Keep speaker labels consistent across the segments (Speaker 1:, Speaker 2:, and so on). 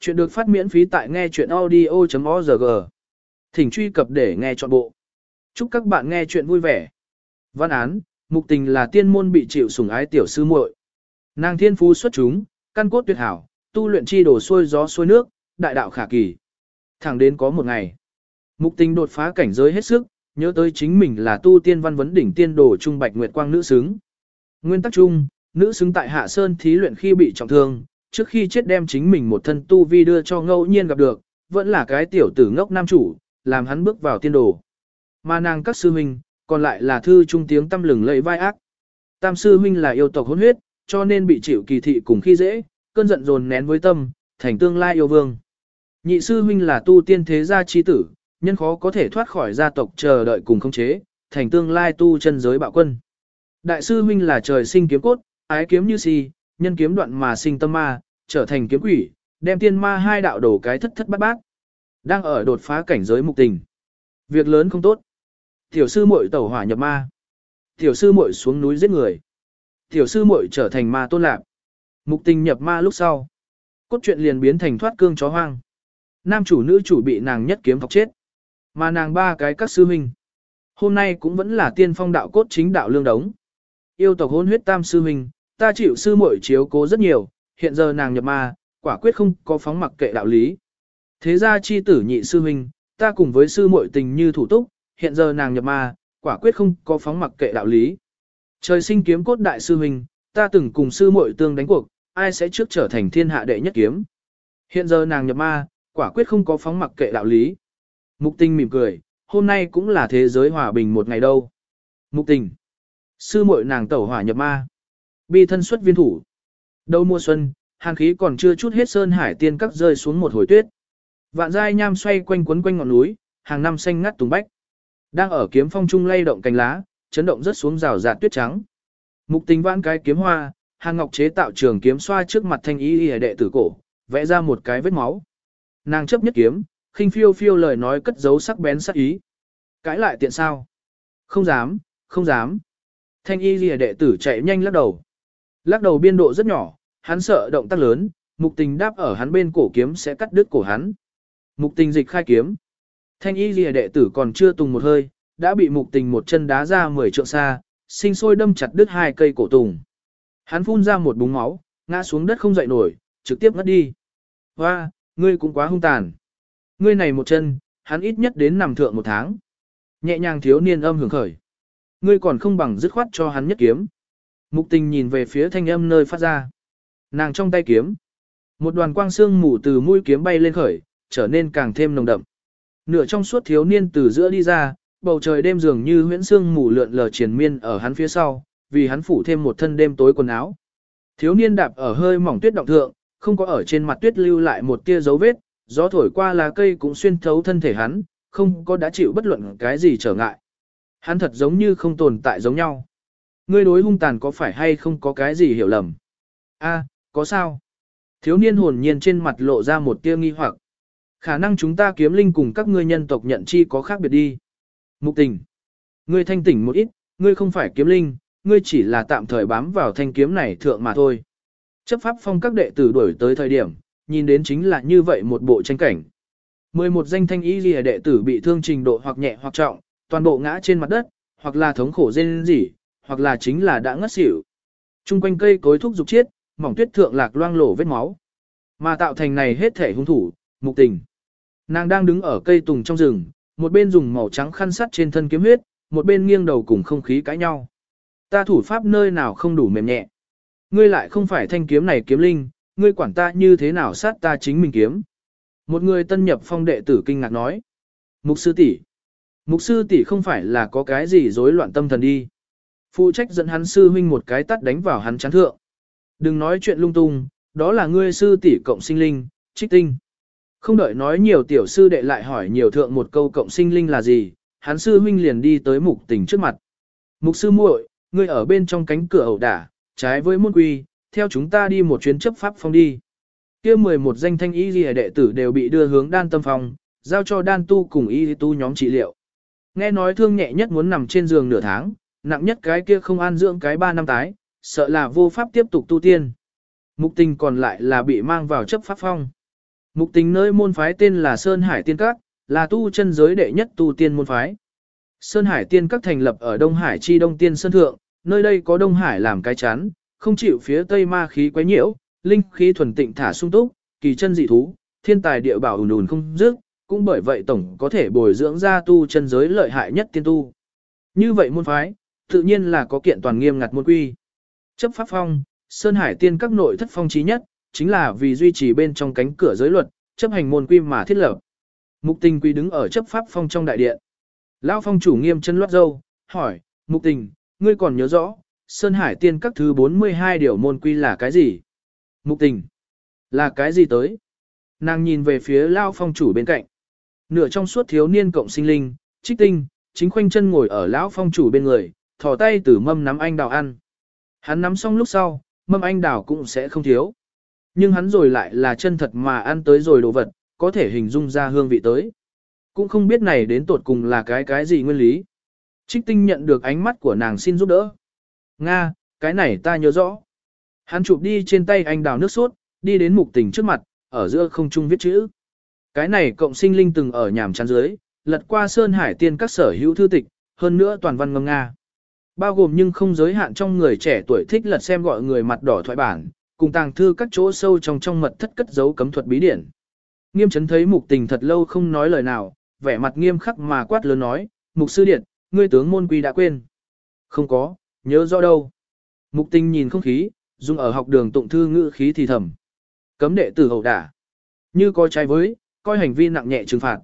Speaker 1: Chuyện được phát miễn phí tại nghe chuyện audio.org. Thỉnh truy cập để nghe trọn bộ. Chúc các bạn nghe chuyện vui vẻ. Văn án, mục tình là tiên môn bị chịu sủng ái tiểu sư muội. Nàng thiên phú xuất chúng, căn cốt tuyệt hảo, tu luyện chi đổ xuôi gió xuôi nước, đại đạo khả kỳ. Thẳng đến có một ngày, mục tình đột phá cảnh giới hết sức, nhớ tới chính mình là tu tiên văn vấn đỉnh tiên đồ trung bạch nguyệt quang nữ xứng. Nguyên tắc chung, nữ xứng tại Hạ Sơn thí luyện khi bị trọng thương, trước khi chết đem chính mình một thân tu vi đưa cho ngẫu nhiên gặp được, vẫn là cái tiểu tử ngốc nam chủ, làm hắn bước vào tiên đồ. Mà nàng các sư huynh, còn lại là thư trung tiếng tâm lừng lẫy vai ác. Tam sư huynh là yêu tộc hôn huyết, cho nên bị chịu kỳ thị cùng khi dễ, cơn giận dồn nén với tâm, thành tương lai yêu vương. Nhị sư huynh là tu tiên thế gia chi tử, nhân khó có thể thoát khỏi gia tộc chờ đợi cùng khống chế, thành tương lai tu chân giới bạo quân. Đại sư huynh là trời sinh kiếm cốt, ái kiếm như si, nhân kiếm đoạn mà sinh tâm ma, trở thành kiếm quỷ, đem tiên ma hai đạo đổ cái thất thất bát bát. Đang ở đột phá cảnh giới mục tình. Việc lớn không tốt. Tiểu sư muội tẩu hỏa nhập ma. Tiểu sư muội xuống núi giết người. Tiểu sư muội trở thành ma tôn lạc. Mục tình nhập ma lúc sau. Cốt truyện liền biến thành thoát cương chó hoang. Nam chủ nữ chủ bị nàng nhất kiếm thọc chết. Mà nàng ba cái các sư huynh. Hôm nay cũng vẫn là tiên phong đạo cốt chính đạo lương đống. Yêu tộc hôn huyết tam sư huynh, ta chịu sư muội chiếu cố rất nhiều, hiện giờ nàng nhập ma, quả quyết không có phóng mặc kệ đạo lý. Thế ra chi tử nhị sư huynh, ta cùng với sư muội tình như thủ túc, hiện giờ nàng nhập ma, quả quyết không có phóng mặc kệ đạo lý. Trời sinh kiếm cốt đại sư huynh, ta từng cùng sư muội tương đánh cuộc, ai sẽ trước trở thành thiên hạ đệ nhất kiếm. Hiện giờ nàng nhập ma, quả quyết không có phóng mặc kệ đạo lý. Mục tình mỉm cười, hôm nay cũng là thế giới hòa bình một ngày đâu. Mục tình. Sư muội nàng tẩu hỏa nhập ma. Bi thân xuất viên thủ. Đầu mùa xuân, hàng khí còn chưa chút hết sơn hải tiên các rơi xuống một hồi tuyết. Vạn giai nham xoay quanh quấn quanh ngọn núi, hàng năm xanh ngắt tùng bách. Đang ở kiếm phong trung lay động cành lá, chấn động rất xuống rào rạt tuyết trắng. Mục tình vãn cái kiếm hoa, hàng ngọc chế tạo trường kiếm xoa trước mặt thanh ý y đệ tử cổ, vẽ ra một cái vết máu. Nàng chấp nhất kiếm, khinh phiêu phiêu lời nói cất giấu sắc bén sắc ý. Cãi lại tiện sao? Không dám, không dám. Thanh y lìa đệ tử chạy nhanh lắc đầu. Lắc đầu biên độ rất nhỏ, hắn sợ động tác lớn, mục tình đáp ở hắn bên cổ kiếm sẽ cắt đứt cổ hắn. Mục tình dịch khai kiếm. Thanh y lìa đệ tử còn chưa tùng một hơi, đã bị mục tình một chân đá ra 10 trượng xa, sinh sôi đâm chặt đứt hai cây cổ tùng. Hắn phun ra một búng máu, ngã xuống đất không dậy nổi, trực tiếp ngất đi. Hoa, ngươi cũng quá hung tàn. Ngươi này một chân, hắn ít nhất đến nằm thượng một tháng. Nhẹ nhàng thiếu niên âm hưởng khởi. Ngươi còn không bằng dứt khoát cho hắn nhất kiếm. Mục tình nhìn về phía thanh âm nơi phát ra. Nàng trong tay kiếm. Một đoàn quang xương mù từ mũi kiếm bay lên khởi, trở nên càng thêm nồng đậm. Nửa trong suốt thiếu niên từ giữa đi ra, bầu trời đêm dường như huyễn xương mù lượn lờ triền miên ở hắn phía sau, vì hắn phủ thêm một thân đêm tối quần áo. Thiếu niên đạp ở hơi mỏng tuyết động thượng, không có ở trên mặt tuyết lưu lại một tia dấu vết, gió thổi qua lá cây cũng xuyên thấu thân thể hắn, không có đã chịu bất luận cái gì trở ngại. Hắn thật giống như không tồn tại giống nhau. Ngươi đối hung tàn có phải hay không có cái gì hiểu lầm? A, có sao? Thiếu niên hồn nhiên trên mặt lộ ra một tia nghi hoặc. Khả năng chúng ta kiếm linh cùng các ngươi nhân tộc nhận chi có khác biệt đi. Mục tình. Ngươi thanh tỉnh một ít, ngươi không phải kiếm linh, ngươi chỉ là tạm thời bám vào thanh kiếm này thượng mà thôi. Chấp pháp phong các đệ tử đuổi tới thời điểm, nhìn đến chính là như vậy một bộ tranh cảnh. 11 danh thanh y lìa đệ tử bị thương trình độ hoặc nhẹ hoặc trọng, toàn bộ ngã trên mặt đất, hoặc là thống khổ rên rỉ, hoặc là chính là đã ngất xỉu. Trung quanh cây cối thúc dục chiết, mỏng tuyết thượng lạc loang lổ vết máu. Mà tạo thành này hết thể hung thủ, mục tình. Nàng đang đứng ở cây tùng trong rừng, một bên dùng màu trắng khăn sắt trên thân kiếm huyết, một bên nghiêng đầu cùng không khí cãi nhau. Ta thủ pháp nơi nào không đủ mềm nhẹ. Ngươi lại không phải thanh kiếm này kiếm linh, ngươi quản ta như thế nào sát ta chính mình kiếm. Một người tân nhập phong đệ tử kinh ngạc nói. Mục sư tỷ, Mục sư tỷ không phải là có cái gì rối loạn tâm thần đi. Phụ trách dẫn hắn sư huynh một cái tắt đánh vào hắn chán thượng. Đừng nói chuyện lung tung, đó là ngươi sư tỷ cộng sinh linh, trích tinh. Không đợi nói nhiều tiểu sư đệ lại hỏi nhiều thượng một câu cộng sinh linh là gì, hắn sư huynh liền đi tới mục tình trước mặt. Mục sư muội, ngươi ở bên trong cánh cửa ẩu đả, trái với môn quy, theo chúng ta đi một chuyến chấp pháp phong đi. kia 11 danh thanh y ghi đệ tử đều bị đưa hướng đan tâm phong, giao cho đan tu cùng y tu nhóm trị liệu. Nghe nói thương nhẹ nhất muốn nằm trên giường nửa tháng, nặng nhất cái kia không an dưỡng cái ba năm tái, sợ là vô pháp tiếp tục tu tiên. Mục tình còn lại là bị mang vào chấp pháp phong. Mục tình nơi môn phái tên là Sơn Hải Tiên Các, là tu chân giới đệ nhất tu tiên môn phái. Sơn Hải Tiên Các thành lập ở Đông Hải chi Đông Tiên Sơn Thượng, nơi đây có Đông Hải làm cái chắn, không chịu phía Tây ma khí quấy nhiễu, linh khí thuần tịnh thả sung túc, kỳ chân dị thú, thiên tài địa bảo ùn ùn không dứt, cũng bởi vậy tổng có thể bồi dưỡng ra tu chân giới lợi hại nhất tiên tu. Như vậy môn phái, tự nhiên là có kiện toàn nghiêm ngặt môn quy. Chấp pháp phong, Sơn Hải Tiên các nội thất phong trí nhất, chính là vì duy trì bên trong cánh cửa giới luật, chấp hành môn quy mà thiết lập. Mục tình quy đứng ở chấp pháp phong trong đại điện. Lão phong chủ nghiêm chân loát dâu, hỏi, mục tình, ngươi còn nhớ rõ, Sơn Hải Tiên các thứ 42 điều môn quy là cái gì? Mục tình, là cái gì tới? Nàng nhìn về phía Lão phong chủ bên cạnh. Nửa trong suốt thiếu niên cộng sinh linh, trích tinh, chính khoanh chân ngồi ở lão phong chủ bên người, thò tay từ mâm nắm anh đào ăn. Hắn nắm xong lúc sau, mâm anh đào cũng sẽ không thiếu. Nhưng hắn rồi lại là chân thật mà ăn tới rồi đồ vật, có thể hình dung ra hương vị tới. Cũng không biết này đến tột cùng là cái cái gì nguyên lý. Trích tinh nhận được ánh mắt của nàng xin giúp đỡ. Nga, cái này ta nhớ rõ. Hắn chụp đi trên tay anh đào nước sốt, đi đến mục tình trước mặt, ở giữa không trung viết chữ. Cái này cộng sinh linh từng ở nhàm chán dưới, lật qua Sơn Hải Tiên các sở hữu thư tịch, hơn nữa toàn văn ngâm Nga. Bao gồm nhưng không giới hạn trong người trẻ tuổi thích lật xem gọi người mặt đỏ thoại bản, cùng tàng thư các chỗ sâu trong trong mật thất cất giấu cấm thuật bí điển. Nghiêm chấn thấy mục tình thật lâu không nói lời nào, vẻ mặt nghiêm khắc mà quát lớn nói, mục sư điện, ngươi tướng môn quy đã quên. Không có, nhớ rõ đâu. Mục tình nhìn không khí, dùng ở học đường tụng thư ngữ khí thì thầm. Cấm đệ tử hậu đả. Như có trái với, coi hành vi nặng nhẹ trừng phạt.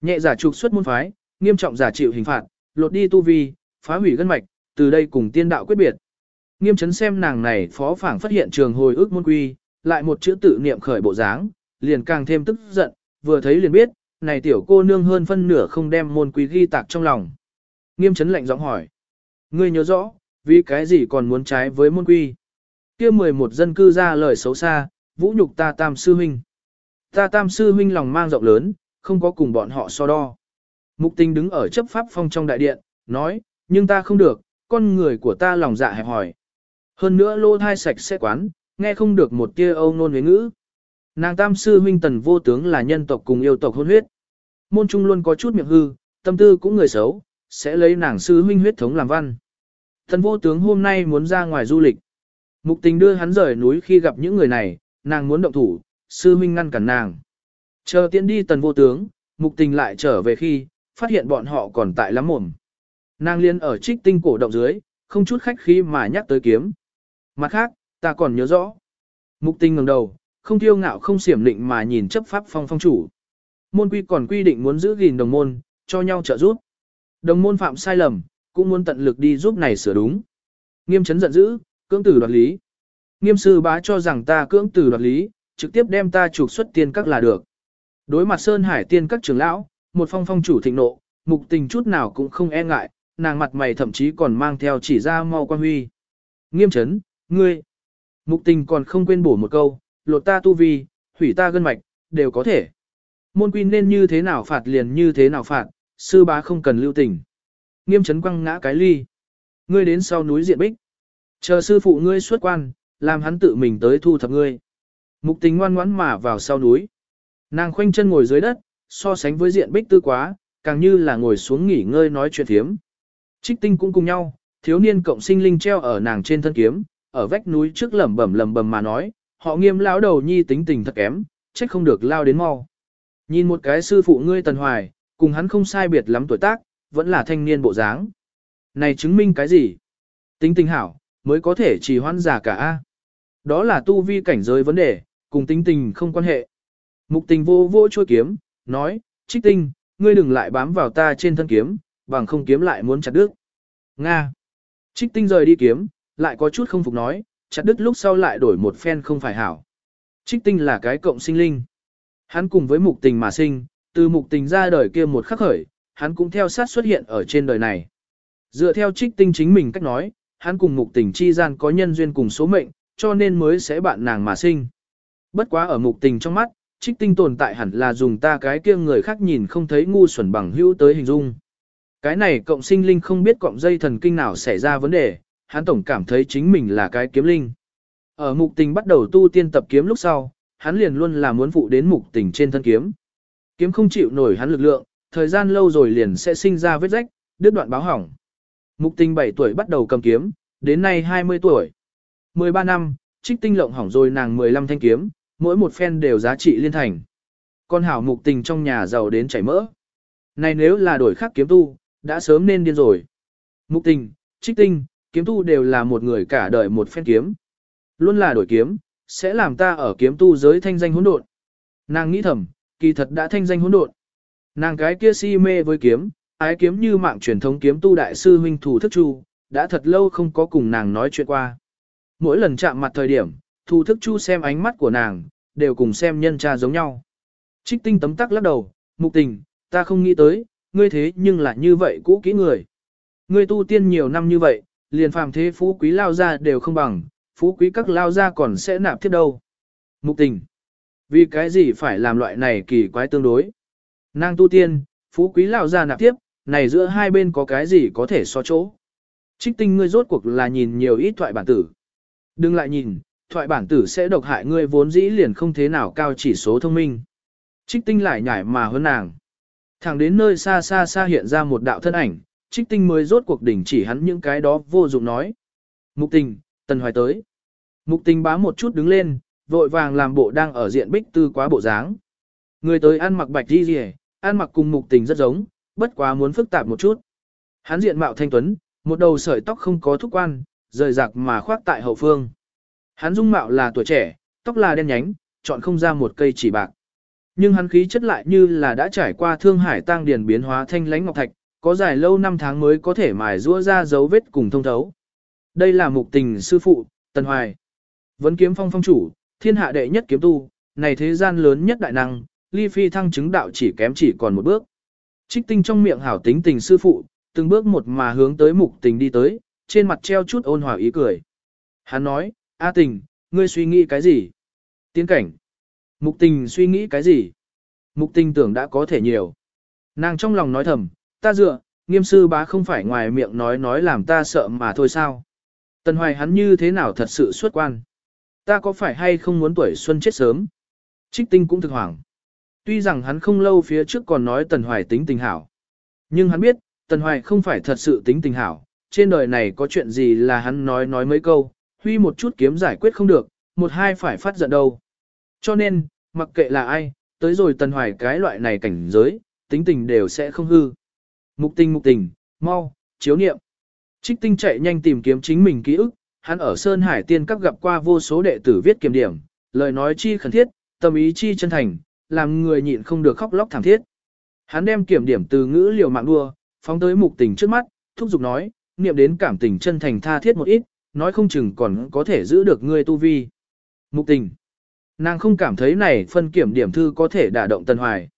Speaker 1: Nhẹ giả trục xuất môn phái, nghiêm trọng giả chịu hình phạt, lột đi tu vi, phá hủy gân mạch, từ đây cùng tiên đạo quyết biệt. Nghiêm chấn xem nàng này phó phảng phát hiện trường hồi ước môn quy, lại một chữ tự niệm khởi bộ dáng, liền càng thêm tức giận, vừa thấy liền biết, này tiểu cô nương hơn phân nửa không đem môn quy ghi tạc trong lòng. Nghiêm chấn lạnh giọng hỏi. Ngươi nhớ rõ, vì cái gì còn muốn trái với môn quy? kia 11 dân cư ra lời xấu xa, vũ nhục ta tam sư huynh. Ta tam sư huynh lòng mang rộng lớn, không có cùng bọn họ so đo. Mục tình đứng ở chấp pháp phong trong đại điện, nói, nhưng ta không được, con người của ta lòng dạ hẹp hỏi. Hơn nữa lô thai sạch sẽ quán, nghe không được một tia âu nôn với ngữ. Nàng tam sư huynh tần vô tướng là nhân tộc cùng yêu tộc hôn huyết. Môn trung luôn có chút miệng hư, tâm tư cũng người xấu, sẽ lấy nàng sư huynh huyết thống làm văn. Tần vô tướng hôm nay muốn ra ngoài du lịch. Mục tình đưa hắn rời núi khi gặp những người này, nàng muốn động thủ, sư huynh ngăn cản nàng. Chờ tiễn đi tần vô tướng, mục tình lại trở về khi, phát hiện bọn họ còn tại lắm mồm. Nàng liên ở trích tinh cổ động dưới, không chút khách khí mà nhắc tới kiếm. Mặt khác, ta còn nhớ rõ. Mục tinh ngẩng đầu, không tiêu ngạo không xiểm định mà nhìn chấp pháp phong phong chủ. Môn quy còn quy định muốn giữ gìn đồng môn, cho nhau trợ giúp. Đồng môn phạm sai lầm, cũng muốn tận lực đi giúp này sửa đúng. Nghiêm chấn giận dữ, cưỡng tử đoạt lý. Nghiêm sư bá cho rằng ta cưỡng tử đoạt lý, trực tiếp đem ta trục xuất tiên các là được. Đối mặt Sơn Hải tiên các trưởng lão, một phong phong chủ thịnh nộ, mục tình chút nào cũng không e ngại, nàng mặt mày thậm chí còn mang theo chỉ ra mau quan huy. Nghiêm chấn, ngươi. Mục tình còn không quên bổ một câu, lột ta tu vi, hủy ta gân mạch, đều có thể. Môn quy nên như thế nào phạt liền như thế nào phạt, sư bá không cần lưu tình. Nghiêm chấn quăng ngã cái ly. Ngươi đến sau núi diện bích. Chờ sư phụ ngươi xuất quan, làm hắn tự mình tới thu thập ngươi. Mục tình ngoan ngoãn mà vào sau núi. Nàng khoanh chân ngồi dưới đất, so sánh với diện bích tư quá, càng như là ngồi xuống nghỉ ngơi nói chuyện thiếm. Trích tinh cũng cùng nhau, thiếu niên cộng sinh linh treo ở nàng trên thân kiếm, ở vách núi trước lẩm bẩm lẩm bẩm mà nói, họ nghiêm lão đầu nhi tính tình thật kém, trách không được lao đến mau. Nhìn một cái sư phụ ngươi tần hoài, cùng hắn không sai biệt lắm tuổi tác, vẫn là thanh niên bộ dáng. Này chứng minh cái gì? Tính tình hảo, mới có thể chỉ hoãn giả cả A. Đó là tu vi cảnh giới vấn đề, cùng tính tình không quan hệ. Mục tình vô vô chua kiếm, nói, trích tinh, ngươi đừng lại bám vào ta trên thân kiếm, bằng không kiếm lại muốn chặt đứt. Nga. Trích tinh rời đi kiếm, lại có chút không phục nói, chặt đứt lúc sau lại đổi một phen không phải hảo. Trích tinh là cái cộng sinh linh. Hắn cùng với mục tình mà sinh, từ mục tình ra đời kia một khắc khởi, hắn cũng theo sát xuất hiện ở trên đời này. Dựa theo trích tinh chính mình cách nói, hắn cùng mục tình chi gian có nhân duyên cùng số mệnh, cho nên mới sẽ bạn nàng mà sinh. Bất quá ở mục tình trong mắt, trích tinh tồn tại hẳn là dùng ta cái kia người khác nhìn không thấy ngu xuẩn bằng hữu tới hình dung. Cái này cộng sinh linh không biết cộng dây thần kinh nào xảy ra vấn đề, hắn tổng cảm thấy chính mình là cái kiếm linh. Ở mục tình bắt đầu tu tiên tập kiếm lúc sau, hắn liền luôn là muốn phụ đến mục tình trên thân kiếm. Kiếm không chịu nổi hắn lực lượng, thời gian lâu rồi liền sẽ sinh ra vết rách, đứt đoạn báo hỏng. Mục tình 7 tuổi bắt đầu cầm kiếm, đến nay 20 tuổi. 13 năm, trích tinh lộng hỏng rồi nàng 15 thanh kiếm, mỗi một phen đều giá trị liên thành. Con hảo mục tình trong nhà giàu đến chảy mỡ. Này nếu là đổi khác kiếm tu, đã sớm nên điên rồi. Mục tình, trích tinh, kiếm tu đều là một người cả đời một phen kiếm. Luôn là đổi kiếm, sẽ làm ta ở kiếm tu giới thanh danh hỗn độn. Nàng nghĩ thầm, kỳ thật đã thanh danh hỗn độn. Nàng cái kia si mê với kiếm, ái kiếm như mạng truyền thống kiếm tu đại sư huynh thủ thức chu, đã thật lâu không có cùng nàng nói chuyện qua. Mỗi lần chạm mặt thời điểm, thủ thức chu xem ánh mắt của nàng, đều cùng xem nhân cha giống nhau. Trích tinh tấm tắc lắc đầu, mục tình, ta không nghĩ tới, ngươi thế nhưng là như vậy cũ kỹ người. Ngươi tu tiên nhiều năm như vậy, liền phàm thế phú quý lao ra đều không bằng, phú quý các lao ra còn sẽ nạp thiết đâu. Mục tình. Vì cái gì phải làm loại này kỳ quái tương đối. Nàng tu tiên, phú quý lao ra nạp tiếp, này giữa hai bên có cái gì có thể so chỗ. Trích tinh ngươi rốt cuộc là nhìn nhiều ít thoại bản tử. Đừng lại nhìn, thoại bản tử sẽ độc hại ngươi vốn dĩ liền không thế nào cao chỉ số thông minh. Trích tinh lại nhảy mà hơn nàng. Thẳng đến nơi xa xa xa hiện ra một đạo thân ảnh, trích tinh mới rốt cuộc đỉnh chỉ hắn những cái đó vô dụng nói. Mục tình, tần hoài tới. Mục tình bá một chút đứng lên, vội vàng làm bộ đang ở diện bích tư quá bộ dáng. Người tới ăn mặc bạch đi gì ăn mặc cùng mục tình rất giống, bất quá muốn phức tạp một chút. Hắn diện mạo thanh tuấn, một đầu sợi tóc không có thúc quan, rời rạc mà khoác tại hậu phương. Hắn dung mạo là tuổi trẻ, tóc là đen nhánh, chọn không ra một cây chỉ bạc. Nhưng hắn khí chất lại như là đã trải qua thương hải tăng điển biến hóa thanh lãnh ngọc thạch, có dài lâu năm tháng mới có thể mài rũa ra dấu vết cùng thông thấu. Đây là mục tình sư phụ, Tần Hoài. Vấn kiếm phong phong chủ, thiên hạ đệ nhất kiếm tu, này thế gian lớn nhất đại năng, ly phi thăng chứng đạo chỉ kém chỉ còn một bước. Trích tinh trong miệng hảo tính tình sư phụ, từng bước một mà hướng tới mục tình đi tới, trên mặt treo chút ôn hòa ý cười. Hắn nói, A tình, ngươi suy nghĩ cái gì? Tiến cảnh. Mục tình suy nghĩ cái gì? Mục tình tưởng đã có thể nhiều. Nàng trong lòng nói thầm, ta dựa, nghiêm sư bá không phải ngoài miệng nói nói làm ta sợ mà thôi sao? Tần hoài hắn như thế nào thật sự xuất quan? Ta có phải hay không muốn tuổi xuân chết sớm? Trích tinh cũng thực hoảng. Tuy rằng hắn không lâu phía trước còn nói tần hoài tính tình hảo. Nhưng hắn biết, tần hoài không phải thật sự tính tình hảo. Trên đời này có chuyện gì là hắn nói nói mấy câu, huy một chút kiếm giải quyết không được, một hai phải phát giận đâu. Cho nên, mặc kệ là ai, tới rồi tần hoài cái loại này cảnh giới, tính tình đều sẽ không hư. Mục tình mục tình, mau, chiếu niệm. Trích tinh chạy nhanh tìm kiếm chính mình ký ức, hắn ở Sơn Hải Tiên các gặp qua vô số đệ tử viết kiểm điểm, lời nói chi khẩn thiết, tâm ý chi chân thành, làm người nhịn không được khóc lóc thảm thiết. Hắn đem kiểm điểm từ ngữ liều mạng đua, phóng tới mục tình trước mắt, thúc giục nói, niệm đến cảm tình chân thành tha thiết một ít, nói không chừng còn có thể giữ được ngươi tu vi. Mục tình. Nàng không cảm thấy này phân kiểm điểm thư có thể đả động Tân Hoài.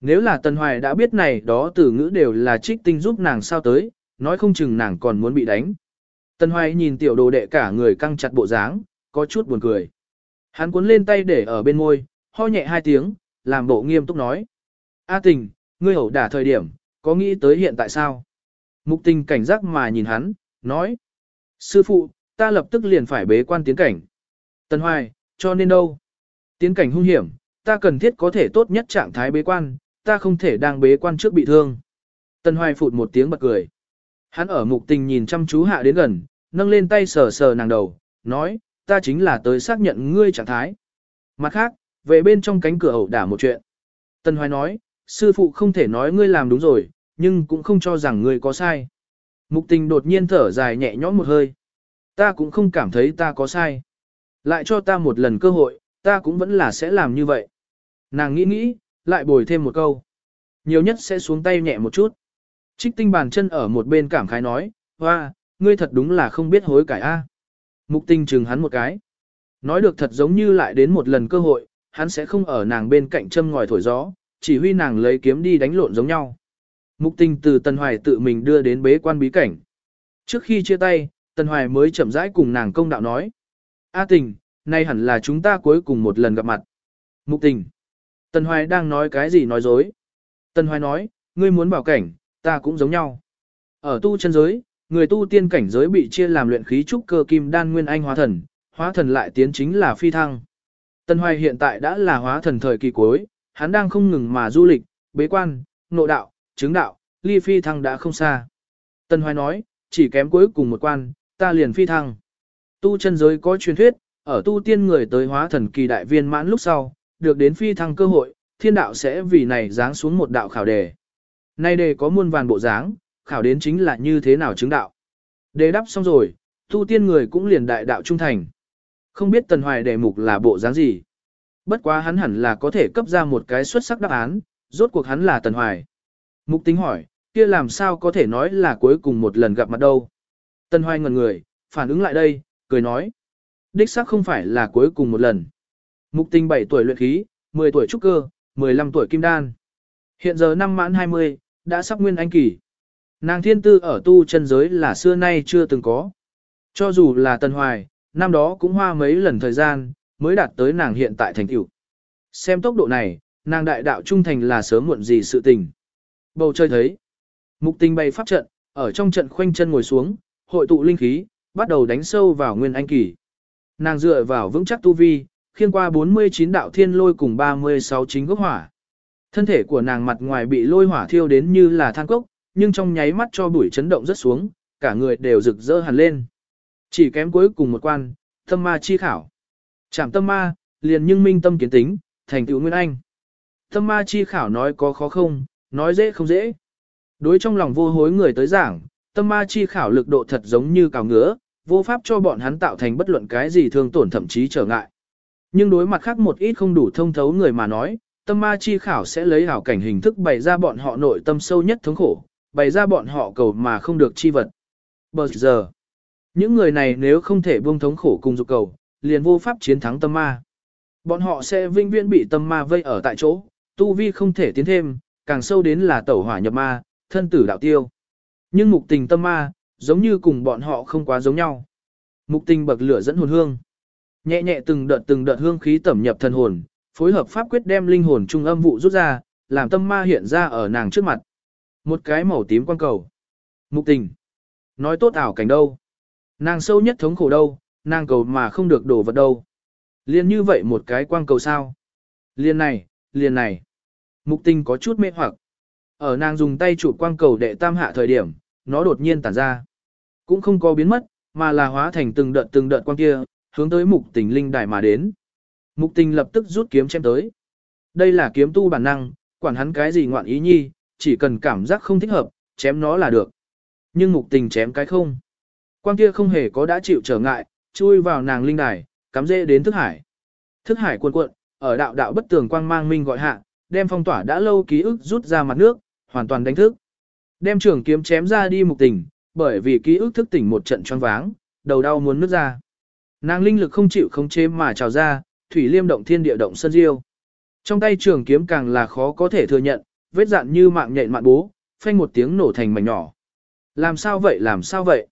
Speaker 1: Nếu là Tân Hoài đã biết này đó từ ngữ đều là trích tinh giúp nàng sao tới, nói không chừng nàng còn muốn bị đánh. Tân Hoài nhìn tiểu đồ đệ cả người căng chặt bộ dáng, có chút buồn cười. Hắn cuốn lên tay để ở bên môi, ho nhẹ hai tiếng, làm bộ nghiêm túc nói. A tình, ngươi hậu đả thời điểm, có nghĩ tới hiện tại sao? Mục tình cảnh giác mà nhìn hắn, nói. Sư phụ, ta lập tức liền phải bế quan tiến cảnh. Tân Hoài, cho nên đâu? Tiến cảnh hung hiểm, ta cần thiết có thể tốt nhất trạng thái bế quan, ta không thể đang bế quan trước bị thương. Tân Hoài phụt một tiếng bật cười. Hắn ở mục tình nhìn chăm chú hạ đến gần, nâng lên tay sờ sờ nàng đầu, nói, ta chính là tới xác nhận ngươi trạng thái. Mặt khác, về bên trong cánh cửa ẩu đả một chuyện. Tân Hoài nói, sư phụ không thể nói ngươi làm đúng rồi, nhưng cũng không cho rằng ngươi có sai. Mục tình đột nhiên thở dài nhẹ nhõm một hơi. Ta cũng không cảm thấy ta có sai. Lại cho ta một lần cơ hội, ta cũng vẫn là sẽ làm như vậy. Nàng nghĩ nghĩ, lại bồi thêm một câu. Nhiều nhất sẽ xuống tay nhẹ một chút. Trích tinh bàn chân ở một bên cảm khái nói, hoa, ngươi thật đúng là không biết hối cải a. Mục tinh chừng hắn một cái. Nói được thật giống như lại đến một lần cơ hội, hắn sẽ không ở nàng bên cạnh châm ngòi thổi gió, chỉ huy nàng lấy kiếm đi đánh lộn giống nhau. Mục tinh từ Tần Hoài tự mình đưa đến bế quan bí cảnh. Trước khi chia tay, Tần Hoài mới chậm rãi cùng nàng công đạo nói. A tình, nay hẳn là chúng ta cuối cùng một lần gặp mặt. Mục tình. Tần Hoài đang nói cái gì nói dối. Tần Hoài nói, ngươi muốn bảo cảnh, ta cũng giống nhau. Ở tu chân giới, người tu tiên cảnh giới bị chia làm luyện khí trúc cơ kim đan nguyên anh hóa thần, hóa thần lại tiến chính là phi thăng. tần Hoài hiện tại đã là hóa thần thời kỳ cuối, hắn đang không ngừng mà du lịch, bế quan, nộ đạo, chứng đạo, ly phi thăng đã không xa. tần Hoài nói, chỉ kém cuối cùng một quan, ta liền phi thăng. Tu chân giới có truyền thuyết, ở tu tiên người tới hóa thần kỳ đại viên mãn lúc sau, được đến phi thăng cơ hội, thiên đạo sẽ vì này giáng xuống một đạo khảo đề. Nay đề có muôn vàn bộ dáng, khảo đến chính là như thế nào chứng đạo. Đề đáp xong rồi, tu tiên người cũng liền đại đạo trung thành. Không biết Tần Hoài đề mục là bộ dáng gì. Bất quá hắn hẳn là có thể cấp ra một cái xuất sắc đáp án, rốt cuộc hắn là Tần Hoài. Mục tính hỏi, kia làm sao có thể nói là cuối cùng một lần gặp mặt đâu. Tần Hoài ngần người, phản ứng lại đây, cười nói. Đích xác không phải là cuối cùng một lần. Mục tình 7 tuổi luyện khí, 10 tuổi trúc cơ, 15 tuổi kim đan. Hiện giờ năm mãn 20, đã sắp nguyên anh kỳ. Nàng thiên tư ở tu chân giới là xưa nay chưa từng có. Cho dù là Tần Hoài, năm đó cũng hoa mấy lần thời gian, mới đạt tới nàng hiện tại thành tựu. Xem tốc độ này, nàng đại đạo trung thành là sớm muộn gì sự tình. Bầu trời thấy. Mục tình bày pháp trận, ở trong trận khoanh chân ngồi xuống, hội tụ linh khí, bắt đầu đánh sâu vào nguyên anh kỳ. Nàng dựa vào vững chắc tu vi, khiên qua 49 đạo thiên lôi cùng 36 chính gốc hỏa. Thân thể của nàng mặt ngoài bị lôi hỏa thiêu đến như là than cốc, nhưng trong nháy mắt cho bụi chấn động rất xuống, cả người đều rực rỡ hẳn lên. Chỉ kém cuối cùng một quan, tâm ma chi khảo. Chạm tâm ma, liền nhưng minh tâm kiến tính, thành tựu nguyên anh. Tâm ma chi khảo nói có khó không, nói dễ không dễ. Đối trong lòng vô hối người tới giảng, tâm ma chi khảo lực độ thật giống như cào ngứa, vô pháp cho bọn hắn tạo thành bất luận cái gì thương tổn thậm chí trở ngại. Nhưng đối mặt khác một ít không đủ thông thấu người mà nói, tâm ma chi khảo sẽ lấy hảo cảnh hình thức bày ra bọn họ nội tâm sâu nhất thống khổ, bày ra bọn họ cầu mà không được chi vật. Bây giờ, những người này nếu không thể buông thống khổ cùng dục cầu, liền vô pháp chiến thắng tâm ma. Bọn họ sẽ vinh viễn bị tâm ma vây ở tại chỗ, tu vi không thể tiến thêm, càng sâu đến là tẩu hỏa nhập ma, thân tử đạo tiêu. Nhưng mục tình tâm ma, giống như cùng bọn họ không quá giống nhau. Mục tình bậc lửa dẫn hồn hương. Nhẹ nhẹ từng đợt từng đợt hương khí tẩm nhập thần hồn, phối hợp pháp quyết đem linh hồn trung âm vụ rút ra, làm tâm ma hiện ra ở nàng trước mặt. Một cái màu tím quang cầu. Mục tình. Nói tốt ảo cảnh đâu. Nàng sâu nhất thống khổ đâu, nàng cầu mà không được đổ vật đâu. Liên như vậy một cái quang cầu sao. Liên này, liên này. Mục tình có chút mê hoặc. Ở nàng dùng tay chụp quang cầu đệ tam hạ thời điểm, nó đột nhiên tản ra. Cũng không có biến mất, mà là hóa thành từng đợt từng đợt quang kia, hướng tới mục tình linh đài mà đến. Mục tình lập tức rút kiếm chém tới. Đây là kiếm tu bản năng, quản hắn cái gì ngoạn ý nhi, chỉ cần cảm giác không thích hợp, chém nó là được. Nhưng mục tình chém cái không. Quang kia không hề có đã chịu trở ngại, chui vào nàng linh đài, cắm dễ đến thức hải. Thức hải cuộn cuộn, ở đạo đạo bất tường quang mang minh gọi hạ, đem phong tỏa đã lâu ký ức rút ra mặt nước, hoàn toàn đánh thức. Đem trường kiếm chém ra đi mục tình, bởi vì ký ức thức tỉnh một trận choáng váng, đầu đau muốn nứt ra. Nàng linh lực không chịu không chế mà trào ra, thủy liêm động thiên địa động sân diêu. Trong tay trường kiếm càng là khó có thể thừa nhận, vết dạn như mạng nhện mạn bố, phanh một tiếng nổ thành mảnh nhỏ. Làm sao vậy làm sao vậy?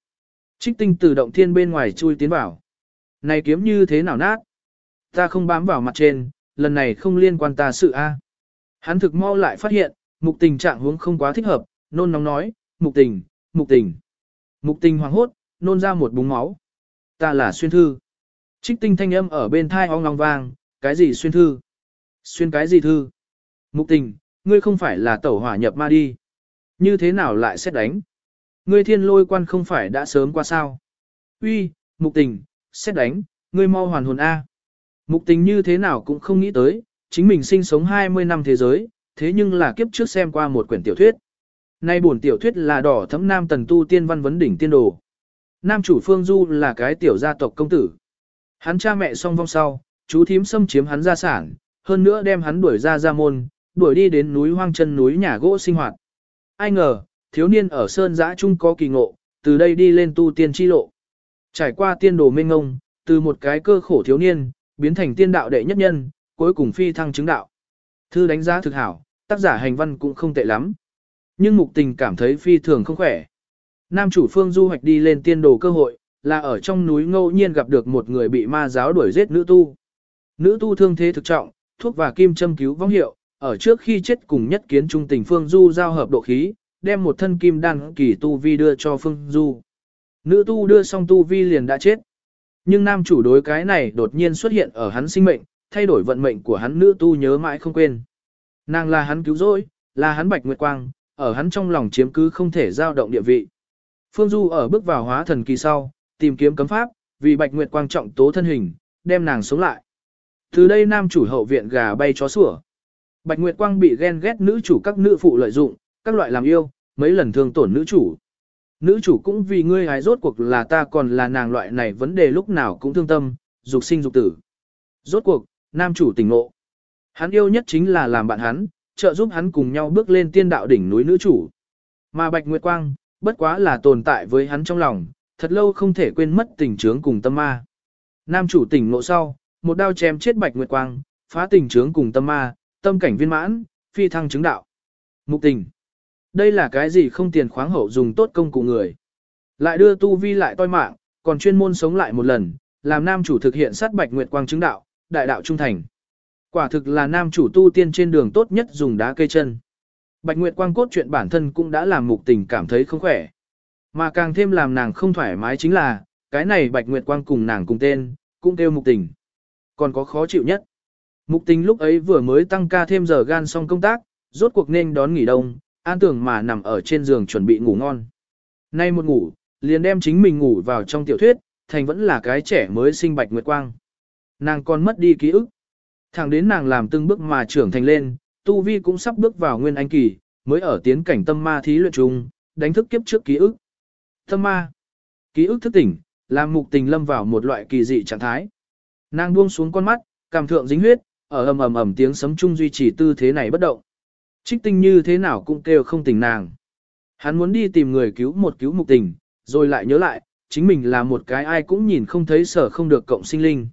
Speaker 1: Trích tinh từ động thiên bên ngoài chui tiến vào. Này kiếm như thế nào nát? Ta không bám vào mặt trên, lần này không liên quan ta sự a. Hắn thực mau lại phát hiện, mục tình trạng huống không quá thích hợp, nôn nóng nói, mục tình, mục tình. Mục tình hoàng hốt, nôn ra một búng máu. Ta là xuyên thư. Trích tinh thanh âm ở bên thai ong long vang, cái gì xuyên thư? Xuyên cái gì thư? Mục tình, ngươi không phải là tẩu hỏa nhập ma đi. Như thế nào lại xét đánh? Ngươi thiên lôi quan không phải đã sớm qua sao? Uy, mục tình, xét đánh, ngươi mau hoàn hồn A. Mục tình như thế nào cũng không nghĩ tới, chính mình sinh sống 20 năm thế giới, thế nhưng là kiếp trước xem qua một quyển tiểu thuyết. Nay buồn tiểu thuyết là đỏ thấm nam tần tu tiên văn vấn đỉnh tiên đồ. Nam chủ Phương Du là cái tiểu gia tộc công tử. Hắn cha mẹ song vong sau, chú thím xâm chiếm hắn gia sản, hơn nữa đem hắn đuổi ra gia môn, đuổi đi đến núi hoang chân núi nhà gỗ sinh hoạt. Ai ngờ, thiếu niên ở sơn giã trung có kỳ ngộ, từ đây đi lên tu tiên chi lộ. Trải qua tiên đồ mênh ngông, từ một cái cơ khổ thiếu niên, biến thành tiên đạo đệ nhất nhân, cuối cùng phi thăng chứng đạo. Thư đánh giá thực hảo, tác giả hành văn cũng không tệ lắm. Nhưng mục tình cảm thấy phi thường không khỏe. Nam chủ phương du hoạch đi lên tiên đồ cơ hội, là ở trong núi ngẫu nhiên gặp được một người bị ma giáo đuổi giết nữ tu. Nữ tu thương thế thực trọng, thuốc và kim châm cứu vong hiệu, ở trước khi chết cùng nhất kiến trung tình phương du giao hợp độ khí, đem một thân kim đan kỳ tu vi đưa cho phương du. Nữ tu đưa xong tu vi liền đã chết. Nhưng nam chủ đối cái này đột nhiên xuất hiện ở hắn sinh mệnh, thay đổi vận mệnh của hắn nữ tu nhớ mãi không quên. Nàng là hắn cứu rỗi, là hắn bạch nguyệt quang, ở hắn trong lòng chiếm cứ không thể giao động địa vị. Phương Du ở bước vào hóa thần kỳ sau, tìm kiếm cấm pháp, vì bạch nguyệt quang trọng tố thân hình, đem nàng sống lại. Từ đây nam chủ hậu viện gà bay chó sủa. Bạch Nguyệt Quang bị ghen ghét nữ chủ các nữ phụ lợi dụng, các loại làm yêu, mấy lần thương tổn nữ chủ. Nữ chủ cũng vì ngươi hái rốt cuộc là ta còn là nàng loại này vấn đề lúc nào cũng thương tâm, dục sinh dục tử. Rốt cuộc, nam chủ tỉnh ngộ. Hắn yêu nhất chính là làm bạn hắn, trợ giúp hắn cùng nhau bước lên tiên đạo đỉnh núi nữ chủ. Mà Bạch Nguyệt Quang, bất quá là tồn tại với hắn trong lòng, thật lâu không thể quên mất tình trướng cùng tâm ma. Nam chủ tỉnh ngộ sau, một đao chém chết Bạch Nguyệt Quang, phá tình trướng cùng tâm ma, tâm cảnh viên mãn, phi thăng chứng đạo. Mục tình. Đây là cái gì không tiền khoáng hậu dùng tốt công cụ người. Lại đưa tu vi lại toi mạng, còn chuyên môn sống lại một lần, làm nam chủ thực hiện sát Bạch Nguyệt Quang chứng đạo, đại đạo trung thành. Quả thực là nam chủ tu tiên trên đường tốt nhất dùng đá cây chân. Bạch Nguyệt Quang cốt chuyện bản thân cũng đã làm mục tình cảm thấy không khỏe. Mà càng thêm làm nàng không thoải mái chính là, cái này Bạch Nguyệt Quang cùng nàng cùng tên, cũng kêu mục tình. Còn có khó chịu nhất. Mục tình lúc ấy vừa mới tăng ca thêm giờ gan xong công tác, rốt cuộc nên đón nghỉ đông, an tưởng mà nằm ở trên giường chuẩn bị ngủ ngon. Nay một ngủ, liền đem chính mình ngủ vào trong tiểu thuyết, thành vẫn là cái trẻ mới sinh Bạch Nguyệt Quang. Nàng còn mất đi ký ức. Thẳng đến nàng làm từng bước mà trưởng thành lên, Tu Vi cũng sắp bước vào nguyên anh kỳ, mới ở tiến cảnh tâm ma thí luyện chung, đánh thức kiếp trước ký ức. Tâm ma, ký ức thức tỉnh, làm mục tình lâm vào một loại kỳ dị trạng thái. Nàng buông xuống con mắt, cảm thượng dính huyết, ở ầm ầm ầm tiếng sấm chung duy trì tư thế này bất động. Trích tinh như thế nào cũng kêu không tỉnh nàng. Hắn muốn đi tìm người cứu một cứu mục tình, rồi lại nhớ lại, chính mình là một cái ai cũng nhìn không thấy sở không được cộng sinh linh.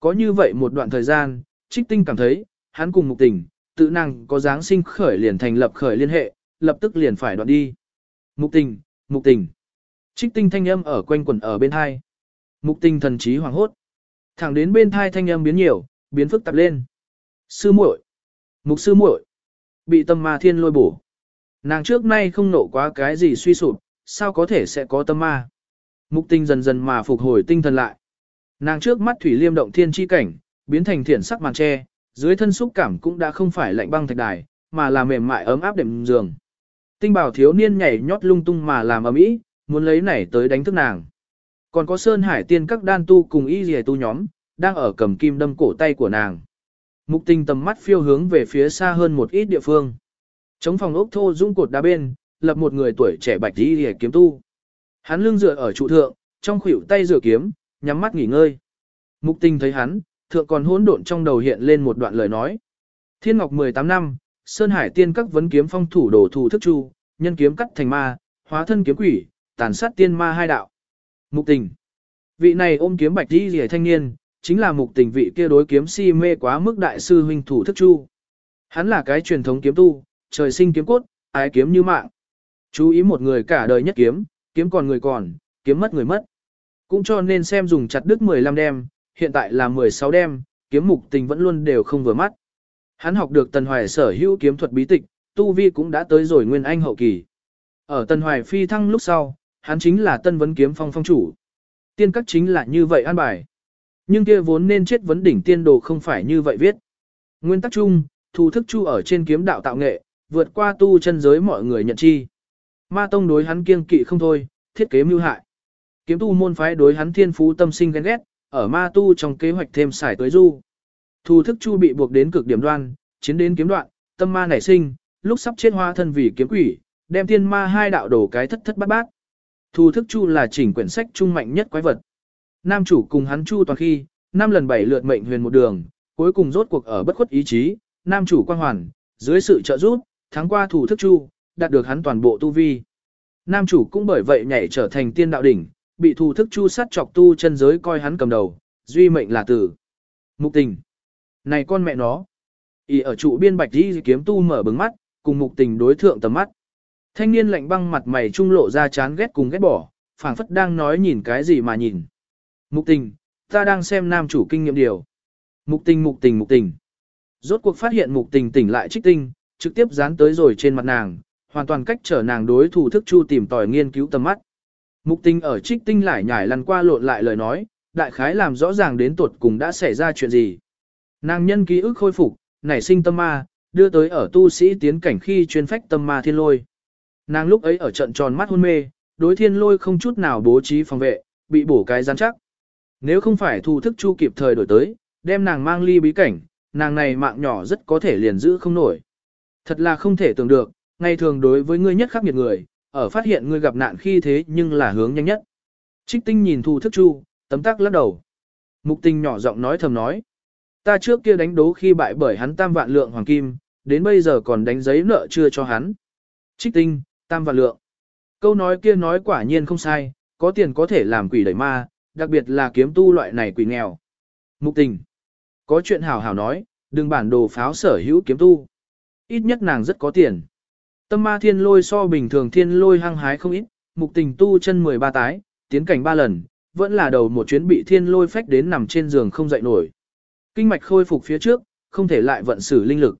Speaker 1: Có như vậy một đoạn thời gian, trích tinh cảm thấy, hắn cùng mục tình, tự năng có dáng sinh khởi liền thành lập khởi liên hệ, lập tức liền phải đoạn đi. Mục tình, mục tình. Trích tinh thanh âm ở quanh quần ở bên hai. Mục tình thần trí hoàng hốt. Thẳng đến bên thai thanh âm biến nhiều, biến phức tạp lên. Sư muội, mục sư muội, bị tâm ma thiên lôi bổ. Nàng trước nay không nộ quá cái gì suy sụp, sao có thể sẽ có tâm ma. Mục tinh dần dần mà phục hồi tinh thần lại. Nàng trước mắt thủy liêm động thiên chi cảnh, biến thành thiển sắc màn tre, dưới thân xúc cảm cũng đã không phải lạnh băng thạch đài, mà là mềm mại ấm áp đệm giường. Tinh bảo thiếu niên nhảy nhót lung tung mà làm ầm ĩ, muốn lấy nảy tới đánh thức nàng. Còn có Sơn Hải tiên các đan tu cùng y dì tu nhóm, đang ở cầm kim đâm cổ tay của nàng. Mục tình tầm mắt phiêu hướng về phía xa hơn một ít địa phương. Chống phòng ốc thô dung cột đá bên, lập một người tuổi trẻ bạch y hề kiếm tu. Hắn lưng dựa ở trụ thượng, trong khuỷu tay rửa kiếm, nhắm mắt nghỉ ngơi. Mục tình thấy hắn, thượng còn hỗn độn trong đầu hiện lên một đoạn lời nói. Thiên Ngọc 18 năm, Sơn Hải tiên các vấn kiếm phong thủ đồ thủ thức chu, nhân kiếm cắt thành ma, hóa thân kiếm quỷ, tàn sát tiên ma hai đạo. Mục tình. Vị này ôm kiếm bạch đi rìa thanh niên, chính là mục tình vị kia đối kiếm si mê quá mức đại sư huynh thủ thức chu. Hắn là cái truyền thống kiếm tu, trời sinh kiếm cốt, ái kiếm như mạng. Chú ý một người cả đời nhất kiếm, kiếm còn người còn, kiếm mất người mất. Cũng cho nên xem dùng chặt đứt 15 đêm, hiện tại là 16 đêm, kiếm mục tình vẫn luôn đều không vừa mắt. Hắn học được Tần Hoài sở hữu kiếm thuật bí tịch, tu vi cũng đã tới rồi nguyên anh hậu kỳ. Ở Tần Hoài phi thăng lúc sau, hắn chính là tân vấn kiếm phong phong chủ. Tiên các chính là như vậy an bài. Nhưng kia vốn nên chết vấn đỉnh tiên đồ không phải như vậy viết. Nguyên tắc chung, thu thức chu ở trên kiếm đạo tạo nghệ, vượt qua tu chân giới mọi người nhận chi. Ma tông đối hắn kiêng kỵ không thôi, thiết kế mưu hại. Kiếm tu môn phái đối hắn thiên phú tâm sinh ghen ghét, ở ma tu trong kế hoạch thêm xài tới du. Thu thức chu bị buộc đến cực điểm đoan, chiến đến kiếm đoạn, tâm ma nảy sinh, lúc sắp chết hoa thân vì kiếm quỷ, đem thiên ma hai đạo đổ cái thất thất bát bát. Thu thức chu là chỉnh quyển sách trung mạnh nhất quái vật. Nam chủ cùng hắn chu toàn khi, năm lần bảy lượt mệnh huyền một đường, cuối cùng rốt cuộc ở bất khuất ý chí, nam chủ quan hoàn, dưới sự trợ giúp, thắng qua thủ thức chu, đạt được hắn toàn bộ tu vi. Nam chủ cũng bởi vậy nhảy trở thành tiên đạo đỉnh, bị thủ thức chu sát chọc tu chân giới coi hắn cầm đầu, duy mệnh là tử. Mục tình. Này con mẹ nó. Ý ở trụ biên bạch đi kiếm tu mở bừng mắt, cùng mục tình đối thượng tầm mắt. Thanh niên lạnh băng mặt mày trung lộ ra chán ghét cùng ghét bỏ, phảng phất đang nói nhìn cái gì mà nhìn. Mục tình, ta đang xem nam chủ kinh nghiệm điều. Mục tình mục tình mục tình. Rốt cuộc phát hiện mục tình tỉnh lại trích tinh, trực tiếp dán tới rồi trên mặt nàng, hoàn toàn cách trở nàng đối thủ thức chu tìm tòi nghiên cứu tầm mắt. Mục tình ở trích tinh lại nhảy lăn qua lộn lại lời nói, đại khái làm rõ ràng đến tuột cùng đã xảy ra chuyện gì. Nàng nhân ký ức khôi phục, nảy sinh tâm ma, đưa tới ở tu sĩ tiến cảnh khi chuyên phách tâm ma thiên lôi. Nàng lúc ấy ở trận tròn mắt hôn mê, đối thiên lôi không chút nào bố trí phòng vệ, bị bổ cái gian chắc. Nếu không phải thu thức chu kịp thời đổi tới, đem nàng mang ly bí cảnh, nàng này mạng nhỏ rất có thể liền giữ không nổi. Thật là không thể tưởng được, ngày thường đối với ngươi nhất khắc nghiệt người, ở phát hiện ngươi gặp nạn khi thế nhưng là hướng nhanh nhất. Trích tinh nhìn thu thức chu, tấm tắc lắc đầu. Mục tình nhỏ giọng nói thầm nói. Ta trước kia đánh đố khi bại bởi hắn tam vạn lượng hoàng kim, đến bây giờ còn đánh giấy nợ chưa cho hắn. Trích tinh, tam vạn lượng. Câu nói kia nói quả nhiên không sai, có tiền có thể làm quỷ đẩy ma, đặc biệt là kiếm tu loại này quỷ nghèo. Mục tình. Có chuyện hảo hảo nói, đừng bản đồ pháo sở hữu kiếm tu. Ít nhất nàng rất có tiền. Tâm ma thiên lôi so bình thường thiên lôi hăng hái không ít, mục tình tu chân 13 tái, tiến cảnh 3 lần, vẫn là đầu một chuyến bị thiên lôi phách đến nằm trên giường không dậy nổi. Kinh mạch khôi phục phía trước, không thể lại vận xử linh lực.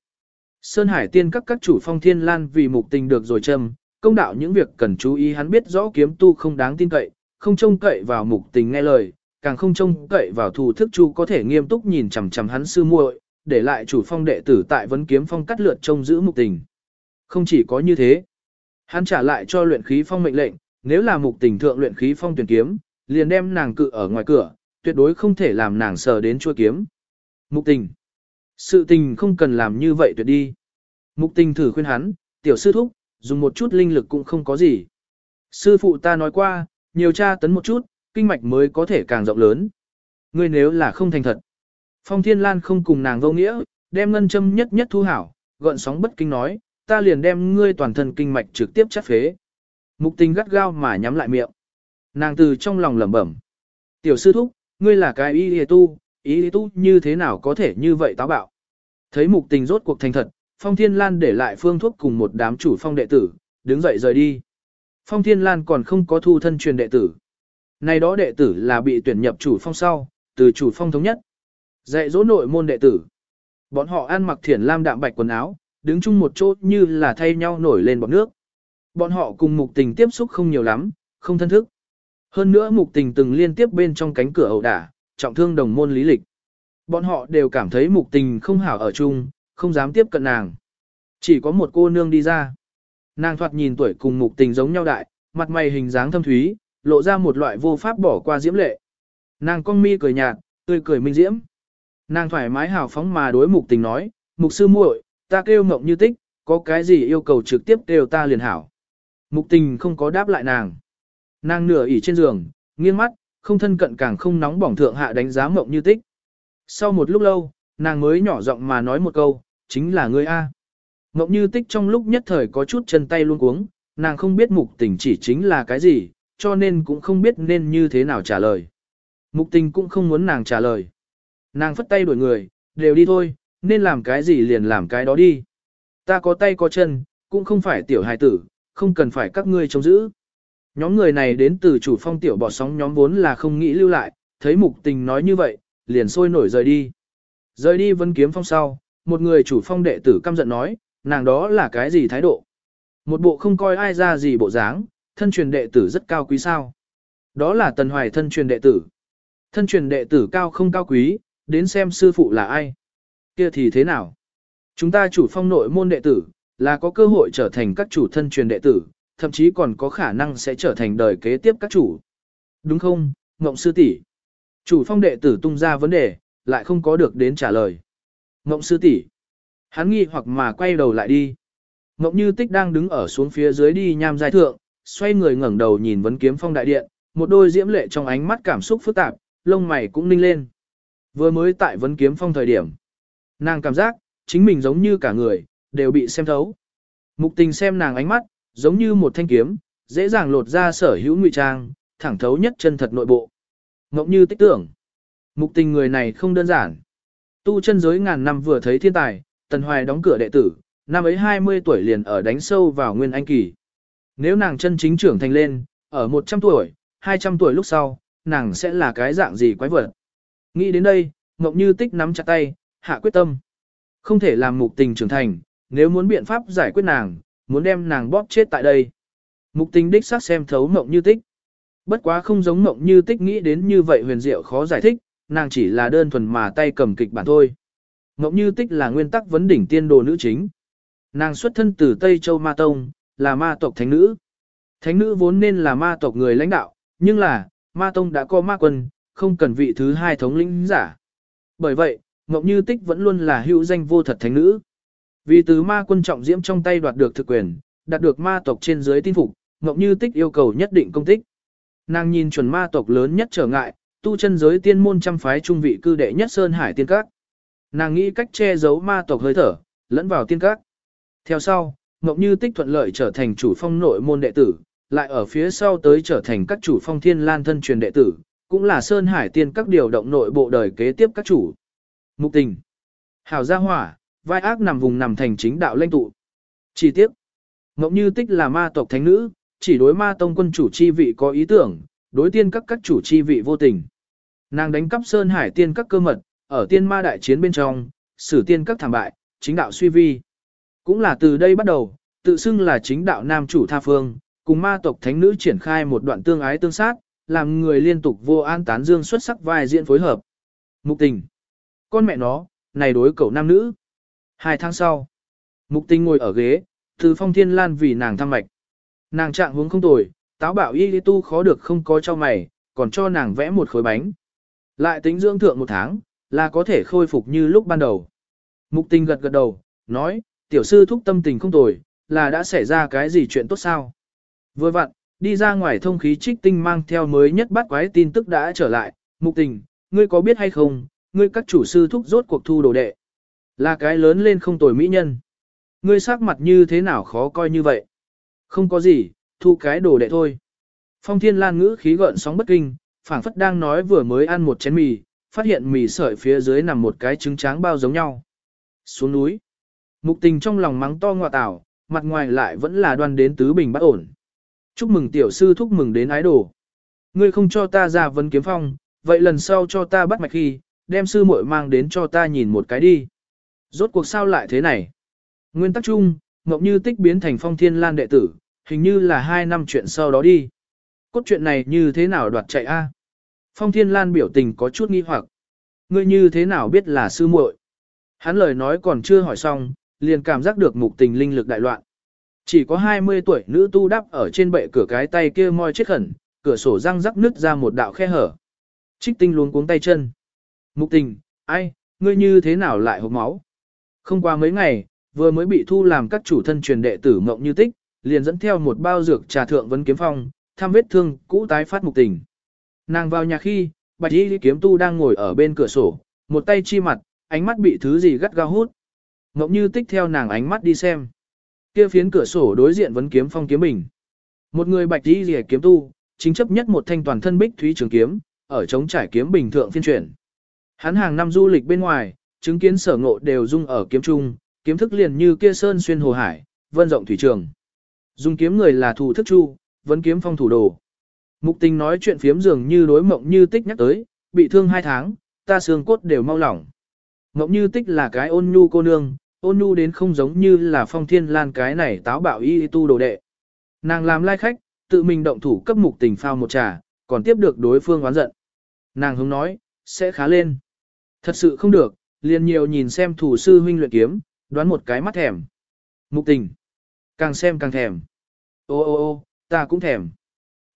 Speaker 1: Sơn Hải tiên các các chủ phong thiên lan vì mục tình được rồi châm, công đạo những việc cần chú ý hắn biết rõ kiếm tu không đáng tin cậy, không trông cậy vào mục tình nghe lời, càng không trông cậy vào thủ thức chu có thể nghiêm túc nhìn chằm chằm hắn sư muội, để lại chủ phong đệ tử tại vấn kiếm phong cắt lượt trông giữ mục tình. Không chỉ có như thế, hắn trả lại cho luyện khí phong mệnh lệnh, nếu là mục tình thượng luyện khí phong tuyển kiếm, liền đem nàng cự ở ngoài cửa, tuyệt đối không thể làm nàng sờ đến chua kiếm. Mục tình. Sự tình không cần làm như vậy tuyệt đi. Mục tình thử khuyên hắn, tiểu sư thúc, dùng một chút linh lực cũng không có gì. Sư phụ ta nói qua, nhiều tra tấn một chút, kinh mạch mới có thể càng rộng lớn. Ngươi nếu là không thành thật. Phong Thiên Lan không cùng nàng vô nghĩa, đem ngân châm nhất nhất thu hảo, gợn sóng bất kinh nói, ta liền đem ngươi toàn thân kinh mạch trực tiếp chắt phế. Mục tình gắt gao mà nhắm lại miệng. Nàng từ trong lòng lẩm bẩm. Tiểu sư thúc, ngươi là cái y y tu, y y tu như thế nào có thể như vậy táo bạo. Thấy mục tình rốt cuộc thành thật, Phong Thiên Lan để lại phương thuốc cùng một đám chủ phong đệ tử, đứng dậy rời đi. Phong Thiên Lan còn không có thu thân truyền đệ tử. Này đó đệ tử là bị tuyển nhập chủ phong sau, từ chủ phong thống nhất. Dạy dỗ nội môn đệ tử. Bọn họ ăn mặc thiển lam đạm bạch quần áo, đứng chung một chỗ như là thay nhau nổi lên bọt nước. Bọn họ cùng mục tình tiếp xúc không nhiều lắm, không thân thức. Hơn nữa mục tình từng liên tiếp bên trong cánh cửa ẩu đả, trọng thương đồng môn lý lịch. Bọn họ đều cảm thấy mục tình không hảo ở chung, không dám tiếp cận nàng. Chỉ có một cô nương đi ra. Nàng thoạt nhìn tuổi cùng mục tình giống nhau đại, mặt mày hình dáng thâm thúy, lộ ra một loại vô pháp bỏ qua diễm lệ. Nàng cong mi cười nhạt, tươi cười minh diễm. Nàng thoải mái hào phóng mà đối mục tình nói, mục sư muội, ta kêu mộng như tích, có cái gì yêu cầu trực tiếp kêu ta liền hảo. Mục tình không có đáp lại nàng. Nàng nửa ỉ trên giường, nghiêng mắt, không thân cận càng không nóng bỏng thượng hạ đánh giá mộng như tích. Sau một lúc lâu, nàng mới nhỏ giọng mà nói một câu, chính là ngươi A. Mộng như tích trong lúc nhất thời có chút chân tay luôn cuống, nàng không biết mục tình chỉ chính là cái gì, cho nên cũng không biết nên như thế nào trả lời. Mục tình cũng không muốn nàng trả lời. Nàng phất tay đuổi người, đều đi thôi, nên làm cái gì liền làm cái đó đi. Ta có tay có chân, cũng không phải tiểu hài tử, không cần phải các ngươi chống giữ. Nhóm người này đến từ chủ phong tiểu bỏ sóng nhóm vốn là không nghĩ lưu lại, thấy mục tình nói như vậy, liền sôi nổi rời đi. Rời đi vẫn kiếm phong sau, một người chủ phong đệ tử căm giận nói, nàng đó là cái gì thái độ. Một bộ không coi ai ra gì bộ dáng, thân truyền đệ tử rất cao quý sao. Đó là tần hoài thân truyền đệ tử. Thân truyền đệ tử cao không cao quý, đến xem sư phụ là ai. Kia thì thế nào? Chúng ta chủ phong nội môn đệ tử, là có cơ hội trở thành các chủ thân truyền đệ tử, thậm chí còn có khả năng sẽ trở thành đời kế tiếp các chủ. Đúng không, Ngộng sư tỷ? Chủ phong đệ tử tung ra vấn đề, lại không có được đến trả lời. Ngộng sư tỷ, Hắn nghi hoặc mà quay đầu lại đi. Ngộng như tích đang đứng ở xuống phía dưới đi nham giai thượng, xoay người ngẩng đầu nhìn vấn kiếm phong đại điện, một đôi diễm lệ trong ánh mắt cảm xúc phức tạp, lông mày cũng ninh lên. Vừa mới tại vấn kiếm phong thời điểm, nàng cảm giác, chính mình giống như cả người, đều bị xem thấu. Mục tình xem nàng ánh mắt, giống như một thanh kiếm, dễ dàng lột ra sở hữu ngụy trang, thẳng thấu nhất chân thật nội bộ. Ngộng như tích tưởng. Mục tình người này không đơn giản. Tu chân giới ngàn năm vừa thấy thiên tài, Tần Hoài đóng cửa đệ tử, năm ấy 20 tuổi liền ở đánh sâu vào nguyên anh kỳ. Nếu nàng chân chính trưởng thành lên, ở 100 tuổi, 200 tuổi lúc sau, nàng sẽ là cái dạng gì quái vật. Nghĩ đến đây, Ngọc Như Tích nắm chặt tay, hạ quyết tâm. Không thể làm mục tình trưởng thành, nếu muốn biện pháp giải quyết nàng, muốn đem nàng bóp chết tại đây. Mục tình đích xác xem thấu Ngọc Như Tích. Bất quá không giống Ngọc Như Tích nghĩ đến như vậy huyền diệu khó giải thích, nàng chỉ là đơn thuần mà tay cầm kịch bản thôi. Ngọc Như Tích là nguyên tắc vấn đỉnh tiên đồ nữ chính. Nàng xuất thân từ Tây Châu Ma Tông, là ma tộc thánh nữ. Thánh nữ vốn nên là ma tộc người lãnh đạo, nhưng là, ma tông đã có ma quân, không cần vị thứ hai thống lĩnh giả. Bởi vậy, Ngọc Như Tích vẫn luôn là hữu danh vô thật thánh nữ. Vì từ ma quân trọng diễm trong tay đoạt được thực quyền, đạt được ma tộc trên dưới tin phục, Ngọc Như Tích yêu cầu nhất định công tích. Nàng nhìn chuẩn ma tộc lớn nhất trở ngại, tu chân giới tiên môn trăm phái trung vị cư đệ nhất Sơn Hải tiên các. Nàng nghĩ cách che giấu ma tộc hơi thở, lẫn vào tiên các. Theo sau, Ngọc Như Tích thuận lợi trở thành chủ phong nội môn đệ tử, lại ở phía sau tới trở thành các chủ phong thiên lan thân truyền đệ tử, cũng là Sơn Hải tiên các điều động nội bộ đời kế tiếp các chủ. Mục tình. Hảo gia hỏa, vai ác nằm vùng nằm thành chính đạo lãnh tụ. Chi tiết. Ngộng Như Tích là ma tộc thánh nữ, chỉ đối ma tông quân chủ chi vị có ý tưởng, đối tiên các các chủ chi vị vô tình. Nàng đánh cắp Sơn Hải tiên các cơ mật, ở tiên ma đại chiến bên trong, xử tiên các thảm bại, chính đạo suy vi. Cũng là từ đây bắt đầu, tự xưng là chính đạo nam chủ tha phương, cùng ma tộc thánh nữ triển khai một đoạn tương ái tương sát, làm người liên tục vô an tán dương xuất sắc vai diễn phối hợp. Mục tình. Con mẹ nó, này đối cậu nam nữ. Hai tháng sau, mục tình ngồi ở ghế, từ phong thiên lan vì nàng thăng mạch. Nàng trạng hướng không tồi, táo bảo y lý tu khó được không có cho mày, còn cho nàng vẽ một khối bánh. Lại tính dưỡng thượng một tháng, là có thể khôi phục như lúc ban đầu. Mục tình gật gật đầu, nói, tiểu sư thúc tâm tình không tồi, là đã xảy ra cái gì chuyện tốt sao? Vừa vặn, đi ra ngoài thông khí trích tinh mang theo mới nhất bắt quái tin tức đã trở lại, mục tình, ngươi có biết hay không, ngươi các chủ sư thúc rốt cuộc thu đồ đệ. Là cái lớn lên không tồi mỹ nhân. Ngươi sắc mặt như thế nào khó coi như vậy? Không có gì, thu cái đồ đệ thôi. Phong thiên lan ngữ khí gợn sóng bất kinh, phảng phất đang nói vừa mới ăn một chén mì, phát hiện mì sợi phía dưới nằm một cái trứng tráng bao giống nhau. Xuống núi. Mục tình trong lòng mắng to ngọa tảo, mặt ngoài lại vẫn là đoan đến tứ bình bất ổn. Chúc mừng tiểu sư thúc mừng đến ái đồ. Ngươi không cho ta ra vấn kiếm phong, vậy lần sau cho ta bắt mạch khi, đem sư muội mang đến cho ta nhìn một cái đi. Rốt cuộc sao lại thế này? Nguyên tắc chung, Ngọc Như tích biến thành phong thiên lan đệ tử, hình như là hai năm chuyện sau đó đi. Cốt truyện này như thế nào đoạt chạy a? Phong thiên lan biểu tình có chút nghi hoặc. Ngươi như thế nào biết là sư muội? Hắn lời nói còn chưa hỏi xong, liền cảm giác được mục tình linh lực đại loạn. Chỉ có 20 tuổi nữ tu đắp ở trên bệ cửa cái tay kia moi chết khẩn, cửa sổ răng rắc nứt ra một đạo khe hở. Trích tinh luống cuống tay chân. Mục tình, ai, ngươi như thế nào lại hộp máu? Không qua mấy ngày, vừa mới bị thu làm các chủ thân truyền đệ tử mộng như tích, liền dẫn theo một bao dược trà thượng vấn kiếm phong, thăm vết thương, cũ tái phát mục tình. Nàng vào nhà khi, bạch y kiếm tu đang ngồi ở bên cửa sổ, một tay chi mặt, ánh mắt bị thứ gì gắt gao hút. Ngọc Như tích theo nàng ánh mắt đi xem. Kia phiến cửa sổ đối diện vấn kiếm phong kiếm bình. Một người bạch y rìa kiếm tu, chính chấp nhất một thanh toàn thân bích thúy trường kiếm, ở chống trải kiếm bình thượng phiên chuyển. Hắn hàng năm du lịch bên ngoài, chứng kiến sở ngộ đều dung ở kiếm trung, kiếm thức liền như kia sơn xuyên hồ hải, vân rộng thủy trường. Dùng kiếm người là thủ thức chu, vấn kiếm phong thủ đồ. Mục tình nói chuyện phiếm dường như đối mộng như tích nhắc tới, bị thương hai tháng, ta xương cốt đều mau lỏng. Mộng như tích là cái ôn nhu cô nương, ôn nhu đến không giống như là phong thiên lan cái này táo bạo y tu đồ đệ. Nàng làm lai khách, tự mình động thủ cấp mục tình phao một trà, còn tiếp được đối phương oán giận. Nàng hướng nói, sẽ khá lên. Thật sự không được, liền nhiều nhìn xem thủ sư huynh luyện kiếm, đoán một cái mắt thèm. Mục tình. Càng xem càng thèm. Ô ô ô, ta cũng thèm.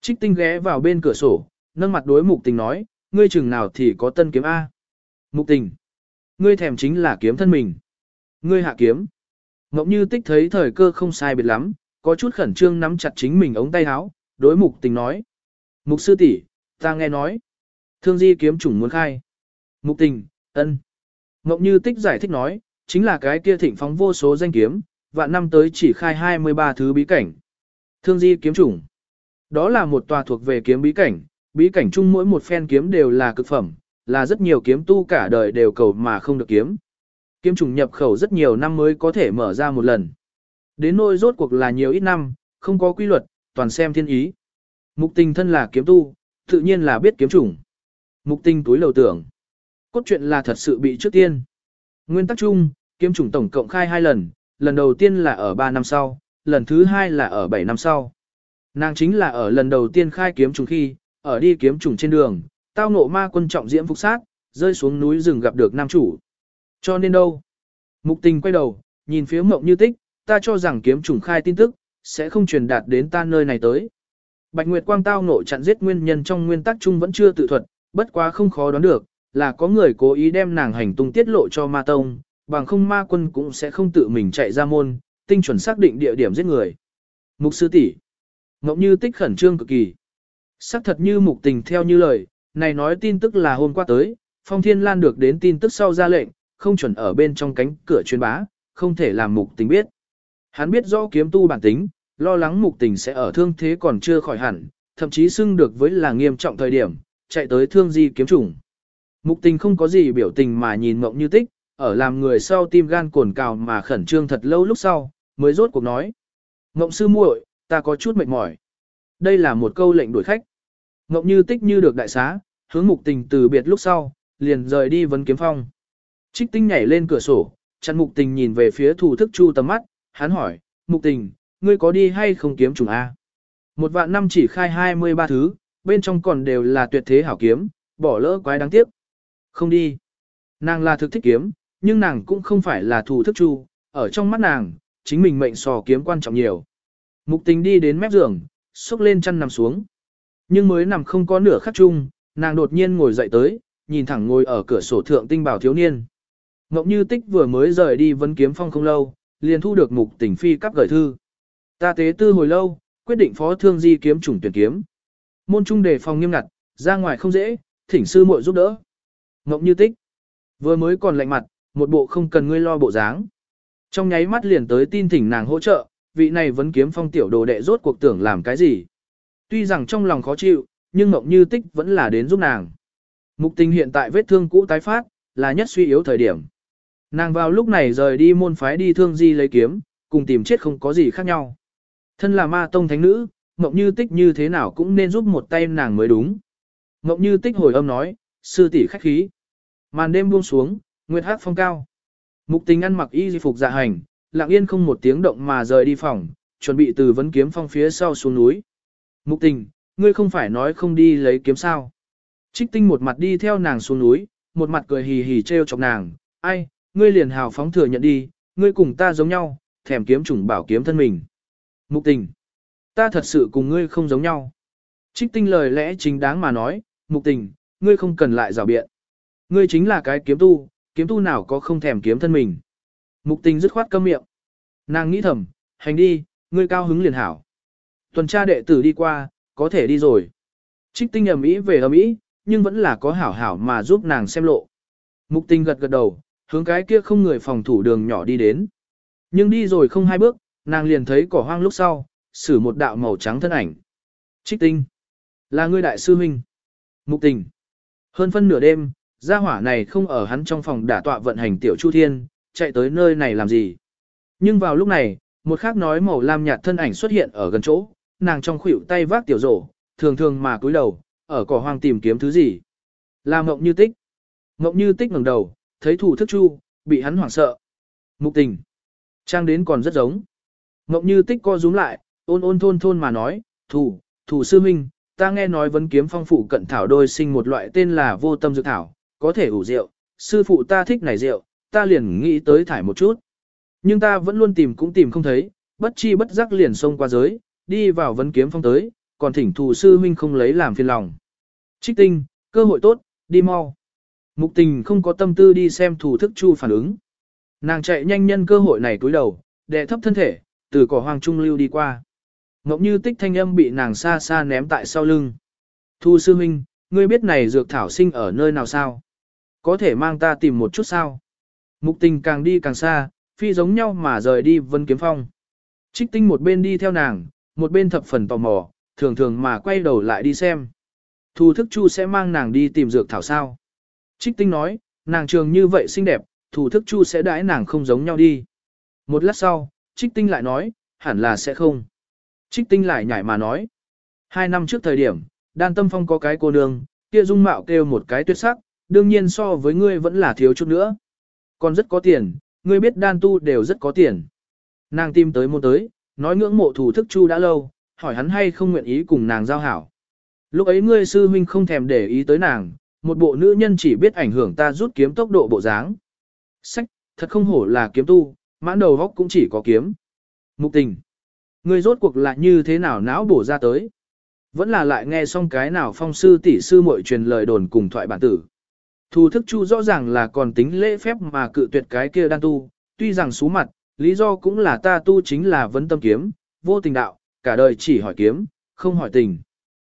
Speaker 1: Trích tinh ghé vào bên cửa sổ, nâng mặt đối mục tình nói, ngươi chừng nào thì có tân kiếm A. Mục tình. Ngươi thèm chính là kiếm thân mình. Ngươi hạ kiếm. Ngọc như tích thấy thời cơ không sai biệt lắm, có chút khẩn trương nắm chặt chính mình ống tay áo, đối mục tình nói. Mục sư tỷ, ta nghe nói. Thương di kiếm chủng muốn khai. Mục tình, ân. Ngọc như tích giải thích nói, chính là cái kia thịnh phóng vô số danh kiếm, vạn năm tới chỉ khai 23 thứ bí cảnh. Thương di kiếm chủng. Đó là một tòa thuộc về kiếm bí cảnh, bí cảnh chung mỗi một phen kiếm đều là cực phẩm, là rất nhiều kiếm tu cả đời đều cầu mà không được kiếm. Kiếm trùng nhập khẩu rất nhiều năm mới có thể mở ra một lần. Đến nỗi rốt cuộc là nhiều ít năm, không có quy luật, toàn xem thiên ý. Mục tình thân là kiếm tu, tự nhiên là biết kiếm trùng. Mục tình túi lầu tưởng. Cốt truyện là thật sự bị trước tiên. Nguyên tắc chung, kiếm trùng tổng cộng khai hai lần, lần đầu tiên là ở 3 năm sau, lần thứ hai là ở 7 năm sau. Nàng chính là ở lần đầu tiên khai kiếm trùng khi, ở đi kiếm trùng trên đường, tao ngộ ma quân trọng diễm phục sát, rơi xuống núi rừng gặp được nam chủ. Cho nên đâu? Mục tình quay đầu, nhìn phía mộng như tích, ta cho rằng kiếm trùng khai tin tức, sẽ không truyền đạt đến ta nơi này tới. Bạch Nguyệt Quang tao nộ chặn giết nguyên nhân trong nguyên tắc chung vẫn chưa tự thuật, bất quá không khó đoán được, là có người cố ý đem nàng hành tung tiết lộ cho ma tông, bằng không ma quân cũng sẽ không tự mình chạy ra môn, tinh chuẩn xác định địa điểm giết người. Mục sư tỷ, Ngọc Như tích khẩn trương cực kỳ. Sắc thật như mục tình theo như lời, này nói tin tức là hôm qua tới, Phong Thiên Lan được đến tin tức sau ra lệnh, không chuẩn ở bên trong cánh cửa truyền bá, không thể làm mục tình biết. Hắn biết rõ kiếm tu bản tính, lo lắng mục tình sẽ ở thương thế còn chưa khỏi hẳn, thậm chí xưng được với là nghiêm trọng thời điểm, chạy tới thương di kiếm chủng. Mục tình không có gì biểu tình mà nhìn mộng như tích, ở làm người sau tim gan cồn cào mà khẩn trương thật lâu lúc sau, mới rốt cuộc nói. Mộng sư muội, ta có chút mệt mỏi. Đây là một câu lệnh đuổi khách. Mộng như tích như được đại xá, hướng mục tình từ biệt lúc sau, liền rời đi vấn kiếm phong. Trích tinh nhảy lên cửa sổ, chặn mục tình nhìn về phía thủ thức chu tầm mắt, hắn hỏi, mục tình, ngươi có đi hay không kiếm trùng A? Một vạn năm chỉ khai 23 thứ, bên trong còn đều là tuyệt thế hảo kiếm, bỏ lỡ quái đáng tiếc. Không đi. Nàng là thực thích kiếm, nhưng nàng cũng không phải là thủ thức chu, ở trong mắt nàng, chính mình mệnh sò kiếm quan trọng nhiều. Mục tình đi đến mép giường, xúc lên chân nằm xuống. Nhưng mới nằm không có nửa khắc chung, nàng đột nhiên ngồi dậy tới, nhìn thẳng ngồi ở cửa sổ thượng tinh bảo thiếu niên. Ngọc Như Tích vừa mới rời đi vấn kiếm phong không lâu, liền thu được mục tình phi cắp gửi thư. Ta tế tư hồi lâu, quyết định phó thương di kiếm chủng tuyển kiếm. Môn trung đề phòng nghiêm ngặt, ra ngoài không dễ, thỉnh sư muội giúp đỡ. Ngọc Như Tích vừa mới còn lạnh mặt, một bộ không cần ngươi lo bộ dáng. Trong nháy mắt liền tới tin thỉnh nàng hỗ trợ, vị này vẫn kiếm phong tiểu đồ đệ rốt cuộc tưởng làm cái gì. Tuy rằng trong lòng khó chịu, nhưng Ngọc Như Tích vẫn là đến giúp nàng. Mục tình hiện tại vết thương cũ tái phát, là nhất suy yếu thời điểm. Nàng vào lúc này rời đi môn phái đi thương di lấy kiếm, cùng tìm chết không có gì khác nhau. Thân là ma tông thánh nữ, Ngọc Như Tích như thế nào cũng nên giúp một tay nàng mới đúng. Ngọc Như Tích hồi âm nói, sư tỷ khách khí. Màn đêm buông xuống, nguyệt hát phong cao. Mục tình ăn mặc y di phục dạ hành, lặng yên không một tiếng động mà rời đi phòng, chuẩn bị từ vấn kiếm phong phía sau xuống núi. Mục tình, ngươi không phải nói không đi lấy kiếm sao. Trích tinh một mặt đi theo nàng xuống núi, một mặt cười hì hì treo chọc nàng, ai, ngươi liền hào phóng thừa nhận đi, ngươi cùng ta giống nhau, thèm kiếm chủng bảo kiếm thân mình. Mục tình, ta thật sự cùng ngươi không giống nhau. Trích tinh lời lẽ chính đáng mà nói, mục tình, ngươi không cần lại rào biện. Ngươi chính là cái kiếm tu, kiếm tu nào có không thèm kiếm thân mình. Mục tình dứt khoát câm miệng. Nàng nghĩ thầm, hành đi, ngươi cao hứng liền hảo. Tuần tra đệ tử đi qua, có thể đi rồi. Trích tinh ẩm ý về ẩm ý, nhưng vẫn là có hảo hảo mà giúp nàng xem lộ. Mục tình gật gật đầu, hướng cái kia không người phòng thủ đường nhỏ đi đến. Nhưng đi rồi không hai bước, nàng liền thấy cỏ hoang lúc sau, xử một đạo màu trắng thân ảnh. Trích tinh. Là ngươi đại sư huynh. Mục tình. Hơn phân nửa đêm, gia hỏa này không ở hắn trong phòng đả tọa vận hành tiểu chu thiên, chạy tới nơi này làm gì. Nhưng vào lúc này, một khác nói màu lam nhạt thân ảnh xuất hiện ở gần chỗ, nàng trong khuỷu tay vác tiểu rổ, thường thường mà cúi đầu, ở cỏ hoang tìm kiếm thứ gì. Là mộng như tích. Mộng như tích ngẩng đầu, thấy thủ thức chu, bị hắn hoảng sợ. Mục tình. Trang đến còn rất giống. Mộng như tích co rúm lại, ôn ôn thôn thôn mà nói, thủ, thủ sư minh, ta nghe nói vấn kiếm phong phụ cận thảo đôi sinh một loại tên là vô tâm dược thảo, có thể ủ rượu, sư phụ ta thích này rượu, ta liền nghĩ tới thải một chút. Nhưng ta vẫn luôn tìm cũng tìm không thấy, bất chi bất giác liền xông qua giới, đi vào vấn kiếm phong tới, còn thỉnh thủ sư huynh không lấy làm phiền lòng. Trích tinh, cơ hội tốt, đi mau. Mục tình không có tâm tư đi xem thủ thức chu phản ứng. Nàng chạy nhanh nhân cơ hội này cúi đầu, đệ thấp thân thể, từ cỏ hoàng trung lưu đi qua. Ngọc như tích thanh âm bị nàng xa xa ném tại sau lưng. Thu sư huynh, ngươi biết này dược thảo sinh ở nơi nào sao? Có thể mang ta tìm một chút sao? Mục tình càng đi càng xa, phi giống nhau mà rời đi vân kiếm phong. Trích tinh một bên đi theo nàng, một bên thập phần tò mò, thường thường mà quay đầu lại đi xem. Thu thức chu sẽ mang nàng đi tìm dược thảo sao. Trích tinh nói, nàng trường như vậy xinh đẹp, thủ thức chu sẽ đãi nàng không giống nhau đi. Một lát sau, trích tinh lại nói, hẳn là sẽ không. Trích tinh lại nhảy mà nói. Hai năm trước thời điểm, đan tâm phong có cái cô nương, kia dung mạo kêu một cái tuyệt sắc, đương nhiên so với ngươi vẫn là thiếu chút nữa. Còn rất có tiền, ngươi biết đan tu đều rất có tiền. Nàng tìm tới môn tới, nói ngưỡng mộ thủ thức chu đã lâu, hỏi hắn hay không nguyện ý cùng nàng giao hảo. Lúc ấy ngươi sư huynh không thèm để ý tới nàng, một bộ nữ nhân chỉ biết ảnh hưởng ta rút kiếm tốc độ bộ dáng. Sách, thật không hổ là kiếm tu, mãn đầu góc cũng chỉ có kiếm. Mục tình. ngươi rốt cuộc lại như thế nào não bổ ra tới. Vẫn là lại nghe xong cái nào phong sư tỷ sư muội truyền lời đồn cùng thoại bản tử. Thù thức chu rõ ràng là còn tính lễ phép mà cự tuyệt cái kia đan tu, tuy rằng xú mặt, lý do cũng là ta tu chính là vấn tâm kiếm, vô tình đạo, cả đời chỉ hỏi kiếm, không hỏi tình.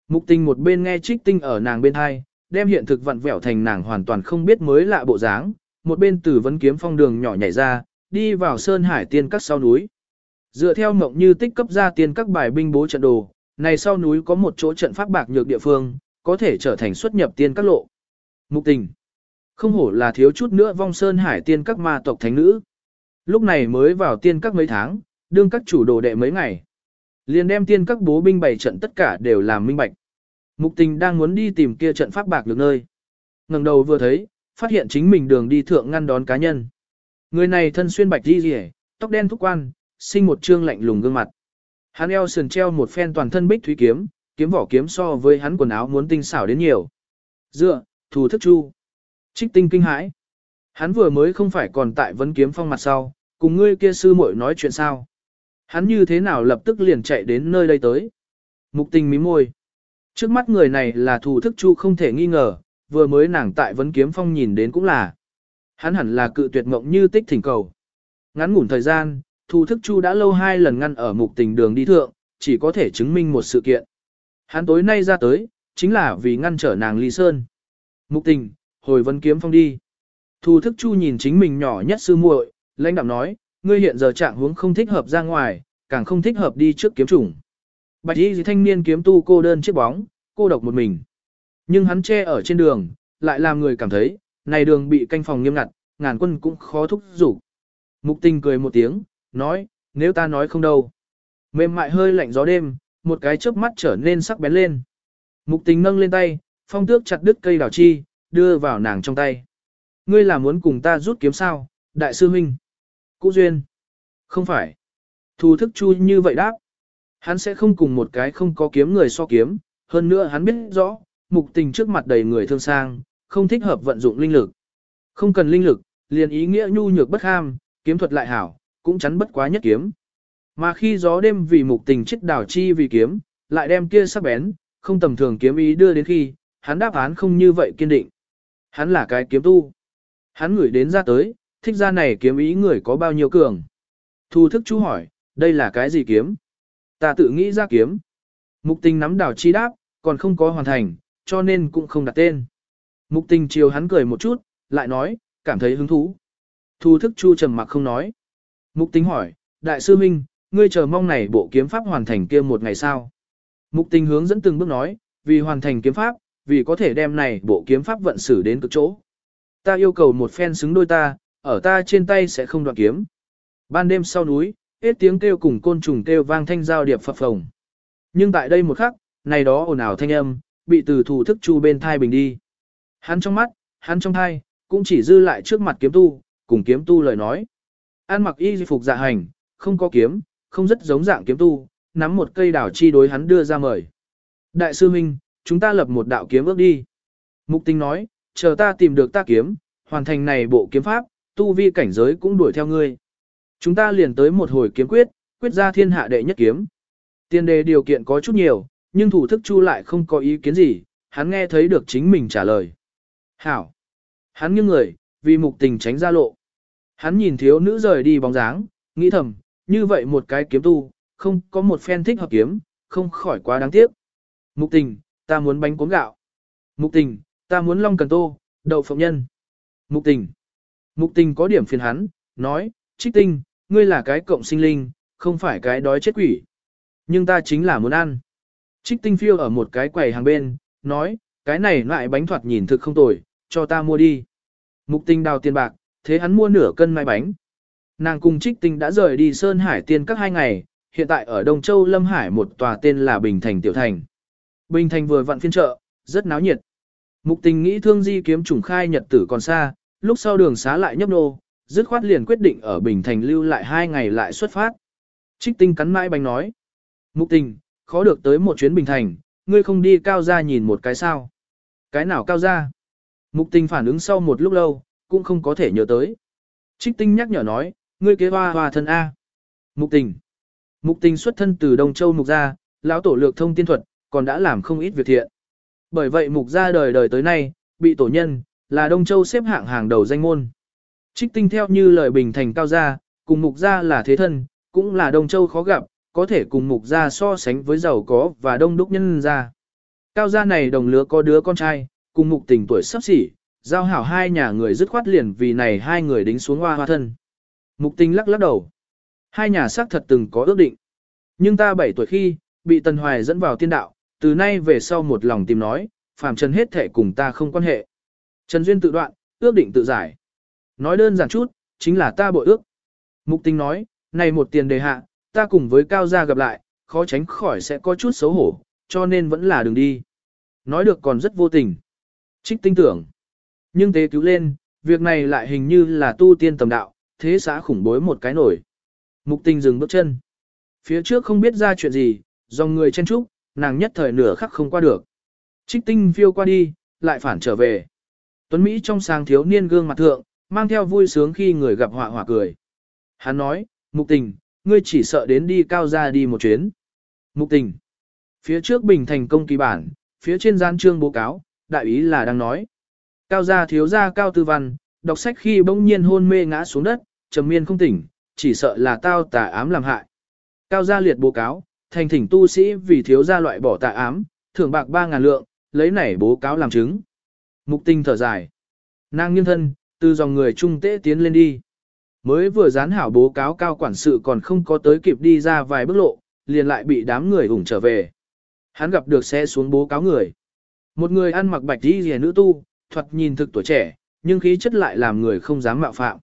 Speaker 1: Mục tình một bên nghe trích tinh ở nàng bên hai, đem hiện thực vặn vẹo thành nàng hoàn toàn không biết mới lạ bộ dáng, một bên từ vấn kiếm phong đường nhỏ nhảy ra, đi vào sơn hải tiên các sau núi. Dựa theo mộng như tích cấp ra tiên các bài binh bố trận đồ, này sau núi có một chỗ trận pháp bạc nhược địa phương, có thể trở thành xuất nhập tiên các lộ. Mục tình. Không hổ là thiếu chút nữa vong sơn hải tiên các ma tộc thánh nữ. Lúc này mới vào tiên các mấy tháng, đương các chủ đồ đệ mấy ngày. Liền đem tiên các bố binh bày trận tất cả đều làm minh bạch. Mục tình đang muốn đi tìm kia trận pháp bạc được nơi. ngẩng đầu vừa thấy, phát hiện chính mình đường đi thượng ngăn đón cá nhân. Người này thân xuyên bạch đi rỉ, tóc đen thúc quan, sinh một trương lạnh lùng gương mặt. Hắn eo sườn treo một phen toàn thân bích thúy kiếm, kiếm vỏ kiếm so với hắn quần áo muốn tinh xảo đến nhiều. Dựa, thù thức chu. Trích tinh kinh hãi. Hắn vừa mới không phải còn tại vấn kiếm phong mặt sau, cùng ngươi kia sư muội nói chuyện sao. Hắn như thế nào lập tức liền chạy đến nơi đây tới. Mục tình mím môi. Trước mắt người này là thù thức chu không thể nghi ngờ, vừa mới nàng tại vấn kiếm phong nhìn đến cũng là. Hắn hẳn là cự tuyệt mộng như tích thỉnh cầu. Ngắn ngủn thời gian, thù thức chu đã lâu hai lần ngăn ở mục tình đường đi thượng, chỉ có thể chứng minh một sự kiện. Hắn tối nay ra tới, chính là vì ngăn trở nàng ly sơn. Mục tình, hồi vấn kiếm phong đi. Thù thức chu nhìn chính mình nhỏ nhất sư muội, lãnh đạm nói, ngươi hiện giờ trạng huống không thích hợp ra ngoài, càng không thích hợp đi trước kiếm chủng. Bạch y thanh niên kiếm tu cô đơn chiếc bóng, cô độc một mình. Nhưng hắn che ở trên đường, lại làm người cảm thấy, này đường bị canh phòng nghiêm ngặt, ngàn quân cũng khó thúc rủ. Mục tình cười một tiếng, nói, nếu ta nói không đâu. Mềm mại hơi lạnh gió đêm, một cái chớp mắt trở nên sắc bén lên. Mục tình nâng lên tay, phong tước chặt đứt cây đào chi, đưa vào nàng trong tay. Ngươi là muốn cùng ta rút kiếm sao, đại sư huynh? Cũ duyên. Không phải. Thù thức chu như vậy đáp. Hắn sẽ không cùng một cái không có kiếm người so kiếm, hơn nữa hắn biết rõ, mục tình trước mặt đầy người thương sang, không thích hợp vận dụng linh lực. Không cần linh lực, liền ý nghĩa nhu nhược bất ham, kiếm thuật lại hảo, cũng chắn bất quá nhất kiếm. Mà khi gió đêm vì mục tình chết đảo chi vì kiếm, lại đem kia sắc bén, không tầm thường kiếm ý đưa đến khi, hắn đáp án không như vậy kiên định. Hắn là cái kiếm tu. Hắn ngửi đến ra tới, thích ra này kiếm ý người có bao nhiêu cường. Thu thức chú hỏi, đây là cái gì kiếm? Ta tự nghĩ ra kiếm. Mục tình nắm đảo chi đáp, còn không có hoàn thành, cho nên cũng không đặt tên. Mục tình chiều hắn cười một chút, lại nói, cảm thấy hứng thú. Thu thức chu trầm mặc không nói. Mục tình hỏi, đại sư Minh, ngươi chờ mong này bộ kiếm pháp hoàn thành kia một ngày sao? Mục tình hướng dẫn từng bước nói, vì hoàn thành kiếm pháp, vì có thể đem này bộ kiếm pháp vận xử đến cực chỗ. Ta yêu cầu một phen xứng đôi ta, ở ta trên tay sẽ không đoạn kiếm. Ban đêm sau núi, hết tiếng kêu cùng côn trùng kêu vang thanh giao điệp phập phồng. Nhưng tại đây một khắc, này đó ồn ào thanh âm, bị từ thủ thức chu bên thai bình đi. Hắn trong mắt, hắn trong thai, cũng chỉ dư lại trước mặt kiếm tu, cùng kiếm tu lời nói. An mặc y phục dạ hành, không có kiếm, không rất giống dạng kiếm tu, nắm một cây đảo chi đối hắn đưa ra mời. Đại sư Minh, chúng ta lập một đạo kiếm ước đi. Mục tinh nói, chờ ta tìm được ta kiếm, hoàn thành này bộ kiếm pháp, tu vi cảnh giới cũng đuổi theo ngươi. Chúng ta liền tới một hồi kiếm quyết, quyết ra thiên hạ đệ nhất kiếm. Tiên đề điều kiện có chút nhiều, nhưng thủ thức chu lại không có ý kiến gì, hắn nghe thấy được chính mình trả lời. Hảo! Hắn nghiêng người, vì mục tình tránh ra lộ. Hắn nhìn thiếu nữ rời đi bóng dáng, nghĩ thầm, như vậy một cái kiếm tu, không có một phen thích hợp kiếm, không khỏi quá đáng tiếc. Mục tình, ta muốn bánh cuốn gạo. Mục tình, ta muốn long cần tô, đậu phộng nhân. Mục tình. Mục tình có điểm phiền hắn, nói, trích tinh, ngươi là cái cộng sinh linh, không phải cái đói chết quỷ. Nhưng ta chính là muốn ăn. Trích tinh phiêu ở một cái quầy hàng bên, nói, cái này loại bánh thoạt nhìn thực không tồi, cho ta mua đi. Mục tình đào tiền bạc, thế hắn mua nửa cân mai bánh. Nàng cùng trích tinh đã rời đi Sơn Hải tiên các hai ngày, hiện tại ở Đông Châu Lâm Hải một tòa tên là Bình Thành Tiểu Thành. Bình Thành vừa vặn phiên chợ, rất náo nhiệt. Mục tình nghĩ thương di kiếm trùng khai nhật tử còn xa, lúc sau đường xá lại nhấp nô, dứt khoát liền quyết định ở Bình Thành lưu lại hai ngày lại xuất phát. Trích tinh cắn mãi bánh nói. Mục tình, khó được tới một chuyến Bình Thành, ngươi không đi cao ra nhìn một cái sao. Cái nào cao ra? Mục tình phản ứng sau một lúc lâu, cũng không có thể nhớ tới. Trích tinh nhắc nhở nói, ngươi kế hoa hoa thân A. Mục tình. Mục tình xuất thân từ Đông Châu Mục gia, lão tổ lược thông tiên thuật, còn đã làm không ít việc thiện. Bởi vậy Mục gia đời đời tới nay, bị tổ nhân, là Đông Châu xếp hạng hàng đầu danh môn. Trích tinh theo như lời bình thành cao gia, cùng Mục gia là thế thân, cũng là Đông Châu khó gặp, có thể cùng Mục gia so sánh với giàu có và đông đúc nhân gia. Cao gia này đồng lứa có đứa con trai, cùng Mục tình tuổi sắp xỉ, giao hảo hai nhà người dứt khoát liền vì này hai người đính xuống hoa hoa thân. Mục tình lắc lắc đầu. Hai nhà xác thật từng có ước định. Nhưng ta bảy tuổi khi, bị Tần Hoài dẫn vào tiên đạo, từ nay về sau một lòng tìm nói, phàm trần hết thể cùng ta không quan hệ. Trần Duyên tự đoạn, ước định tự giải. Nói đơn giản chút, chính là ta bội ước. Mục tình nói, này một tiền đề hạ, ta cùng với Cao Gia gặp lại, khó tránh khỏi sẽ có chút xấu hổ, cho nên vẫn là đường đi. Nói được còn rất vô tình. Trích tinh tưởng. Nhưng tế cứu lên, việc này lại hình như là tu tiên tầm đạo, thế xã khủng bối một cái nổi. Mục tình dừng bước chân. Phía trước không biết ra chuyện gì, dòng người chen trúc, nàng nhất thời nửa khắc không qua được. Trích tinh phiêu qua đi, lại phản trở về. Tuấn Mỹ trong sáng thiếu niên gương mặt thượng, mang theo vui sướng khi người gặp họa họa cười. Hắn nói, mục tình, ngươi chỉ sợ đến đi cao ra đi một chuyến. Mục tình. Phía trước bình thành công kỳ bản, phía trên gian trương bố cáo, đại ý là đang nói. Cao gia thiếu gia cao tư văn, đọc sách khi bỗng nhiên hôn mê ngã xuống đất, trầm miên không tỉnh, chỉ sợ là tao tà ám làm hại. Cao gia liệt bố cáo, thành thỉnh tu sĩ vì thiếu gia loại bỏ tà ám, thưởng bạc 3.000 lượng, lấy này bố cáo làm chứng. Mục tinh thở dài. Nàng nghiêng thân, từ dòng người trung tế tiến lên đi. Mới vừa dán hảo bố cáo cao quản sự còn không có tới kịp đi ra vài bước lộ, liền lại bị đám người ủng trở về. Hắn gặp được xe xuống bố cáo người. Một người ăn mặc bạch đi rìa nữ tu, thoạt nhìn thực tuổi trẻ, nhưng khí chất lại làm người không dám mạo phạm.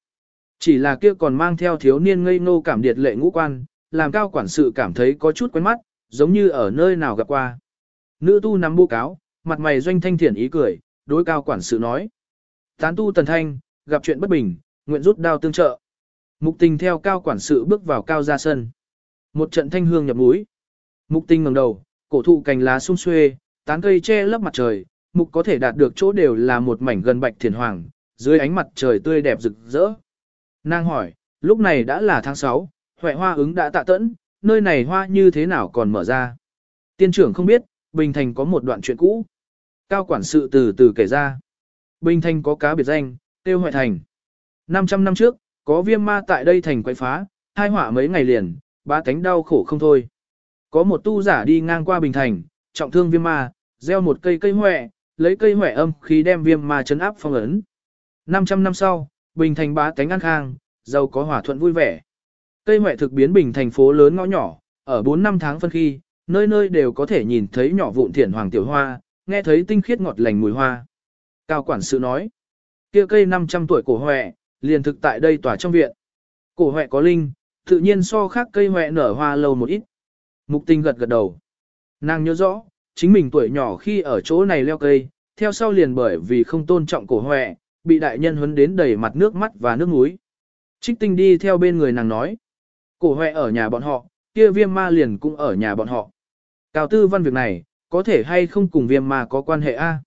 Speaker 1: Chỉ là kia còn mang theo thiếu niên ngây ngô cảm điệt lệ ngũ quan, làm cao quản sự cảm thấy có chút quen mắt, giống như ở nơi nào gặp qua. Nữ tu nắm bố cáo, mặt mày doanh thanh thiện ý cười, đối cao quản sự nói. Tán tu tần thanh, gặp chuyện bất bình, nguyện rút đao tương trợ. Mục tình theo cao quản sự bước vào cao ra sân. Một trận thanh hương nhập núi. Mục tình ngẩng đầu, cổ thụ cành lá sung xuê, tán cây che lấp mặt trời, mục có thể đạt được chỗ đều là một mảnh gần bạch thiền hoàng, dưới ánh mặt trời tươi đẹp rực rỡ. Nàng hỏi, lúc này đã là tháng 6, huệ hoa ứng đã tạ tẫn, nơi này hoa như thế nào còn mở ra. Tiên trưởng không biết, Bình Thành có một đoạn chuyện cũ. Cao quản sự từ từ kể ra. Bình Thành có cá biệt danh, tiêu huệ thành. 500 năm trước, có viêm ma tại đây thành quậy phá, hai họa mấy ngày liền, ba cánh đau khổ không thôi. Có một tu giả đi ngang qua Bình Thành, trọng thương viêm ma, gieo một cây cây huệ, lấy cây huệ âm khí đem viêm ma chấn áp phong ấn. 500 năm sau, Bình Thành bá tánh an khang, giàu có hòa thuận vui vẻ. Cây mẹ thực biến Bình thành phố lớn ngõ nhỏ, ở 4 năm tháng phân khi, nơi nơi đều có thể nhìn thấy nhỏ vụn thiển hoàng tiểu hoa, nghe thấy tinh khiết ngọt lành mùi hoa. Cao quản sự nói, kia cây 500 tuổi cổ hoẹ, liền thực tại đây tỏa trong viện. Cổ hoẹ có linh, tự nhiên so khác cây hoẹ nở hoa lâu một ít. Mục tinh gật gật đầu. Nàng nhớ rõ, chính mình tuổi nhỏ khi ở chỗ này leo cây, theo sau liền bởi vì không tôn trọng cổ hoẹ, bị đại nhân huấn đến đầy mặt nước mắt và nước mũi. Trích tinh đi theo bên người nàng nói. Cổ huệ ở nhà bọn họ, kia viêm ma liền cũng ở nhà bọn họ. Cao tư văn việc này, có thể hay không cùng viêm ma có quan hệ a?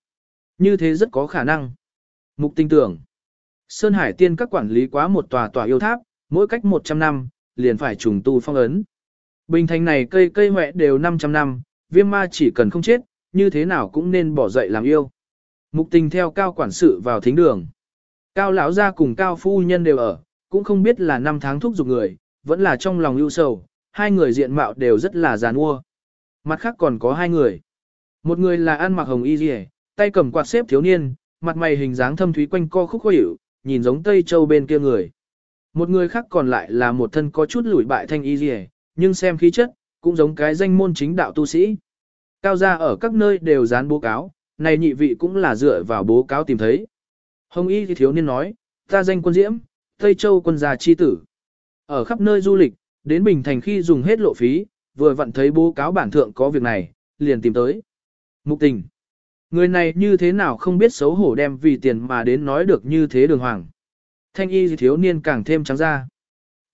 Speaker 1: Như thế rất có khả năng. Mục tinh tưởng. Sơn Hải tiên các quản lý quá một tòa tòa yêu tháp, mỗi cách 100 năm, liền phải trùng tu phong ấn. Bình thành này cây cây huệ đều 500 năm, viêm ma chỉ cần không chết, như thế nào cũng nên bỏ dậy làm yêu. Mục tình theo cao quản sự vào thính đường. Cao lão gia cùng cao phu nhân đều ở, cũng không biết là năm tháng thúc giục người, vẫn là trong lòng ưu sầu, hai người diện mạo đều rất là giàn ua. Mặt khác còn có hai người. Một người là ăn mặc hồng y rìa, tay cầm quạt xếp thiếu niên, mặt mày hình dáng thâm thúy quanh co khúc khuỷu, nhìn giống Tây Châu bên kia người. Một người khác còn lại là một thân có chút lủi bại thanh y rìa, nhưng xem khí chất, cũng giống cái danh môn chính đạo tu sĩ. Cao gia ở các nơi đều dán bố cáo, này nhị vị cũng là dựa vào bố cáo tìm thấy. Hồng y thì thiếu niên nói, ta danh quân diễm, Tây Châu quân gia chi tử. Ở khắp nơi du lịch, đến Bình Thành khi dùng hết lộ phí, vừa vặn thấy bố cáo bản thượng có việc này, liền tìm tới. Mục tình. Người này như thế nào không biết xấu hổ đem vì tiền mà đến nói được như thế đường hoàng. Thanh y thiếu niên càng thêm trắng ra.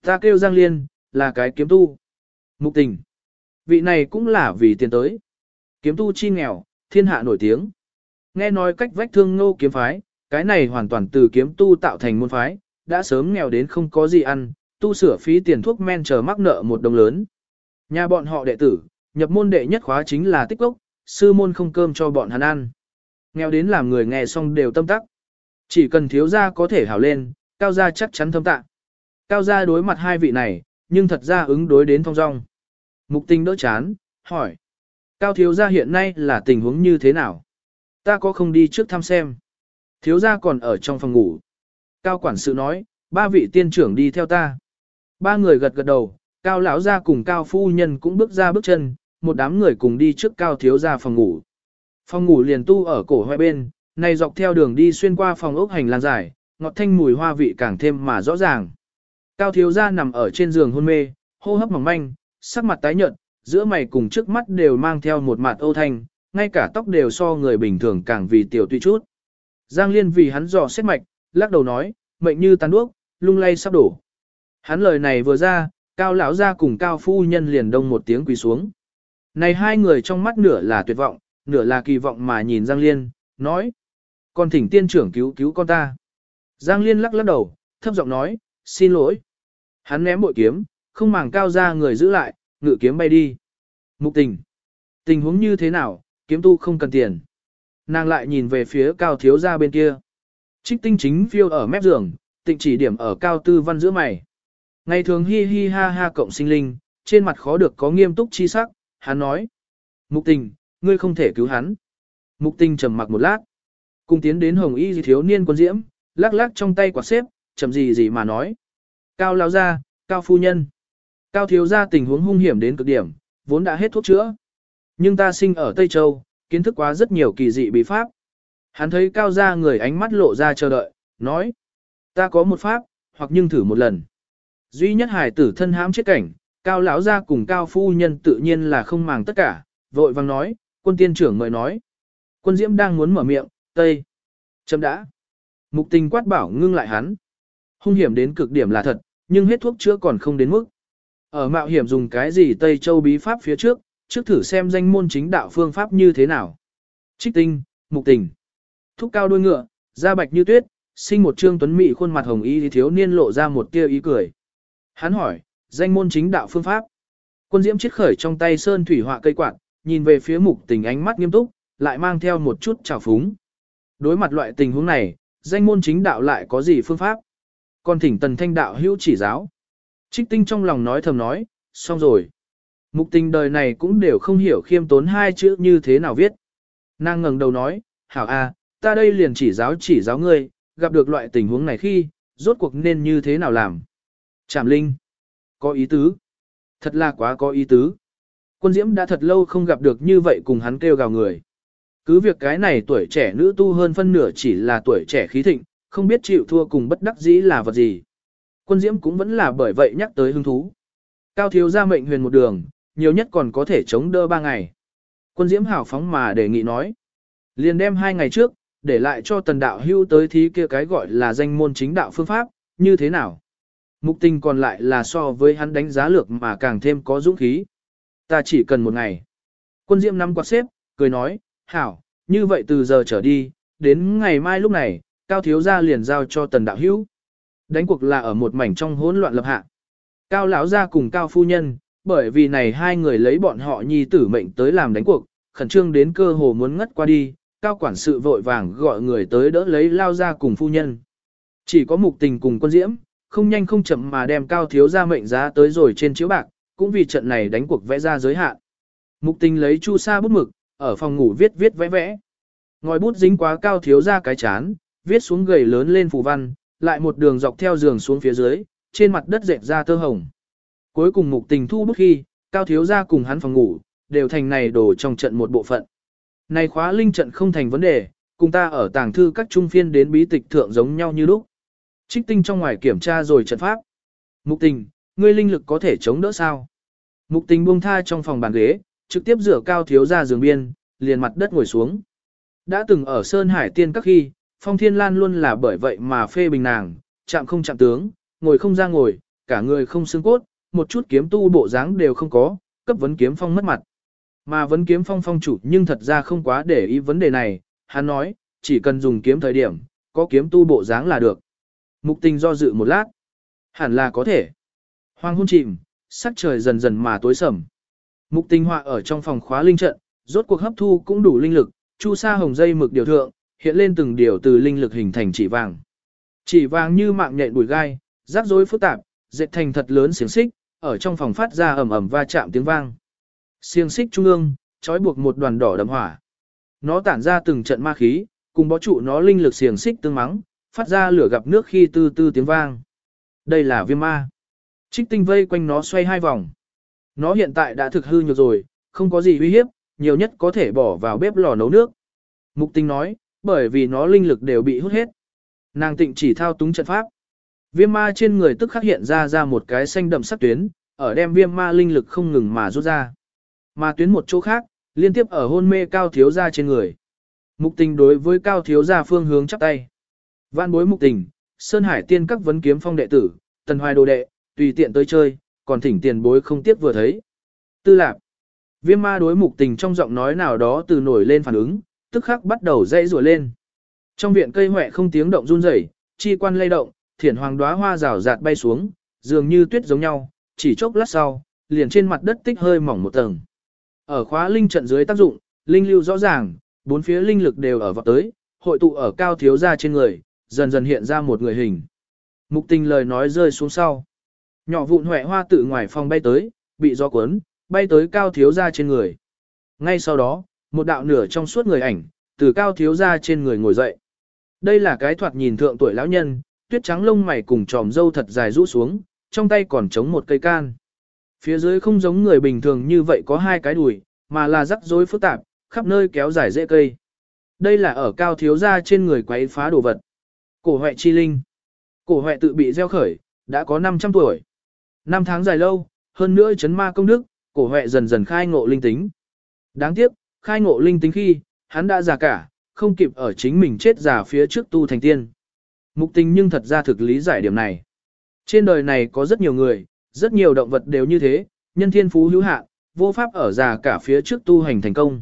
Speaker 1: Ta kêu Giang Liên, là cái kiếm tu. Mục tình. Vị này cũng là vì tiền tới. Kiếm tu chi nghèo, thiên hạ nổi tiếng. Nghe nói cách vách thương ngô kiếm phái, cái này hoàn toàn từ kiếm tu tạo thành môn phái, đã sớm nghèo đến không có gì ăn, tu sửa phí tiền thuốc men chờ mắc nợ một đồng lớn. Nhà bọn họ đệ tử, nhập môn đệ nhất khóa chính là tích cốc, sư môn không cơm cho bọn hắn ăn. Nghèo đến làm người nghe xong đều tâm tắc. Chỉ cần thiếu gia có thể hảo lên, cao gia chắc chắn thâm tạ. Cao gia đối mặt hai vị này, nhưng thật ra ứng đối đến thong dong. Mục tình đỡ chán, hỏi. Cao thiếu gia hiện nay là tình huống như thế nào? Ta có không đi trước thăm xem. Thiếu gia còn ở trong phòng ngủ. Cao quản sự nói, ba vị tiên trưởng đi theo ta. Ba người gật gật đầu, cao lão gia cùng cao phu nhân cũng bước ra bước chân, một đám người cùng đi trước cao thiếu gia phòng ngủ. Phòng ngủ liền tu ở cổ hoài bên, này dọc theo đường đi xuyên qua phòng ốc hành lang dài, ngọt thanh mùi hoa vị càng thêm mà rõ ràng. Cao thiếu gia nằm ở trên giường hôn mê, hô hấp mỏng manh, sắc mặt tái nhợt, giữa mày cùng trước mắt đều mang theo một mặt ô thanh, ngay cả tóc đều so người bình thường càng vì tiểu tùy chút. Giang Liên vì hắn dò xét mạch, lắc đầu nói, mệnh như tàn đuốc, lung lay sắp đổ. Hắn lời này vừa ra, cao lão gia cùng cao phu nhân liền đông một tiếng quỳ xuống. Này hai người trong mắt nửa là tuyệt vọng, nửa là kỳ vọng mà nhìn Giang Liên, nói. Con thỉnh tiên trưởng cứu cứu con ta. Giang Liên lắc lắc đầu, thấp giọng nói, xin lỗi. Hắn ném bội kiếm, không màng cao ra người giữ lại, ngự kiếm bay đi. Mục tình. Tình huống như thế nào, kiếm tu không cần tiền. Nàng lại nhìn về phía cao thiếu ra bên kia. Trích tinh chính phiêu ở mép giường, tịnh chỉ điểm ở cao tư văn giữa mày. Ngày thường hi hi ha ha cộng sinh linh, trên mặt khó được có nghiêm túc chi sắc, hắn nói. Mục tình, ngươi không thể cứu hắn. Mục tình trầm mặc một lát. Cùng tiến đến hồng y thiếu niên quân diễm, lắc lắc trong tay quả xếp, chậm gì gì mà nói. Cao lao ra, cao phu nhân. Cao thiếu ra tình huống hung hiểm đến cực điểm, vốn đã hết thuốc chữa. Nhưng ta sinh ở Tây Châu, kiến thức quá rất nhiều kỳ dị bí pháp. Hắn thấy cao ra người ánh mắt lộ ra chờ đợi, nói. Ta có một pháp, hoặc nhưng thử một lần. Duy nhất hải tử thân hãm chết cảnh, cao lão gia cùng cao phu nhân tự nhiên là không màng tất cả, vội vang nói, quân tiên trưởng mời nói. Quân diễm đang muốn mở miệng, Tây. Chấm đã. Mục tình quát bảo ngưng lại hắn. Hung hiểm đến cực điểm là thật, nhưng hết thuốc chữa còn không đến mức. Ở mạo hiểm dùng cái gì Tây Châu bí pháp phía trước, trước thử xem danh môn chính đạo phương pháp như thế nào. Trích tinh, mục tình. Thúc cao đuôi ngựa, da bạch như tuyết, sinh một trương tuấn mỹ khuôn mặt hồng y thì thiếu niên lộ ra một tia ý cười. Hắn hỏi, danh môn chính đạo phương pháp. Quân diễm chiết khởi trong tay sơn thủy họa cây quạt, nhìn về phía mục tình ánh mắt nghiêm túc, lại mang theo một chút trào phúng. Đối mặt loại tình huống này, danh môn chính đạo lại có gì phương pháp? Còn thỉnh tần thanh đạo hữu chỉ giáo. Trích tinh trong lòng nói thầm nói, xong rồi. Mục tình đời này cũng đều không hiểu khiêm tốn hai chữ như thế nào viết. Nàng ngẩng đầu nói, hảo a, ta đây liền chỉ giáo chỉ giáo ngươi, gặp được loại tình huống này khi, rốt cuộc nên như thế nào làm. Trảm linh, có ý tứ. Thật là quá có ý tứ. Quân diễm đã thật lâu không gặp được như vậy cùng hắn kêu gào người. Cứ việc cái này tuổi trẻ nữ tu hơn phân nửa chỉ là tuổi trẻ khí thịnh, không biết chịu thua cùng bất đắc dĩ là vật gì. Quân diễm cũng vẫn là bởi vậy nhắc tới hứng thú. Cao thiếu gia mệnh huyền một đường, nhiều nhất còn có thể chống đỡ ba ngày. Quân diễm hảo phóng mà đề nghị nói. Liền đem hai ngày trước, để lại cho tần đạo hưu tới thí kia cái gọi là danh môn chính đạo phương pháp, như thế nào. Mục tình còn lại là so với hắn đánh giá lược mà càng thêm có dũng khí. Ta chỉ cần một ngày. Quân diễm nắm quạt xếp, cười nói, hảo, như vậy từ giờ trở đi, đến ngày mai lúc này, Cao Thiếu Gia liền giao cho Tần Đạo Hữu. Đánh cuộc là ở một mảnh trong hỗn loạn lập hạ. Cao Lão Gia cùng Cao Phu Nhân, bởi vì này hai người lấy bọn họ nhi tử mệnh tới làm đánh cuộc, khẩn trương đến cơ hồ muốn ngất qua đi, Cao Quản sự vội vàng gọi người tới đỡ lấy Lao Gia cùng Phu Nhân. Chỉ có mục tình cùng quân diễm, không nhanh không chậm mà đem Cao Thiếu Gia mệnh giá tới rồi trên chiếu bạc, cũng vì trận này đánh cuộc vẽ ra giới hạn. Mục tình lấy chu sa bút mực, ở phòng ngủ viết viết vẽ vẽ. Ngòi bút dính quá cao thiếu ra cái chán, viết xuống gầy lớn lên phù văn, lại một đường dọc theo giường xuống phía dưới, trên mặt đất dẹp ra tơ hồng. Cuối cùng mục tình thu bút khi, cao thiếu ra cùng hắn phòng ngủ, đều thành này đổ trong trận một bộ phận. Này khóa linh trận không thành vấn đề, cùng ta ở tàng thư các trung phiên đến bí tịch thượng giống nhau như lúc. Trích tinh trong ngoài kiểm tra rồi trận pháp. Mục tình, ngươi linh lực có thể chống đỡ sao? Mục tình buông tha trong phòng bàn ghế, trực tiếp rửa cao thiếu ra giường biên, liền mặt đất ngồi xuống. Đã từng ở Sơn Hải Tiên các khi, Phong Thiên Lan luôn là bởi vậy mà phê bình nàng, chạm không chạm tướng, ngồi không ra ngồi, cả người không xương cốt, một chút kiếm tu bộ dáng đều không có, cấp vấn kiếm phong mất mặt. Mà vấn kiếm phong phong chủ nhưng thật ra không quá để ý vấn đề này, hắn nói, chỉ cần dùng kiếm thời điểm, có kiếm tu bộ dáng là được. Mục tình do dự một lát. Hẳn là có thể. Hoàng hôn chìm, sắc trời dần dần mà tối sầm. Mục tình họa ở trong phòng khóa linh trận, rốt cuộc hấp thu cũng đủ linh lực, chu sa hồng dây mực điều thượng, hiện lên từng điều từ linh lực hình thành chỉ vàng. Chỉ vàng như mạng nhện bùi gai, rắc rối phức tạp, dệt thành thật lớn xiềng xích, ở trong phòng phát ra ầm ầm va chạm tiếng vang. Xiềng xích trung ương, trói buộc một đoàn đỏ đậm hỏa. Nó tản ra từng trận ma khí, cùng bó trụ nó linh lực xiềng xích tương mắng, phát ra lửa gặp nước khi tư tư tiếng vang. Đây là viêm ma. Trích tinh vây quanh nó xoay hai vòng. Nó hiện tại đã thực hư nhược rồi, không có gì uy hiếp, nhiều nhất có thể bỏ vào bếp lò nấu nước. Mục tinh nói, bởi vì nó linh lực đều bị hút hết. Nàng tịnh chỉ thao túng trận pháp. Viêm ma trên người tức khắc hiện ra ra một cái xanh đậm sắc tuyến, ở đem viêm ma linh lực không ngừng mà rút ra. Mà tuyến một chỗ khác, liên tiếp ở hôn mê cao thiếu ra trên người. Mục tình đối với cao thiếu gia phương hướng chắp tay. Vạn bối mục tình, Sơn Hải tiên các vấn kiếm phong đệ tử, tần hoài đồ đệ, tùy tiện tới chơi, còn thỉnh tiền bối không tiếc vừa thấy. Tư lạc. Viêm ma đối mục tình trong giọng nói nào đó từ nổi lên phản ứng, tức khắc bắt đầu dãy rùa lên. Trong viện cây hỏe không tiếng động run rẩy, chi quan lay động, thiển hoàng đóa hoa rào rạt bay xuống, dường như tuyết giống nhau, chỉ chốc lát sau, liền trên mặt đất tích hơi mỏng một tầng. Ở khóa linh trận dưới tác dụng, linh lưu rõ ràng, bốn phía linh lực đều ở vọt tới, hội tụ ở cao thiếu gia trên người, dần dần hiện ra một người hình. Mục tình lời nói rơi xuống sau. Nhỏ vụn hỏe hoa tự ngoài phòng bay tới, bị gió cuốn, bay tới cao thiếu gia trên người. Ngay sau đó, một đạo nửa trong suốt người ảnh, từ cao thiếu gia trên người ngồi dậy. Đây là cái thoạt nhìn thượng tuổi lão nhân, tuyết trắng lông mày cùng tròm dâu thật dài rũ xuống, trong tay còn chống một cây can. Phía dưới không giống người bình thường như vậy có hai cái đùi, mà là rắc rối phức tạp, khắp nơi kéo dài dễ cây. Đây là ở cao thiếu gia trên người quấy phá đồ vật. Cổ huệ chi linh. Cổ huệ tự bị gieo khởi, đã có 500 tuổi. Năm tháng dài lâu, hơn nữa chấn ma công đức, cổ huệ dần dần khai ngộ linh tính. Đáng tiếc, khai ngộ linh tính khi, hắn đã già cả, không kịp ở chính mình chết già phía trước tu thành tiên. Mục tình nhưng thật ra thực lý giải điểm này. Trên đời này có rất nhiều người, rất nhiều động vật đều như thế, nhân thiên phú hữu hạn, vô pháp ở già cả phía trước tu hành thành công.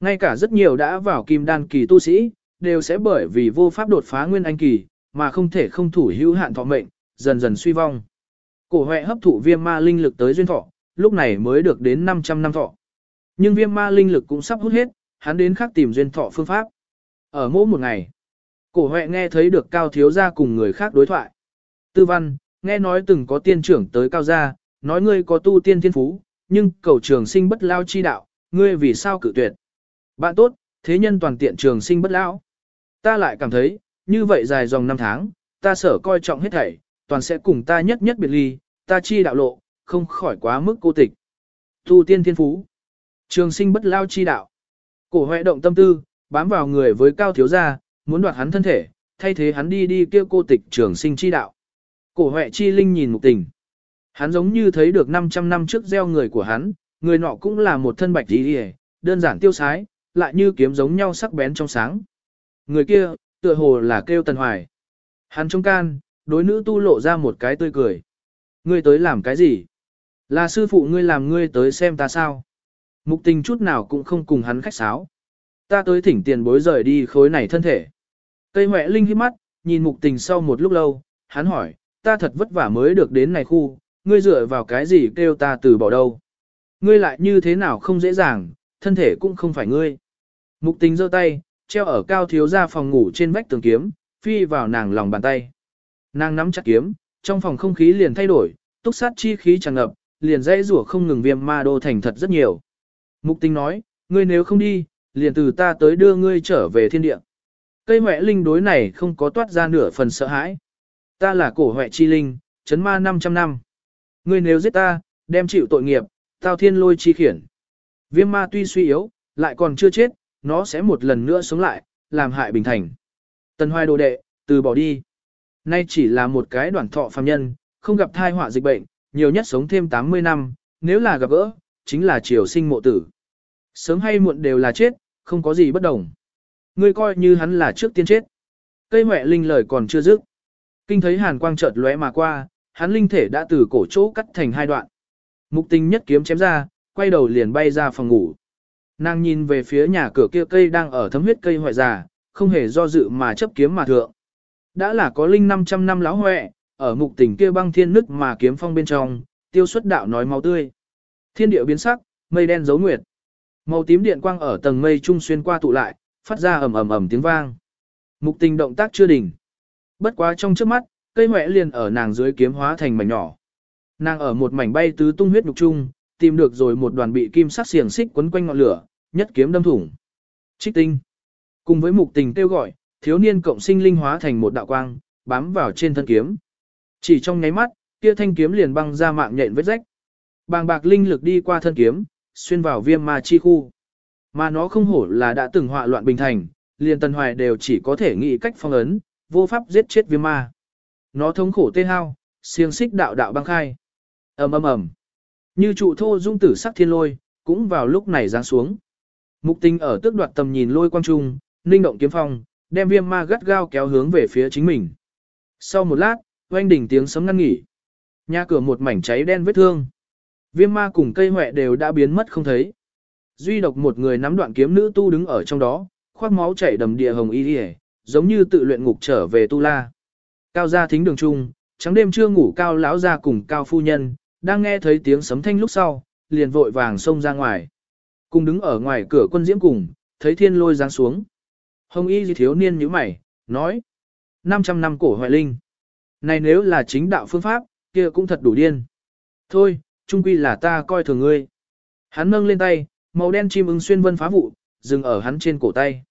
Speaker 1: Ngay cả rất nhiều đã vào kim đan kỳ tu sĩ, đều sẽ bởi vì vô pháp đột phá nguyên anh kỳ, mà không thể không thủ hữu hạn thọ mệnh, dần dần suy vong. Cổ hệ hấp thụ viêm ma linh lực tới duyên thọ, lúc này mới được đến 500 năm thọ. Nhưng viêm ma linh lực cũng sắp hút hết, hắn đến khác tìm duyên thọ phương pháp. Ở mỗi một ngày, cổ hệ nghe thấy được cao thiếu gia cùng người khác đối thoại. Tư văn, nghe nói từng có tiên trưởng tới cao gia, nói ngươi có tu tiên thiên phú, nhưng cầu trường sinh bất lao chi đạo, ngươi vì sao cử tuyệt. Bạn tốt, thế nhân toàn tiện trường sinh bất lão. Ta lại cảm thấy, như vậy dài dòng năm tháng, ta sở coi trọng hết thảy, toàn sẽ cùng ta nhất nhất biệt ly, ta chi đạo lộ, không khỏi quá mức cô tịch. Tu tiên thiên phú, trường sinh bất lao chi đạo. Cổ hoại động tâm tư, bám vào người với cao thiếu gia, muốn đoạt hắn thân thể, thay thế hắn đi đi kêu cô tịch trường sinh chi đạo. Cổ hoại chi linh nhìn mục tình. Hắn giống như thấy được 500 năm trước gieo người của hắn, người nọ cũng là một thân bạch đi đơn giản tiêu sái, lại như kiếm giống nhau sắc bén trong sáng. Người kia, tựa hồ là kêu Tần Hoài. Hắn trong can, đối nữ tu lộ ra một cái tươi cười. Ngươi tới làm cái gì? Là sư phụ ngươi làm ngươi tới xem ta sao? Mục tình chút nào cũng không cùng hắn khách sáo. Ta tới thỉnh tiền bối rời đi khối này thân thể. Cây mẹ linh hít mắt, nhìn mục tình sau một lúc lâu, hắn hỏi, ta thật vất vả mới được đến này khu, ngươi dựa vào cái gì kêu ta từ bỏ đâu? Ngươi lại như thế nào không dễ dàng, thân thể cũng không phải ngươi. Mục tình giơ tay, treo ở cao thiếu ra phòng ngủ trên vách tường kiếm, phi vào nàng lòng bàn tay. Nàng nắm chặt kiếm, trong phòng không khí liền thay đổi, túc sát chi khí tràn ngập, liền dãy rủa không ngừng viêm ma đô thành thật rất nhiều. Mục tình nói, ngươi nếu không đi, liền từ ta tới đưa ngươi trở về thiên địa. Cây mẹ linh đối này không có toát ra nửa phần sợ hãi. Ta là cổ hệ chi linh, chấn ma 500 năm. Ngươi nếu giết ta, đem chịu tội nghiệp, tao thiên lôi chi khiển. Viêm ma tuy suy yếu, lại còn chưa chết, nó sẽ một lần nữa sống lại, làm hại bình thành. Tần hoài đồ đệ, từ bỏ đi. Nay chỉ là một cái đoạn thọ phàm nhân, không gặp thai họa dịch bệnh, nhiều nhất sống thêm 80 năm, nếu là gặp gỡ, chính là triều sinh mộ tử. Sớm hay muộn đều là chết, không có gì bất đồng. Ngươi coi như hắn là trước tiên chết. Cây mẹ linh lời còn chưa dứt. Kinh thấy hàn quang chợt lóe mà qua, hắn linh thể đã từ cổ chỗ cắt thành hai đoạn. Mục tình nhất kiếm chém ra, quay đầu liền bay ra phòng ngủ. Nàng nhìn về phía nhà cửa kia cây đang ở thấm huyết cây hoại già, không hề do dự mà chấp kiếm mà thượng. Đã là có linh 500 năm láo hoẹ, ở mục tỉnh kia băng thiên nứt mà kiếm phong bên trong, tiêu xuất đạo nói máu tươi. Thiên địa biến sắc, mây đen dấu nguyệt. Màu tím điện quang ở tầng mây trung xuyên qua tụ lại, phát ra ầm ầm ầm tiếng vang. Mục tình động tác chưa đỉnh. Bất quá trong trước mắt, cây mẹ liền ở nàng dưới kiếm hóa thành mảnh nhỏ. Nàng ở một mảnh bay tứ tung huyết nhục trung, tìm được rồi một đoàn bị kim sắc xiềng xích quấn quanh ngọn lửa, nhất kiếm đâm thủng. Trích tinh. Cùng với mục tình kêu gọi, thiếu niên cộng sinh linh hóa thành một đạo quang, bám vào trên thân kiếm. Chỉ trong nháy mắt, kia thanh kiếm liền băng ra mạng nhện vết rách. Bàng bạc linh lực đi qua thân kiếm, xuyên vào viêm ma chi khu. Mà nó không hổ là đã từng họa loạn bình thành, liền tần hoài đều chỉ có thể nghĩ cách phong ấn, vô pháp giết chết viêm ma. Nó thống khổ tê hao, xiềng xích đạo đạo băng khai. ầm ầm ầm, như trụ thô dung tử sắc thiên lôi, cũng vào lúc này giáng xuống. Mục tinh ở tước đoạt tầm nhìn lôi quang trung, ninh động kiếm phong, đem viêm ma gắt gao kéo hướng về phía chính mình. Sau một lát, oanh đỉnh tiếng sấm ngăn nghỉ. Nhà cửa một mảnh cháy đen vết thương. Viêm ma cùng cây hoẹ đều đã biến mất không thấy. Duy độc một người nắm đoạn kiếm nữ tu đứng ở trong đó, khoác máu chảy đầm địa hồng y đi giống như tự luyện ngục trở về tu la. Cao gia thính đường trung, trắng đêm chưa ngủ cao lão gia cùng cao phu nhân, đang nghe thấy tiếng sấm thanh lúc sau, liền vội vàng xông ra ngoài. Cùng đứng ở ngoài cửa quân diễm cùng, thấy thiên lôi giáng xuống. Hồng y gì thiếu niên như mày, nói. 500 năm cổ hoại linh. Này nếu là chính đạo phương pháp, kia cũng thật đủ điên. Thôi, trung quy là ta coi thường ngươi. Hắn nâng lên tay, màu đen chim ưng xuyên vân phá vụ, dừng ở hắn trên cổ tay.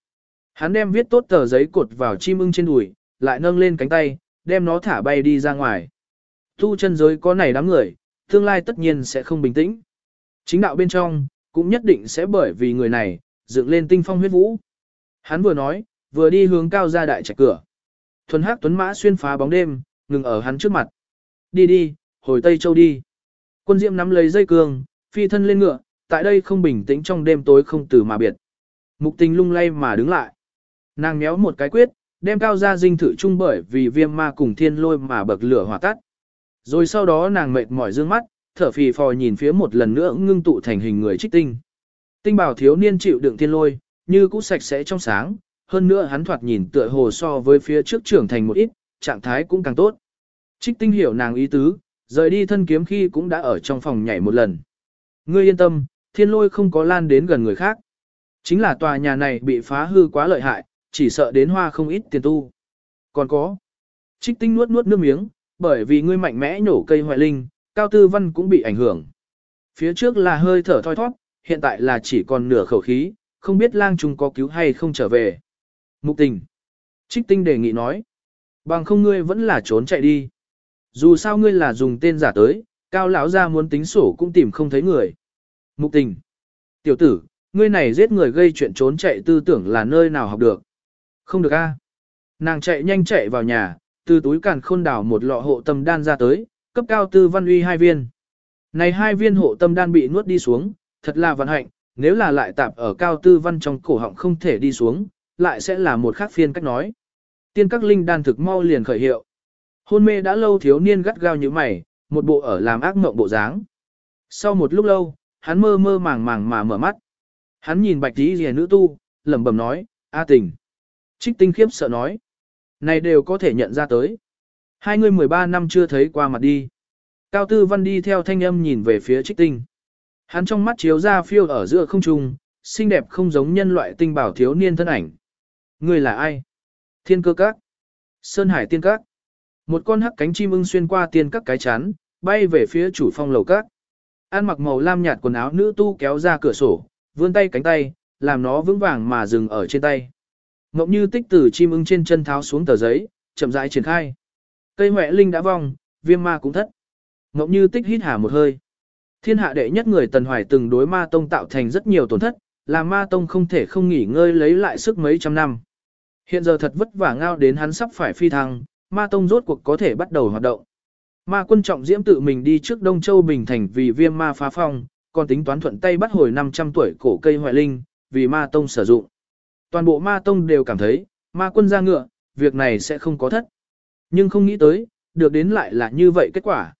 Speaker 1: Hắn đem viết tốt tờ giấy cột vào chim ưng trên đùi, lại nâng lên cánh tay, đem nó thả bay đi ra ngoài. Tu chân giới có này đám người, tương lai tất nhiên sẽ không bình tĩnh. Chính đạo bên trong, cũng nhất định sẽ bởi vì người này, dựng lên tinh phong huyết vũ. Hắn vừa nói, vừa đi hướng cao ra đại trạch cửa. Thuần hắc tuấn mã xuyên phá bóng đêm, ngừng ở hắn trước mặt. Đi đi, hồi Tây Châu đi. Quân Diệm nắm lấy dây cương, phi thân lên ngựa, tại đây không bình tĩnh trong đêm tối không từ mà biệt. Mục tình lung lay mà đứng lại. Nàng méo một cái quyết, đem cao ra dinh thử chung bởi vì viêm ma cùng thiên lôi mà bậc lửa hỏa tắt. Rồi sau đó nàng mệt mỏi dương mắt, thở phì phò nhìn phía một lần nữa ngưng tụ thành hình người trích tinh. Tinh bảo thiếu niên chịu đựng thiên lôi, như cũ sạch sẽ trong sáng, hơn nữa hắn thoạt nhìn tựa hồ so với phía trước trưởng thành một ít, trạng thái cũng càng tốt. Trích tinh hiểu nàng ý tứ, rời đi thân kiếm khi cũng đã ở trong phòng nhảy một lần. Ngươi yên tâm, thiên lôi không có lan đến gần người khác. Chính là tòa nhà này bị phá hư quá lợi hại, chỉ sợ đến hoa không ít tiền tu. Còn có. Trích tinh nuốt nuốt nước miếng, bởi vì ngươi mạnh mẽ nhổ cây hoại linh, cao tư văn cũng bị ảnh hưởng. Phía trước là hơi thở thoi thoát, hiện tại là chỉ còn nửa khẩu khí, không biết lang trùng có cứu hay không trở về. Mục tình. Trích tinh đề nghị nói. Bằng không ngươi vẫn là trốn chạy đi. Dù sao ngươi là dùng tên giả tới, cao lão ra muốn tính sổ cũng tìm không thấy người. Mục tình. Tiểu tử, ngươi này giết người gây chuyện trốn chạy tư tưởng là nơi nào học được. Không được a. Nàng chạy nhanh chạy vào nhà, từ túi càn khôn đảo một lọ hộ tâm đan ra tới, cấp cao tư văn uy hai viên. Này hai viên hộ tâm đan bị nuốt đi xuống, thật là vận hạnh, nếu là lại tạp ở cao tư văn trong cổ họng không thể đi xuống, lại sẽ là một khác phiên cách nói. Tiên các linh đan thực mau liền khởi hiệu. Hôn mê đã lâu thiếu niên gắt gao như mày, một bộ ở làm ác mộng bộ dáng. Sau một lúc lâu, hắn mơ mơ màng màng mà mở mắt. Hắn nhìn bạch tí rìa nữ tu, lẩm bẩm nói, A tình. Trích tinh khiếp sợ nói. Này đều có thể nhận ra tới. Hai người 13 năm chưa thấy qua mặt đi. Cao Tư Văn đi theo thanh âm nhìn về phía trích tinh. Hắn trong mắt chiếu ra phiêu ở giữa không trung, xinh đẹp không giống nhân loại tinh bảo thiếu niên thân ảnh. Người là ai? Thiên cơ các. Sơn Hải tiên các. Một con hắc cánh chim ưng xuyên qua tiên các cái chán, bay về phía chủ phong lầu các. An mặc màu lam nhạt quần áo nữ tu kéo ra cửa sổ, vươn tay cánh tay, làm nó vững vàng mà dừng ở trên tay. Ngọc như tích từ chim ưng trên chân tháo xuống tờ giấy, chậm rãi triển khai. Cây huệ linh đã vong, viêm ma cũng thất. Ngọc như tích hít hà một hơi. Thiên hạ đệ nhất người Tần Hoài từng đối ma tông tạo thành rất nhiều tổn thất, làm ma tông không thể không nghỉ ngơi lấy lại sức mấy trăm năm. Hiện giờ thật vất vả ngao đến hắn sắp phải phi thăng, ma tông rốt cuộc có thể bắt đầu hoạt động. Ma quân trọng diễm tự mình đi trước Đông Châu Bình Thành vì viêm ma phá phong, còn tính toán thuận tay bắt hồi 500 tuổi cổ cây hoại linh, vì ma tông sử dụng. Toàn bộ ma tông đều cảm thấy, ma quân ra ngựa, việc này sẽ không có thất. Nhưng không nghĩ tới, được đến lại là như vậy kết quả.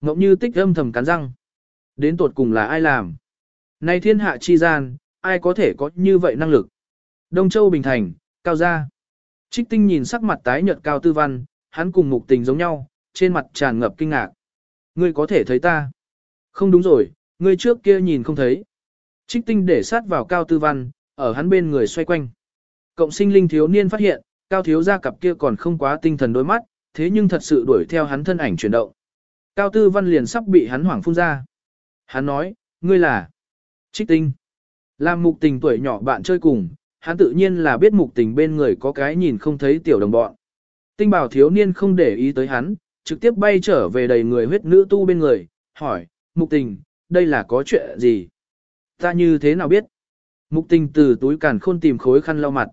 Speaker 1: Ngọc như tích âm thầm cắn răng. Đến tột cùng là ai làm? Này thiên hạ chi gian, ai có thể có như vậy năng lực? Đông Châu Bình Thành, Cao Gia. Trích tinh nhìn sắc mặt tái nhợt cao tư văn, hắn cùng mục tình giống nhau, trên mặt tràn ngập kinh ngạc. Ngươi có thể thấy ta. Không đúng rồi, ngươi trước kia nhìn không thấy. Trích tinh để sát vào cao tư văn, ở hắn bên người xoay quanh. Cộng sinh linh thiếu niên phát hiện, cao thiếu gia cặp kia còn không quá tinh thần đôi mắt, thế nhưng thật sự đuổi theo hắn thân ảnh chuyển động. Cao tư văn liền sắp bị hắn hoảng phun ra. Hắn nói, ngươi là Trích tinh. Làm mục tình tuổi nhỏ bạn chơi cùng, hắn tự nhiên là biết mục tình bên người có cái nhìn không thấy tiểu đồng bọn. Tinh bảo thiếu niên không để ý tới hắn, trực tiếp bay trở về đầy người huyết nữ tu bên người, hỏi, mục tình, đây là có chuyện gì? Ta như thế nào biết? Mục tình từ túi càn khôn tìm khối khăn lau mặt.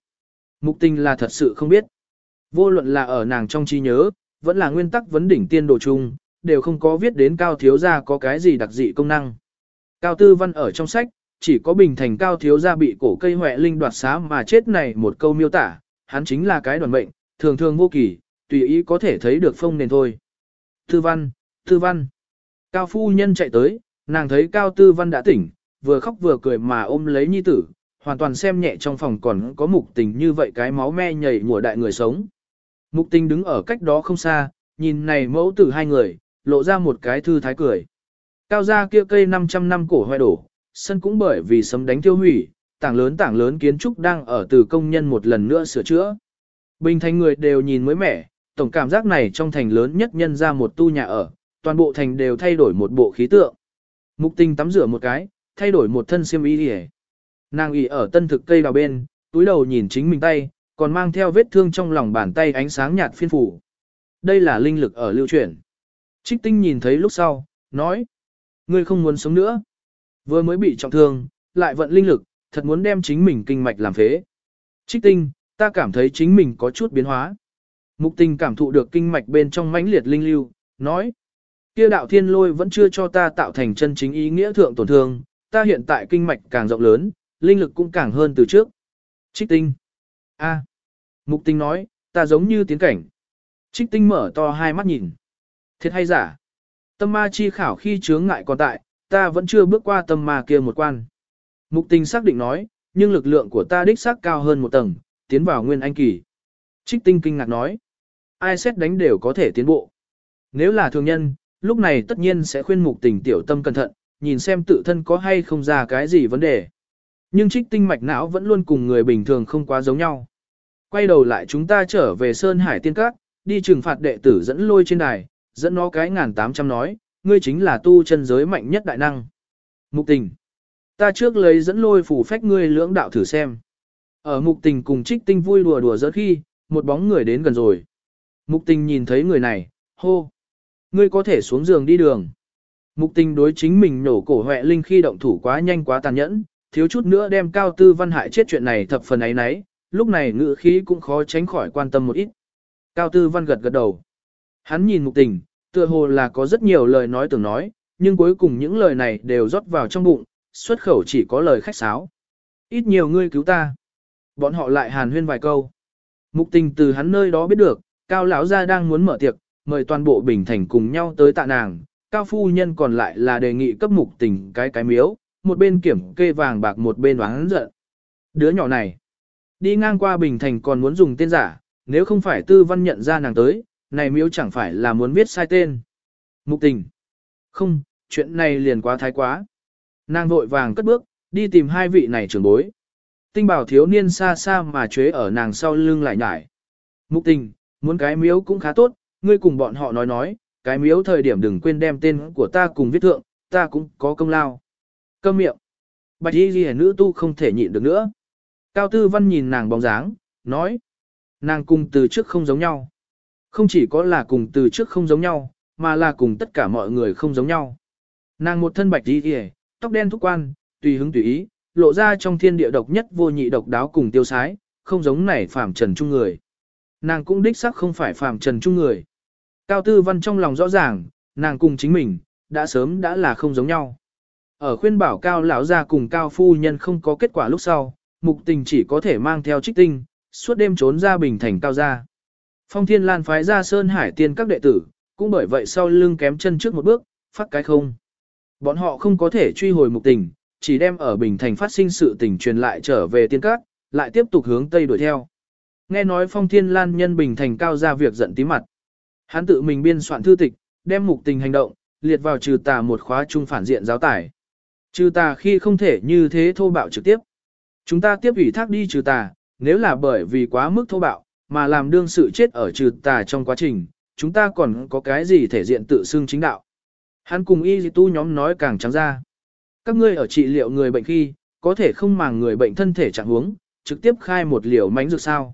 Speaker 1: Mục tình là thật sự không biết. Vô luận là ở nàng trong trí nhớ, vẫn là nguyên tắc vấn đỉnh tiên đồ chung, đều không có viết đến cao thiếu gia có cái gì đặc dị công năng. Cao tư văn ở trong sách, chỉ có bình thành cao thiếu gia bị cổ cây huệ linh đoạt xá mà chết này một câu miêu tả, hắn chính là cái đoàn mệnh, thường thường vô kỳ, tùy ý có thể thấy được phong nền thôi. Tư văn, tư văn. Cao phu nhân chạy tới, nàng thấy cao tư văn đã tỉnh, vừa khóc vừa cười mà ôm lấy nhi tử, hoàn toàn xem nhẹ trong phòng còn có mục tình như vậy cái máu me nhảy mùa đại người sống. Mục tình đứng ở cách đó không xa, nhìn này mẫu tử hai người, lộ ra một cái thư thái cười. Cao gia kia cây 500 năm cổ hoài đổ, sân cũng bởi vì sấm đánh tiêu hủy, tảng lớn tảng lớn kiến trúc đang ở từ công nhân một lần nữa sửa chữa. Bình thành người đều nhìn mới mẻ, tổng cảm giác này trong thành lớn nhất nhân ra một tu nhà ở, toàn bộ thành đều thay đổi một bộ khí tượng. Mục tình tắm rửa một cái, thay đổi một thân xiêm y đi Nàng ỉ ở tân thực cây đào bên, túi đầu nhìn chính mình tay, còn mang theo vết thương trong lòng bàn tay ánh sáng nhạt phiên phủ. Đây là linh lực ở lưu chuyển. Trích tinh nhìn thấy lúc sau, nói. Ngươi không muốn sống nữa. Vừa mới bị trọng thương, lại vận linh lực, thật muốn đem chính mình kinh mạch làm phế. Trích tinh, ta cảm thấy chính mình có chút biến hóa. Mục tình cảm thụ được kinh mạch bên trong mãnh liệt linh lưu, nói. Kia đạo thiên lôi vẫn chưa cho ta tạo thành chân chính ý nghĩa thượng tổn thương, ta hiện tại kinh mạch càng rộng lớn, linh lực cũng càng hơn từ trước. Trích tinh. a Mục Tinh nói, ta giống như tiến cảnh. Trích tinh mở to hai mắt nhìn. Thiệt hay giả? Tâm ma chi khảo khi chướng ngại còn tại, ta vẫn chưa bước qua tâm ma kia một quan. Mục Tinh xác định nói, nhưng lực lượng của ta đích xác cao hơn một tầng, tiến vào nguyên anh kỳ. Trích tinh kinh ngạc nói, ai xét đánh đều có thể tiến bộ. Nếu là thường nhân, lúc này tất nhiên sẽ khuyên mục tình tiểu tâm cẩn thận, nhìn xem tự thân có hay không ra cái gì vấn đề. Nhưng trích tinh mạch não vẫn luôn cùng người bình thường không quá giống nhau. Quay đầu lại chúng ta trở về Sơn Hải Tiên Các, đi trừng phạt đệ tử dẫn lôi trên đài, dẫn nó cái ngàn tám trăm nói, ngươi chính là tu chân giới mạnh nhất đại năng. Mục tình. Ta trước lấy dẫn lôi phủ phách ngươi lưỡng đạo thử xem. Ở mục tình cùng trích tinh vui đùa đùa giỡn khi, một bóng người đến gần rồi. Mục tình nhìn thấy người này, hô. Ngươi có thể xuống giường đi đường. Mục tình đối chính mình nổ cổ huệ linh khi động thủ quá nhanh quá tàn nhẫn, thiếu chút nữa đem cao tư văn hại chết chuyện này thập phần ấy nấy, lúc này ngữ khí cũng khó tránh khỏi quan tâm một ít. Cao tư văn gật gật đầu. Hắn nhìn mục tình, tựa hồ là có rất nhiều lời nói tưởng nói, nhưng cuối cùng những lời này đều rót vào trong bụng, xuất khẩu chỉ có lời khách sáo. Ít nhiều ngươi cứu ta. Bọn họ lại hàn huyên vài câu. Mục tình từ hắn nơi đó biết được, cao lão gia đang muốn mở tiệc, mời toàn bộ bình thành cùng nhau tới tạ nàng, cao phu nhân còn lại là đề nghị cấp mục tình cái cái miếu, một bên kiểm kê vàng bạc một bên oán giận. Đứa nhỏ này, đi ngang qua bình thành còn muốn dùng tên giả, nếu không phải tư văn nhận ra nàng tới, này miếu chẳng phải là muốn viết sai tên. Mục tình. Không, chuyện này liền quá thái quá. Nàng vội vàng cất bước, đi tìm hai vị này trưởng bối. Tinh bảo thiếu niên xa xa mà chế ở nàng sau lưng lại nhải. Mục tình, muốn cái miếu cũng khá tốt, ngươi cùng bọn họ nói nói, cái miếu thời điểm đừng quên đem tên của ta cùng viết thượng, ta cũng có công lao. Câm miệng. Bạch y ghi nữ tu không thể nhịn được nữa. Cao tư văn nhìn nàng bóng dáng, nói. Nàng cùng từ trước không giống nhau. Không chỉ có là cùng từ trước không giống nhau, mà là cùng tất cả mọi người không giống nhau. Nàng một thân bạch y ghi tóc đen thúc quan, tùy hứng tùy ý, lộ ra trong thiên địa độc nhất vô nhị độc đáo cùng tiêu sái, không giống này phàm trần chung người. Nàng cũng đích xác không phải phàm trần chung người. Cao Tư Văn trong lòng rõ ràng, nàng cùng chính mình, đã sớm đã là không giống nhau. Ở khuyên bảo Cao lão gia cùng Cao Phu Nhân không có kết quả lúc sau, mục tình chỉ có thể mang theo trích tinh, suốt đêm trốn ra bình thành Cao gia. Phong Thiên Lan phái ra Sơn Hải tiên các đệ tử, cũng bởi vậy sau lưng kém chân trước một bước, phát cái không. Bọn họ không có thể truy hồi mục tình, chỉ đem ở Bình Thành phát sinh sự tình truyền lại trở về tiên các, lại tiếp tục hướng Tây đuổi theo. Nghe nói phong thiên lan nhân bình thành cao ra việc giận tí mặt. Hắn tự mình biên soạn thư tịch, đem mục tình hành động, liệt vào trừ tà một khóa trung phản diện giáo tải. Trừ tà khi không thể như thế thô bạo trực tiếp. Chúng ta tiếp ủy thác đi trừ tà, nếu là bởi vì quá mức thô bạo, mà làm đương sự chết ở trừ tà trong quá trình, chúng ta còn có cái gì thể diện tự xưng chính đạo. Hắn cùng y tu nhóm nói càng trắng ra. Các ngươi ở trị liệu người bệnh khi, có thể không màng người bệnh thân thể trạng huống, trực tiếp khai một liều mánh dược sao.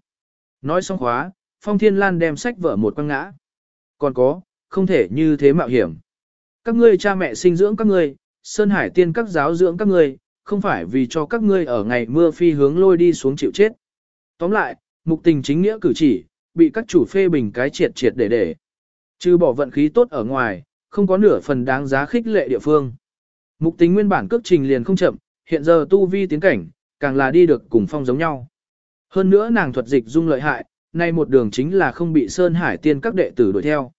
Speaker 1: Nói xong khóa, Phong Thiên Lan đem sách vở một quăng ngã. Còn có, không thể như thế mạo hiểm. Các ngươi cha mẹ sinh dưỡng các ngươi, Sơn Hải tiên các giáo dưỡng các ngươi, không phải vì cho các ngươi ở ngày mưa phi hướng lôi đi xuống chịu chết. Tóm lại, mục tình chính nghĩa cử chỉ, bị các chủ phê bình cái triệt triệt để để. Trừ bỏ vận khí tốt ở ngoài, không có nửa phần đáng giá khích lệ địa phương. Mục tình nguyên bản cước trình liền không chậm, hiện giờ tu vi tiến cảnh, càng là đi được cùng phong giống nhau. Hơn nữa nàng thuật dịch dung lợi hại, nay một đường chính là không bị Sơn Hải tiên các đệ tử đuổi theo.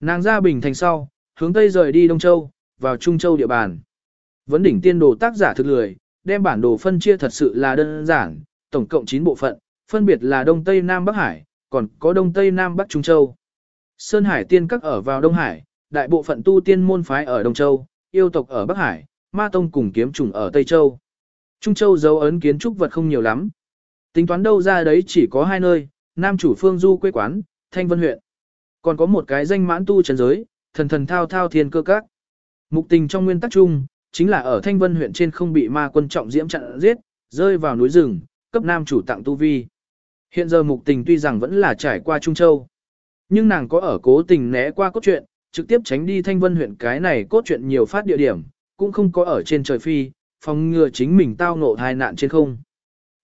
Speaker 1: Nàng ra bình thành sau, hướng tây rời đi Đông Châu, vào Trung Châu địa bàn. Vấn đỉnh tiên đồ tác giả thực lười, đem bản đồ phân chia thật sự là đơn giản, tổng cộng 9 bộ phận, phân biệt là Đông Tây Nam Bắc Hải, còn có Đông Tây Nam Bắc Trung Châu. Sơn Hải tiên các ở vào Đông Hải, đại bộ phận tu tiên môn phái ở Đông Châu, yêu tộc ở Bắc Hải, ma tông cùng kiếm trùng ở Tây Châu. Trung Châu dấu ấn kiến trúc vật không nhiều lắm. Tính toán đâu ra đấy chỉ có hai nơi, Nam chủ phương du quê quán, Thanh Vân huyện. Còn có một cái danh mãn tu trần giới, thần thần thao thao thiên cơ các. Mục tình trong nguyên tắc chung, chính là ở Thanh Vân huyện trên không bị ma quân trọng diễm chặn giết, rơi vào núi rừng, cấp nam chủ tặng tu vi. Hiện giờ mục tình tuy rằng vẫn là trải qua Trung Châu, nhưng nàng có ở cố tình né qua cốt truyện, trực tiếp tránh đi Thanh Vân huyện cái này cốt truyện nhiều phát địa điểm, cũng không có ở trên trời phi, phòng ngừa chính mình tao ngộ tai nạn trên không.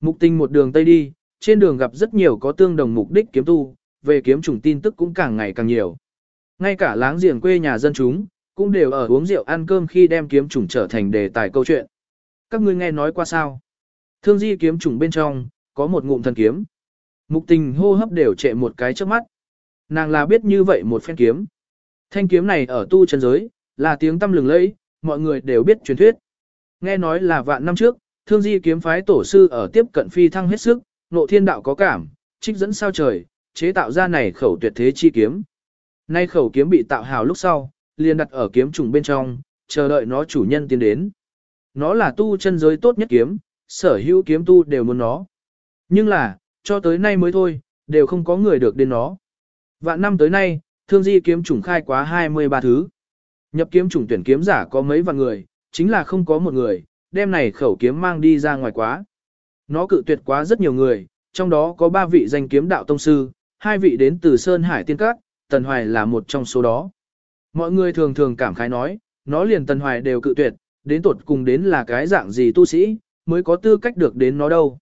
Speaker 1: Mục tình một đường tây đi, trên đường gặp rất nhiều có tương đồng mục đích kiếm tu, về kiếm trùng tin tức cũng càng ngày càng nhiều. Ngay cả láng giềng quê nhà dân chúng, cũng đều ở uống rượu ăn cơm khi đem kiếm trùng trở thành đề tài câu chuyện. Các ngươi nghe nói qua sao? Thương di kiếm trùng bên trong, có một ngụm thần kiếm. Mục tình hô hấp đều trệ một cái trước mắt. Nàng là biết như vậy một phen kiếm. Thanh kiếm này ở tu chân giới, là tiếng tâm lừng lẫy, mọi người đều biết truyền thuyết. Nghe nói là vạn năm trước, thương di kiếm phái tổ sư ở tiếp cận phi thăng hết sức, nộ thiên đạo có cảm, trích dẫn sao trời, chế tạo ra này khẩu tuyệt thế chi kiếm. Nay khẩu kiếm bị tạo hào lúc sau, liền đặt ở kiếm trùng bên trong, chờ đợi nó chủ nhân tiến đến. Nó là tu chân giới tốt nhất kiếm, sở hữu kiếm tu đều muốn nó. Nhưng là, cho tới nay mới thôi, đều không có người được đến nó. Vạn năm tới nay, thương di kiếm trùng khai quá 23 thứ. Nhập kiếm trùng tuyển kiếm giả có mấy vạn người, chính là không có một người, đem này khẩu kiếm mang đi ra ngoài quá. Nó cự tuyệt quá rất nhiều người, trong đó có ba vị danh kiếm đạo tông sư, hai vị đến từ Sơn Hải Tiên Các, Tần Hoài là một trong số đó. Mọi người thường thường cảm khái nói, nó liền Tần Hoài đều cự tuyệt, đến tuột cùng đến là cái dạng gì tu sĩ, mới có tư cách được đến nó đâu.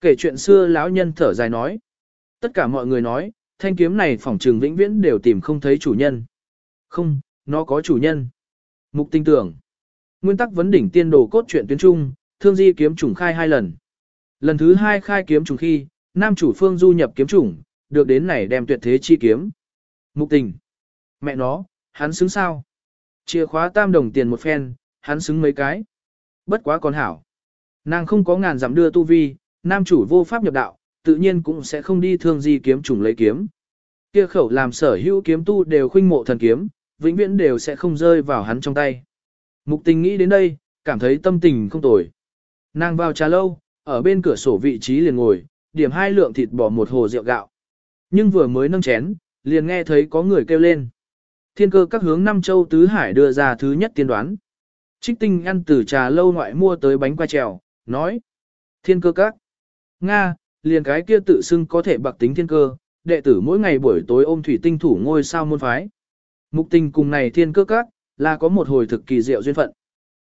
Speaker 1: Kể chuyện xưa lão nhân thở dài nói, tất cả mọi người nói, thanh kiếm này phỏng trường vĩnh viễn đều tìm không thấy chủ nhân. Không, nó có chủ nhân. Mục tinh tưởng. Nguyên tắc vấn đỉnh tiên đồ cốt truyện tuyến trung, thương di kiếm trùng khai hai lần. Lần thứ hai khai kiếm trùng khi, nam chủ phương du nhập kiếm trùng, được đến này đem tuyệt thế chi kiếm. Mục tình. Mẹ nó, hắn xứng sao? Chìa khóa tam đồng tiền một phen, hắn xứng mấy cái. Bất quá còn hảo. Nàng không có ngàn dặm đưa tu vi, nam chủ vô pháp nhập đạo, tự nhiên cũng sẽ không đi thương di kiếm trùng lấy kiếm. Kia khẩu làm sở hữu kiếm tu đều khinh mộ thần kiếm, vĩnh viễn đều sẽ không rơi vào hắn trong tay. Mục tình nghĩ đến đây, cảm thấy tâm tình không tồi. Nàng vào trà lâu, ở bên cửa sổ vị trí liền ngồi, điểm hai lượng thịt bò một hồ rượu gạo. Nhưng vừa mới nâng chén, liền nghe thấy có người kêu lên. Thiên cơ các hướng Nam Châu Tứ Hải đưa ra thứ nhất tiên đoán. Trích tinh ăn từ trà lâu ngoại mua tới bánh qua trèo, nói. Thiên cơ các. Nga, liền cái kia tự xưng có thể bạc tính thiên cơ, đệ tử mỗi ngày buổi tối ôm thủy tinh thủ ngôi sao môn phái. Mục tình cùng này thiên cơ các, là có một hồi thực kỳ diệu duyên phận.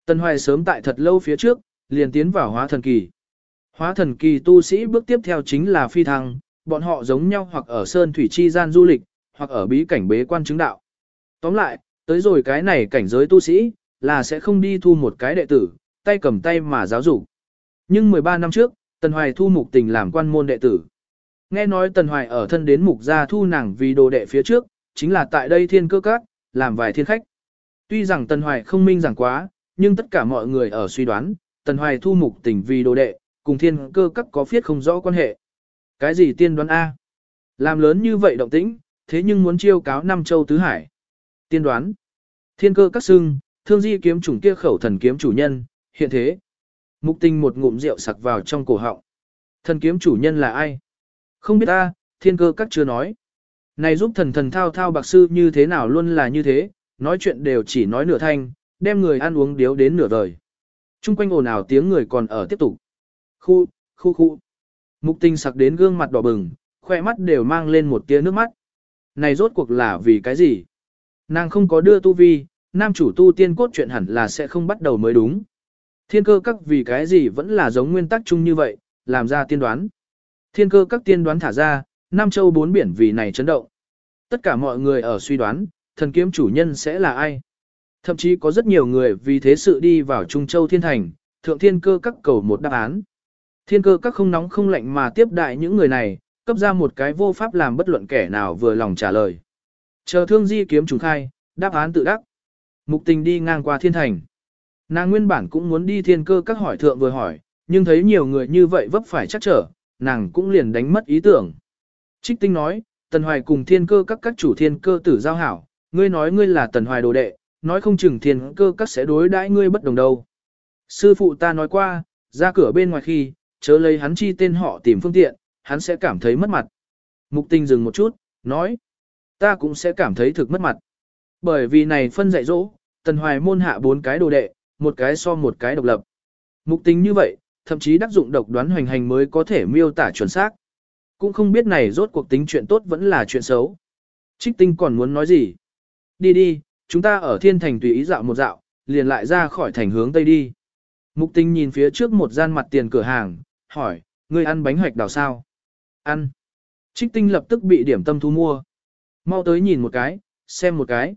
Speaker 1: Tân Hoài sớm tại thật lâu phía trước, liền tiến vào hóa thần kỳ. Hóa thần kỳ tu sĩ bước tiếp theo chính là phi thăng, bọn họ giống nhau hoặc ở sơn thủy chi gian du lịch, hoặc ở bí cảnh bế quan chứng đạo. Tóm lại, tới rồi cái này cảnh giới tu sĩ, là sẽ không đi thu một cái đệ tử, tay cầm tay mà giáo dục. Nhưng 13 năm trước, Tần Hoài thu mục tình làm quan môn đệ tử. Nghe nói Tần Hoài ở thân đến mục gia thu nàng vì đồ đệ phía trước, chính là tại đây thiên cơ các, làm vài thiên khách. Tuy rằng Tần Hoài không minh giảng quá, nhưng tất cả mọi người ở suy đoán, Tần Hoài thu mục tình vì đồ đệ, cùng thiên cơ các có phiết không rõ quan hệ. Cái gì tiên đoán A? Làm lớn như vậy động tĩnh, thế nhưng muốn chiêu cáo năm châu tứ hải. Tiên đoán. Thiên cơ các xưng, thương di kiếm chủng kia khẩu thần kiếm chủ nhân, hiện thế. Mục tình một ngụm rượu sặc vào trong cổ họng. Thần kiếm chủ nhân là ai? Không biết ta, thiên cơ các chưa nói. Này giúp thần thần thao thao bạc sư như thế nào luôn là như thế, nói chuyện đều chỉ nói nửa thanh, đem người ăn uống điếu đến nửa đời. Trung quanh ồn ào tiếng người còn ở tiếp tục. Khu, khu khu. Mục tình sặc đến gương mặt đỏ bừng, khoe mắt đều mang lên một tia nước mắt. Này rốt cuộc là vì cái gì? Nàng không có đưa tu vi, nam chủ tu tiên cốt chuyện hẳn là sẽ không bắt đầu mới đúng. Thiên cơ các vì cái gì vẫn là giống nguyên tắc chung như vậy, làm ra tiên đoán. Thiên cơ các tiên đoán thả ra, Nam Châu bốn biển vì này chấn động. Tất cả mọi người ở suy đoán, thần kiếm chủ nhân sẽ là ai. Thậm chí có rất nhiều người vì thế sự đi vào Trung Châu Thiên Thành, thượng thiên cơ các cầu một đáp án. Thiên cơ các không nóng không lạnh mà tiếp đại những người này, cấp ra một cái vô pháp làm bất luận kẻ nào vừa lòng trả lời. Chờ thương di kiếm trùng khai, đáp án tự đắc. Mục tình đi ngang qua thiên thành. Nàng nguyên bản cũng muốn đi thiên cơ các hỏi thượng vừa hỏi, nhưng thấy nhiều người như vậy vấp phải chắc trở, nàng cũng liền đánh mất ý tưởng. Trích tinh nói, Tần Hoài cùng thiên cơ các các chủ thiên cơ tử giao hảo, ngươi nói ngươi là Tần Hoài đồ đệ, nói không chừng thiên cơ các sẽ đối đãi ngươi bất đồng đâu. Sư phụ ta nói qua, ra cửa bên ngoài khi, chớ lấy hắn chi tên họ tìm phương tiện, hắn sẽ cảm thấy mất mặt. Mục tinh dừng một chút, nói, ta cũng sẽ cảm thấy thực mất mặt. Bởi vì này phân dạy dỗ, Tần Hoài môn hạ bốn cái đồ đệ, một cái so một cái độc lập. Mục tình như vậy, thậm chí đắc dụng độc đoán hoành hành mới có thể miêu tả chuẩn xác. Cũng không biết này rốt cuộc tính chuyện tốt vẫn là chuyện xấu. Trích tinh còn muốn nói gì? Đi đi, chúng ta ở thiên thành tùy ý dạo một dạo, liền lại ra khỏi thành hướng tây đi. Mục tình nhìn phía trước một gian mặt tiền cửa hàng, hỏi, ngươi ăn bánh hoạch đào sao? Ăn. Trích tinh lập tức bị điểm tâm thu mua. Mau tới nhìn một cái, xem một cái.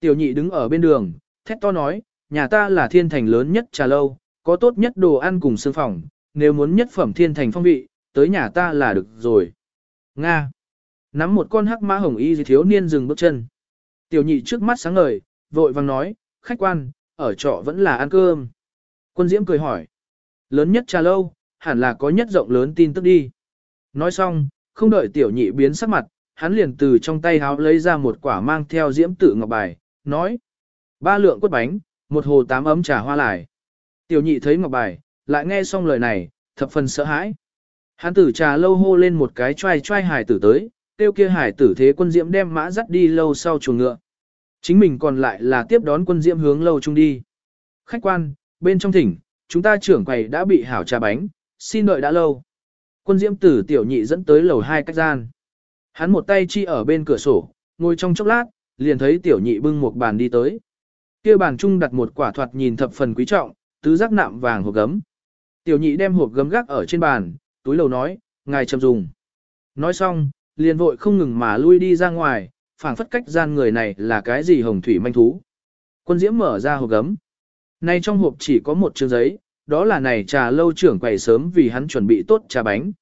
Speaker 1: Tiểu nhị đứng ở bên đường, thét to nói, nhà ta là thiên thành lớn nhất trà lâu, có tốt nhất đồ ăn cùng sương phòng, nếu muốn nhất phẩm thiên thành phong vị, tới nhà ta là được rồi. Nga. Nắm một con hắc mã hồng y thiếu niên dừng bước chân. Tiểu nhị trước mắt sáng ngời, vội vàng nói, khách quan, ở trọ vẫn là ăn cơm. Quân diễm cười hỏi. Lớn nhất trà lâu, hẳn là có nhất rộng lớn tin tức đi. Nói xong, không đợi tiểu nhị biến sắc mặt, hắn liền từ trong tay háo lấy ra một quả mang theo diễm Tử ngọc bài, nói. Ba lượng quất bánh, một hồ tám ấm trà hoa lại. Tiểu nhị thấy ngọc bài, lại nghe xong lời này, thập phần sợ hãi. Hắn tử trà lâu hô lên một cái trai trai hải tử tới, tiêu kia hải tử thế quân diễm đem mã dắt đi lâu sau chuồng ngựa. Chính mình còn lại là tiếp đón quân diễm hướng lâu chung đi. Khách quan, bên trong thỉnh, chúng ta trưởng quầy đã bị hảo trà bánh, xin đợi đã lâu. Quân diễm tử tiểu nhị dẫn tới lầu hai cách gian. Hắn một tay chi ở bên cửa sổ, ngồi trong chốc lát, liền thấy tiểu nhị bưng một bàn đi tới. kia bàn chung đặt một quả thoạt nhìn thập phần quý trọng, tứ giác nạm vàng hộp gấm. Tiểu nhị đem hộp gấm gác ở trên bàn, túi lầu nói, ngài chậm dùng. Nói xong, liền vội không ngừng mà lui đi ra ngoài, phảng phất cách gian người này là cái gì hồng thủy manh thú. Quân diễm mở ra hộp gấm. Nay trong hộp chỉ có một chương giấy, đó là này trà lâu trưởng quầy sớm vì hắn chuẩn bị tốt trà bánh.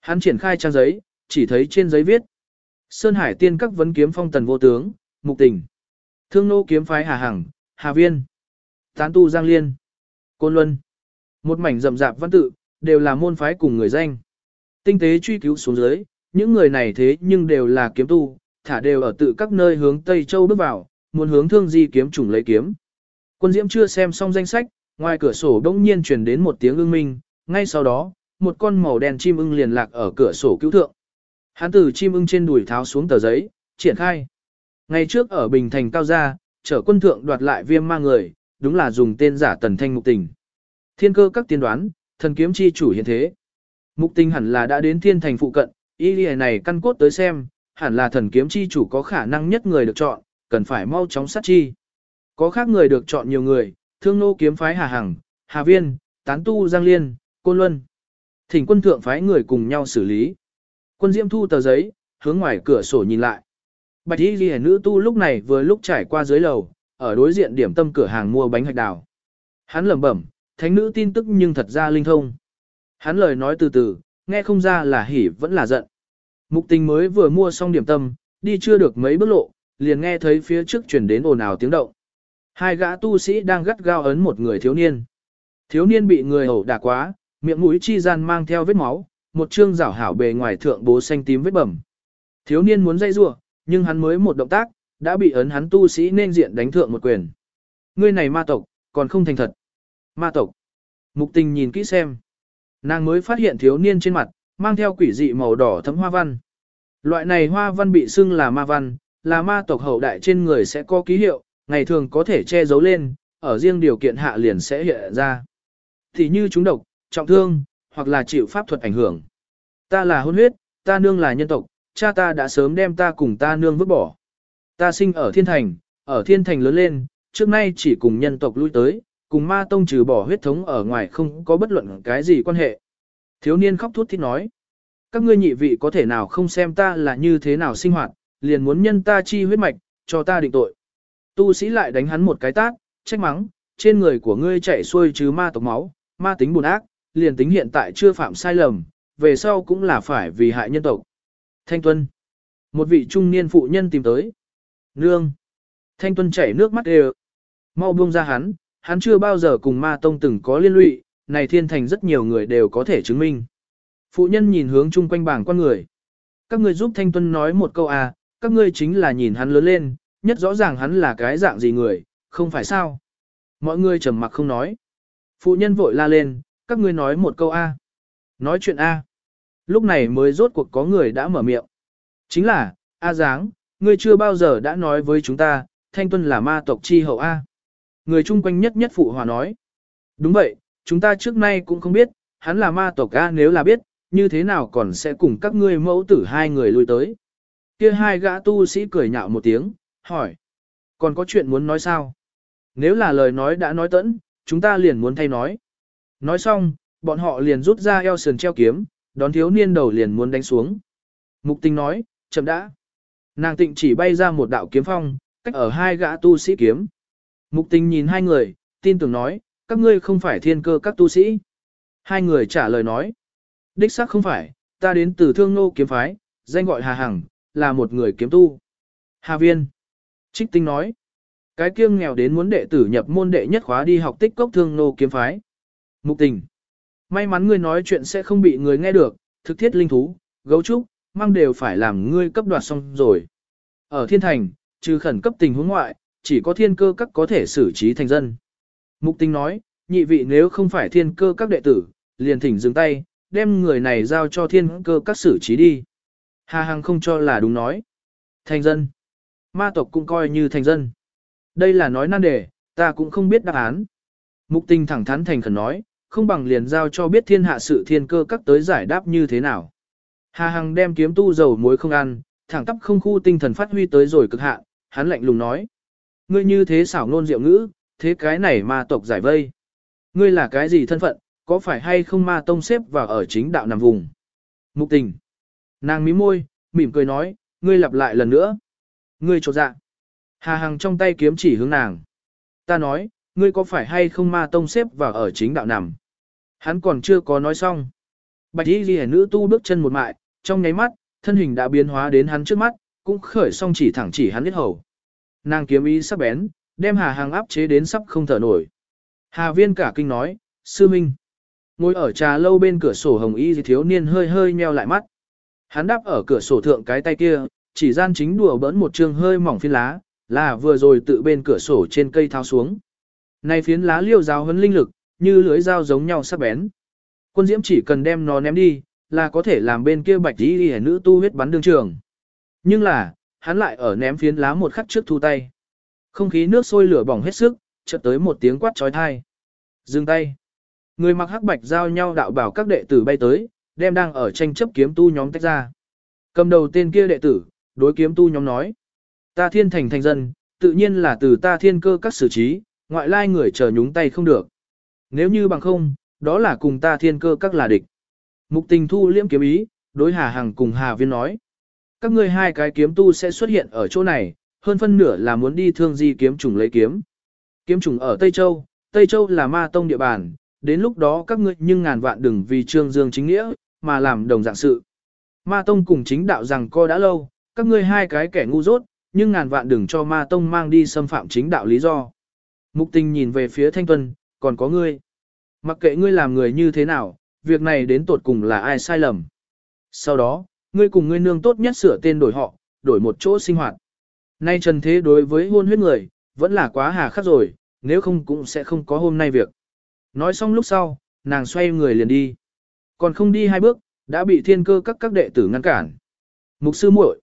Speaker 1: Hắn triển khai trang giấy, chỉ thấy trên giấy viết. Sơn Hải tiên các vấn kiếm phong tần vô tướng, mục tình. Thương nô kiếm phái Hà Hằng, Hà Viên. Tán tu Giang Liên. Côn Luân. Một mảnh rậm rạp văn tự, đều là môn phái cùng người danh. Tinh tế truy cứu xuống dưới, những người này thế nhưng đều là kiếm tu, thả đều ở tự các nơi hướng Tây Châu bước vào, muốn hướng thương di kiếm chủng lấy kiếm. Quân Diễm chưa xem xong danh sách, ngoài cửa sổ đông nhiên truyền đến một tiếng ưng minh, ngay sau đó, một con màu đen chim ưng liền lạc ở cửa sổ cứu thượng. Hắn từ chim ưng trên đùi tháo xuống tờ giấy, triển khai. Ngày trước ở Bình Thành Cao Gia, chở quân thượng đoạt lại viêm ma người, đúng là dùng tên giả tần thanh mục tình. Thiên cơ các tiên đoán, thần kiếm chi chủ hiện thế. Mục tình hẳn là đã đến thiên thành phụ cận, ý lìa này căn cốt tới xem, hẳn là thần kiếm chi chủ có khả năng nhất người được chọn, cần phải mau chóng sát chi. Có khác người được chọn nhiều người, thương nô kiếm phái Hà Hằng, Hà Viên, Tán Tu Giang Liên, Côn Luân. Thỉnh quân thượng phái người cùng nhau xử lý. Quân Diễm thu tờ giấy, hướng ngoài cửa sổ nhìn lại. Bạch y ghi nữ tu lúc này vừa lúc trải qua dưới lầu, ở đối diện điểm tâm cửa hàng mua bánh hạch đào. Hắn lẩm bẩm, thánh nữ tin tức nhưng thật ra linh thông. Hắn lời nói từ từ, nghe không ra là hỉ vẫn là giận. Mục tình mới vừa mua xong điểm tâm, đi chưa được mấy bước lộ, liền nghe thấy phía trước chuyển đến ồn ào tiếng động. Hai gã tu sĩ đang gắt gao ấn một người thiếu niên. Thiếu niên bị người ẩu đả quá, miệng mũi chi gian mang theo vết máu, một trương rảo hảo bề ngoài thượng bố xanh tím vết bầm. Thiếu niên muốn dây rủa, nhưng hắn mới một động tác, đã bị ấn hắn tu sĩ nên diện đánh thượng một quyền. Ngươi này ma tộc, còn không thành thật. Ma tộc. Mục tình nhìn kỹ xem. Nàng mới phát hiện thiếu niên trên mặt, mang theo quỷ dị màu đỏ thấm hoa văn. Loại này hoa văn bị xưng là ma văn, là ma tộc hậu đại trên người sẽ có ký hiệu, ngày thường có thể che giấu lên, ở riêng điều kiện hạ liền sẽ hiện ra. Thì như chúng độc, trọng thương, hoặc là chịu pháp thuật ảnh hưởng. Ta là hôn huyết, ta nương là nhân tộc, cha ta đã sớm đem ta cùng ta nương vứt bỏ. Ta sinh ở thiên thành, ở thiên thành lớn lên, trước nay chỉ cùng nhân tộc lui tới, cùng ma tông trừ bỏ huyết thống ở ngoài không có bất luận cái gì quan hệ. Thiếu niên khóc thút thít nói, các ngươi nhị vị có thể nào không xem ta là như thế nào sinh hoạt, liền muốn nhân ta chi huyết mạch, cho ta định tội. Tu sĩ lại đánh hắn một cái tát, trách mắng, trên người của ngươi chạy xuôi chứ ma tộc máu, ma tính buồn ác, liền tính hiện tại chưa phạm sai lầm, về sau cũng là phải vì hại nhân tộc. Thanh Tuân. Một vị trung niên phụ nhân tìm tới. Nương. Thanh Tuân chảy nước mắt đều. Mau buông ra hắn, hắn chưa bao giờ cùng ma tông từng có liên lụy, này thiên thành rất nhiều người đều có thể chứng minh. Phụ nhân nhìn hướng chung quanh bảng quan người. Các ngươi giúp Thanh Tuân nói một câu à, các ngươi chính là nhìn hắn lớn lên, nhất rõ ràng hắn là cái dạng gì người, không phải sao. Mọi người trầm mặc không nói. Phụ nhân vội la lên, các ngươi nói một câu A. Nói chuyện A. Lúc này mới rốt cuộc có người đã mở miệng. Chính là, A Giáng, ngươi chưa bao giờ đã nói với chúng ta, Thanh Tuân là ma tộc chi hậu A. Người chung quanh nhất nhất phụ hòa nói. Đúng vậy, chúng ta trước nay cũng không biết, hắn là ma tộc A nếu là biết, như thế nào còn sẽ cùng các ngươi mẫu tử hai người lui tới. Kia hai gã tu sĩ cười nhạo một tiếng, hỏi. Còn có chuyện muốn nói sao? Nếu là lời nói đã nói tẫn, chúng ta liền muốn thay nói. Nói xong, bọn họ liền rút ra eo sườn treo kiếm, đón thiếu niên đầu liền muốn đánh xuống. Mục tình nói, chậm đã. Nàng tịnh chỉ bay ra một đạo kiếm phong, cách ở hai gã tu sĩ kiếm. Mục tình nhìn hai người, tin tưởng nói, các ngươi không phải thiên cơ các tu sĩ. Hai người trả lời nói, đích xác không phải, ta đến từ thương nô kiếm phái, danh gọi Hà Hằng, là một người kiếm tu. Hà Viên. Trích tinh nói, cái kiêng nghèo đến muốn đệ tử nhập môn đệ nhất khóa đi học tích cốc thương nô kiếm phái. Mục tình. May mắn ngươi nói chuyện sẽ không bị người nghe được, thực thiết linh thú, gấu trúc, mang đều phải làm ngươi cấp đoạt xong rồi. Ở thiên thành, trừ khẩn cấp tình huống ngoại, chỉ có thiên cơ các có thể xử trí thành dân. Mục tình nói, nhị vị nếu không phải thiên cơ các đệ tử, liền thỉnh dừng tay, đem người này giao cho thiên cơ các xử trí đi. Hà Hằng không cho là đúng nói. Thành dân. Ma tộc cũng coi như thành dân. Đây là nói nan đề, ta cũng không biết đáp án. Mục tình thẳng thắn thành khẩn nói, không bằng liền giao cho biết thiên hạ sự thiên cơ các tới giải đáp như thế nào. Hà Hằng đem kiếm tu dầu muối không ăn, thẳng tắp không khu tinh thần phát huy tới rồi cực hạ, hắn lạnh lùng nói. Ngươi như thế xảo ngôn diệu ngữ, thế cái này ma tộc giải vây. Ngươi là cái gì thân phận, có phải hay không ma tông xếp vào ở chính đạo nằm vùng. Mục tình. Nàng mím môi, mỉm cười nói, ngươi lặp lại lần nữa. Ngươi trột dạ. Hà Hằng trong tay kiếm chỉ hướng nàng. Ta nói, ngươi có phải hay không ma tông xếp vào ở chính đạo nằm? Hắn còn chưa có nói xong. Bạch y ghi nữ tu bước chân một mại, trong nháy mắt, thân hình đã biến hóa đến hắn trước mắt, cũng khởi song chỉ thẳng chỉ hắn biết hầu. Nàng kiếm ý sắc bén, đem Hà Hằng áp chế đến sắp không thở nổi. Hà viên cả kinh nói, sư minh. Ngồi ở trà lâu bên cửa sổ hồng y thiếu niên hơi hơi nheo lại mắt. Hắn đáp ở cửa sổ thượng cái tay kia, chỉ gian chính đùa bỡn một trường hơi mỏng phiến lá, là vừa rồi tự bên cửa sổ trên cây tháo xuống. Này phiến lá liêu giáo hấn linh lực, như lưới dao giống nhau sắc bén. Quân diễm chỉ cần đem nó ném đi, là có thể làm bên kia bạch đi đi nữ tu huyết bắn đương trường. Nhưng là, hắn lại ở ném phiến lá một khắc trước thu tay. Không khí nước sôi lửa bỏng hết sức, chợt tới một tiếng quát trói thai. Dừng tay. Người mặc hắc bạch giao nhau đạo bảo các đệ tử bay tới, đem đang ở tranh chấp kiếm tu nhóm tách ra. Cầm đầu tên kia đệ tử, đối kiếm tu nhóm nói. Ta thiên thành thành dân, tự nhiên là từ ta thiên cơ các xử trí, ngoại lai người chờ nhúng tay không được. Nếu như bằng không, đó là cùng ta thiên cơ các là địch. Mục tình thu liễm kiếm ý, đối Hà Hằng cùng Hà Viên nói. Các ngươi hai cái kiếm tu sẽ xuất hiện ở chỗ này, hơn phân nửa là muốn đi thương di kiếm trùng lấy kiếm. Kiếm trùng ở Tây Châu, Tây Châu là ma tông địa bàn, đến lúc đó các ngươi nhưng ngàn vạn đừng vì trương dương chính nghĩa, mà làm đồng dạng sự. Ma tông cùng chính đạo rằng co đã lâu, các ngươi hai cái kẻ ngu dốt, nhưng ngàn vạn đừng cho ma tông mang đi xâm phạm chính đạo lý do. Mục tình nhìn về phía thanh tuân, còn có ngươi. Mặc kệ ngươi làm người như thế nào, việc này đến tột cùng là ai sai lầm. Sau đó, ngươi cùng ngươi nương tốt nhất sửa tên đổi họ, đổi một chỗ sinh hoạt. Nay trần thế đối với hôn huyết người, vẫn là quá hà khắc rồi, nếu không cũng sẽ không có hôm nay việc. Nói xong lúc sau, nàng xoay người liền đi. Còn không đi hai bước, đã bị thiên cơ các các đệ tử ngăn cản. Mục sư muội,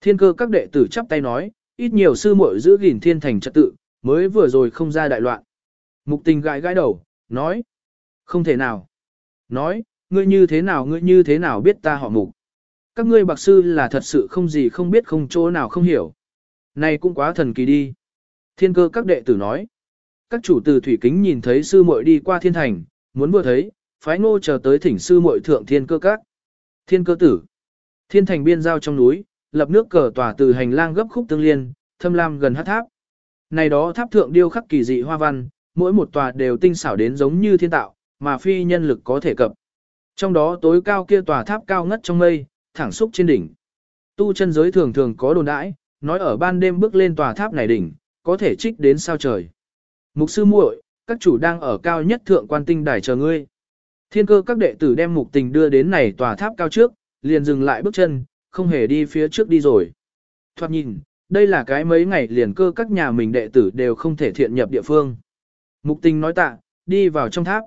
Speaker 1: Thiên cơ các đệ tử chắp tay nói, ít nhiều sư muội giữ gìn thiên thành trật tự, mới vừa rồi không ra đại loạn. Mục tình gãi gãi đầu, nói. Không thể nào. Nói, ngươi như thế nào ngươi như thế nào biết ta họ mục. Các ngươi bạc sư là thật sự không gì không biết không chỗ nào không hiểu. Này cũng quá thần kỳ đi. Thiên cơ các đệ tử nói. Các chủ từ thủy kính nhìn thấy sư muội đi qua thiên thành, muốn vừa thấy, phái ngô chờ tới thỉnh sư muội thượng thiên cơ các. Thiên cơ tử. Thiên thành biên giao trong núi, lập nước cờ tòa từ hành lang gấp khúc tương liên, thâm lam gần hát tháp. Này đó tháp thượng điêu khắc kỳ dị hoa văn, mỗi một tòa đều tinh xảo đến giống như thiên tạo, mà phi nhân lực có thể cập. Trong đó tối cao kia tòa tháp cao ngất trong mây, thẳng xúc trên đỉnh. Tu chân giới thường thường có đồn đãi, nói ở ban đêm bước lên tòa tháp này đỉnh, có thể trích đến sao trời. Mục sư muội, các chủ đang ở cao nhất thượng quan tinh đài chờ ngươi. Thiên cơ các đệ tử đem mục tình đưa đến này tòa tháp cao trước, liền dừng lại bước chân, không hề đi phía trước đi rồi. Thoát nhìn, đây là cái mấy ngày liền cơ các nhà mình đệ tử đều không thể thiện nhập địa phương. Mục tình nói tạ, đi vào trong tháp.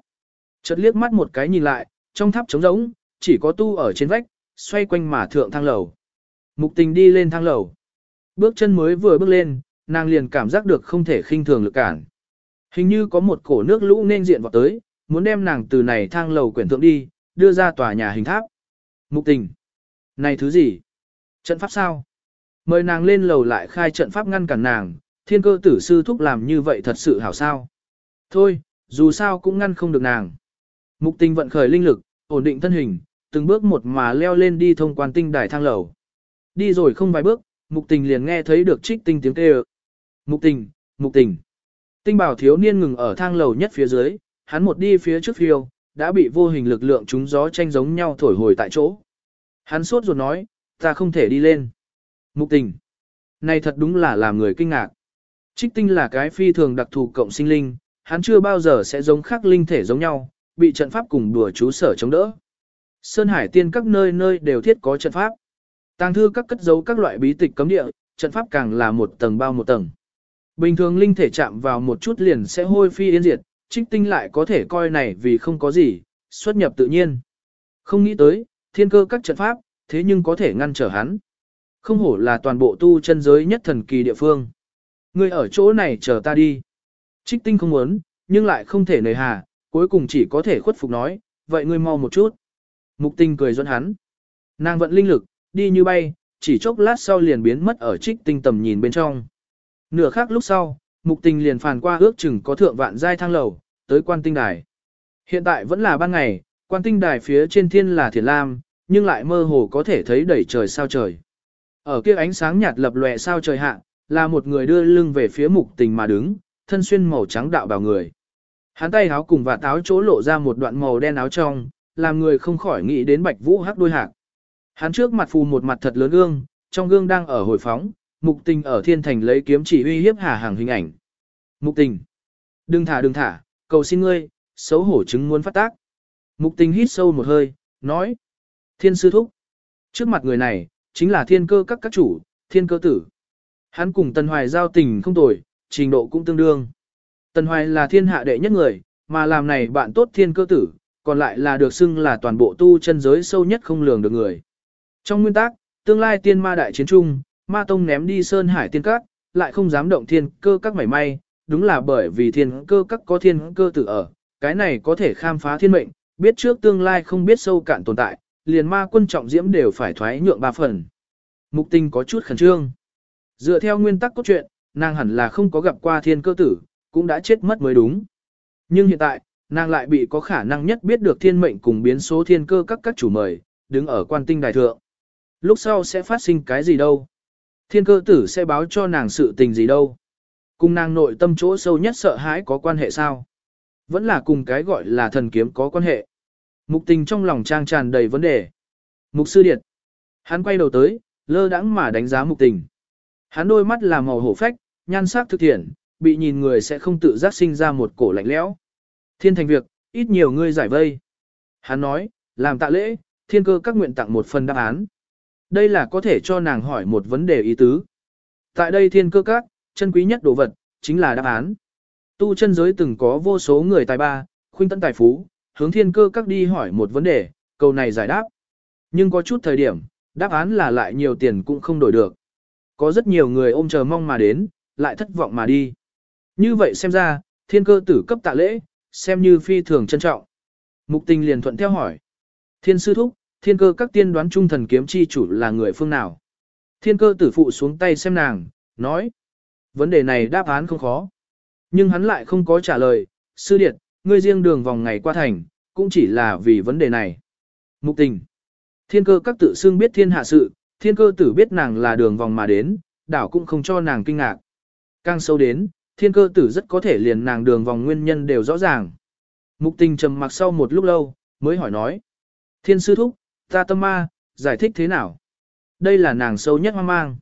Speaker 1: Chợt liếc mắt một cái nhìn lại, trong tháp trống rỗng, chỉ có tu ở trên vách, xoay quanh mà thượng thang lầu. Mục tình đi lên thang lầu. Bước chân mới vừa bước lên, nàng liền cảm giác được không thể khinh thường lực cản. Hình như có một cổ nước lũ nên diện vào tới, muốn đem nàng từ này thang lầu quyển thượng đi, đưa ra tòa nhà hình tháp. Mục tình. Này thứ gì? Trận pháp sao? Mời nàng lên lầu lại khai trận pháp ngăn cản nàng, thiên cơ tử sư thúc làm như vậy thật sự hảo sao. Thôi, dù sao cũng ngăn không được nàng. Mục tình vận khởi linh lực, ổn định thân hình, từng bước một mà leo lên đi thông quan tinh đài thang lầu. Đi rồi không vài bước, mục tình liền nghe thấy được trích tinh tiếng kêu. Mục tình, mục tình. Tinh bảo thiếu niên ngừng ở thang lầu nhất phía dưới, hắn một đi phía trước phiêu, đã bị vô hình lực lượng trúng gió tranh giống nhau thổi hồi tại chỗ. Hắn sốt ruột nói, ta không thể đi lên. Mục tình. Này thật đúng là làm người kinh ngạc. Trích tinh là cái phi thường đặc thù cộng sinh linh, hắn chưa bao giờ sẽ giống khác linh thể giống nhau, bị trận pháp cùng đùa chú sở chống đỡ. Sơn Hải tiên các nơi nơi đều thiết có trận pháp. Tàng thư các cất giấu các loại bí tịch cấm địa, trận pháp càng là một tầng bao một tầng. Bình thường linh thể chạm vào một chút liền sẽ hôi phi yên diệt, trích tinh lại có thể coi này vì không có gì, xuất nhập tự nhiên. Không nghĩ tới, thiên cơ các trận pháp, thế nhưng có thể ngăn trở hắn. Không hổ là toàn bộ tu chân giới nhất thần kỳ địa phương. Ngươi ở chỗ này chờ ta đi. Trích tinh không muốn, nhưng lại không thể nề hà, cuối cùng chỉ có thể khuất phục nói, vậy ngươi mau một chút. Mục tinh cười dẫn hắn. Nàng vận linh lực, đi như bay, chỉ chốc lát sau liền biến mất ở trích tinh tầm nhìn bên trong. Nửa khắc lúc sau, mục tình liền phàn qua ước chừng có thượng vạn giai thang lầu, tới quan tinh đài. Hiện tại vẫn là ban ngày, quan tinh đài phía trên thiên là thiền lam, nhưng lại mơ hồ có thể thấy đầy trời sao trời. Ở kia ánh sáng nhạt lập lòe sao trời hạ, là một người đưa lưng về phía mục tình mà đứng, thân xuyên màu trắng đạo bào người. Hắn tay áo cùng và táo chỗ lộ ra một đoạn màu đen áo trong, làm người không khỏi nghĩ đến bạch vũ hắc đôi hạc. Hắn trước mặt phù một mặt thật lớn gương, trong gương đang ở hồi phóng, mục tình ở thiên thành lấy kiếm chỉ uy hiếp hà hàng hình ảnh. Mục tình. Đừng thả đừng thả, cầu xin ngươi, xấu hổ chứng muốn phát tác. Mục tình hít sâu một hơi, nói. Thiên sư thúc. Trước mặt người này, chính là thiên cơ các các chủ, thiên cơ tử. Hắn cùng Tần Hoài giao tình không tồi, trình độ cũng tương đương. Tần Hoài là thiên hạ đệ nhất người, mà làm này bạn tốt thiên cơ tử, còn lại là được xưng là toàn bộ tu chân giới sâu nhất không lường được người. Trong nguyên tắc, tương lai tiên ma đại chiến trung, ma tông ném đi sơn hải tiên các, lại không dám động thiên cơ các mảy may, đúng là bởi vì thiên cơ các có thiên cơ tử ở, cái này có thể khám phá thiên mệnh, biết trước tương lai không biết sâu cạn tồn tại, liền ma quân trọng diễm đều phải thoái nhượng ba phần. Mục tình có chút khẩn trương. Dựa theo nguyên tắc cốt truyện, nàng hẳn là không có gặp qua thiên cơ tử, cũng đã chết mất mới đúng. Nhưng hiện tại, nàng lại bị có khả năng nhất biết được thiên mệnh cùng biến số thiên cơ các các chủ mời, đứng ở quan tinh đài thượng. Lúc sau sẽ phát sinh cái gì đâu? Thiên cơ tử sẽ báo cho nàng sự tình gì đâu? Cùng nàng nội tâm chỗ sâu nhất sợ hãi có quan hệ sao? Vẫn là cùng cái gọi là thần kiếm có quan hệ. Mục tình trong lòng trang tràn đầy vấn đề. Mục sư điệt. Hắn quay đầu tới, lơ đãng mà đánh giá mục tình. Hắn đôi mắt là màu hổ phách, nhan sắc thực thiện, bị nhìn người sẽ không tự giác sinh ra một cổ lạnh lẽo. Thiên thành việc, ít nhiều ngươi giải vây. Hắn nói, làm tạ lễ, thiên cơ các nguyện tặng một phần đáp án. Đây là có thể cho nàng hỏi một vấn đề ý tứ. Tại đây thiên cơ các, chân quý nhất đồ vật, chính là đáp án. Tu chân giới từng có vô số người tài ba, khuynh tận tài phú, hướng thiên cơ các đi hỏi một vấn đề, câu này giải đáp. Nhưng có chút thời điểm, đáp án là lại nhiều tiền cũng không đổi được. Có rất nhiều người ôm chờ mong mà đến, lại thất vọng mà đi. Như vậy xem ra, thiên cơ tử cấp tạ lễ, xem như phi thường trân trọng. Mục tình liền thuận theo hỏi. Thiên sư thúc, thiên cơ các tiên đoán trung thần kiếm chi chủ là người phương nào? Thiên cơ tử phụ xuống tay xem nàng, nói. Vấn đề này đáp án không khó. Nhưng hắn lại không có trả lời, sư điệt, ngươi riêng đường vòng ngày qua thành, cũng chỉ là vì vấn đề này. Mục tình. Thiên cơ các tự xưng biết thiên hạ sự, thiên cơ tử biết nàng là đường vòng mà đến, đảo cũng không cho nàng kinh ngạc. Càng sâu đến, thiên cơ tử rất có thể liền nàng đường vòng nguyên nhân đều rõ ràng. Mục tình trầm mặc sau một lúc lâu, mới hỏi nói. Thiên sư thúc, ta tâm ma, giải thích thế nào? Đây là nàng sâu nhất hoang mang.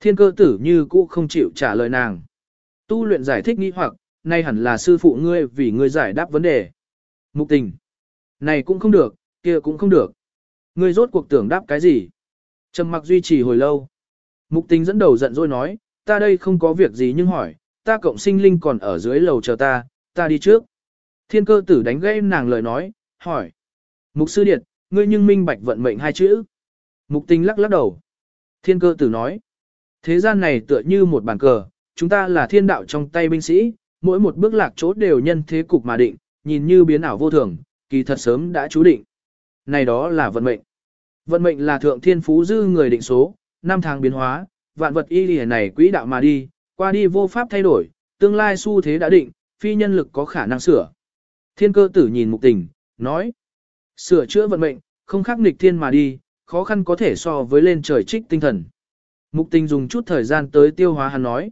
Speaker 1: Thiên cơ tử như cũ không chịu trả lời nàng. Tu luyện giải thích nghi hoặc, nay hẳn là sư phụ ngươi vì ngươi giải đáp vấn đề. Mục tình. Này cũng không được, kia cũng không được. Ngươi rốt cuộc tưởng đáp cái gì? Trầm mặc duy trì hồi lâu. Mục tình dẫn đầu giận dỗi nói, ta đây không có việc gì nhưng hỏi, ta cộng sinh linh còn ở dưới lầu chờ ta, ta đi trước. Thiên cơ tử đánh gây nàng lời nói, hỏi. Mục sư điệt, ngươi nhưng minh bạch vận mệnh hai chữ. Mục tình lắc lắc đầu. Thiên cơ tử nói. Thế gian này tựa như một bàn cờ, chúng ta là thiên đạo trong tay binh sĩ, mỗi một bước lạc chỗ đều nhân thế cục mà định, nhìn như biến ảo vô thường, kỳ thật sớm đã chú định. Này đó là vận mệnh. Vận mệnh là thượng thiên phú dư người định số, năm tháng biến hóa, vạn vật y lìa này quỹ đạo mà đi, qua đi vô pháp thay đổi, tương lai xu thế đã định, phi nhân lực có khả năng sửa. Thiên cơ tử nhìn mục tình, nói, sửa chữa vận mệnh, không khắc nghịch thiên mà đi, khó khăn có thể so với lên trời trích tinh thần. Mục tình dùng chút thời gian tới tiêu hóa hắn nói.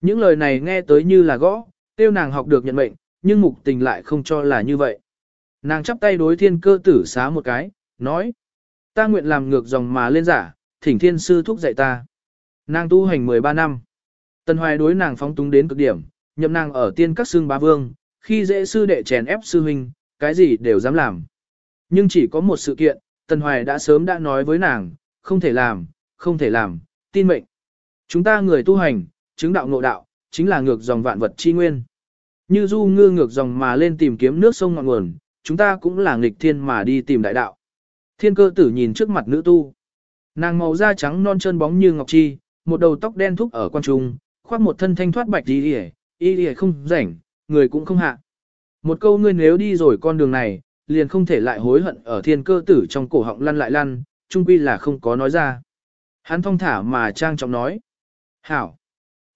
Speaker 1: Những lời này nghe tới như là gõ, tiêu nàng học được nhận mệnh, nhưng mục tình lại không cho là như vậy. Nàng chắp tay đối thiên cơ tử xá một cái, nói. Ta nguyện làm ngược dòng mà lên giả, thỉnh thiên sư thúc dạy ta. Nàng tu hành 13 năm. Tần hoài đối nàng phóng túng đến cực điểm, nhậm nàng ở tiên các xương bá vương, khi dễ sư đệ chèn ép sư huynh, cái gì đều dám làm. Nhưng chỉ có một sự kiện, Tần Hoài đã sớm đã nói với nàng, không thể làm, không thể làm, tin mệnh. Chúng ta người tu hành, chứng đạo ngộ đạo, chính là ngược dòng vạn vật chi nguyên. Như du ngư ngược dòng mà lên tìm kiếm nước sông ngọn nguồn, chúng ta cũng là nghịch thiên mà đi tìm đại đạo. Thiên cơ tử nhìn trước mặt nữ tu. Nàng màu da trắng non trơn bóng như ngọc chi, một đầu tóc đen thúc ở quan trung, khoác một thân thanh thoát bạch đi đi y đi không rảnh, người cũng không hạ. Một câu ngươi nếu đi rồi con đường này, liền không thể lại hối hận ở thiên cơ tử trong cổ họng lăn lại lăn, trung quy là không có nói ra. Hắn thong thả mà trang trọng nói. Hảo.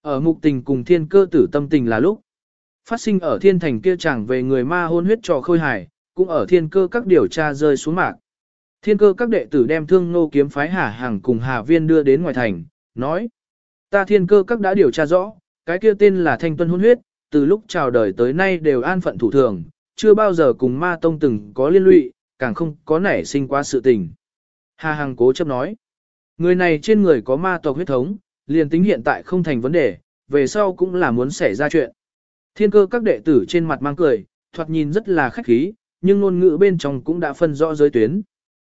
Speaker 1: Ở mục tình cùng thiên cơ tử tâm tình là lúc. Phát sinh ở thiên thành kia chẳng về người ma hôn huyết trò khôi hài, cũng ở thiên cơ các điều tra rơi xuống mạc. Thiên cơ các đệ tử đem thương nô kiếm phái hà hàng cùng hà viên đưa đến ngoài thành, nói. Ta thiên cơ các đã điều tra rõ, cái kia tên là thanh tuân hôn huyết, từ lúc chào đời tới nay đều an phận thủ thường, chưa bao giờ cùng ma tông từng có liên lụy, càng không có nảy sinh qua sự tình. Hà Hằng cố chấp nói, người này trên người có ma tộc huyết thống, liền tính hiện tại không thành vấn đề, về sau cũng là muốn xảy ra chuyện. Thiên cơ các đệ tử trên mặt mang cười, thoạt nhìn rất là khách khí, nhưng ngôn ngữ bên trong cũng đã phân rõ giới tuyến.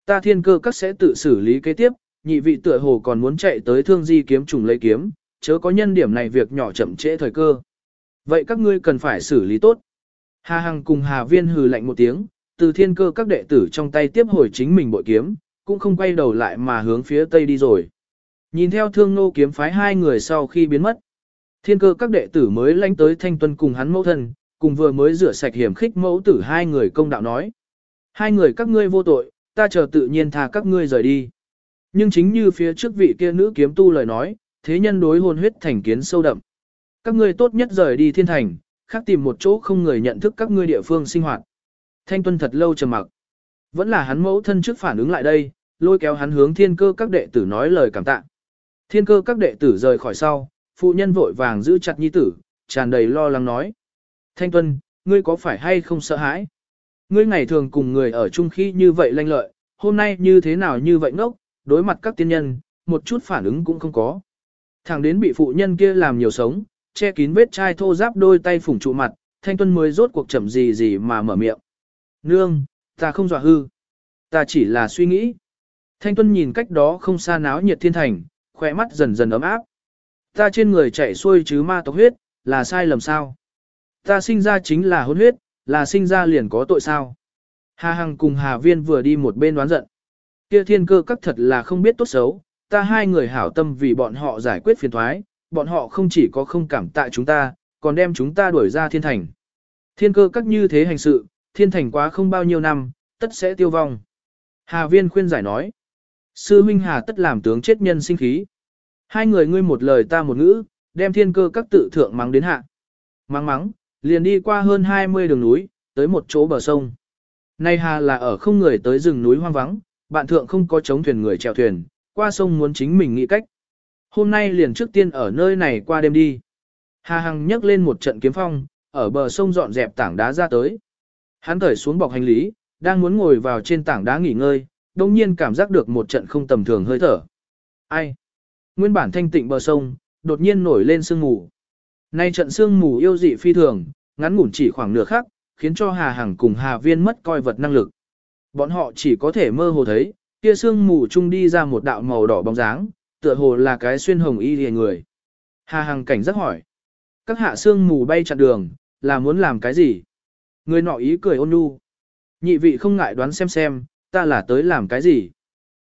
Speaker 1: Ta thiên cơ các sẽ tự xử lý kế tiếp, nhị vị tựa hồ còn muốn chạy tới thương di kiếm trùng lấy kiếm, chớ có nhân điểm này việc nhỏ chậm trễ thời cơ. Vậy các ngươi cần phải xử lý tốt. Hà Hằng cùng Hà Viên hừ lạnh một tiếng, từ thiên cơ các đệ tử trong tay tiếp hồi chính mình bội kiếm, cũng không quay đầu lại mà hướng phía tây đi rồi. Nhìn theo thương nô kiếm phái hai người sau khi biến mất. Thiên cơ các đệ tử mới lánh tới thanh tuân cùng hắn mẫu thân, cùng vừa mới rửa sạch hiểm khích mẫu tử hai người công đạo nói. Hai người các ngươi vô tội, ta chờ tự nhiên tha các ngươi rời đi. Nhưng chính như phía trước vị kia nữ kiếm tu lời nói, thế nhân đối hôn huyết thành kiến sâu đậm. Các ngươi tốt nhất rời đi thiên thành, khác tìm một chỗ không người nhận thức các ngươi địa phương sinh hoạt. Thanh tuân thật lâu trầm mặc. Vẫn là hắn mẫu thân trước phản ứng lại đây, lôi kéo hắn hướng thiên cơ các đệ tử nói lời cảm tạ. Thiên cơ các đệ tử rời khỏi sau, phụ nhân vội vàng giữ chặt nhi tử, tràn đầy lo lắng nói. Thanh tuân, ngươi có phải hay không sợ hãi? Ngươi ngày thường cùng người ở chung khi như vậy lanh lợi, hôm nay như thế nào như vậy ngốc, đối mặt các tiên nhân, một chút phản ứng cũng không có. Thẳng đến bị phụ nhân kia làm nhiều sống, che kín vết chai thô giáp đôi tay phủng trụ mặt, thanh tuân mới rốt cuộc chậm gì gì mà mở miệng. Nương, Ta không dọa hư. Ta chỉ là suy nghĩ. Thanh Tuân nhìn cách đó không xa náo nhiệt thiên thành, khỏe mắt dần dần ấm áp. Ta trên người chạy xuôi chứ ma tộc huyết, là sai lầm sao? Ta sinh ra chính là hôn huyết, là sinh ra liền có tội sao? Hà Hằng cùng Hà Viên vừa đi một bên đoán giận. Kia thiên cơ các thật là không biết tốt xấu, ta hai người hảo tâm vì bọn họ giải quyết phiền thoái, bọn họ không chỉ có không cảm tạ chúng ta, còn đem chúng ta đuổi ra thiên thành. Thiên cơ các như thế hành sự, thiên thành quá không bao nhiêu năm, tất sẽ tiêu vong. Hà Viên khuyên giải nói. Sư huynh Hà tất làm tướng chết nhân sinh khí. Hai người ngươi một lời ta một ngữ, đem thiên cơ các tự thượng mắng đến hạ. Mắng mắng, liền đi qua hơn 20 đường núi, tới một chỗ bờ sông. Nay Hà là ở không người tới rừng núi hoang vắng, bạn thượng không có chống thuyền người chèo thuyền, qua sông muốn chính mình nghĩ cách. Hôm nay liền trước tiên ở nơi này qua đêm đi. Hà Hằng nhấc lên một trận kiếm phong, ở bờ sông dọn dẹp tảng đá ra tới. Hắn thởi xuống bọc hành lý, đang muốn ngồi vào trên tảng đá nghỉ ngơi, đồng nhiên cảm giác được một trận không tầm thường hơi thở. Ai? Nguyên bản thanh tịnh bờ sông, đột nhiên nổi lên sương mù. Nay trận sương mù yêu dị phi thường, ngắn ngủn chỉ khoảng nửa khắc, khiến cho Hà Hằng cùng Hà Viên mất coi vật năng lực. Bọn họ chỉ có thể mơ hồ thấy, kia sương mù chung đi ra một đạo màu đỏ bóng dáng, tựa hồ là cái xuyên hồng y liề người. Hà Hằng cảnh giác hỏi. Các hạ sương mù bay chặn đường, là muốn làm cái gì? Người nọ ý cười ôn nhu. Nhị vị không ngại đoán xem xem, ta là tới làm cái gì?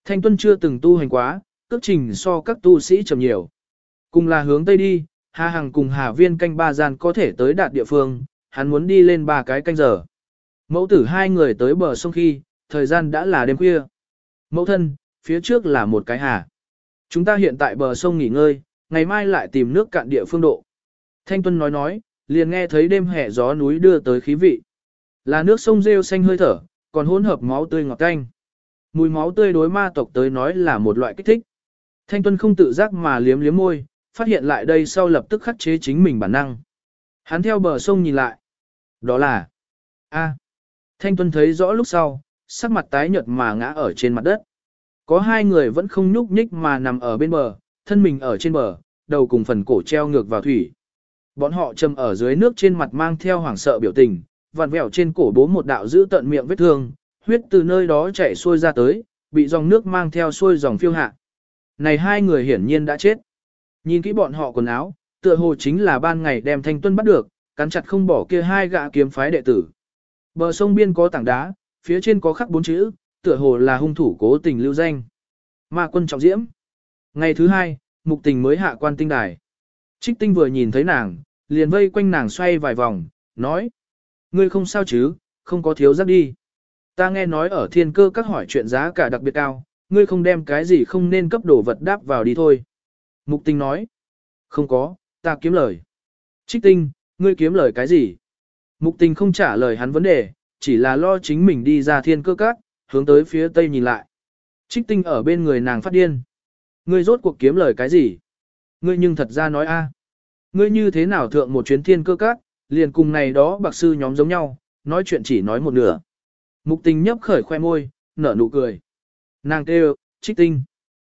Speaker 1: Thanh Tuân chưa từng tu hành quá, cước trình so các tu sĩ chậm nhiều. Cùng là hướng Tây đi, Hà Hằng cùng Hà Viên canh ba gian có thể tới đạt địa phương, hắn muốn đi lên ba cái canh giờ. Mẫu tử hai người tới bờ sông khi, thời gian đã là đêm khuya. Mẫu thân, phía trước là một cái hà. Chúng ta hiện tại bờ sông nghỉ ngơi, ngày mai lại tìm nước cạn địa phương độ. Thanh Tuân nói nói, liền nghe thấy đêm hè gió núi đưa tới khí vị. Là nước sông rêu xanh hơi thở, còn hỗn hợp máu tươi ngọt canh. Mùi máu tươi đối ma tộc tới nói là một loại kích thích. Thanh Tuân không tự giác mà liếm liếm môi, phát hiện lại đây sau lập tức khắc chế chính mình bản năng. Hắn theo bờ sông nhìn lại. Đó là... a Thanh Tuân thấy rõ lúc sau, sắc mặt tái nhợt mà ngã ở trên mặt đất. Có hai người vẫn không nhúc nhích mà nằm ở bên bờ, thân mình ở trên bờ, đầu cùng phần cổ treo ngược vào thủy. Bọn họ châm ở dưới nước trên mặt mang theo hoảng sợ biểu tình, vặn vẹo trên cổ bố một đạo giữ tận miệng vết thương, huyết từ nơi đó chảy xuôi ra tới, bị dòng nước mang theo xuôi dòng phiêu hạ. Này hai người hiển nhiên đã chết. Nhìn kỹ bọn họ quần áo, tựa hồ chính là ban ngày đem thanh tuân bắt được, cắn chặt không bỏ kia hai gã kiếm phái đệ tử. Bờ sông biên có tảng đá, phía trên có khắc bốn chữ, tựa hồ là hung thủ cố tình lưu danh. Ma quân trọng diễm. Ngày thứ hai, mục tình mới hạ quan tinh đài. Trích tinh vừa nhìn thấy nàng, liền vây quanh nàng xoay vài vòng, nói. Ngươi không sao chứ, không có thiếu giáp đi. Ta nghe nói ở thiên cơ các hỏi chuyện giá cả đặc biệt cao, ngươi không đem cái gì không nên cấp đồ vật đáp vào đi thôi. Mục tinh nói. Không có, ta kiếm lời. Trích tinh, ngươi kiếm lời cái gì? Mục tình không trả lời hắn vấn đề, chỉ là lo chính mình đi ra thiên cơ các, hướng tới phía tây nhìn lại. Trích tinh ở bên người nàng phát điên. Ngươi rốt cuộc kiếm lời cái gì? Ngươi nhưng thật ra nói a, Ngươi như thế nào thượng một chuyến thiên cơ các, liền cùng này đó bạc sư nhóm giống nhau, nói chuyện chỉ nói một nửa. Mục tình nhấp khởi khoe môi, nở nụ cười. Nàng kêu, trích tinh.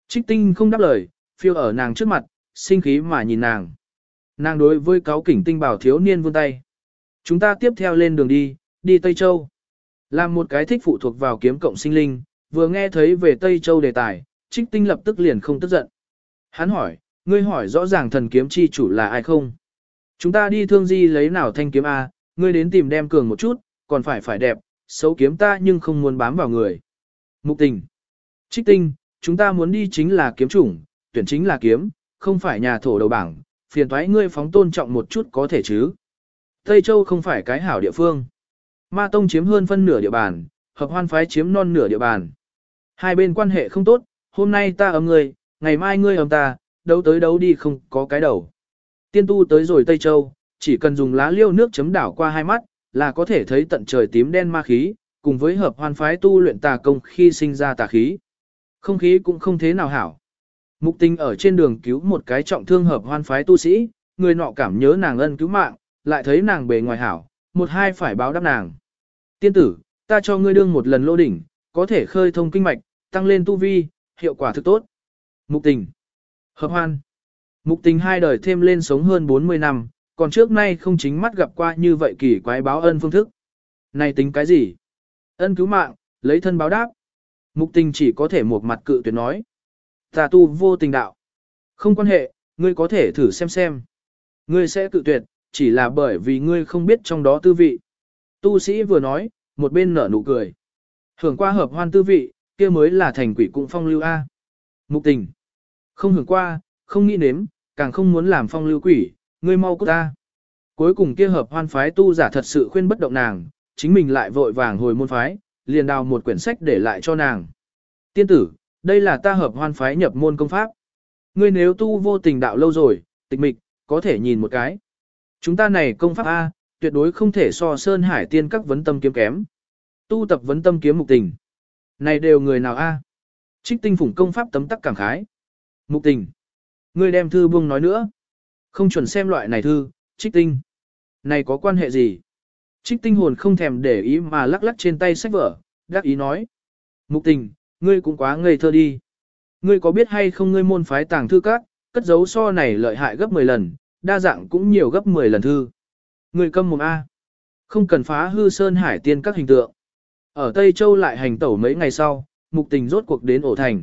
Speaker 1: Trích tinh không đáp lời, phiêu ở nàng trước mặt, sinh khí mà nhìn nàng. Nàng đối với cáo kỉnh tinh bảo thiếu niên vươn tay. Chúng ta tiếp theo lên đường đi, đi Tây Châu. Làm một cái thích phụ thuộc vào kiếm cộng sinh linh, vừa nghe thấy về Tây Châu đề tài, trích tinh lập tức liền không tức giận. Hắn hỏi, ngươi hỏi rõ ràng thần kiếm chi chủ là ai không? Chúng ta đi thương di lấy nào thanh kiếm A, ngươi đến tìm đem cường một chút, còn phải phải đẹp, xấu kiếm ta nhưng không muốn bám vào người. Mục tình. Trích tinh, chúng ta muốn đi chính là kiếm chủng, tuyển chính là kiếm, không phải nhà thổ đầu bảng, phiền thoái ngươi phóng tôn trọng một chút có thể chứ. Tây Châu không phải cái hảo địa phương. Ma Tông chiếm hơn phân nửa địa bàn, hợp hoan phái chiếm non nửa địa bàn. Hai bên quan hệ không tốt, hôm nay ta ấm ngươi, ngày mai ngươi ấm ta, đấu tới đấu đi không có cái đầu. Tiên tu tới rồi Tây Châu, chỉ cần dùng lá liêu nước chấm đảo qua hai mắt, là có thể thấy tận trời tím đen ma khí, cùng với hợp hoan phái tu luyện tà công khi sinh ra tà khí. Không khí cũng không thế nào hảo. Mục tình ở trên đường cứu một cái trọng thương hợp hoan phái tu sĩ, người nọ cảm nhớ nàng ân cứu mạng, lại thấy nàng bề ngoài hảo, một hai phải báo đáp nàng. Tiên tử, ta cho ngươi đương một lần lô đỉnh, có thể khơi thông kinh mạch, tăng lên tu vi, hiệu quả thực tốt. Mục tình. Hợp hoan. Mục tình hai đời thêm lên sống hơn 40 năm, còn trước nay không chính mắt gặp qua như vậy kỳ quái báo ân phương thức. Này tính cái gì? Ân cứu mạng, lấy thân báo đáp. Mục tình chỉ có thể một mặt cự tuyệt nói. Ta tu vô tình đạo. Không quan hệ, ngươi có thể thử xem xem. Ngươi sẽ cự tuyệt, chỉ là bởi vì ngươi không biết trong đó tư vị. Tu sĩ vừa nói, một bên nở nụ cười. Hưởng qua hợp hoan tư vị, kia mới là thành quỷ cũng phong lưu A. Mục tình. Không hưởng qua, không nghĩ nếm, càng không muốn làm phong lưu quỷ, ngươi mau cút ta. Cuối cùng kia hợp hoan phái tu giả thật sự khuyên bất động nàng, chính mình lại vội vàng hồi môn phái, liền đào một quyển sách để lại cho nàng. Tiên tử, đây là ta hợp hoan phái nhập môn công pháp. Ngươi nếu tu vô tình đạo lâu rồi, tịch mịch, có thể nhìn một cái. Chúng ta này công pháp A, tuyệt đối không thể so Sơn Hải tiên các vấn tâm kiếm kém. Tu tập vấn tâm kiếm mục tình. Này đều người nào A? Trích tinh phủng công pháp tấm tắc cảm khái. Mục tình. Ngươi đem thư buông nói nữa. Không chuẩn xem loại này thư, trích tinh. Này có quan hệ gì? Trích tinh hồn không thèm để ý mà lắc lắc trên tay sách vở, đắc ý nói. Mục tình, ngươi cũng quá ngây thơ đi. Ngươi có biết hay không ngươi môn phái tàng thư các, cất dấu so này lợi hại gấp 10 lần, đa dạng cũng nhiều gấp 10 lần thư. Ngươi câm mồm A. Không cần phá hư sơn hải tiên các hình tượng. Ở Tây Châu lại hành tẩu mấy ngày sau, mục tình rốt cuộc đến ổ thành.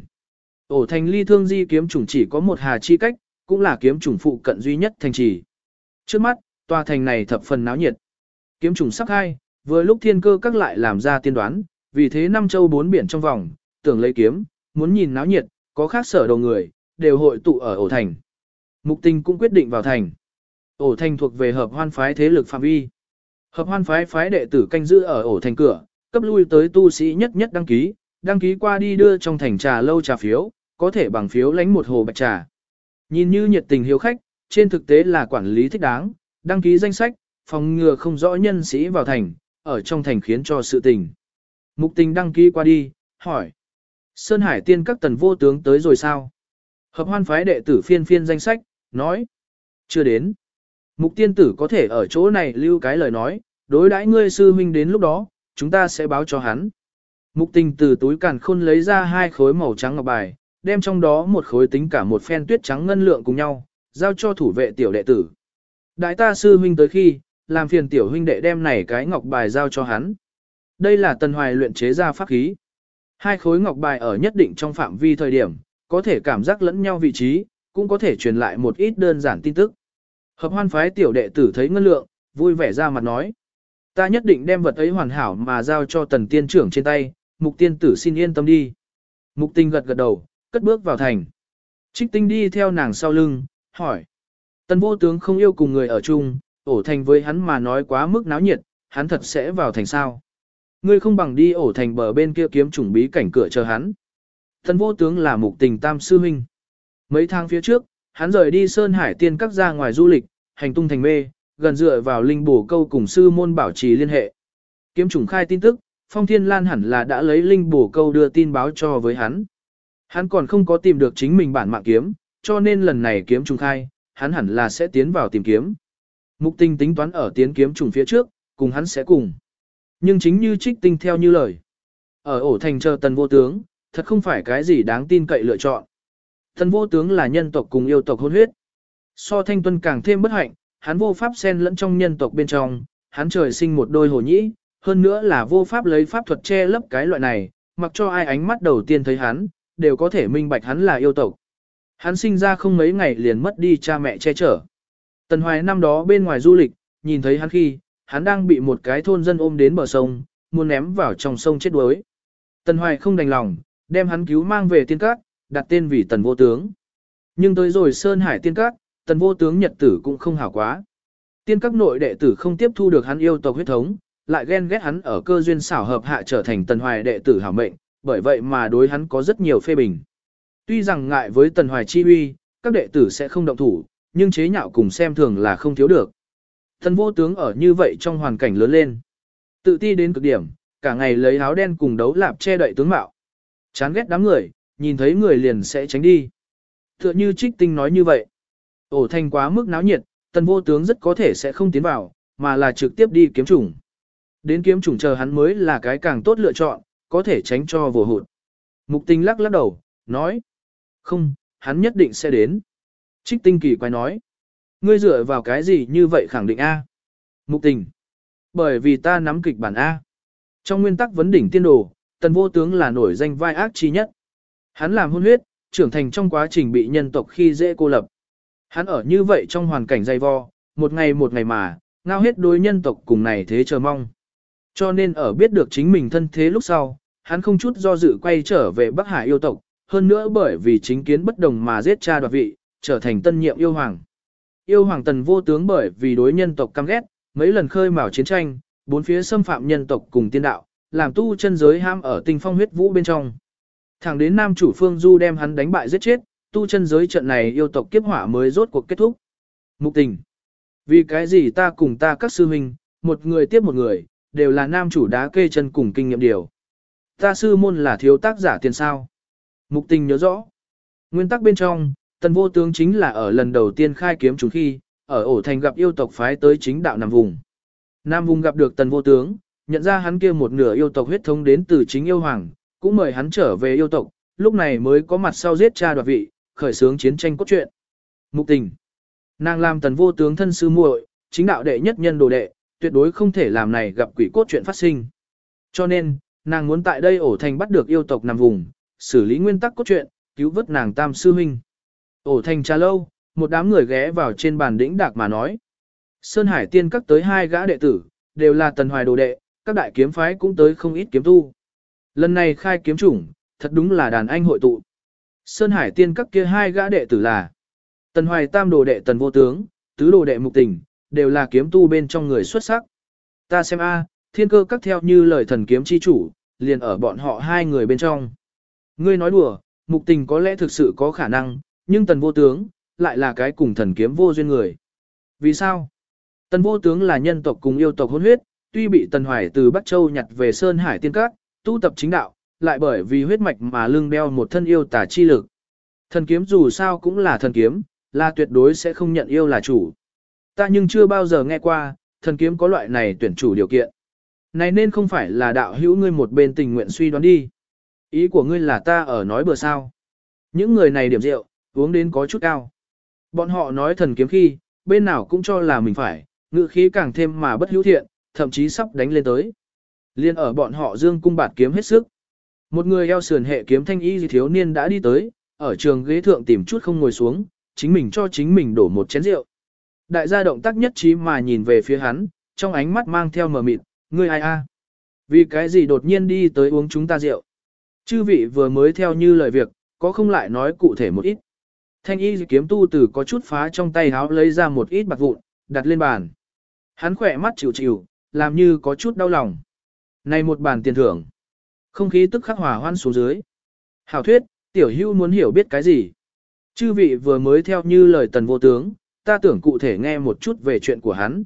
Speaker 1: Ổ thành ly thương di kiếm chủng chỉ có một hà chi cách, cũng là kiếm chủng phụ cận duy nhất thành trì. Trước mắt, tòa thành này thập phần náo nhiệt. Kiếm trùng sắc hai, vừa lúc thiên cơ các lại làm ra tiên đoán, vì thế năm châu bốn biển trong vòng, tưởng lấy kiếm, muốn nhìn náo nhiệt, có khác sở đầu người, đều hội tụ ở ổ thành. Mục tình cũng quyết định vào thành. Ổ thành thuộc về hợp hoan phái thế lực phạm vi. Hợp hoan phái phái đệ tử canh giữ ở ổ thành cửa, cấp lui tới tu sĩ nhất nhất đăng ký, đăng ký qua đi đưa trong thành trà lâu trà phiếu, có thể bằng phiếu lãnh một hồ bạch trà. Nhìn như nhiệt tình hiếu khách, trên thực tế là quản lý thích đáng, đăng ký danh sách, phòng ngừa không rõ nhân sĩ vào thành, ở trong thành khiến cho sự tình. Mục tình đăng ký qua đi, hỏi. Sơn Hải tiên các tần vô tướng tới rồi sao? Hợp hoan phái đệ tử phiên phiên danh sách, nói. Chưa đến. Mục tiên tử có thể ở chỗ này lưu cái lời nói, đối đãi ngươi sư huynh đến lúc đó, chúng ta sẽ báo cho hắn. Mục tình từ túi càn khôn lấy ra hai khối màu trắng ngọc bài, đem trong đó một khối tính cả một phen tuyết trắng ngân lượng cùng nhau, giao cho thủ vệ tiểu đệ tử. Đại ta sư huynh tới khi, làm phiền tiểu huynh đệ đem này cái ngọc bài giao cho hắn. Đây là tần hoài luyện chế ra pháp khí. Hai khối ngọc bài ở nhất định trong phạm vi thời điểm, có thể cảm giác lẫn nhau vị trí, cũng có thể truyền lại một ít đơn giản tin tức. Hợp hoan phái tiểu đệ tử thấy ngân lượng, vui vẻ ra mặt nói. Ta nhất định đem vật ấy hoàn hảo mà giao cho tần tiên trưởng trên tay, mục tiên tử xin yên tâm đi. Mục tinh gật gật đầu, cất bước vào thành. Trích tinh đi theo nàng sau lưng, hỏi. Tần vô tướng không yêu cùng người ở chung, ổ thành với hắn mà nói quá mức náo nhiệt, hắn thật sẽ vào thành sao. Ngươi không bằng đi ổ thành bờ bên kia kiếm chủng bí cảnh cửa chờ hắn. Thần vô tướng là mục tình tam sư huynh. Mấy tháng phía trước, hắn rời đi Sơn Hải tiên các ra ngoài du lịch, hành tung thành mê, gần dựa vào linh bổ câu cùng sư môn bảo trì liên hệ. Kiếm chủng khai tin tức, Phong Thiên Lan hẳn là đã lấy linh bổ câu đưa tin báo cho với hắn. Hắn còn không có tìm được chính mình bản mạng kiếm, cho nên lần này kiếm trùng khai, hắn hẳn là sẽ tiến vào tìm kiếm. Mục tinh tính toán ở tiến kiếm trùng phía trước, cùng hắn sẽ cùng. Nhưng chính như trích tinh theo như lời. Ở ổ thành chờ tần vô tướng, thật không phải cái gì đáng tin cậy lựa chọn. Tần vô tướng là nhân tộc cùng yêu tộc hôn huyết. So thanh tuân càng thêm bất hạnh, hắn vô pháp xen lẫn trong nhân tộc bên trong, hắn trời sinh một đôi hồ nhĩ, hơn nữa là vô pháp lấy pháp thuật che lấp cái loại này, mặc cho ai ánh mắt đầu tiên thấy hắn, đều có thể minh bạch hắn là yêu tộc. Hắn sinh ra không mấy ngày liền mất đi cha mẹ che chở. Tần Hoài năm đó bên ngoài du lịch, nhìn thấy hắn khi, hắn đang bị một cái thôn dân ôm đến bờ sông, muốn ném vào trong sông chết đuối. Tần Hoài không đành lòng, đem hắn cứu mang về tiên cát, đặt tên vì Tần Vô Tướng. Nhưng tới rồi Sơn Hải tiên cát, Tần Vô Tướng nhật tử cũng không hảo quá. Tiên các nội đệ tử không tiếp thu được hắn yêu tộc huyết thống, lại ghen ghét hắn ở cơ duyên xảo hợp hạ trở thành Tần Hoài đệ tử hảo mệnh, bởi vậy mà đối hắn có rất nhiều phê bình. Tuy rằng ngại với Tần Hoài chi uy, các đệ tử sẽ không động thủ, nhưng chế nhạo cùng xem thường là không thiếu được. Thần vô tướng ở như vậy trong hoàn cảnh lớn lên. Tự ti đến cực điểm, cả ngày lấy áo đen cùng đấu lạp che đậy tướng mạo. Chán ghét đám người, nhìn thấy người liền sẽ tránh đi. Tựa như trích tinh nói như vậy. Ổ thành quá mức náo nhiệt, tần vô tướng rất có thể sẽ không tiến vào, mà là trực tiếp đi kiếm chủng. Đến kiếm chủng chờ hắn mới là cái càng tốt lựa chọn, có thể tránh cho vô hụt. Mục tinh lắc lắc đầu, nói. Không, hắn nhất định sẽ đến. Trích tinh kỳ quay nói. Ngươi dựa vào cái gì như vậy khẳng định A. Mục tình. Bởi vì ta nắm kịch bản A. Trong nguyên tắc vấn đỉnh tiên đồ, tần vô tướng là nổi danh vai ác chi nhất. Hắn làm hôn huyết, trưởng thành trong quá trình bị nhân tộc khi dễ cô lập. Hắn ở như vậy trong hoàn cảnh dày vo, một ngày một ngày mà, ngao hết đối nhân tộc cùng này thế chờ mong. Cho nên ở biết được chính mình thân thế lúc sau, hắn không chút do dự quay trở về Bắc Hải yêu tộc, hơn nữa bởi vì chính kiến bất đồng mà giết cha đoạt vị, trở thành tân nhiệm yêu hoàng. Yêu hoàng tần vô tướng bởi vì đối nhân tộc căm ghét, mấy lần khơi mào chiến tranh, bốn phía xâm phạm nhân tộc cùng tiên đạo, làm tu chân giới ham ở tinh phong huyết vũ bên trong. Thẳng đến nam chủ phương Du đem hắn đánh bại giết chết, tu chân giới trận này yêu tộc kiếp hỏa mới rốt cuộc kết thúc. Mục tình. Vì cái gì ta cùng ta các sư huynh, một người tiếp một người, đều là nam chủ đá kê chân cùng kinh nghiệm điều. Ta sư môn là thiếu tác giả tiền sao. Mục tình nhớ rõ. Nguyên tắc bên trong, tần vô tướng chính là ở lần đầu tiên khai kiếm chúng khi, ở ổ thành gặp yêu tộc phái tới chính đạo Nam Vùng. Nam Vùng gặp được tần vô tướng, nhận ra hắn kia một nửa yêu tộc huyết thống đến từ chính yêu hoàng, cũng mời hắn trở về yêu tộc, lúc này mới có mặt sau giết cha đoạt vị, khởi xướng chiến tranh cốt truyện. Mục tình. Nàng làm tần vô tướng thân sư muội, chính đạo đệ nhất nhân đồ đệ, tuyệt đối không thể làm này gặp quỷ cốt chuyện phát sinh. Cho nên, nàng muốn tại đây ổ thành bắt được yêu tộc nằm vùng, xử lý nguyên tắc cốt truyện, cứu vớt nàng tam sư huynh. Ổ thành trà lâu, một đám người ghé vào trên bàn đỉnh đạc mà nói. Sơn Hải tiên các tới hai gã đệ tử, đều là tần hoài đồ đệ, các đại kiếm phái cũng tới không ít kiếm tu. Lần này khai kiếm chủng, thật đúng là đàn anh hội tụ. Sơn Hải tiên các kia hai gã đệ tử là Tần Hoài Tam đồ đệ Tần Vô Tướng, tứ đồ đệ Mục Tình, đều là kiếm tu bên trong người xuất sắc. Ta xem a, thiên cơ các theo như lời thần kiếm chi chủ, liền ở bọn họ hai người bên trong. Ngươi nói đùa, Mục Tình có lẽ thực sự có khả năng, nhưng Tần Vô Tướng, lại là cái cùng thần kiếm vô duyên người. Vì sao? Tần Vô Tướng là nhân tộc cùng yêu tộc hôn huyết, tuy bị Tần Hoài từ Bắc Châu nhặt về Sơn Hải tiên các, tu tập chính đạo, lại bởi vì huyết mạch mà lưng đeo một thân yêu tả chi lực. Thần kiếm dù sao cũng là thần kiếm, là tuyệt đối sẽ không nhận yêu là chủ. Ta nhưng chưa bao giờ nghe qua, thần kiếm có loại này tuyển chủ điều kiện. Này nên không phải là đạo hữu ngươi một bên tình nguyện suy đoán đi. Ý của ngươi là ta ở nói bừa sao. Những người này điểm rượu, uống đến có chút cao. Bọn họ nói thần kiếm khi, bên nào cũng cho là mình phải, ngự khí càng thêm mà bất hữu thiện, thậm chí sắp đánh lên tới. Liên ở bọn họ dương cung bạt kiếm hết sức. Một người eo sườn hệ kiếm thanh y thiếu niên đã đi tới, ở trường ghế thượng tìm chút không ngồi xuống, chính mình cho chính mình đổ một chén rượu. Đại gia động tác nhất trí mà nhìn về phía hắn, trong ánh mắt mang theo mờ mịt, ngươi ai a? Vì cái gì đột nhiên đi tới uống chúng ta rượu? Chư vị vừa mới theo như lời việc, có không lại nói cụ thể một ít. Thanh y kiếm tu tử có chút phá trong tay háo lấy ra một ít bạc vụn, đặt lên bàn. Hắn khỏe mắt chịu chịu, làm như có chút đau lòng. Này một bàn tiền thưởng. Không khí tức khắc hòa hoan xuống dưới. Hảo thuyết, tiểu hưu muốn hiểu biết cái gì. Chư vị vừa mới theo như lời tần vô tướng, ta tưởng cụ thể nghe một chút về chuyện của hắn.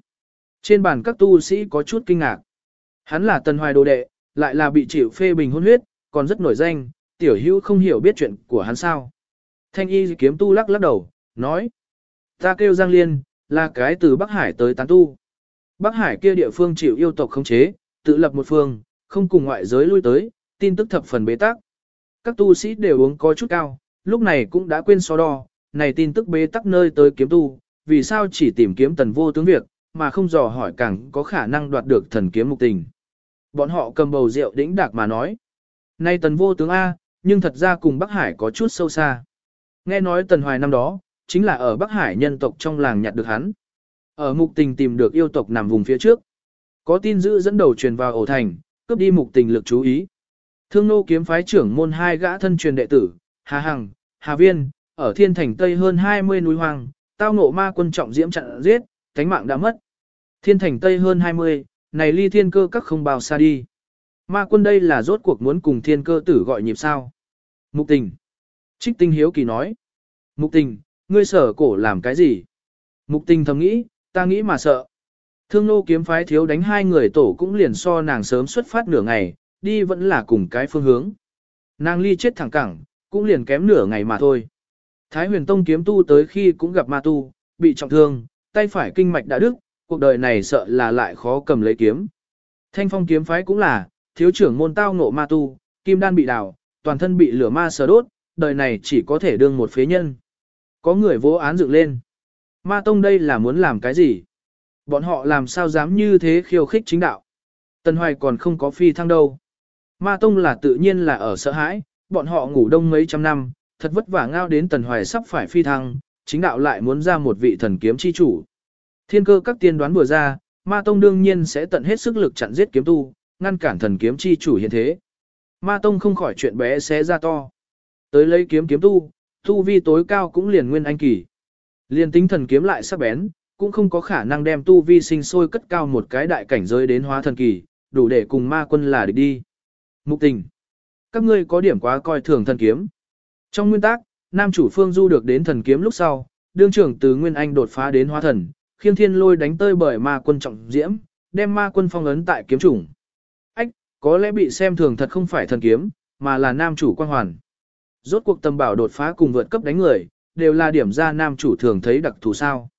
Speaker 1: Trên bàn các tu sĩ có chút kinh ngạc. Hắn là tần hoài đồ đệ, lại là bị chịu phê bình hôn huyết, còn rất nổi danh, tiểu hưu không hiểu biết chuyện của hắn sao. Thanh y kiếm tu lắc lắc đầu, nói. Ta kêu Giang Liên, là cái từ Bắc Hải tới tán tu. Bắc Hải kia địa phương chịu yêu tộc khống chế, tự lập một phương, không cùng ngoại giới lui tới, tin tức thập phần bế tắc. Các tu sĩ đều uống có chút cao, lúc này cũng đã quên so đo, này tin tức bế tắc nơi tới kiếm tu, vì sao chỉ tìm kiếm tần vô tướng việc, mà không dò hỏi càng có khả năng đoạt được thần kiếm mục tình. Bọn họ cầm bầu rượu đĩnh đạc mà nói. Nay tần vô tướng A, nhưng thật ra cùng Bắc Hải có chút sâu xa. Nghe nói tần hoài năm đó, chính là ở Bắc Hải nhân tộc trong làng nhặt được hắn. Ở mục tình tìm được yêu tộc nằm vùng phía trước. Có tin dữ dẫn đầu truyền vào ổ thành, cướp đi mục tình lực chú ý. Thương nô kiếm phái trưởng môn hai gã thân truyền đệ tử, Hà Hằng, Hà Viên, ở thiên thành Tây hơn 20 núi hoang, tao ngộ ma quân trọng diễm chặn giết, cánh mạng đã mất. Thiên thành Tây hơn 20, này ly thiên cơ các không bao xa đi. Ma quân đây là rốt cuộc muốn cùng thiên cơ tử gọi nhịp sao. Mục tình. Trích tinh hiếu kỳ nói. Mục tình, ngươi sở cổ làm cái gì? Mục tình thầm nghĩ, ta nghĩ mà sợ. Thương nô kiếm phái thiếu đánh hai người tổ cũng liền so nàng sớm xuất phát nửa ngày, đi vẫn là cùng cái phương hướng. Nàng ly chết thẳng cẳng, cũng liền kém nửa ngày mà thôi. Thái huyền tông kiếm tu tới khi cũng gặp ma tu, bị trọng thương, tay phải kinh mạch đã đứt, cuộc đời này sợ là lại khó cầm lấy kiếm. Thanh phong kiếm phái cũng là, thiếu trưởng môn tao ngộ ma tu, kim đan bị đào, toàn thân bị lửa ma sờ đốt, đời này chỉ có thể đương một phế nhân. Có người vô án dựng lên. Ma tông đây là muốn làm cái gì? Bọn họ làm sao dám như thế khiêu khích chính đạo? Tần Hoài còn không có phi thăng đâu. Ma Tông là tự nhiên là ở sợ hãi, bọn họ ngủ đông mấy trăm năm, thật vất vả ngao đến Tần Hoài sắp phải phi thăng, chính đạo lại muốn ra một vị thần kiếm chi chủ. Thiên cơ các tiên đoán vừa ra, Ma Tông đương nhiên sẽ tận hết sức lực chặn giết kiếm tu, ngăn cản thần kiếm chi chủ hiện thế. Ma Tông không khỏi chuyện bé xé ra to. Tới lấy kiếm kiếm tu, tu vi tối cao cũng liền nguyên anh kỳ. Liền tính thần kiếm lại sắc bén, cũng không có khả năng đem tu vi sinh sôi cất cao một cái đại cảnh giới đến hóa thần kỳ, đủ để cùng ma quân là địch đi. Mục tình. Các ngươi có điểm quá coi thường thần kiếm. Trong nguyên tắc, nam chủ phương du được đến thần kiếm lúc sau, đương trưởng từ nguyên anh đột phá đến hóa thần, khiêng thiên lôi đánh tơi bởi ma quân trọng diễm, đem ma quân phong ấn tại kiếm chủng. Ách, có lẽ bị xem thường thật không phải thần kiếm, mà là nam chủ quan hoàn. Rốt cuộc tâm bảo đột phá cùng vượt cấp đánh người, đều là điểm ra nam chủ thường thấy đặc thù sao.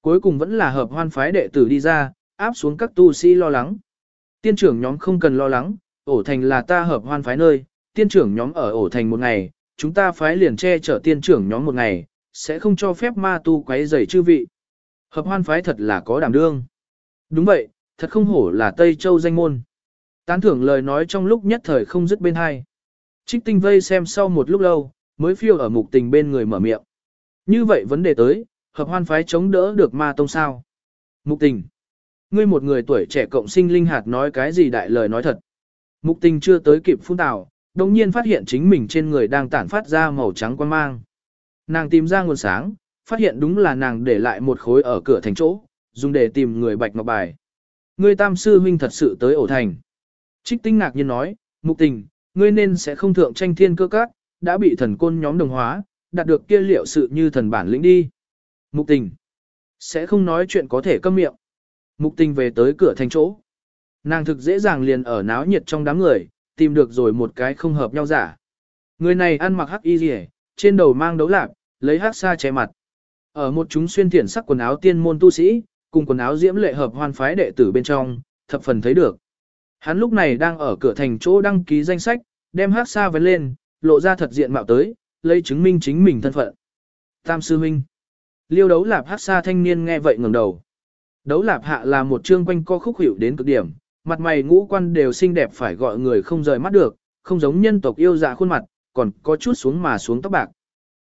Speaker 1: Cuối cùng vẫn là hợp hoan phái đệ tử đi ra, áp xuống các tu sĩ lo lắng. Tiên trưởng nhóm không cần lo lắng, ổ thành là ta hợp hoan phái nơi, tiên trưởng nhóm ở ổ thành một ngày, chúng ta phái liền che chở tiên trưởng nhóm một ngày, sẽ không cho phép ma tu quấy rầy chư vị. Hợp hoan phái thật là có đảm đương. Đúng vậy, thật không hổ là Tây Châu danh môn. Tán thưởng lời nói trong lúc nhất thời không dứt bên hai. Trích tinh vây xem sau một lúc lâu, mới phiêu ở mục tình bên người mở miệng. Như vậy vấn đề tới, hợp hoan phái chống đỡ được ma tông sao? Mục tình. Ngươi một người tuổi trẻ cộng sinh linh hạt nói cái gì đại lời nói thật. Mục tình chưa tới kịp phun tào, đồng nhiên phát hiện chính mình trên người đang tản phát ra màu trắng quan mang. Nàng tìm ra nguồn sáng, phát hiện đúng là nàng để lại một khối ở cửa thành chỗ, dùng để tìm người bạch ngọc bài. Ngươi tam sư huynh thật sự tới ổ thành. Trích tinh ngạc nhiên nói, mục tình, ngươi nên sẽ không thượng tranh thiên cơ các, đã bị thần côn nhóm đồng hóa, đạt được kia liệu sự như thần bản lĩnh đi. Mục tình, sẽ không nói chuyện có thể câm miệng. Mục tình về tới cửa thành chỗ. Nàng thực dễ dàng liền ở náo nhiệt trong đám người, tìm được rồi một cái không hợp nhau giả. Người này ăn mặc hắc y rỉ, trên đầu mang đấu lạc, lấy hắc sa che mặt. Ở một chúng xuyên thiển sắc quần áo tiên môn tu sĩ, cùng quần áo diễm lệ hợp hoan phái đệ tử bên trong, thập phần thấy được. Hắn lúc này đang ở cửa thành chỗ đăng ký danh sách, đem hắc sa vén lên, lộ ra thật diện mạo tới, lấy chứng minh chính mình thân phận. Tam sư huynh. Liêu đấu lạp hắc sa thanh niên nghe vậy ngẩng đầu. Đấu lạp hạ là một trương quanh co khúc hiểu đến cực điểm, mặt mày ngũ quan đều xinh đẹp phải gọi người không rời mắt được, không giống nhân tộc yêu dạ khuôn mặt, còn có chút xuống mà xuống tóc bạc.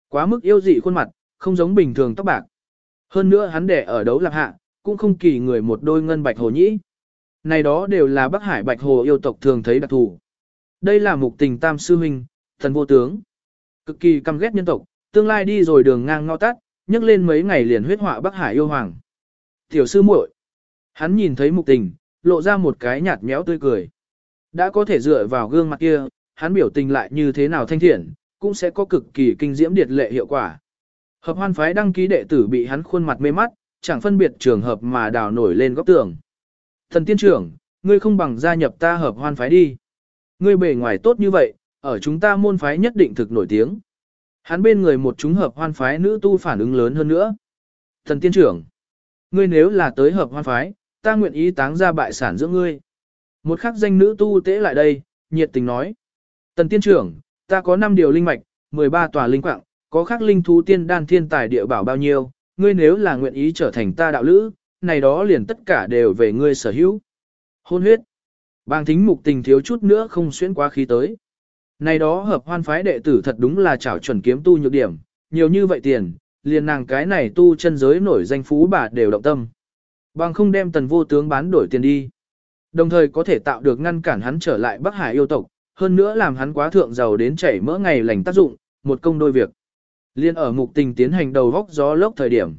Speaker 1: Quá mức yêu dị khuôn mặt, không giống bình thường tóc bạc. Hơn nữa hắn đẻ ở đấu lạp hạ, cũng không kỳ người một đôi ngân bạch hồ nhĩ. Này đó đều là Bắc Hải bạch hồ yêu tộc thường thấy đặc thù. Đây là mục tình tam sư huynh, thần vô tướng. Cực kỳ căm ghét nhân tộc, tương lai đi rồi đường ngang ngõ tắt, nhấc lên mấy ngày liền huyết họa Bắc Hải yêu hoàng. Tiểu sư muội, hắn nhìn thấy mục tình, lộ ra một cái nhạt méo tươi cười. Đã có thể dựa vào gương mặt kia, hắn biểu tình lại như thế nào thanh thiện, cũng sẽ có cực kỳ kinh diễm điệt lệ hiệu quả. Hợp hoan phái đăng ký đệ tử bị hắn khuôn mặt mê mắt, chẳng phân biệt trường hợp mà đào nổi lên góc tường. Thần tiên trưởng, ngươi không bằng gia nhập ta hợp hoan phái đi. Ngươi bề ngoài tốt như vậy, ở chúng ta môn phái nhất định thực nổi tiếng. Hắn bên người một chúng hợp hoan phái nữ tu phản ứng lớn hơn nữa. Thần tiên trưởng, ngươi nếu là tới hợp hoan phái, ta nguyện ý táng ra bại sản giữa ngươi. Một khắc danh nữ tu tế lại đây, nhiệt tình nói. Tần tiên trưởng, ta có 5 điều linh mạch, 13 tòa linh quạng, có khắc linh thú tiên đan thiên tài địa bảo bao nhiêu, ngươi nếu là nguyện ý trở thành ta đạo lữ, này đó liền tất cả đều về ngươi sở hữu. Hôn huyết. Bàng thính mục tình thiếu chút nữa không xuyên quá khí tới. Này đó hợp hoan phái đệ tử thật đúng là chảo chuẩn kiếm tu nhược điểm, nhiều như vậy tiền, liền nàng cái này tu chân giới nổi danh phú bà đều động tâm. Bằng không đem tần vô tướng bán đổi tiền đi. Đồng thời có thể tạo được ngăn cản hắn trở lại Bắc Hải yêu tộc, hơn nữa làm hắn quá thượng giàu đến chảy mỡ ngày lành tác dụng, một công đôi việc. Liên ở mục tình tiến hành đầu vóc gió lốc thời điểm.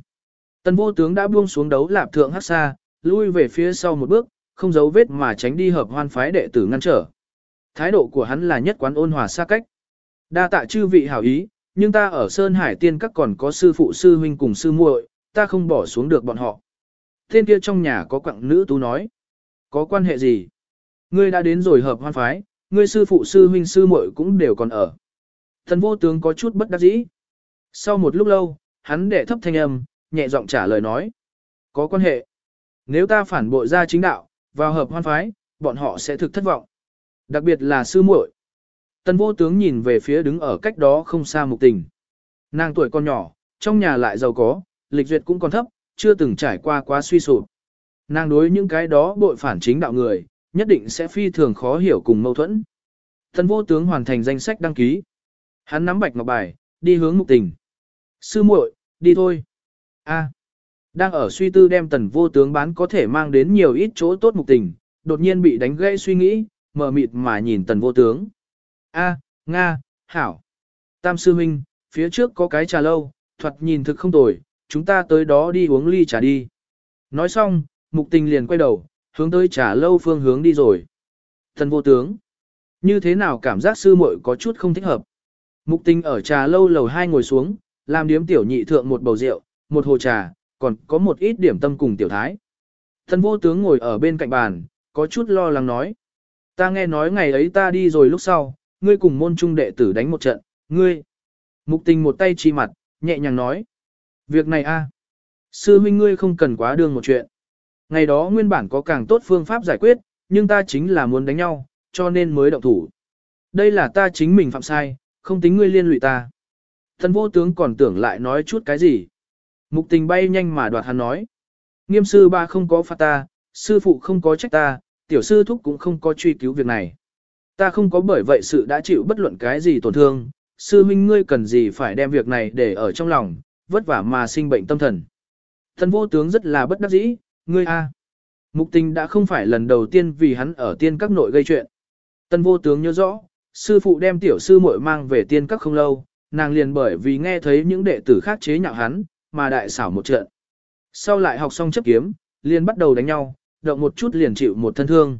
Speaker 1: Tần vô tướng đã buông xuống đấu lạp thượng hắc xa, lui về phía sau một bước, không giấu vết mà tránh đi hợp hoan phái đệ tử ngăn trở. Thái độ của hắn là nhất quán ôn hòa xa cách. Đa tạ chư vị hảo ý, nhưng ta ở Sơn Hải Tiên các còn có sư phụ sư huynh cùng sư muội, ta không bỏ xuống được bọn họ. Thiên kia trong nhà có quặng nữ tú nói. Có quan hệ gì? Ngươi đã đến rồi hợp hoan phái, ngươi sư phụ sư huynh sư muội cũng đều còn ở. Thần vô tướng có chút bất đắc dĩ. Sau một lúc lâu, hắn đệ thấp thanh âm, nhẹ giọng trả lời nói. Có quan hệ. Nếu ta phản bội ra chính đạo, vào hợp hoan phái, bọn họ sẽ thực thất vọng. Đặc biệt là sư muội. tân vô tướng nhìn về phía đứng ở cách đó không xa mục tình. Nàng tuổi còn nhỏ, trong nhà lại giàu có, lịch duyệt cũng còn thấp, chưa từng trải qua quá suy sụp. Nàng đối những cái đó bội phản chính đạo người, nhất định sẽ phi thường khó hiểu cùng mâu thuẫn. tân vô tướng hoàn thành danh sách đăng ký. Hắn nắm bạch ngọc bài, đi hướng mục tình. Sư muội, đi thôi. A. đang ở suy tư đem tần vô tướng bán có thể mang đến nhiều ít chỗ tốt mục tình, đột nhiên bị đánh gãy suy nghĩ, mở mịt mà nhìn tần vô tướng. A, Nga, Hảo. Tam sư huynh, phía trước có cái trà lâu, thuật nhìn thực không tồi, chúng ta tới đó đi uống ly trà đi. Nói xong, mục tình liền quay đầu, hướng tới trà lâu phương hướng đi rồi. Tần vô tướng. Như thế nào cảm giác sư muội có chút không thích hợp. Mục tình ở trà lâu lầu hai ngồi xuống, làm điếm tiểu nhị thượng một bầu rượu, một hồ trà, còn có một ít điểm tâm cùng tiểu thái. Thần vô tướng ngồi ở bên cạnh bàn, có chút lo lắng nói. Ta nghe nói ngày ấy ta đi rồi lúc sau, ngươi cùng môn trung đệ tử đánh một trận, ngươi. Mục tình một tay chi mặt, nhẹ nhàng nói. Việc này a, Sư huynh ngươi không cần quá đương một chuyện. Ngày đó nguyên bản có càng tốt phương pháp giải quyết, nhưng ta chính là muốn đánh nhau, cho nên mới động thủ. Đây là ta chính mình phạm sai, không tính ngươi liên lụy ta. Thần vô tướng còn tưởng lại nói chút cái gì. Mục tình bay nhanh mà đoạt hắn nói. Nghiêm sư ba không có phạt ta, sư phụ không có trách ta, tiểu sư thúc cũng không có truy cứu việc này. Ta không có bởi vậy sự đã chịu bất luận cái gì tổn thương, sư minh ngươi cần gì phải đem việc này để ở trong lòng, vất vả mà sinh bệnh tâm thần. Thần vô tướng rất là bất đắc dĩ, ngươi a. Mục tình đã không phải lần đầu tiên vì hắn ở tiên các nội gây chuyện. Tân vô tướng nhớ rõ, sư phụ đem tiểu sư muội mang về tiên các không lâu, nàng liền bởi vì nghe thấy những đệ tử khác chế nhạo hắn, mà đại xảo một trận. Sau lại học xong chấp kiếm, liền bắt đầu đánh nhau, động một chút liền chịu một thân thương.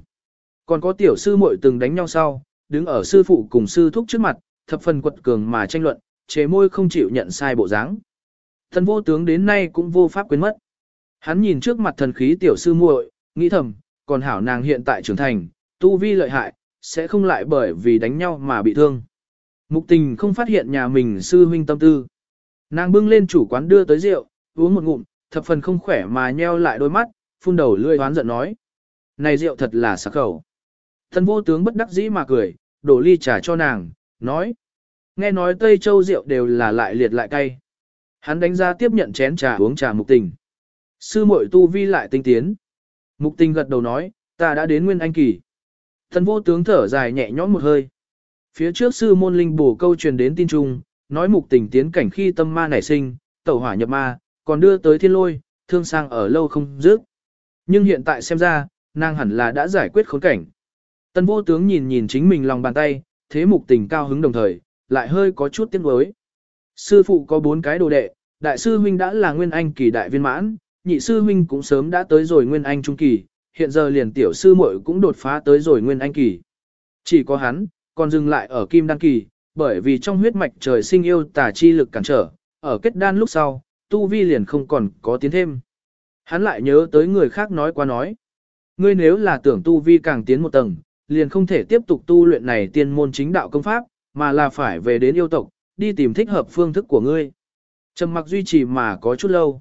Speaker 1: Còn có tiểu sư muội từng đánh nhau sau, đứng ở sư phụ cùng sư thúc trước mặt, thập phần quật cường mà tranh luận, chế môi không chịu nhận sai bộ dáng. Thần vô tướng đến nay cũng vô pháp quên mất. Hắn nhìn trước mặt thần khí tiểu sư muội, nghĩ thầm, còn hảo nàng hiện tại trưởng thành, tu vi lợi hại, sẽ không lại bởi vì đánh nhau mà bị thương. Mục tình không phát hiện nhà mình sư huynh tâm tư. Nàng bưng lên chủ quán đưa tới rượu, uống một ngụm, thập phần không khỏe mà nheo lại đôi mắt, phun đầu lươi hoán giận nói. Này rượu thật là sắc khẩu. Thần vô tướng bất đắc dĩ mà cười, đổ ly trà cho nàng, nói. Nghe nói Tây Châu rượu đều là lại liệt lại cay. Hắn đánh ra tiếp nhận chén trà uống trà mục tình. Sư muội tu vi lại tinh tiến. Mục tình gật đầu nói, ta đã đến Nguyên Anh Kỳ. Thần vô tướng thở dài nhẹ nhõm một hơi. Phía trước sư môn linh bổ câu truyền đến tin trung, nói mục tình tiến cảnh khi tâm ma nảy sinh, tẩu hỏa nhập ma, còn đưa tới thiên lôi, thương sang ở lâu không dứt. Nhưng hiện tại xem ra, nàng hẳn là đã giải quyết khốn cảnh. Tân vô tướng nhìn nhìn chính mình lòng bàn tay, thế mục tình cao hứng đồng thời, lại hơi có chút tiếc nuối. Sư phụ có bốn cái đồ đệ, đại sư huynh đã là nguyên anh kỳ đại viên mãn, nhị sư huynh cũng sớm đã tới rồi nguyên anh trung kỳ, hiện giờ liền tiểu sư muội cũng đột phá tới rồi nguyên anh kỳ. Chỉ có hắn, còn dừng lại ở kim đăng kỳ, bởi vì trong huyết mạch trời sinh yêu tà chi lực cản trở, ở kết đan lúc sau, tu vi liền không còn có tiến thêm. Hắn lại nhớ tới người khác nói qua nói. Ngươi nếu là tưởng tu vi càng tiến một tầng, liền không thể tiếp tục tu luyện này tiên môn chính đạo công pháp, mà là phải về đến yêu tộc, đi tìm thích hợp phương thức của ngươi. Trầm mặc duy trì mà có chút lâu.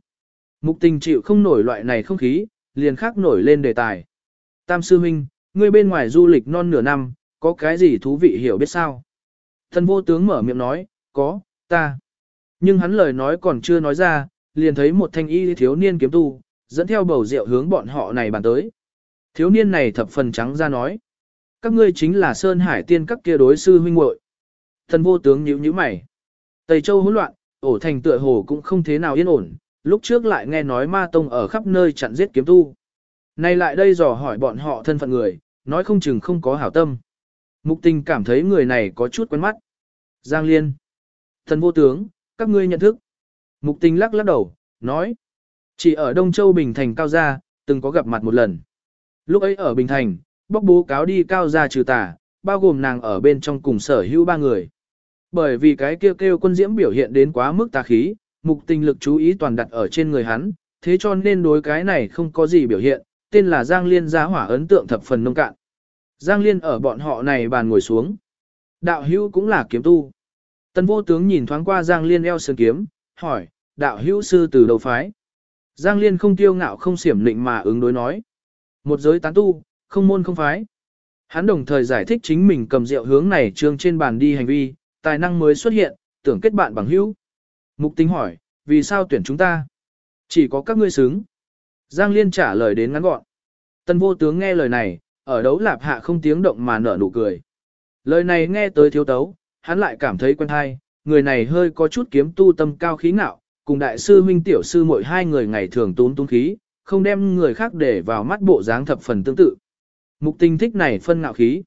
Speaker 1: Mục tình chịu không nổi loại này không khí, liền khác nổi lên đề tài. Tam sư huynh, ngươi bên ngoài du lịch non nửa năm, có cái gì thú vị hiểu biết sao? Thần vô tướng mở miệng nói, có, ta. Nhưng hắn lời nói còn chưa nói ra, liền thấy một thanh y thiếu niên kiếm tu, dẫn theo bầu rượu hướng bọn họ này bàn tới. Thiếu niên này thập phần trắng ra nói. Các ngươi chính là Sơn Hải tiên các kia đối sư huynh muội. Thần vô tướng nhíu nhíu mày. Tây Châu hỗn loạn, ổ thành tựa hồ cũng không thế nào yên ổn, lúc trước lại nghe nói ma tông ở khắp nơi chặn giết kiếm tu. Nay lại đây dò hỏi bọn họ thân phận người, nói không chừng không có hảo tâm. Mục tình cảm thấy người này có chút quen mắt. Giang Liên. Thần vô tướng, các ngươi nhận thức. Mục tình lắc lắc đầu, nói. Chỉ ở Đông Châu Bình Thành Cao Gia, từng có gặp mặt một lần. Lúc ấy ở Bình Thành, bóc bố cáo đi Cao Gia trừ tà, bao gồm nàng ở bên trong cùng sở hữu ba người. Bởi vì cái kêu kêu quân diễm biểu hiện đến quá mức tà khí, mục tình lực chú ý toàn đặt ở trên người hắn, thế cho nên đối cái này không có gì biểu hiện, tên là Giang Liên giá hỏa ấn tượng thập phần nông cạn. Giang Liên ở bọn họ này bàn ngồi xuống. Đạo hữu cũng là kiếm tu. Tân vô tướng nhìn thoáng qua Giang Liên eo sơn kiếm, hỏi, đạo hữu sư từ đầu phái. Giang Liên không tiêu ngạo không xiểm lịnh mà ứng đối nói. Một giới tán tu, không môn không phái. Hắn đồng thời giải thích chính mình cầm rượu hướng này trương trên bàn đi hành vi, tài năng mới xuất hiện, tưởng kết bạn bằng hữu. Mục tính hỏi, vì sao tuyển chúng ta? Chỉ có các ngươi xứng. Giang Liên trả lời đến ngắn gọn. Tân vô tướng nghe lời này, ở đấu lạp hạ không tiếng động mà nở nụ cười. Lời này nghe tới thiếu tấu, hắn lại cảm thấy quen hay, người này hơi có chút kiếm tu tâm cao khí ngạo, cùng đại sư huynh tiểu sư mỗi hai người ngày thường tún tún khí, không đem người khác để vào mắt bộ dáng thập phần tương tự. Mục tình thích này phân ngạo khí.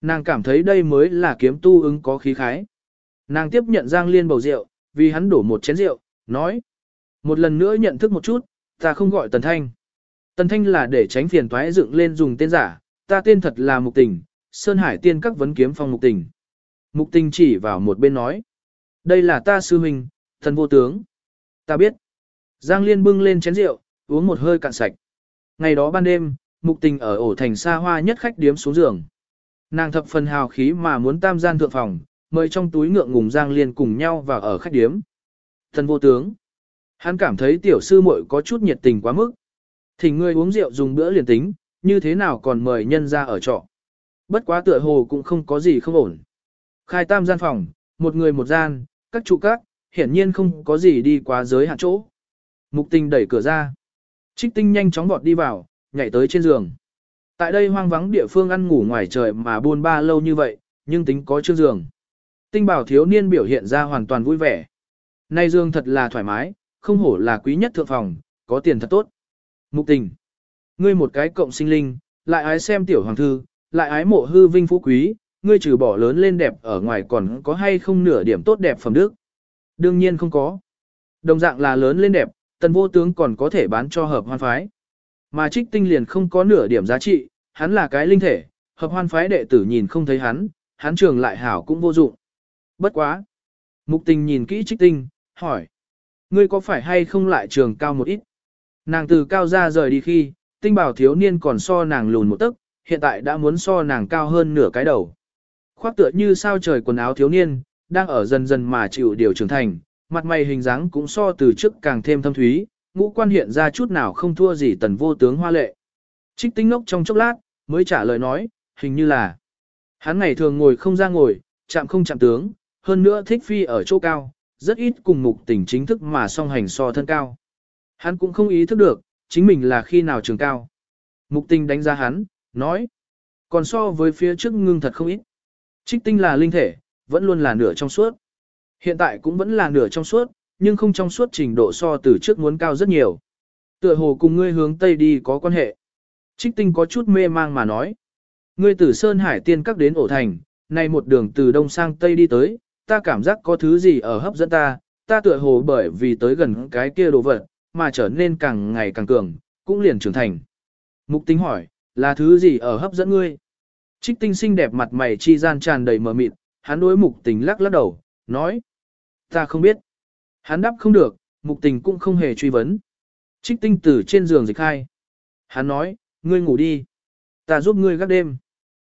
Speaker 1: Nàng cảm thấy đây mới là kiếm tu ứng có khí khái. Nàng tiếp nhận Giang Liên bầu rượu, vì hắn đổ một chén rượu, nói. Một lần nữa nhận thức một chút, ta không gọi Tần Thanh. Tần Thanh là để tránh phiền toái dựng lên dùng tên giả, ta tên thật là Mục Tình, Sơn Hải tiên các vấn kiếm phong Mục Tình. Mục Tình chỉ vào một bên nói. Đây là ta sư huynh, thần vô tướng. Ta biết. Giang Liên bưng lên chén rượu, uống một hơi cạn sạch. Ngày đó ban đêm, Mục Tình ở ổ thành xa hoa nhất khách điếm xuống giường. Nàng thập phần hào khí mà muốn tam gian thượng phòng, mời trong túi ngượng ngùng Giang Liên cùng nhau vào ở khách điếm. Thần vô tướng. Hắn cảm thấy tiểu sư muội có chút nhiệt tình quá mức. Thỉnh ngươi uống rượu dùng bữa liền tính, như thế nào còn mời nhân ra ở trọ. Bất quá tựa hồ cũng không có gì không ổn. Khai tam gian phòng, một người một gian, các trụ các, hiển nhiên không có gì đi quá giới hạn chỗ. Mục tình đẩy cửa ra. Trích tinh nhanh chóng vọt đi vào, nhảy tới trên giường. Tại đây hoang vắng địa phương ăn ngủ ngoài trời mà buôn ba lâu như vậy, nhưng tính có chương giường. Tinh bảo thiếu niên biểu hiện ra hoàn toàn vui vẻ. Nay dương thật là thoải mái, không hổ là quý nhất thượng phòng, có tiền thật tốt. Mục tình. Ngươi một cái cộng sinh linh, lại ái xem tiểu hoàng thư, lại ái mộ hư vinh phú quý, ngươi trừ bỏ lớn lên đẹp ở ngoài còn có hay không nửa điểm tốt đẹp phẩm đức. Đương nhiên không có. Đồng dạng là lớn lên đẹp, tần vô tướng còn có thể bán cho hợp hoan phái. Mà trích tinh liền không có nửa điểm giá trị, hắn là cái linh thể, hợp hoan phái đệ tử nhìn không thấy hắn, hắn trường lại hảo cũng vô dụng. Bất quá. Mục tình nhìn kỹ trích tinh, hỏi. Ngươi có phải hay không lại trường cao một ít? Nàng từ cao ra rời đi khi, tinh bảo thiếu niên còn so nàng lùn một tấc, hiện tại đã muốn so nàng cao hơn nửa cái đầu. Khoác tựa như sao trời quần áo thiếu niên, đang ở dần dần mà chịu điều trưởng thành, mặt mày hình dáng cũng so từ trước càng thêm thâm thúy, ngũ quan hiện ra chút nào không thua gì tần vô tướng hoa lệ. Trích tinh ngốc trong chốc lát, mới trả lời nói, hình như là hắn ngày thường ngồi không ra ngồi, chạm không chạm tướng, hơn nữa thích phi ở chỗ cao, rất ít cùng mục tình chính thức mà song hành so thân cao. Hắn cũng không ý thức được, chính mình là khi nào trường cao. Mục tinh đánh giá hắn, nói, còn so với phía trước ngưng thật không ít. Trích tinh là linh thể, vẫn luôn là nửa trong suốt. Hiện tại cũng vẫn là nửa trong suốt, nhưng không trong suốt trình độ so từ trước muốn cao rất nhiều. Tựa hồ cùng ngươi hướng Tây đi có quan hệ. Trích tinh có chút mê mang mà nói. Ngươi từ Sơn Hải tiên các đến ổ thành, nay một đường từ Đông sang Tây đi tới, ta cảm giác có thứ gì ở hấp dẫn ta, ta tựa hồ bởi vì tới gần cái kia đồ vật, mà trở nên càng ngày càng cường, cũng liền trưởng thành. Mục tính hỏi, là thứ gì ở hấp dẫn ngươi? Trích tinh xinh đẹp mặt mày chi gian tràn đầy mờ mịt, hắn đối mục tình lắc lắc đầu, nói. Ta không biết. Hắn đáp không được, mục tình cũng không hề truy vấn. Trích tinh từ trên giường dịch hai. Hắn nói, ngươi ngủ đi. Ta giúp ngươi gác đêm.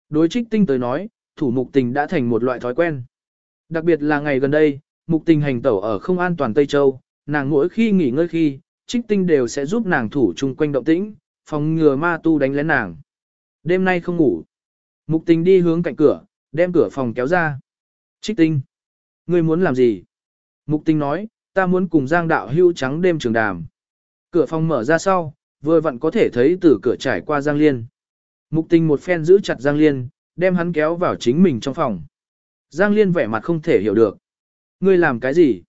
Speaker 1: Đối trích tinh tới nói, thủ mục tình đã thành một loại thói quen. Đặc biệt là ngày gần đây, mục tình hành tẩu ở không an toàn Tây Châu, nàng mỗi khi nghỉ ngơi khi, trích tinh đều sẽ giúp nàng thủ chung quanh động tĩnh, phòng ngừa ma tu đánh lén nàng. Đêm nay không ngủ. Mục tình đi hướng cạnh cửa, đem cửa phòng kéo ra. Trích tinh. Ngươi muốn làm gì? Mục tình nói, ta muốn cùng giang đạo hưu trắng đêm trường đàm. Cửa phòng mở ra sau, vừa vặn có thể thấy từ cửa trải qua giang liên. Mục tình một phen giữ chặt giang liên, đem hắn kéo vào chính mình trong phòng. Giang liên vẻ mặt không thể hiểu được. Ngươi làm cái gì?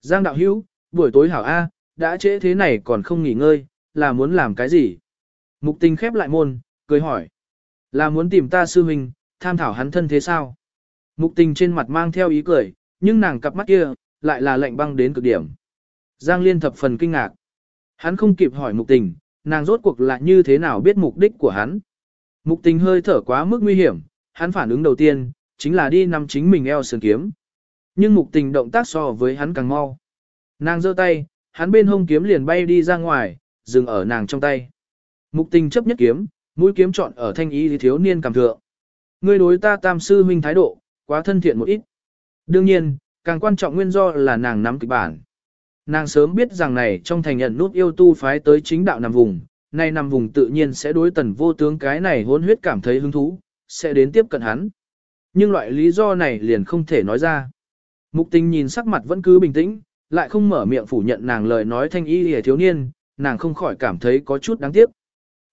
Speaker 1: Giang đạo hưu, buổi tối hảo A, đã trễ thế này còn không nghỉ ngơi, là muốn làm cái gì? Mục tình khép lại môn, cười hỏi. Là muốn tìm ta sư huynh, tham thảo hắn thân thế sao? Mục tình trên mặt mang theo ý cười, nhưng nàng cặp mắt kia, lại là lạnh băng đến cực điểm. Giang Liên thập phần kinh ngạc. Hắn không kịp hỏi mục tình, nàng rốt cuộc là như thế nào biết mục đích của hắn. Mục tình hơi thở quá mức nguy hiểm, hắn phản ứng đầu tiên, chính là đi nằm chính mình eo sườn kiếm. Nhưng mục tình động tác so với hắn càng mau. Nàng giơ tay, hắn bên hông kiếm liền bay đi ra ngoài, dừng ở nàng trong tay. Mục tình chấp nhất kiếm, mũi kiếm chọn ở thanh ý thiếu niên cảm thượng. Ngươi đối ta tam sư huynh thái độ, quá thân thiện một ít. Đương nhiên, càng quan trọng nguyên do là nàng nắm kịch bản. Nàng sớm biết rằng này trong thành nhận nút yêu tu phái tới chính đạo nằm vùng, nay nằm vùng tự nhiên sẽ đối tần vô tướng cái này hôn huyết cảm thấy hứng thú, sẽ đến tiếp cận hắn. Nhưng loại lý do này liền không thể nói ra. Mục tình nhìn sắc mặt vẫn cứ bình tĩnh, lại không mở miệng phủ nhận nàng lời nói thanh y hề thiếu niên, nàng không khỏi cảm thấy có chút đáng tiếc.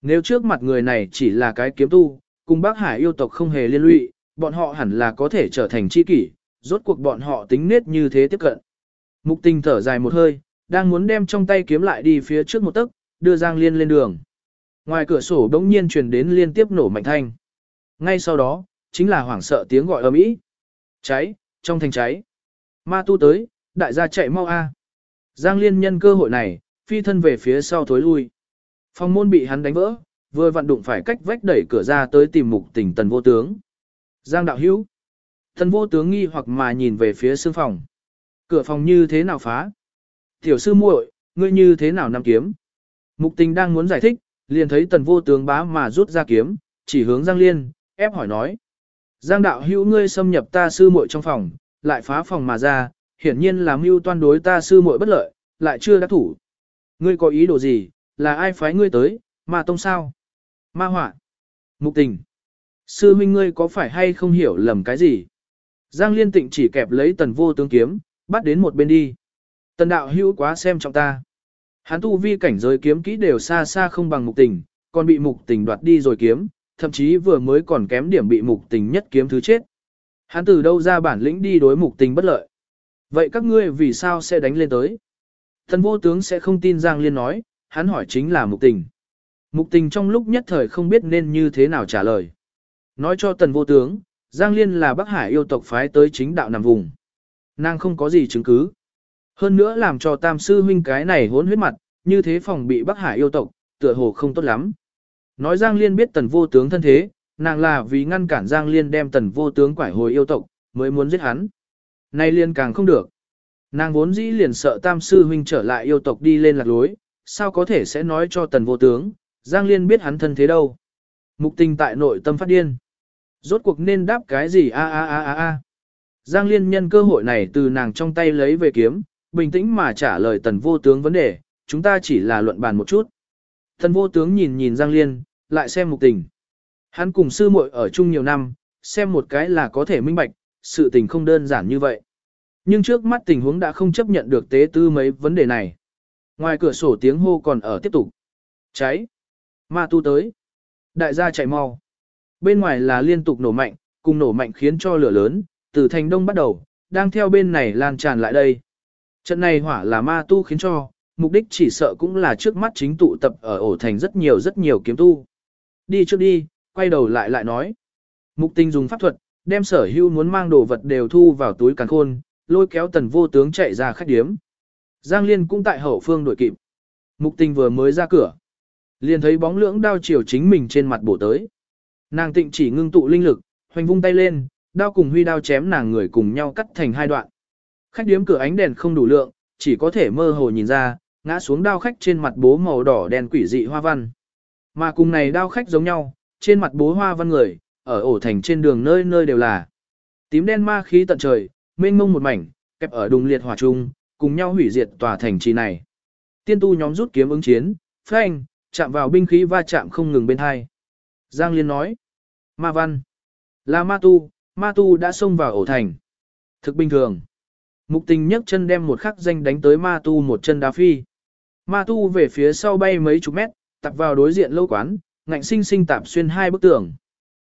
Speaker 1: Nếu trước mặt người này chỉ là cái kiếm tu, cùng bác hải yêu tộc không hề liên lụy, bọn họ hẳn là có thể trở thành chi kỷ, rốt cuộc bọn họ tính nết như thế tiếp cận. Mục tình thở dài một hơi, đang muốn đem trong tay kiếm lại đi phía trước một tấc, đưa Giang Liên lên đường. Ngoài cửa sổ đống nhiên truyền đến liên tiếp nổ mạnh thanh. Ngay sau đó, chính là hoảng sợ tiếng gọi ầm ĩ. Cháy, trong thành cháy. Ma tu tới, đại gia chạy mau a. Giang Liên nhân cơ hội này, phi thân về phía sau thối lui. Phòng môn bị hắn đánh vỡ, vừa vặn đụng phải cách vách đẩy cửa ra tới tìm mục tình tần vô tướng. Giang đạo hữu. Tần vô tướng nghi hoặc mà nhìn về phía xương phòng. Cửa phòng như thế nào phá? Tiểu sư muội, ngươi như thế nào nắm kiếm? Mục tình đang muốn giải thích, liền thấy tần vô tướng bá mà rút ra kiếm, chỉ hướng Giang Liên, ép hỏi nói. Giang đạo hữu ngươi xâm nhập ta sư muội trong phòng, lại phá phòng mà ra, hiển nhiên là mưu toan đối ta sư muội bất lợi, lại chưa đã thủ. Ngươi có ý đồ gì, là ai phái ngươi tới, ma tông sao? Ma họa. Mục tình. Sư huynh ngươi có phải hay không hiểu lầm cái gì? Giang liên tịnh chỉ kẹp lấy tần vô tướng kiếm, bắt đến một bên đi. Tần đạo hữu quá xem trọng ta. Hắn tu vi cảnh giới kiếm kỹ đều xa xa không bằng mục tình, còn bị mục tình đoạt đi rồi kiếm, thậm chí vừa mới còn kém điểm bị mục tình nhất kiếm thứ chết. Hắn từ đâu ra bản lĩnh đi đối mục tình bất lợi. Vậy các ngươi vì sao sẽ đánh lên tới? Thần vô tướng sẽ không tin Giang Liên nói, hắn hỏi chính là mục tình. Mục tình trong lúc nhất thời không biết nên như thế nào trả lời. Nói cho tần vô tướng, Giang Liên là Bắc Hải yêu tộc phái tới chính đạo nằm vùng. Nàng không có gì chứng cứ. Hơn nữa làm cho tam sư huynh cái này hốn huyết mặt, như thế phòng bị Bắc Hải yêu tộc, tựa hồ không tốt lắm. Nói Giang Liên biết tần vô tướng thân thế, nàng là vì ngăn cản Giang Liên đem tần vô tướng quải hồi yêu tộc, mới muốn giết hắn. Nay Liên càng không được. Nàng vốn dĩ liền sợ tam sư huynh trở lại yêu tộc đi lên lạc lối, sao có thể sẽ nói cho tần vô tướng, Giang Liên biết hắn thân thế đâu. Mục tình tại nội tâm phát điên. Rốt cuộc nên đáp cái gì a a a a a. Giang Liên nhân cơ hội này từ nàng trong tay lấy về kiếm, bình tĩnh mà trả lời tần vô tướng vấn đề, chúng ta chỉ là luận bàn một chút. Tần vô tướng nhìn nhìn Giang Liên, lại xem mục tình. Hắn cùng sư muội ở chung nhiều năm, xem một cái là có thể minh bạch, sự tình không đơn giản như vậy. Nhưng trước mắt tình huống đã không chấp nhận được tế tư mấy vấn đề này. Ngoài cửa sổ tiếng hô còn ở tiếp tục. Cháy. Ma tu tới. Đại gia chạy mau. Bên ngoài là liên tục nổ mạnh, cùng nổ mạnh khiến cho lửa lớn, từ thành đông bắt đầu, đang theo bên này lan tràn lại đây. Trận này hỏa là ma tu khiến cho, mục đích chỉ sợ cũng là trước mắt chính tụ tập ở ổ thành rất nhiều rất nhiều kiếm tu. Đi trước đi, quay đầu lại lại nói. Mục tinh dùng pháp thuật, đem sở hưu muốn mang đồ vật đều thu vào túi càng khôn, lôi kéo tần vô tướng chạy ra khách điếm. Giang Liên cũng tại hậu phương đuổi kịp. Mục tình vừa mới ra cửa. Liền thấy bóng lưỡng đao chiều chính mình trên mặt bổ tới. Nàng tịnh chỉ ngưng tụ linh lực, hoành vung tay lên, đao cùng huy đao chém nàng người cùng nhau cắt thành hai đoạn. Khách điếm cửa ánh đèn không đủ lượng, chỉ có thể mơ hồ nhìn ra, ngã xuống đao khách trên mặt bố màu đỏ đen quỷ dị hoa văn. Mà cùng này đao khách giống nhau, trên mặt bố hoa văn người, ở ổ thành trên đường nơi nơi đều là. Tím đen ma khí tận trời, mênh mông một mảnh, kẹp ở đùng liệt hỏa trung, cùng nhau hủy diệt tòa thành trì này. Tiên tu nhóm rút kiếm ứng chiến, phanh, chạm vào binh khí va chạm không ngừng bên hai. Giang Liên nói, ma văn, là ma tu, ma tu đã xông vào ổ thành. Thực bình thường. Mục tình nhấc chân đem một khắc danh đánh tới ma tu một chân đá phi. Ma tu về phía sau bay mấy chục mét, tập vào đối diện lâu quán, ngạnh sinh sinh tạp xuyên hai bức tường.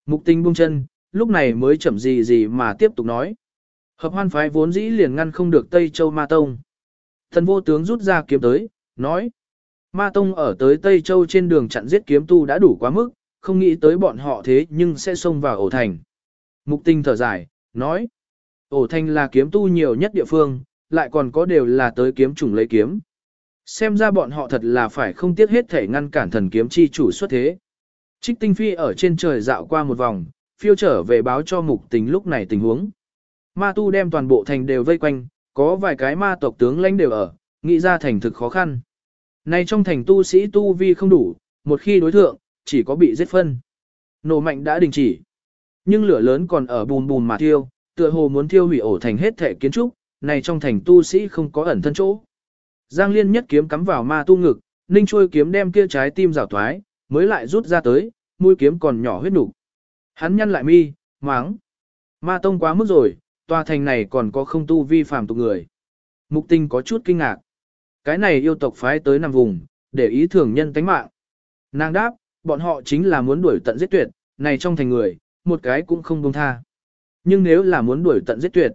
Speaker 1: Mục tình buông chân, lúc này mới chậm gì gì mà tiếp tục nói. Hợp hoan phái vốn dĩ liền ngăn không được Tây Châu Ma Tông. Thần vô tướng rút ra kiếm tới, nói. Ma Tông ở tới Tây Châu trên đường chặn giết kiếm tu đã đủ quá mức, không nghĩ tới bọn họ thế nhưng sẽ xông vào ổ thành. Mục tinh thở dài, nói. Ổ thành là kiếm tu nhiều nhất địa phương, lại còn có đều là tới kiếm chủng lấy kiếm. Xem ra bọn họ thật là phải không tiếc hết thể ngăn cản thần kiếm chi chủ xuất thế. Trích tinh phi ở trên trời dạo qua một vòng, phiêu trở về báo cho mục tình lúc này tình huống. Ma tu đem toàn bộ thành đều vây quanh, có vài cái ma tộc tướng lãnh đều ở, nghĩ ra thành thực khó khăn. Nay trong thành tu sĩ tu vi không đủ, một khi đối thượng, chỉ có bị giết phân. Nổ mạnh đã đình chỉ. Nhưng lửa lớn còn ở bùn bùn mà thiêu, tựa hồ muốn thiêu hủy ổ thành hết thể kiến trúc, này trong thành tu sĩ không có ẩn thân chỗ. Giang Liên nhất kiếm cắm vào ma tu ngực, ninh trôi kiếm đem kia trái tim rào thoái, mới lại rút ra tới, mũi kiếm còn nhỏ huyết nục. Hắn nhăn lại mi, máng. Ma tông quá mức rồi, tòa thành này còn có không tu vi phạm tục người. Mục tinh có chút kinh ngạc. Cái này yêu tộc phái tới nằm vùng, để ý thường nhân tánh mạng. Nàng đáp, bọn họ chính là muốn đuổi tận giết tuyệt, này trong thành người, một cái cũng không buông tha. Nhưng nếu là muốn đuổi tận giết tuyệt,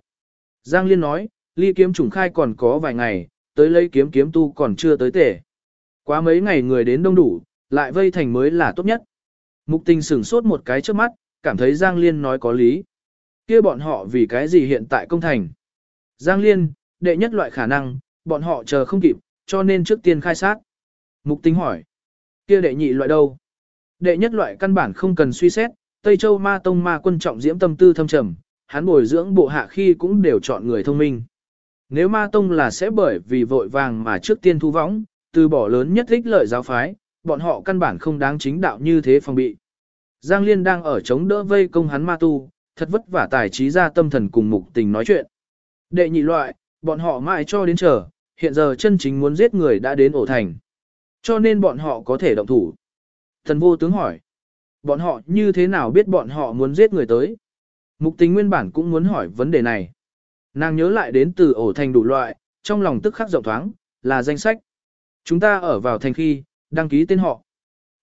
Speaker 1: Giang Liên nói, ly kiếm trùng khai còn có vài ngày, tới lấy kiếm kiếm tu còn chưa tới tể. Quá mấy ngày người đến đông đủ, lại vây thành mới là tốt nhất. Mục tình sửng sốt một cái trước mắt, cảm thấy Giang Liên nói có lý kia bọn họ vì cái gì hiện tại công thành. Giang Liên, đệ nhất loại khả năng, bọn họ chờ không kịp, cho nên trước tiên khai sát. Mục tính hỏi, kia đệ nhị loại đâu? Đệ nhất loại căn bản không cần suy xét, Tây Châu ma tông ma quân trọng diễm tâm tư thâm trầm, hắn bồi dưỡng bộ hạ khi cũng đều chọn người thông minh. Nếu ma tông là sẽ bởi vì vội vàng mà trước tiên thu võng, từ bỏ lớn nhất ích lợi giáo phái, bọn họ căn bản không đáng chính đạo như thế phòng bị. Giang Liên đang ở chống đỡ vây công hắn ma tu, thật vất vả tài trí ra tâm thần cùng mục tình nói chuyện. Đệ nhị loại, bọn họ mãi cho đến chờ, hiện giờ chân chính muốn giết người đã đến ổ thành. Cho nên bọn họ có thể động thủ. Thần vô tướng hỏi, bọn họ như thế nào biết bọn họ muốn giết người tới? Mục tình nguyên bản cũng muốn hỏi vấn đề này. Nàng nhớ lại đến từ ổ thành đủ loại, trong lòng tức khắc rộng thoáng, là danh sách. Chúng ta ở vào thành khi, đăng ký tên họ.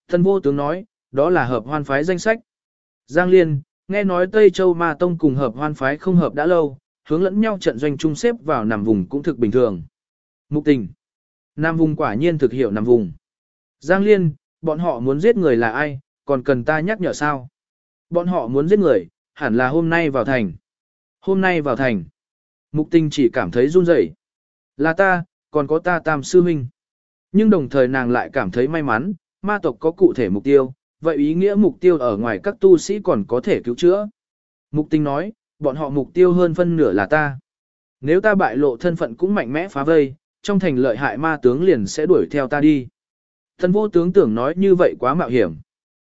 Speaker 1: Thần vô tướng nói, đó là hợp hoan phái danh sách. Giang Liên, nghe nói Tây Châu Ma Tông cùng hợp hoan phái không hợp đã lâu, hướng lẫn nhau trận doanh chung xếp vào nằm vùng cũng thực bình thường. Mục tình. Nam vùng quả nhiên thực hiểu nằm vùng. Giang Liên, bọn họ muốn giết người là ai, còn cần ta nhắc nhở sao? Bọn họ muốn giết người, hẳn là hôm nay vào thành. Hôm nay vào thành. Mục tình chỉ cảm thấy run rẩy. Là ta, còn có ta tam sư huynh. Nhưng đồng thời nàng lại cảm thấy may mắn, ma tộc có cụ thể mục tiêu, vậy ý nghĩa mục tiêu ở ngoài các tu sĩ còn có thể cứu chữa. Mục tình nói, bọn họ mục tiêu hơn phân nửa là ta. Nếu ta bại lộ thân phận cũng mạnh mẽ phá vây, trong thành lợi hại ma tướng liền sẽ đuổi theo ta đi. thân vô tướng tưởng nói như vậy quá mạo hiểm.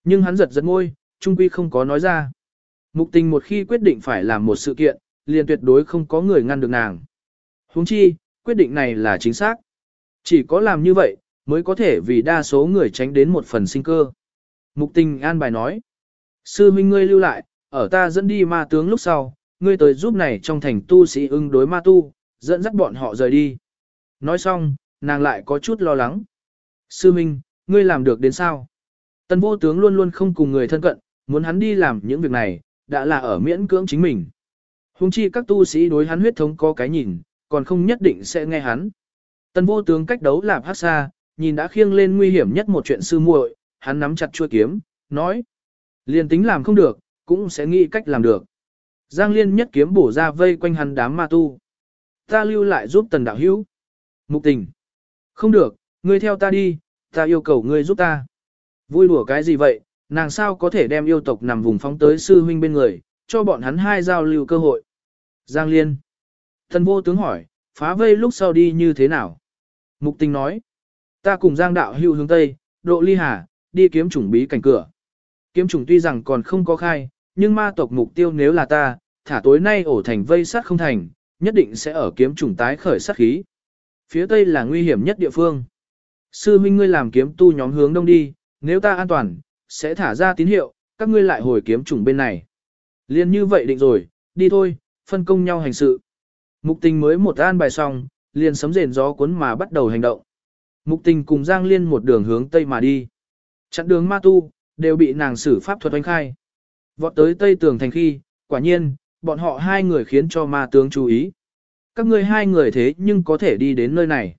Speaker 1: Nhưng hắn giật giật môi, trung quy không có nói ra. Mục tình một khi quyết định phải làm một sự kiện, liền tuyệt đối không có người ngăn được nàng. Huống chi, quyết định này là chính xác. Chỉ có làm như vậy, mới có thể vì đa số người tránh đến một phần sinh cơ. Mục tình an bài nói. Sư minh ngươi lưu lại, ở ta dẫn đi ma tướng lúc sau, ngươi tới giúp này trong thành tu sĩ ưng đối ma tu, dẫn dắt bọn họ rời đi. Nói xong, nàng lại có chút lo lắng. Sư minh, ngươi làm được đến sao? Tân vô tướng luôn luôn không cùng người thân cận, muốn hắn đi làm những việc này, đã là ở miễn cưỡng chính mình. Hùng chi các tu sĩ đối hắn huyết thống có cái nhìn, còn không nhất định sẽ nghe hắn. Tân vô tướng cách đấu lạp hát xa, nhìn đã khiêng lên nguy hiểm nhất một chuyện sư muội, hắn nắm chặt chuôi kiếm, nói. Liên tính làm không được, cũng sẽ nghĩ cách làm được. Giang liên nhất kiếm bổ ra vây quanh hắn đám ma tu. Ta lưu lại giúp tần đạo hữu. Mục tình. Không được, ngươi theo ta đi, ta yêu cầu ngươi giúp ta. Vui đùa cái gì vậy, nàng sao có thể đem yêu tộc nằm vùng phóng tới sư huynh bên người, cho bọn hắn hai giao lưu cơ hội. Giang Liên. Thần vô tướng hỏi, phá vây lúc sau đi như thế nào? Mục tình nói, ta cùng Giang đạo hữu hướng Tây, độ ly hà, đi kiếm chủng bí cảnh cửa. Kiếm chủng tuy rằng còn không có khai, nhưng ma tộc mục tiêu nếu là ta, thả tối nay ổ thành vây sát không thành, nhất định sẽ ở kiếm chủng tái khởi sát khí. Phía Tây là nguy hiểm nhất địa phương. Sư huynh ngươi làm kiếm tu nhóm hướng đông đi, nếu ta an toàn, sẽ thả ra tín hiệu, các ngươi lại hồi kiếm chủng bên này. Liên như vậy định rồi, đi thôi, phân công nhau hành sự. Mục tình mới một an bài xong, liền sấm rền gió cuốn mà bắt đầu hành động. Mục tình cùng Giang Liên một đường hướng Tây mà đi. Chặn đường ma tu, đều bị nàng xử pháp thuật oanh khai. Vọt tới Tây tường thành khi, quả nhiên, bọn họ hai người khiến cho ma tướng chú ý. Các ngươi hai người thế nhưng có thể đi đến nơi này.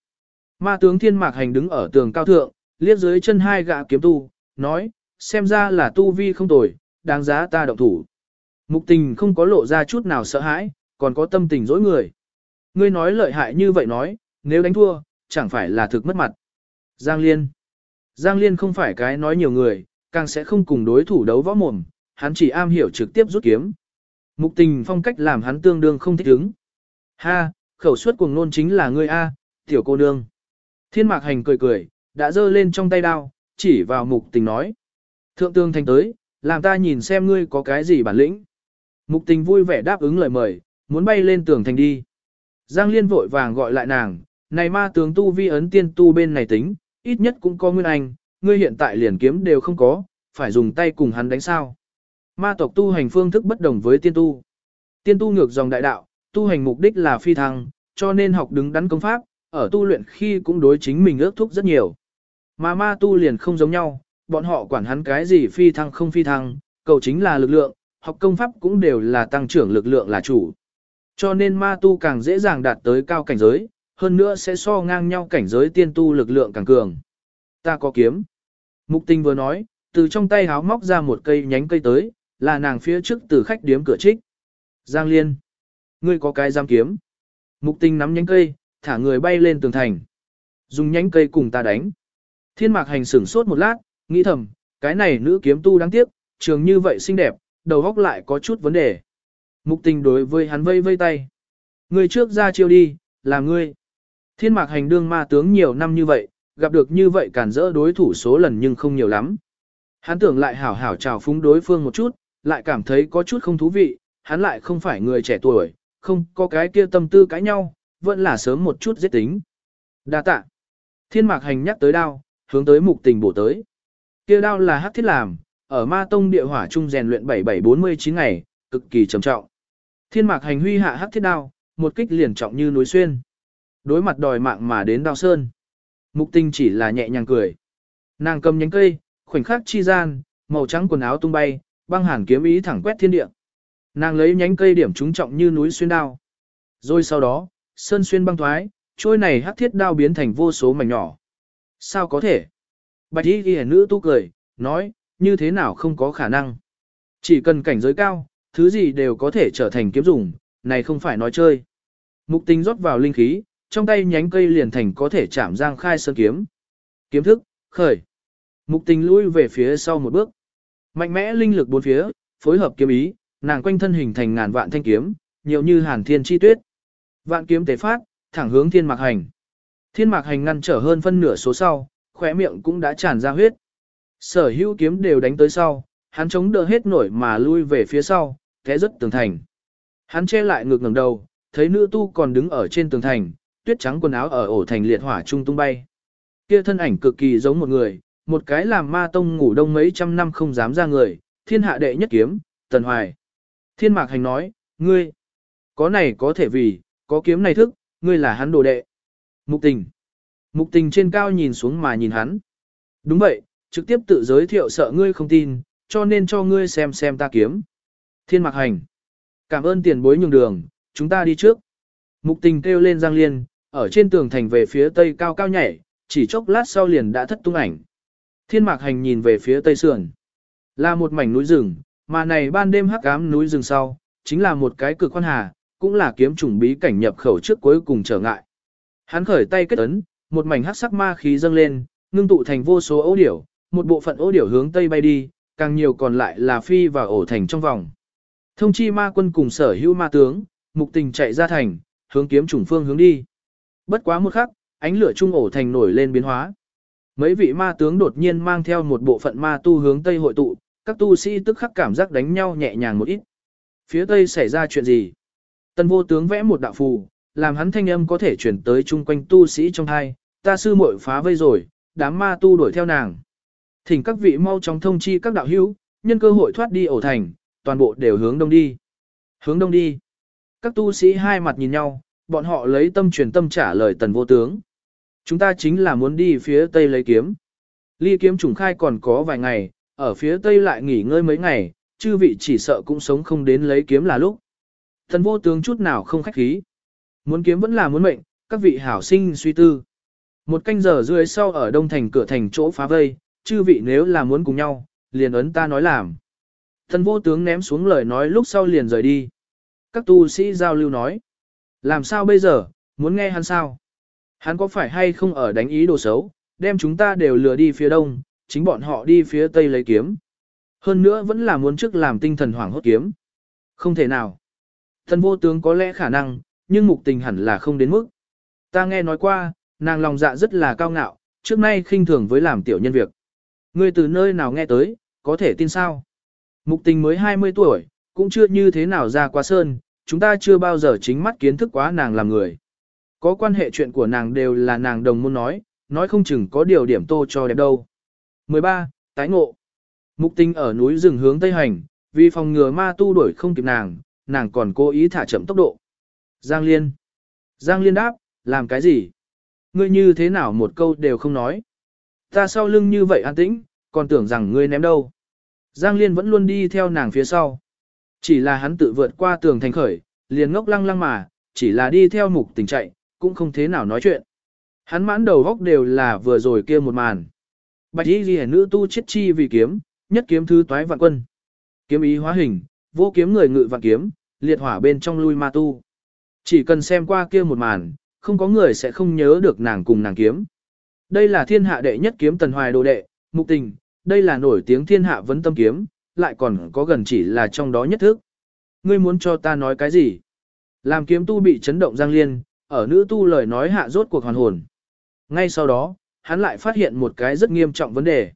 Speaker 1: Ma tướng thiên mạc hành đứng ở tường cao thượng, liếc dưới chân hai gã kiếm tu, nói, xem ra là tu vi không tồi, đáng giá ta động thủ. Mục tình không có lộ ra chút nào sợ hãi, còn có tâm tình dối người. Ngươi nói lợi hại như vậy nói, nếu đánh thua, chẳng phải là thực mất mặt. Giang Liên Giang Liên không phải cái nói nhiều người, càng sẽ không cùng đối thủ đấu võ mồm, hắn chỉ am hiểu trực tiếp rút kiếm. Mục tình phong cách làm hắn tương đương không thích ứng. Ha, khẩu suất cuồng nôn chính là ngươi A, tiểu cô nương. Thiên mạc hành cười cười, đã giơ lên trong tay đao, chỉ vào mục tình nói. Thượng tương thành tới, làm ta nhìn xem ngươi có cái gì bản lĩnh. Mục tình vui vẻ đáp ứng lời mời, muốn bay lên tường thành đi. Giang Liên vội vàng gọi lại nàng, này ma tướng tu vi ấn tiên tu bên này tính, ít nhất cũng có nguyên anh, ngươi hiện tại liền kiếm đều không có, phải dùng tay cùng hắn đánh sao. Ma tộc tu hành phương thức bất đồng với tiên tu. Tiên tu ngược dòng đại đạo, tu hành mục đích là phi thăng, cho nên học đứng đắn công pháp, ở tu luyện khi cũng đối chính mình ước thúc rất nhiều. Mà ma tu liền không giống nhau, bọn họ quản hắn cái gì phi thăng không phi thăng, cầu chính là lực lượng, học công pháp cũng đều là tăng trưởng lực lượng là chủ. Cho nên ma tu càng dễ dàng đạt tới cao cảnh giới, hơn nữa sẽ so ngang nhau cảnh giới tiên tu lực lượng càng cường. Ta có kiếm. Mục tinh vừa nói, từ trong tay háo móc ra một cây nhánh cây tới, là nàng phía trước từ khách điếm cửa trích. Giang Liên. Ngươi có cái giam kiếm. Mục tinh nắm nhánh cây, thả người bay lên tường thành. Dùng nhánh cây cùng ta đánh. Thiên mạc hành sửng sốt một lát, nghĩ thầm, cái này nữ kiếm tu đáng tiếc, trường như vậy xinh đẹp, đầu góc lại có chút vấn đề. Mục tình đối với hắn vây vây tay. Ngươi trước ra chiêu đi, là ngươi. Thiên mạc hành đương ma tướng nhiều năm như vậy, gặp được như vậy cản rỡ đối thủ số lần nhưng không nhiều lắm. Hắn tưởng lại hảo hảo chào phúng đối phương một chút, lại cảm thấy có chút không thú vị, hắn lại không phải người trẻ tuổi, không có cái kia tâm tư cãi nhau, vẫn là sớm một chút giết tính. Đa tạ. Thiên mạc hành nhắc tới đao, hướng tới mục tình bổ tới. Kia đao là hắc thiết làm, ở ma tông địa hỏa trung rèn luyện 7749 ngày, cực kỳ trầm trọng. Thiên mạc hành huy hạ hắc thiết đao, một kích liền trọng như núi xuyên. Đối mặt đòi mạng mà đến đao sơn. Mục tình chỉ là nhẹ nhàng cười. Nàng cầm nhánh cây, khoảnh khắc chi gian, màu trắng quần áo tung bay, băng hàn kiếm ý thẳng quét thiên địa. Nàng lấy nhánh cây điểm trúng trọng như núi xuyên đao. Rồi sau đó, sơn xuyên băng thoái, trôi này hắc thiết đao biến thành vô số mảnh nhỏ. Sao có thể? Bạch y ghi nữ tu cười, nói, như thế nào không có khả năng. Chỉ cần cảnh giới cao, thứ gì đều có thể trở thành kiếm dùng, này không phải nói chơi. Mục tình rót vào linh khí, trong tay nhánh cây liền thành có thể chạm giang khai sơn kiếm. Kiếm thức, khởi. Mục tình lui về phía sau một bước. Mạnh mẽ linh lực bốn phía, phối hợp kiếm ý, nàng quanh thân hình thành ngàn vạn thanh kiếm, nhiều như hàn thiên chi tuyết. Vạn kiếm tế phát, thẳng hướng thiên mạc hành. Thiên mạc hành ngăn trở hơn phân nửa số sau, khỏe miệng cũng đã tràn ra huyết. Sở hữu kiếm đều đánh tới sau, hắn chống đỡ hết nổi mà lui về phía sau, thế rất tường thành. Hắn che lại ngược ngẩng đầu, thấy nữ tu còn đứng ở trên tường thành, tuyết trắng quần áo ở ổ thành liệt hỏa trung tung bay. Kia thân ảnh cực kỳ giống một người, một cái làm ma tông ngủ đông mấy trăm năm không dám ra người, thiên hạ đệ nhất kiếm, tần hoài. Thiên mạc hành nói, ngươi, có này có thể vì, có kiếm này thức, ngươi là hắn đồ đệ. Mục tình. Mục tình trên cao nhìn xuống mà nhìn hắn. Đúng vậy, trực tiếp tự giới thiệu sợ ngươi không tin, cho nên cho ngươi xem xem ta kiếm. Thiên mạc hành. Cảm ơn tiền bối nhường đường, chúng ta đi trước. Mục tình kêu lên Giang Liên, ở trên tường thành về phía tây cao cao nhảy, chỉ chốc lát sau liền đã thất tung ảnh. Thiên mạc hành nhìn về phía tây sườn. Là một mảnh núi rừng, mà này ban đêm hắc ám núi rừng sau, chính là một cái cực quan hà, cũng là kiếm trùng bí cảnh nhập khẩu trước cuối cùng trở ngại. Hắn khởi tay kết ấn, một mảnh hắc sắc ma khí dâng lên, ngưng tụ thành vô số ấu điểu, một bộ phận ấu điểu hướng tây bay đi, càng nhiều còn lại là phi vào ổ thành trong vòng. Thông chi ma quân cùng sở hữu ma tướng, mục tình chạy ra thành, hướng kiếm trùng phương hướng đi. Bất quá một khắc, ánh lửa trung ổ thành nổi lên biến hóa. Mấy vị ma tướng đột nhiên mang theo một bộ phận ma tu hướng tây hội tụ, các tu sĩ tức khắc cảm giác đánh nhau nhẹ nhàng một ít. Phía tây xảy ra chuyện gì? Tân vô tướng vẽ một đạo phù, làm hắn thanh âm có thể chuyển tới chung quanh tu sĩ trong hai, ta sư muội phá vây rồi, đám ma tu đuổi theo nàng. Thỉnh các vị mau chóng thông chi các đạo hữu, nhân cơ hội thoát đi ổ thành, toàn bộ đều hướng đông đi. Hướng đông đi. Các tu sĩ hai mặt nhìn nhau, bọn họ lấy tâm truyền tâm trả lời tần vô tướng. Chúng ta chính là muốn đi phía tây lấy kiếm. Ly kiếm trùng khai còn có vài ngày, ở phía tây lại nghỉ ngơi mấy ngày, chư vị chỉ sợ cũng sống không đến lấy kiếm là lúc. Tần vô tướng chút nào không khách khí. Muốn kiếm vẫn là muốn mệnh, các vị hảo sinh suy tư. Một canh giờ rưỡi sau ở đông thành cửa thành chỗ phá vây, chư vị nếu là muốn cùng nhau, liền ấn ta nói làm. Thần vô tướng ném xuống lời nói lúc sau liền rời đi. Các tu sĩ giao lưu nói. Làm sao bây giờ, muốn nghe hắn sao? Hắn có phải hay không ở đánh ý đồ xấu, đem chúng ta đều lừa đi phía đông, chính bọn họ đi phía tây lấy kiếm. Hơn nữa vẫn là muốn trước làm tinh thần hoảng hốt kiếm. Không thể nào. Thần vô tướng có lẽ khả năng, nhưng mục tình hẳn là không đến mức. Ta nghe nói qua, nàng lòng dạ rất là cao ngạo, trước nay khinh thường với làm tiểu nhân việc. Ngươi từ nơi nào nghe tới, có thể tin sao? Mục tình mới 20 tuổi, cũng chưa như thế nào ra qua sơn, chúng ta chưa bao giờ chính mắt kiến thức quá nàng làm người. Có quan hệ chuyện của nàng đều là nàng đồng môn nói, nói không chừng có điều điểm tô cho đẹp đâu. 13. Tái ngộ Mục tinh ở núi rừng hướng Tây Hành, vì phòng ngừa ma tu đuổi không kịp nàng, nàng còn cố ý thả chậm tốc độ. Giang Liên. Giang Liên đáp, làm cái gì? Ngươi như thế nào một câu đều không nói. Ta sau lưng như vậy an tĩnh, Còn tưởng rằng ngươi ném đâu. Giang Liên vẫn luôn đi theo nàng phía sau. Chỉ là hắn tự vượt qua tường thành khởi, liền ngốc lăng lăng mà, chỉ là đi theo mục tình chạy, cũng không thế nào nói chuyện. Hắn mãn đầu góc đều là vừa rồi kia một màn. Bạch y ghi nữ tu chết chi vì kiếm, nhất kiếm thứ toái vạn quân. Kiếm ý hóa hình, vô kiếm người ngự vạn kiếm, liệt hỏa bên trong lui ma tu. Chỉ cần xem qua kia một màn, không có người sẽ không nhớ được nàng cùng nàng kiếm. Đây là thiên hạ đệ nhất kiếm tần hoài đồ đệ, mục tình, đây là nổi tiếng thiên hạ vấn tâm kiếm, lại còn có gần chỉ là trong đó nhất thức. Ngươi muốn cho ta nói cái gì? Làm kiếm tu bị chấn động giang liên, ở nữ tu lời nói hạ rốt cuộc hoàn hồn. Ngay sau đó, hắn lại phát hiện một cái rất nghiêm trọng vấn đề.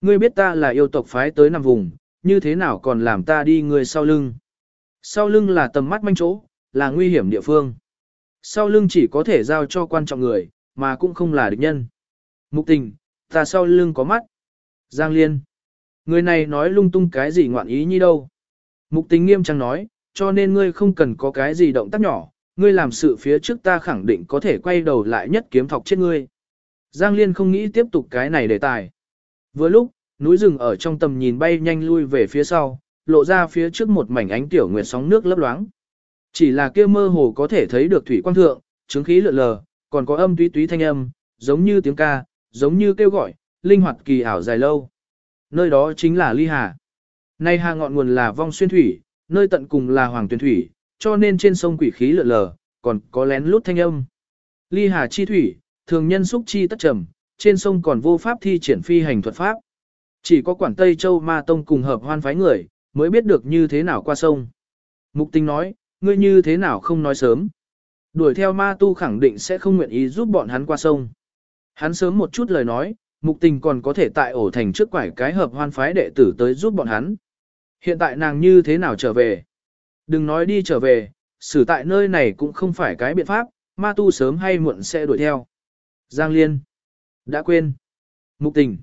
Speaker 1: Ngươi biết ta là yêu tộc phái tới nằm vùng, như thế nào còn làm ta đi người sau lưng? Sau lưng là tầm mắt manh chỗ, là nguy hiểm địa phương. Sau lưng chỉ có thể giao cho quan trọng người, mà cũng không là địch nhân. Mục tình, ta sau lưng có mắt. Giang Liên. Người này nói lung tung cái gì ngoạn ý như đâu. Mục tình nghiêm trang nói, cho nên ngươi không cần có cái gì động tác nhỏ, ngươi làm sự phía trước ta khẳng định có thể quay đầu lại nhất kiếm thọc chết ngươi. Giang Liên không nghĩ tiếp tục cái này đề tài. Vừa lúc, núi rừng ở trong tầm nhìn bay nhanh lui về phía sau, lộ ra phía trước một mảnh ánh tiểu nguyệt sóng nước lấp loáng. Chỉ là kia mơ hồ có thể thấy được thủy quang thượng, chứng khí lượn lờ, còn có âm túy túy thanh âm, giống như tiếng ca, giống như kêu gọi, linh hoạt kỳ ảo dài lâu. Nơi đó chính là Ly Hà. Nay hà ngọn nguồn là vong xuyên thủy, nơi tận cùng là hoàng tuyển thủy, cho nên trên sông quỷ khí lượn lờ, còn có lén lút thanh âm. Ly Hà chi thủy, thường nhân xúc chi tất trầm, trên sông còn vô pháp thi triển phi hành thuật pháp. Chỉ có quản Tây Châu Ma Tông cùng hợp hoan phái người, mới biết được như thế nào qua sông. Mục tình nói, ngươi như thế nào không nói sớm. Đuổi theo ma tu khẳng định sẽ không nguyện ý giúp bọn hắn qua sông. Hắn sớm một chút lời nói, mục tình còn có thể tại ổ thành trước quải cái hợp hoan phái đệ tử tới giúp bọn hắn. Hiện tại nàng như thế nào trở về? Đừng nói đi trở về, xử tại nơi này cũng không phải cái biện pháp, ma tu sớm hay muộn sẽ đuổi theo. Giang Liên. Đã quên. Mục tình.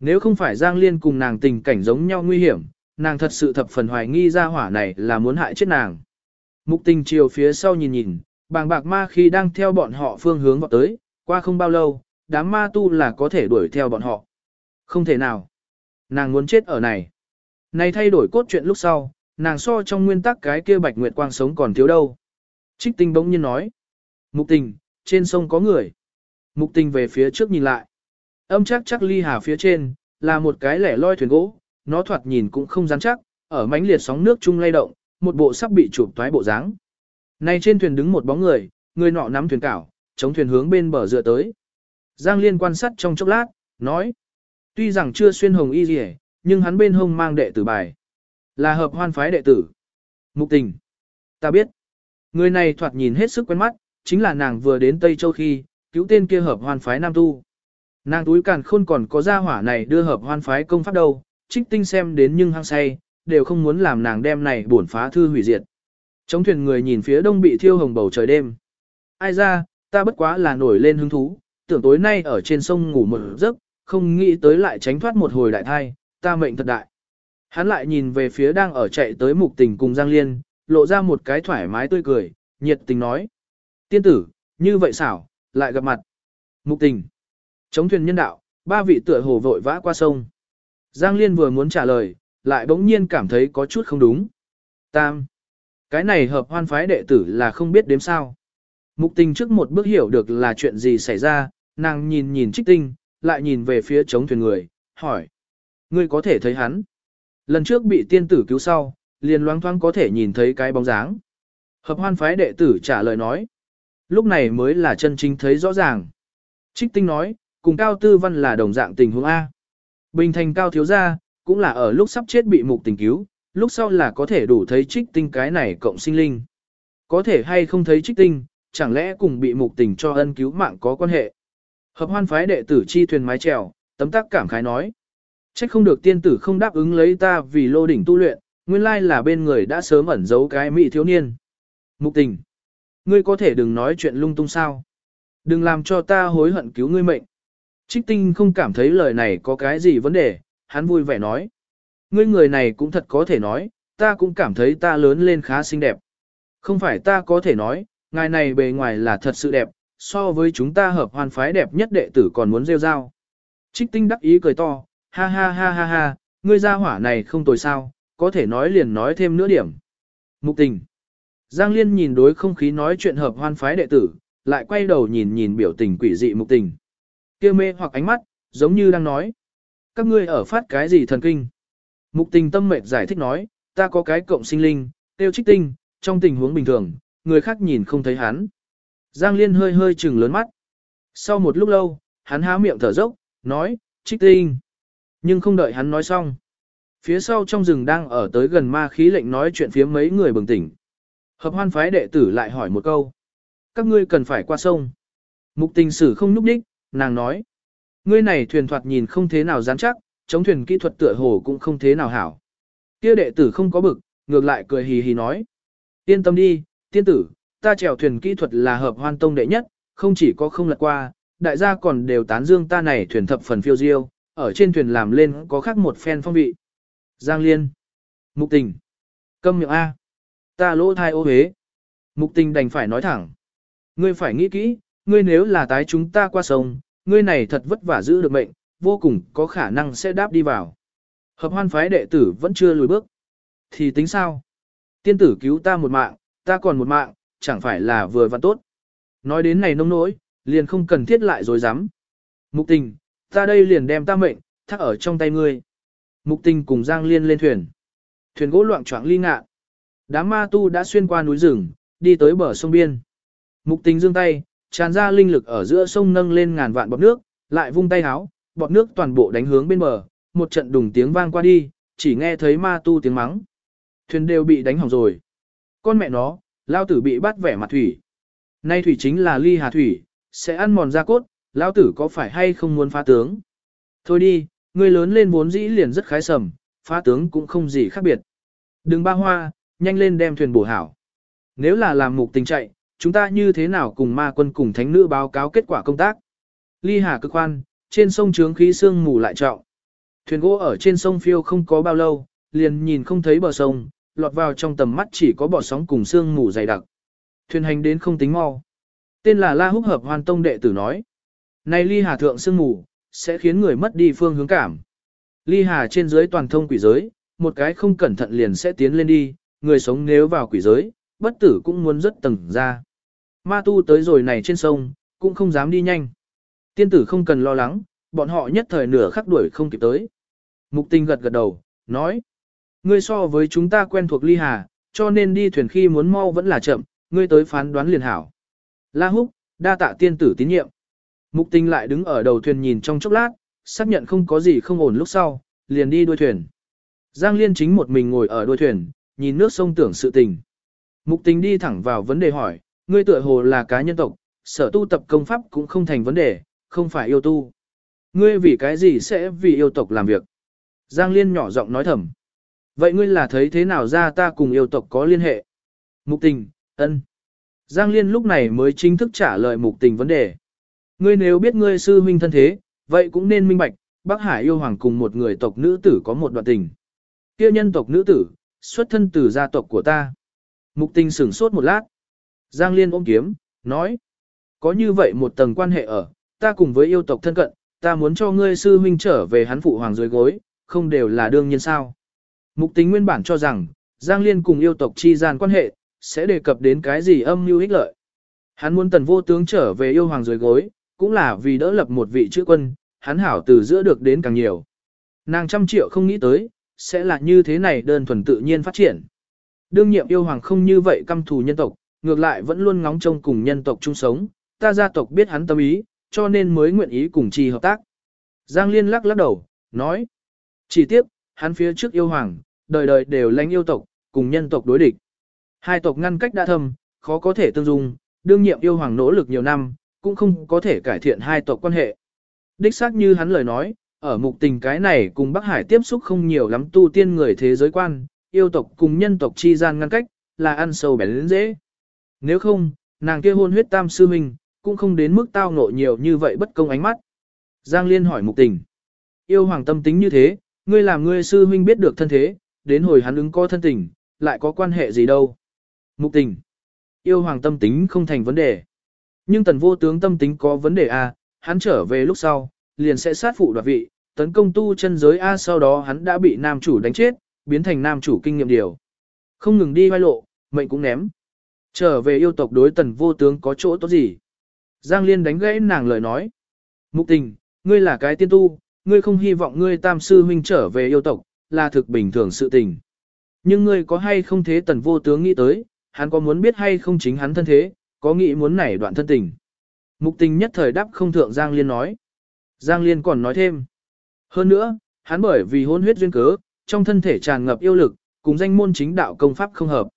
Speaker 1: Nếu không phải Giang Liên cùng nàng tình cảnh giống nhau nguy hiểm, nàng thật sự thập phần hoài nghi ra hỏa này là muốn hại chết nàng. Mục tình chiều phía sau nhìn nhìn, bàng bạc ma khi đang theo bọn họ phương hướng vào tới, qua không bao lâu, đám ma tu là có thể đuổi theo bọn họ. Không thể nào. Nàng muốn chết ở này. Này thay đổi cốt truyện lúc sau, nàng so trong nguyên tắc cái kia bạch nguyệt quang sống còn thiếu đâu. Trích tinh bỗng nhiên nói. Mục tình, trên sông có người. Mục tình về phía trước nhìn lại. Âm chắc chắc ly hà phía trên, là một cái lẻ loi thuyền gỗ, nó thoạt nhìn cũng không rắn chắc, ở mánh liệt sóng nước chung lay động, một bộ sắp bị chụp toái bộ dáng. Này trên thuyền đứng một bóng người, người nọ nắm thuyền cảo, chống thuyền hướng bên bờ dựa tới. Giang Liên quan sát trong chốc lát, nói. Tuy rằng chưa xuyên hồng y gì nhưng hắn bên hông mang đệ tử bài. Là hợp hoan phái đệ tử. Mục tình. Ta biết. Người này thoạt nhìn hết sức quen mắt, chính là nàng vừa đến Tây Châu khi, cứu tên kia hợp hoan phái Nam Tu. Nàng túi càn khôn còn có gia hỏa này đưa hợp hoan phái công pháp đâu, trích tinh xem đến nhưng hăng say, đều không muốn làm nàng đem này bổn phá thư hủy diệt. Chống thuyền người nhìn phía đông bị thiêu hồng bầu trời đêm. Ai ra, ta bất quá là nổi lên hứng thú, tưởng tối nay ở trên sông ngủ một giấc, không nghĩ tới lại tránh thoát một hồi đại thai, ta mệnh thật đại. Hắn lại nhìn về phía đang ở chạy tới mục tình cùng Giang Liên, lộ ra một cái thoải mái tươi cười, nhiệt tình nói. Tiên tử, như vậy xảo, lại gặp mặt. Mục tình. Chống thuyền nhân đạo, ba vị tựa hồ vội vã qua sông. Giang Liên vừa muốn trả lời, lại bỗng nhiên cảm thấy có chút không đúng. Tam. Cái này hợp hoan phái đệ tử là không biết đếm sao. Mục tình trước một bước hiểu được là chuyện gì xảy ra, nàng nhìn nhìn trích tinh, lại nhìn về phía chống thuyền người, hỏi. Ngươi có thể thấy hắn. Lần trước bị tiên tử cứu sau, liền loáng thoáng có thể nhìn thấy cái bóng dáng. Hợp hoan phái đệ tử trả lời nói. Lúc này mới là chân chính thấy rõ ràng. Trích tinh nói, cùng Cao Tư Văn là đồng dạng tình huống A. Bình thành Cao Thiếu Gia, cũng là ở lúc sắp chết bị mục tình cứu, lúc sau là có thể đủ thấy trích tinh cái này cộng sinh linh. Có thể hay không thấy trích tinh, chẳng lẽ cùng bị mục tình cho ân cứu mạng có quan hệ. Hợp hoan phái đệ tử chi thuyền mái trèo, tấm tác cảm khái nói. Trách không được tiên tử không đáp ứng lấy ta vì lô đỉnh tu luyện, nguyên lai là bên người đã sớm ẩn giấu cái mỹ thiếu niên. Mục tình. Ngươi có thể đừng nói chuyện lung tung sao. Đừng làm cho ta hối hận cứu ngươi mệnh. Trích tinh không cảm thấy lời này có cái gì vấn đề, hắn vui vẻ nói. Ngươi người này cũng thật có thể nói, ta cũng cảm thấy ta lớn lên khá xinh đẹp. Không phải ta có thể nói, ngài này bề ngoài là thật sự đẹp, so với chúng ta hợp hoàn phái đẹp nhất đệ tử còn muốn rêu rao. Trích tinh đắc ý cười to, Ha ha ha ha ha, ngươi gia hỏa này không tồi sao, có thể nói liền nói thêm nữa điểm. Mục tình. Giang Liên nhìn đối không khí nói chuyện hợp hoan phái đệ tử, lại quay đầu nhìn nhìn biểu tình quỷ dị mục tình. kia mê hoặc ánh mắt, giống như đang nói. Các ngươi ở phát cái gì thần kinh? Mục tình tâm mệt giải thích nói, ta có cái cộng sinh linh, tiêu trích tinh, trong tình huống bình thường, người khác nhìn không thấy hắn. Giang Liên hơi hơi chừng lớn mắt. Sau một lúc lâu, hắn há miệng thở dốc, nói, trích tinh. Nhưng không đợi hắn nói xong. Phía sau trong rừng đang ở tới gần ma khí lệnh nói chuyện phía mấy người bừng tỉnh. Hợp hoan phái đệ tử lại hỏi một câu. Các ngươi cần phải qua sông. Mục tình sử không núp đích, nàng nói. Ngươi này thuyền thoạt nhìn không thế nào rắn chắc, chống thuyền kỹ thuật tựa hồ cũng không thế nào hảo. Kia đệ tử không có bực, ngược lại cười hì hì nói. Yên tâm đi, tiên tử, ta chèo thuyền kỹ thuật là hợp hoan tông đệ nhất, không chỉ có không lật qua, đại gia còn đều tán dương ta này thuyền thập phần phiêu diêu, ở trên thuyền làm lên có khác một phen phong vị. Giang Liên. Mục tình. Câm miệng A. Ta lỗ thai ô hế. Mục tình đành phải nói thẳng. Ngươi phải nghĩ kỹ, ngươi nếu là tái chúng ta qua sông, ngươi này thật vất vả giữ được mệnh, vô cùng có khả năng sẽ đáp đi vào. Hợp hoan phái đệ tử vẫn chưa lùi bước. Thì tính sao? Tiên tử cứu ta một mạng, ta còn một mạng, chẳng phải là vừa và tốt. Nói đến này nông nỗi, liền không cần thiết lại dối dám. Mục tình, ta đây liền đem ta mệnh, thắc ở trong tay ngươi. Mục tình cùng Giang Liên lên thuyền. Thuyền gỗ loạn choạng ly ngạ. Đám ma tu đã xuyên qua núi rừng, đi tới bờ sông biên. Mục tình dương tay, tràn ra linh lực ở giữa sông nâng lên ngàn vạn bọt nước, lại vung tay háo, bọt nước toàn bộ đánh hướng bên bờ, một trận đùng tiếng vang qua đi, chỉ nghe thấy ma tu tiếng mắng. Thuyền đều bị đánh hỏng rồi. Con mẹ nó, lao tử bị bắt vẻ mặt thủy. Nay thủy chính là ly hà thủy, sẽ ăn mòn da cốt, lao tử có phải hay không muốn phá tướng. Thôi đi, người lớn lên vốn dĩ liền rất khái sầm, phá tướng cũng không gì khác biệt. Đừng ba hoa, nhanh lên đem thuyền bổ hảo. Nếu là làm mục tình chạy, chúng ta như thế nào cùng ma quân cùng thánh nữ báo cáo kết quả công tác. Ly hà cực khoan, trên sông trướng khí sương mù lại trọng. Thuyền gỗ ở trên sông phiêu không có bao lâu, liền nhìn không thấy bờ sông, lọt vào trong tầm mắt chỉ có bọt sóng cùng sương mù dày đặc. Thuyền hành đến không tính mau. Tên là La Húc Hợp Hoàn Tông đệ tử nói. Này ly hà thượng sương mù, sẽ khiến người mất đi phương hướng cảm. Ly hà trên dưới toàn thông quỷ giới, một cái không cẩn thận liền sẽ tiến lên đi, người sống nếu vào quỷ giới, bất tử cũng muốn rất tầng ra. Ma tu tới rồi này trên sông, cũng không dám đi nhanh. Tiên tử không cần lo lắng, bọn họ nhất thời nửa khắc đuổi không kịp tới. Mục tình gật gật đầu, nói. Ngươi so với chúng ta quen thuộc ly hà, cho nên đi thuyền khi muốn mau vẫn là chậm, ngươi tới phán đoán liền hảo. La húc, đa tạ tiên tử tín nhiệm. Mục tình lại đứng ở đầu thuyền nhìn trong chốc lát, xác nhận không có gì không ổn lúc sau, liền đi đuôi thuyền. Giang Liên chính một mình ngồi ở đuôi thuyền, nhìn nước sông tưởng sự tình. Mục tình đi thẳng vào vấn đề hỏi, ngươi tựa hồ là cá nhân tộc, sở tu tập công pháp cũng không thành vấn đề, không phải yêu tu. Ngươi vì cái gì sẽ vì yêu tộc làm việc? Giang Liên nhỏ giọng nói thầm. Vậy ngươi là thấy thế nào ra ta cùng yêu tộc có liên hệ? Mục tình, ân. Giang Liên lúc này mới chính thức trả lời mục tình vấn đề. Ngươi nếu biết ngươi sư huynh thân thế, vậy cũng nên minh bạch, Bắc Hải yêu hoàng cùng một người tộc nữ tử có một đoạn tình. Kia nhân tộc nữ tử, xuất thân từ gia tộc của ta. Mục tình sửng sốt một lát. Giang Liên ôm kiếm, nói. Có như vậy một tầng quan hệ ở, ta cùng với yêu tộc thân cận, ta muốn cho ngươi sư huynh trở về hắn phụ hoàng dưới gối, không đều là đương nhiên sao. Mục tính nguyên bản cho rằng, Giang Liên cùng yêu tộc chi gian quan hệ, sẽ đề cập đến cái gì âm mưu ích lợi. Hắn muốn tần vô tướng trở về yêu hoàng dưới gối, cũng là vì đỡ lập một vị chữ quân, hắn hảo từ giữa được đến càng nhiều. Nàng trăm triệu không nghĩ tới, sẽ là như thế này đơn thuần tự nhiên phát triển. Đương nhiệm yêu hoàng không như vậy căm thù nhân tộc, ngược lại vẫn luôn ngóng trông cùng nhân tộc chung sống, ta gia tộc biết hắn tâm ý, cho nên mới nguyện ý cùng chi hợp tác. Giang Liên lắc lắc đầu, nói. Chỉ tiếp, hắn phía trước yêu hoàng, đời đời đều lãnh yêu tộc, cùng nhân tộc đối địch. Hai tộc ngăn cách đã thâm, khó có thể tương dung, đương nhiệm yêu hoàng nỗ lực nhiều năm, cũng không có thể cải thiện hai tộc quan hệ. Đích xác như hắn lời nói, ở mục tình cái này cùng Bắc Hải tiếp xúc không nhiều lắm tu tiên người thế giới quan, yêu tộc cùng nhân tộc chi gian ngăn cách, là ăn sâu bén đến dễ. Nếu không, nàng kia hôn huyết tam sư mình, cũng không đến mức tao ngộ nhiều như vậy bất công ánh mắt. Giang Liên hỏi mục tình. Yêu hoàng tâm tính như thế, ngươi làm ngươi sư huynh biết được thân thế, đến hồi hắn ứng có thân tình, lại có quan hệ gì đâu. Mục tình. Yêu hoàng tâm tính không thành vấn đề. Nhưng tần vô tướng tâm tính có vấn đề à, hắn trở về lúc sau, liền sẽ sát phụ đoạt vị, tấn công tu chân giới A sau đó hắn đã bị nam chủ đánh chết, biến thành nam chủ kinh nghiệm điều. Không ngừng đi vai lộ, mệnh cũng ném. Trở về yêu tộc đối tần vô tướng có chỗ tốt gì? Giang Liên đánh gãy nàng lời nói. Mục tình, ngươi là cái tiên tu, ngươi không hy vọng ngươi tam sư huynh trở về yêu tộc, là thực bình thường sự tình. Nhưng ngươi có hay không thế tần vô tướng nghĩ tới, hắn có muốn biết hay không chính hắn thân thế, có nghĩ muốn nảy đoạn thân tình. Mục tình nhất thời đáp không thượng Giang Liên nói. Giang Liên còn nói thêm. Hơn nữa, hắn bởi vì hôn huyết duyên cớ, trong thân thể tràn ngập yêu lực, cùng danh môn chính đạo công pháp không hợp.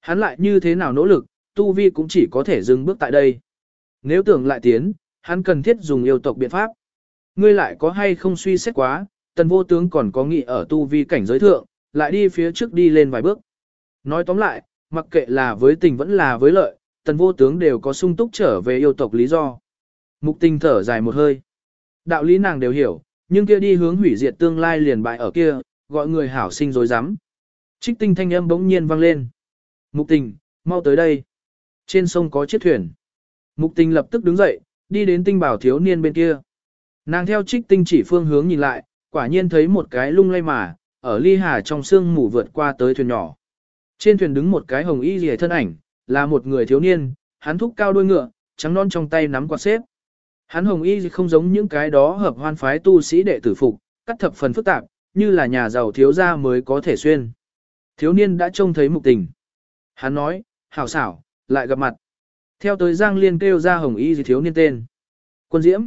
Speaker 1: Hắn lại như thế nào nỗ lực, tu vi cũng chỉ có thể dừng bước tại đây. Nếu tưởng lại tiến, hắn cần thiết dùng yêu tộc biện pháp. Ngươi lại có hay không suy xét quá, tần vô tướng còn có nghị ở tu vi cảnh giới thượng, lại đi phía trước đi lên vài bước. Nói tóm lại, mặc kệ là với tình vẫn là với lợi, tần vô tướng đều có sung túc trở về yêu tộc lý do. Mục tình thở dài một hơi. Đạo lý nàng đều hiểu, nhưng kia đi hướng hủy diệt tương lai liền bại ở kia, gọi người hảo sinh dối rắm Trích tinh thanh âm bỗng nhiên vang lên. Mục tình, mau tới đây. Trên sông có chiếc thuyền. Mục tình lập tức đứng dậy, đi đến tinh bảo thiếu niên bên kia. Nàng theo trích tinh chỉ phương hướng nhìn lại, quả nhiên thấy một cái lung lay mà, ở ly hà trong sương mù vượt qua tới thuyền nhỏ. Trên thuyền đứng một cái hồng y rìa thân ảnh, là một người thiếu niên, hắn thúc cao đôi ngựa, trắng non trong tay nắm quạt xếp. Hắn hồng y không giống những cái đó hợp hoan phái tu sĩ đệ tử phục, cắt thập phần phức tạp, như là nhà giàu thiếu gia mới có thể xuyên. Thiếu niên đã trông thấy mục tình. Hắn nói, hảo xảo, lại gặp mặt. Theo tới Giang Liên kêu ra hồng y gì thiếu niên tên. Quân Diễm.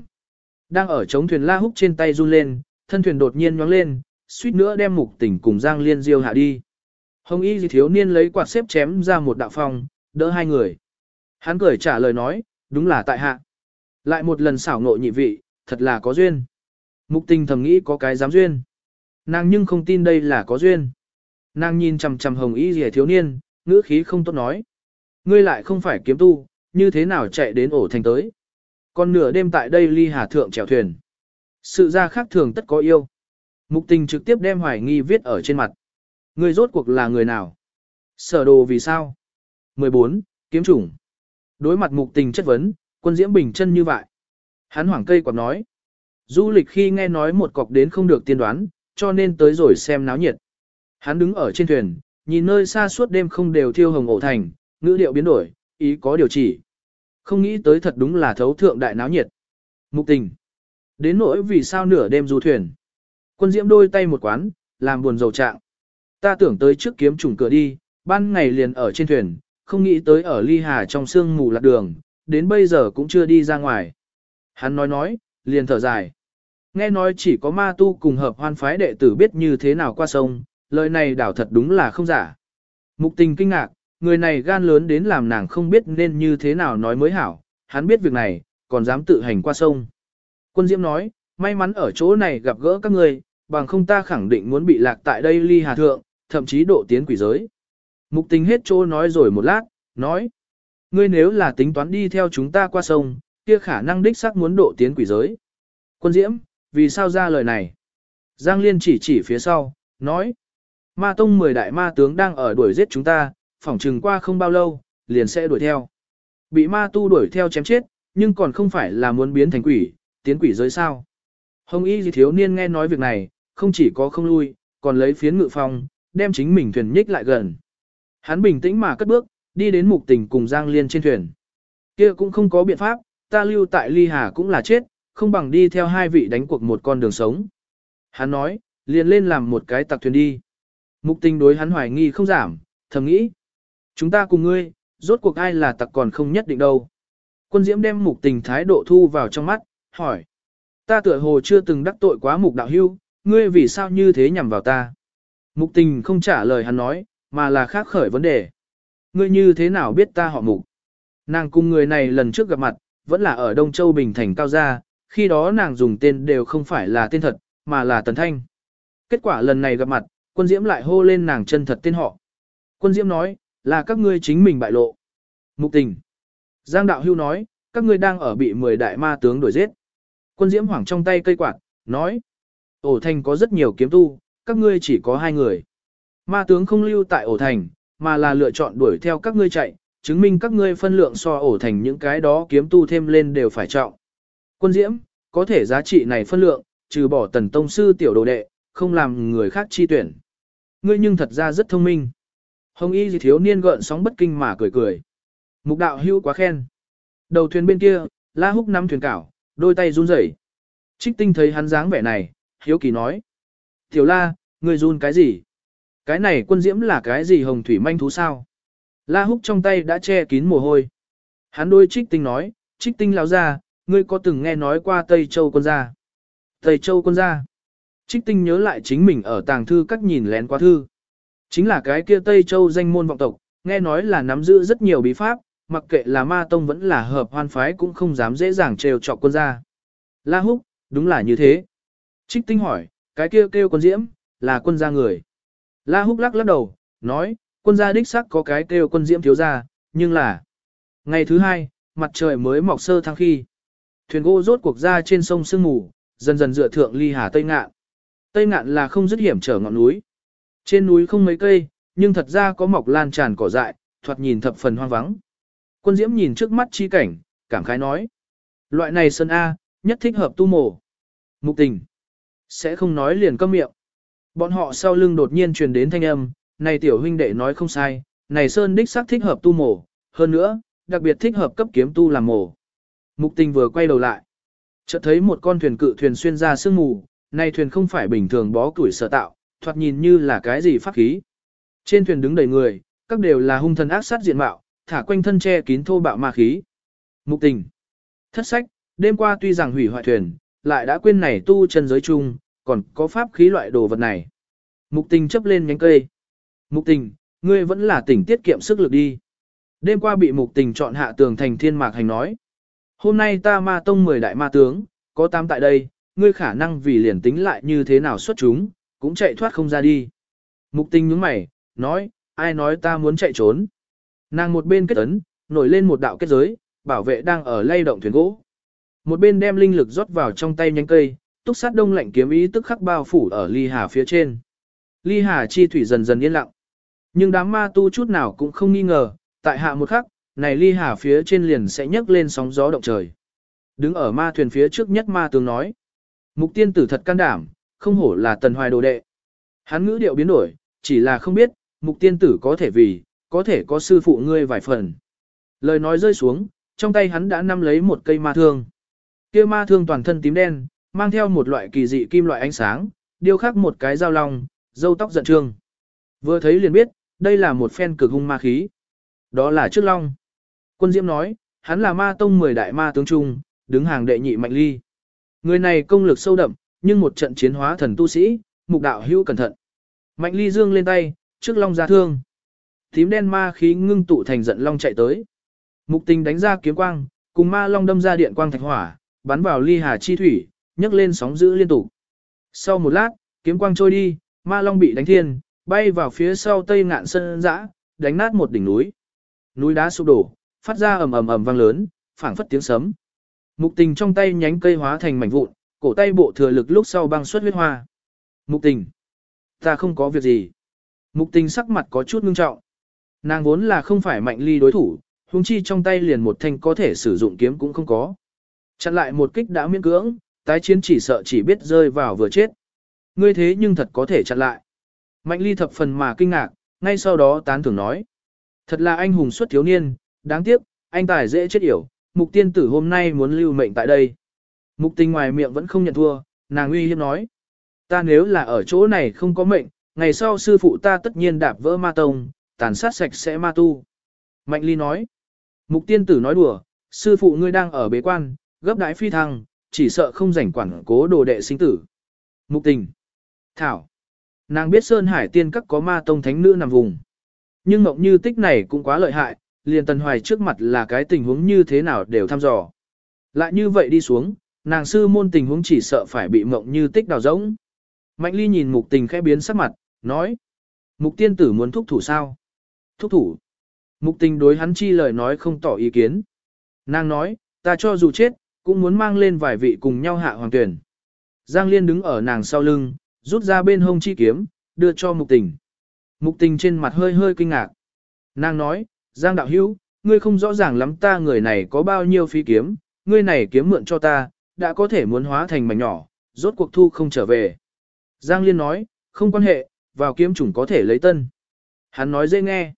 Speaker 1: Đang ở chống thuyền la húc trên tay run lên, thân thuyền đột nhiên nhoáng lên, suýt nữa đem mục tỉnh cùng Giang Liên diêu hạ đi. Hồng y thiếu niên lấy quạt xếp chém ra một đạo phong, đỡ hai người. Hắn cười trả lời nói, đúng là tại hạ. Lại một lần xảo ngộ nhị vị, thật là có duyên. Mục tình thầm nghĩ có cái dám duyên. Nàng nhưng không tin đây là có duyên. Nàng nhìn chầm chầm hồng y rìa thiếu niên, ngữ khí không tốt nói. Ngươi lại không phải kiếm tu, như thế nào chạy đến ổ thành tới. Còn nửa đêm tại đây ly hà thượng chèo thuyền. Sự ra khác thường tất có yêu. Mục tình trực tiếp đem hoài nghi viết ở trên mặt. người rốt cuộc là người nào? Sở đồ vì sao? 14. Kiếm chủng. Đối mặt mục tình chất vấn, quân diễm bình chân như vậy. Hắn hoảng cây quạt nói. Du lịch khi nghe nói một cọc đến không được tiên đoán, cho nên tới rồi xem náo nhiệt. Hắn đứng ở trên thuyền, nhìn nơi xa suốt đêm không đều thiêu hồng ổ thành, ngữ điệu biến đổi, ý có điều chỉ. Không nghĩ tới thật đúng là thấu thượng đại náo nhiệt. Mục tình. Đến nỗi vì sao nửa đêm du thuyền. Quân diễm đôi tay một quán, làm buồn dầu trạng. Ta tưởng tới trước kiếm trùng cửa đi, ban ngày liền ở trên thuyền, không nghĩ tới ở ly hà trong sương mù lạc đường, đến bây giờ cũng chưa đi ra ngoài. Hắn nói nói, liền thở dài. Nghe nói chỉ có ma tu cùng hợp hoan phái đệ tử biết như thế nào qua sông, lời này đảo thật đúng là không giả. Mục tình kinh ngạc, người này gan lớn đến làm nàng không biết nên như thế nào nói mới hảo, hắn biết việc này, còn dám tự hành qua sông. Quân Diễm nói, may mắn ở chỗ này gặp gỡ các người, bằng không ta khẳng định muốn bị lạc tại đây ly hà thượng, thậm chí độ tiến quỷ giới. Mục tình hết chỗ nói rồi một lát, nói, ngươi nếu là tính toán đi theo chúng ta qua sông, kia khả năng đích xác muốn độ tiến quỷ giới. Quân Diễm, vì sao ra lời này? Giang Liên chỉ chỉ phía sau, nói, Ma tông 10 đại ma tướng đang ở đuổi giết chúng ta, phỏng chừng qua không bao lâu, liền sẽ đuổi theo. Bị ma tu đuổi theo chém chết, nhưng còn không phải là muốn biến thành quỷ, tiến quỷ giới sao. Hồng y thiếu niên nghe nói việc này, không chỉ có không lui, còn lấy phiến ngự phong, đem chính mình thuyền nhích lại gần. Hắn bình tĩnh mà cất bước, đi đến mục tình cùng Giang Liên trên thuyền. kia cũng không có biện pháp, ta lưu tại ly hà cũng là chết, không bằng đi theo hai vị đánh cuộc một con đường sống. Hắn nói, liền lên làm một cái tặc thuyền đi. Mục tình đối hắn hoài nghi không giảm, thầm nghĩ. Chúng ta cùng ngươi, rốt cuộc ai là tặc còn không nhất định đâu. Quân diễm đem mục tình thái độ thu vào trong mắt, hỏi. Ta tựa hồ chưa từng đắc tội quá mục đạo hưu, ngươi vì sao như thế nhằm vào ta. Mục tình không trả lời hắn nói, mà là khác khởi vấn đề. Ngươi như thế nào biết ta họ mục? Nàng cùng người này lần trước gặp mặt, vẫn là ở Đông Châu Bình Thành Cao Gia, khi đó nàng dùng tên đều không phải là tên thật, mà là Tần Thanh. Kết quả lần này gặp mặt, Quân Diễm lại hô lên nàng chân thật tên họ. Quân Diễm nói, là các ngươi chính mình bại lộ. Mục tình. Giang Đạo Hưu nói, các ngươi đang ở bị 10 đại ma tướng đuổi giết. Quân Diễm hoảng trong tay cây quạt, nói. Ổ thành có rất nhiều kiếm tu, các ngươi chỉ có hai người. Ma tướng không lưu tại ổ thành, mà là lựa chọn đuổi theo các ngươi chạy, chứng minh các ngươi phân lượng so ổ thành những cái đó kiếm tu thêm lên đều phải trọng. Quân Diễm, có thể giá trị này phân lượng, trừ bỏ tần tông sư tiểu đồ đệ, không làm người khác chi tuyển. Ngươi nhưng thật ra rất thông minh. Hồng y gì thiếu niên gợn sóng bất kinh mà cười cười. Mục đạo hưu quá khen. Đầu thuyền bên kia, la húc nắm thuyền cảo, đôi tay run rẩy. Trích tinh thấy hắn dáng vẻ này, hiếu kỳ nói. Tiểu la, ngươi run cái gì? Cái này quân diễm là cái gì hồng thủy manh thú sao? La húc trong tay đã che kín mồ hôi. Hắn đôi trích tinh nói, trích tinh lão ra, ngươi có từng nghe nói qua Tây Châu quân gia? Tây Châu quân gia. Trích tinh nhớ lại chính mình ở tàng thư các nhìn lén qua thư. Chính là cái kia Tây Châu danh môn vọng tộc, nghe nói là nắm giữ rất nhiều bí pháp, mặc kệ là ma tông vẫn là hợp hoan phái cũng không dám dễ dàng trêu chọc quân gia. La húc, đúng là như thế. Trích tinh hỏi, cái kia kêu, kêu quân diễm, là quân gia người. La húc lắc lắc đầu, nói, quân gia đích sắc có cái kêu quân diễm thiếu gia, nhưng là... Ngày thứ hai, mặt trời mới mọc sơ thăng khi. Thuyền gỗ rốt cuộc ra trên sông Sương Mù, dần dần dựa thượng ly hà Tây Ngạn. Tây Ngạn là không dứt hiểm trở ngọn núi. Trên núi không mấy cây, nhưng thật ra có mọc lan tràn cỏ dại, thoạt nhìn thập phần hoang vắng. Quân Diễm nhìn trước mắt chi cảnh, cảm khái nói. Loại này sơn A, nhất thích hợp tu mổ. Mục tình. Sẽ không nói liền câm miệng. Bọn họ sau lưng đột nhiên truyền đến thanh âm, này tiểu huynh đệ nói không sai, này sơn đích xác thích hợp tu mổ, hơn nữa, đặc biệt thích hợp cấp kiếm tu làm mổ. Mục tình vừa quay đầu lại. Chợt thấy một con thuyền cự thuyền xuyên ra sương mù, này thuyền không phải bình thường bó củi sở tạo, thoạt nhìn như là cái gì pháp khí. Trên thuyền đứng đầy người, các đều là hung thần ác sát diện mạo, thả quanh thân che kín thô bạo ma khí. Mục tình. Thất sách, đêm qua tuy rằng hủy hoại thuyền, lại đã quên này tu chân giới chung, còn có pháp khí loại đồ vật này. Mục tình chấp lên nhánh cây. Mục tình, ngươi vẫn là tỉnh tiết kiệm sức lực đi. Đêm qua bị mục tình chọn hạ tường thành thiên mạc hành nói. Hôm nay ta ma tông 10 đại ma tướng, có 8 tại đây, ngươi khả năng vì liền tính lại như thế nào xuất chúng, cũng chạy thoát không ra đi. Mục tình nhướng mày, nói, ai nói ta muốn chạy trốn. Nàng một bên kết ấn, nổi lên một đạo kết giới, bảo vệ đang ở lay động thuyền gỗ. Một bên đem linh lực rót vào trong tay nhánh cây, túc sát đông lạnh kiếm ý tức khắc bao phủ ở ly hà phía trên. Ly hà chi thủy dần dần yên lặng. Nhưng đám ma tu chút nào cũng không nghi ngờ, tại hạ một khắc, này ly hà phía trên liền sẽ nhấc lên sóng gió động trời. Đứng ở ma thuyền phía trước nhất ma tướng nói. Mục tiên tử thật can đảm, không hổ là tần hoài đồ đệ. Hắn ngữ điệu biến đổi, chỉ là không biết, mục tiên tử có thể vì, có thể có sư phụ ngươi vài phần. Lời nói rơi xuống, trong tay hắn đã nắm lấy một cây ma thương. Kia ma thương toàn thân tím đen, mang theo một loại kỳ dị kim loại ánh sáng, điêu khắc một cái dao long, dâu tóc giận trương. Vừa thấy liền biết, đây là một phen cực hung ma khí. Đó là trước long. Quân Diễm nói, hắn là ma tông 10 đại ma tướng trung, đứng hàng đệ nhị mạnh ly. Người này công lực sâu đậm, nhưng một trận chiến hóa thần tu sĩ, mục đạo hữu cẩn thận. Mạnh ly dương lên tay, trước long ra thương. Tím đen ma khí ngưng tụ thành giận long chạy tới. Mục tình đánh ra kiếm quang, cùng ma long đâm ra điện quang thạch hỏa, bắn vào ly hà chi thủy, nhấc lên sóng dữ liên tục. Sau một lát, kiếm quang trôi đi, ma long bị đánh thiên, bay vào phía sau tây ngạn sân dã, đánh nát một đỉnh núi. Núi đá sụp đổ, phát ra ầm ầm ầm vang lớn, phảng phất tiếng sấm. Mục tình trong tay nhánh cây hóa thành mảnh vụn, cổ tay bộ thừa lực lúc sau băng xuất huyết hoa. Mục tình. Ta không có việc gì. Mục tình sắc mặt có chút ngưng trọng. Nàng vốn là không phải mạnh ly đối thủ, huống chi trong tay liền một thanh có thể sử dụng kiếm cũng không có. Chặn lại một kích đã miễn cưỡng, tái chiến chỉ sợ chỉ biết rơi vào vừa chết. Ngươi thế nhưng thật có thể chặn lại. Mạnh ly thập phần mà kinh ngạc, ngay sau đó tán thưởng nói. Thật là anh hùng xuất thiếu niên, đáng tiếc, anh tài dễ chết yểu, mục tiên tử hôm nay muốn lưu mệnh tại đây. Mục tình ngoài miệng vẫn không nhận thua, nàng uy hiếp nói. Ta nếu là ở chỗ này không có mệnh, ngày sau sư phụ ta tất nhiên đạp vỡ ma tông, tàn sát sạch sẽ ma tu. Mạnh ly nói. Mục tiên tử nói đùa, sư phụ ngươi đang ở bế quan, gấp đái phi thăng, chỉ sợ không rảnh quản cố đồ đệ sinh tử. Mục tình. Thảo. Nàng biết Sơn Hải tiên các có ma tông thánh nữ nằm vùng. Nhưng mộng như tích này cũng quá lợi hại, liền tần hoài trước mặt là cái tình huống như thế nào đều thăm dò. Lại như vậy đi xuống, nàng sư môn tình huống chỉ sợ phải bị mộng như tích đào rỗng. Mạnh ly nhìn mục tình khẽ biến sắc mặt, nói. Mục tiên tử muốn thúc thủ sao? Thúc thủ. Mục tình đối hắn chi lời nói không tỏ ý kiến. Nàng nói, ta cho dù chết, cũng muốn mang lên vài vị cùng nhau hạ hoàng tuyển. Giang Liên đứng ở nàng sau lưng, rút ra bên hông chi kiếm, đưa cho mục tình. Mục tình trên mặt hơi hơi kinh ngạc. Nàng nói, Giang đạo hữu, ngươi không rõ ràng lắm ta người này có bao nhiêu phí kiếm, ngươi này kiếm mượn cho ta, đã có thể muốn hóa thành mảnh nhỏ, rốt cuộc thu không trở về. Giang Liên nói, không quan hệ, vào kiếm chủng có thể lấy tân. Hắn nói dễ nghe.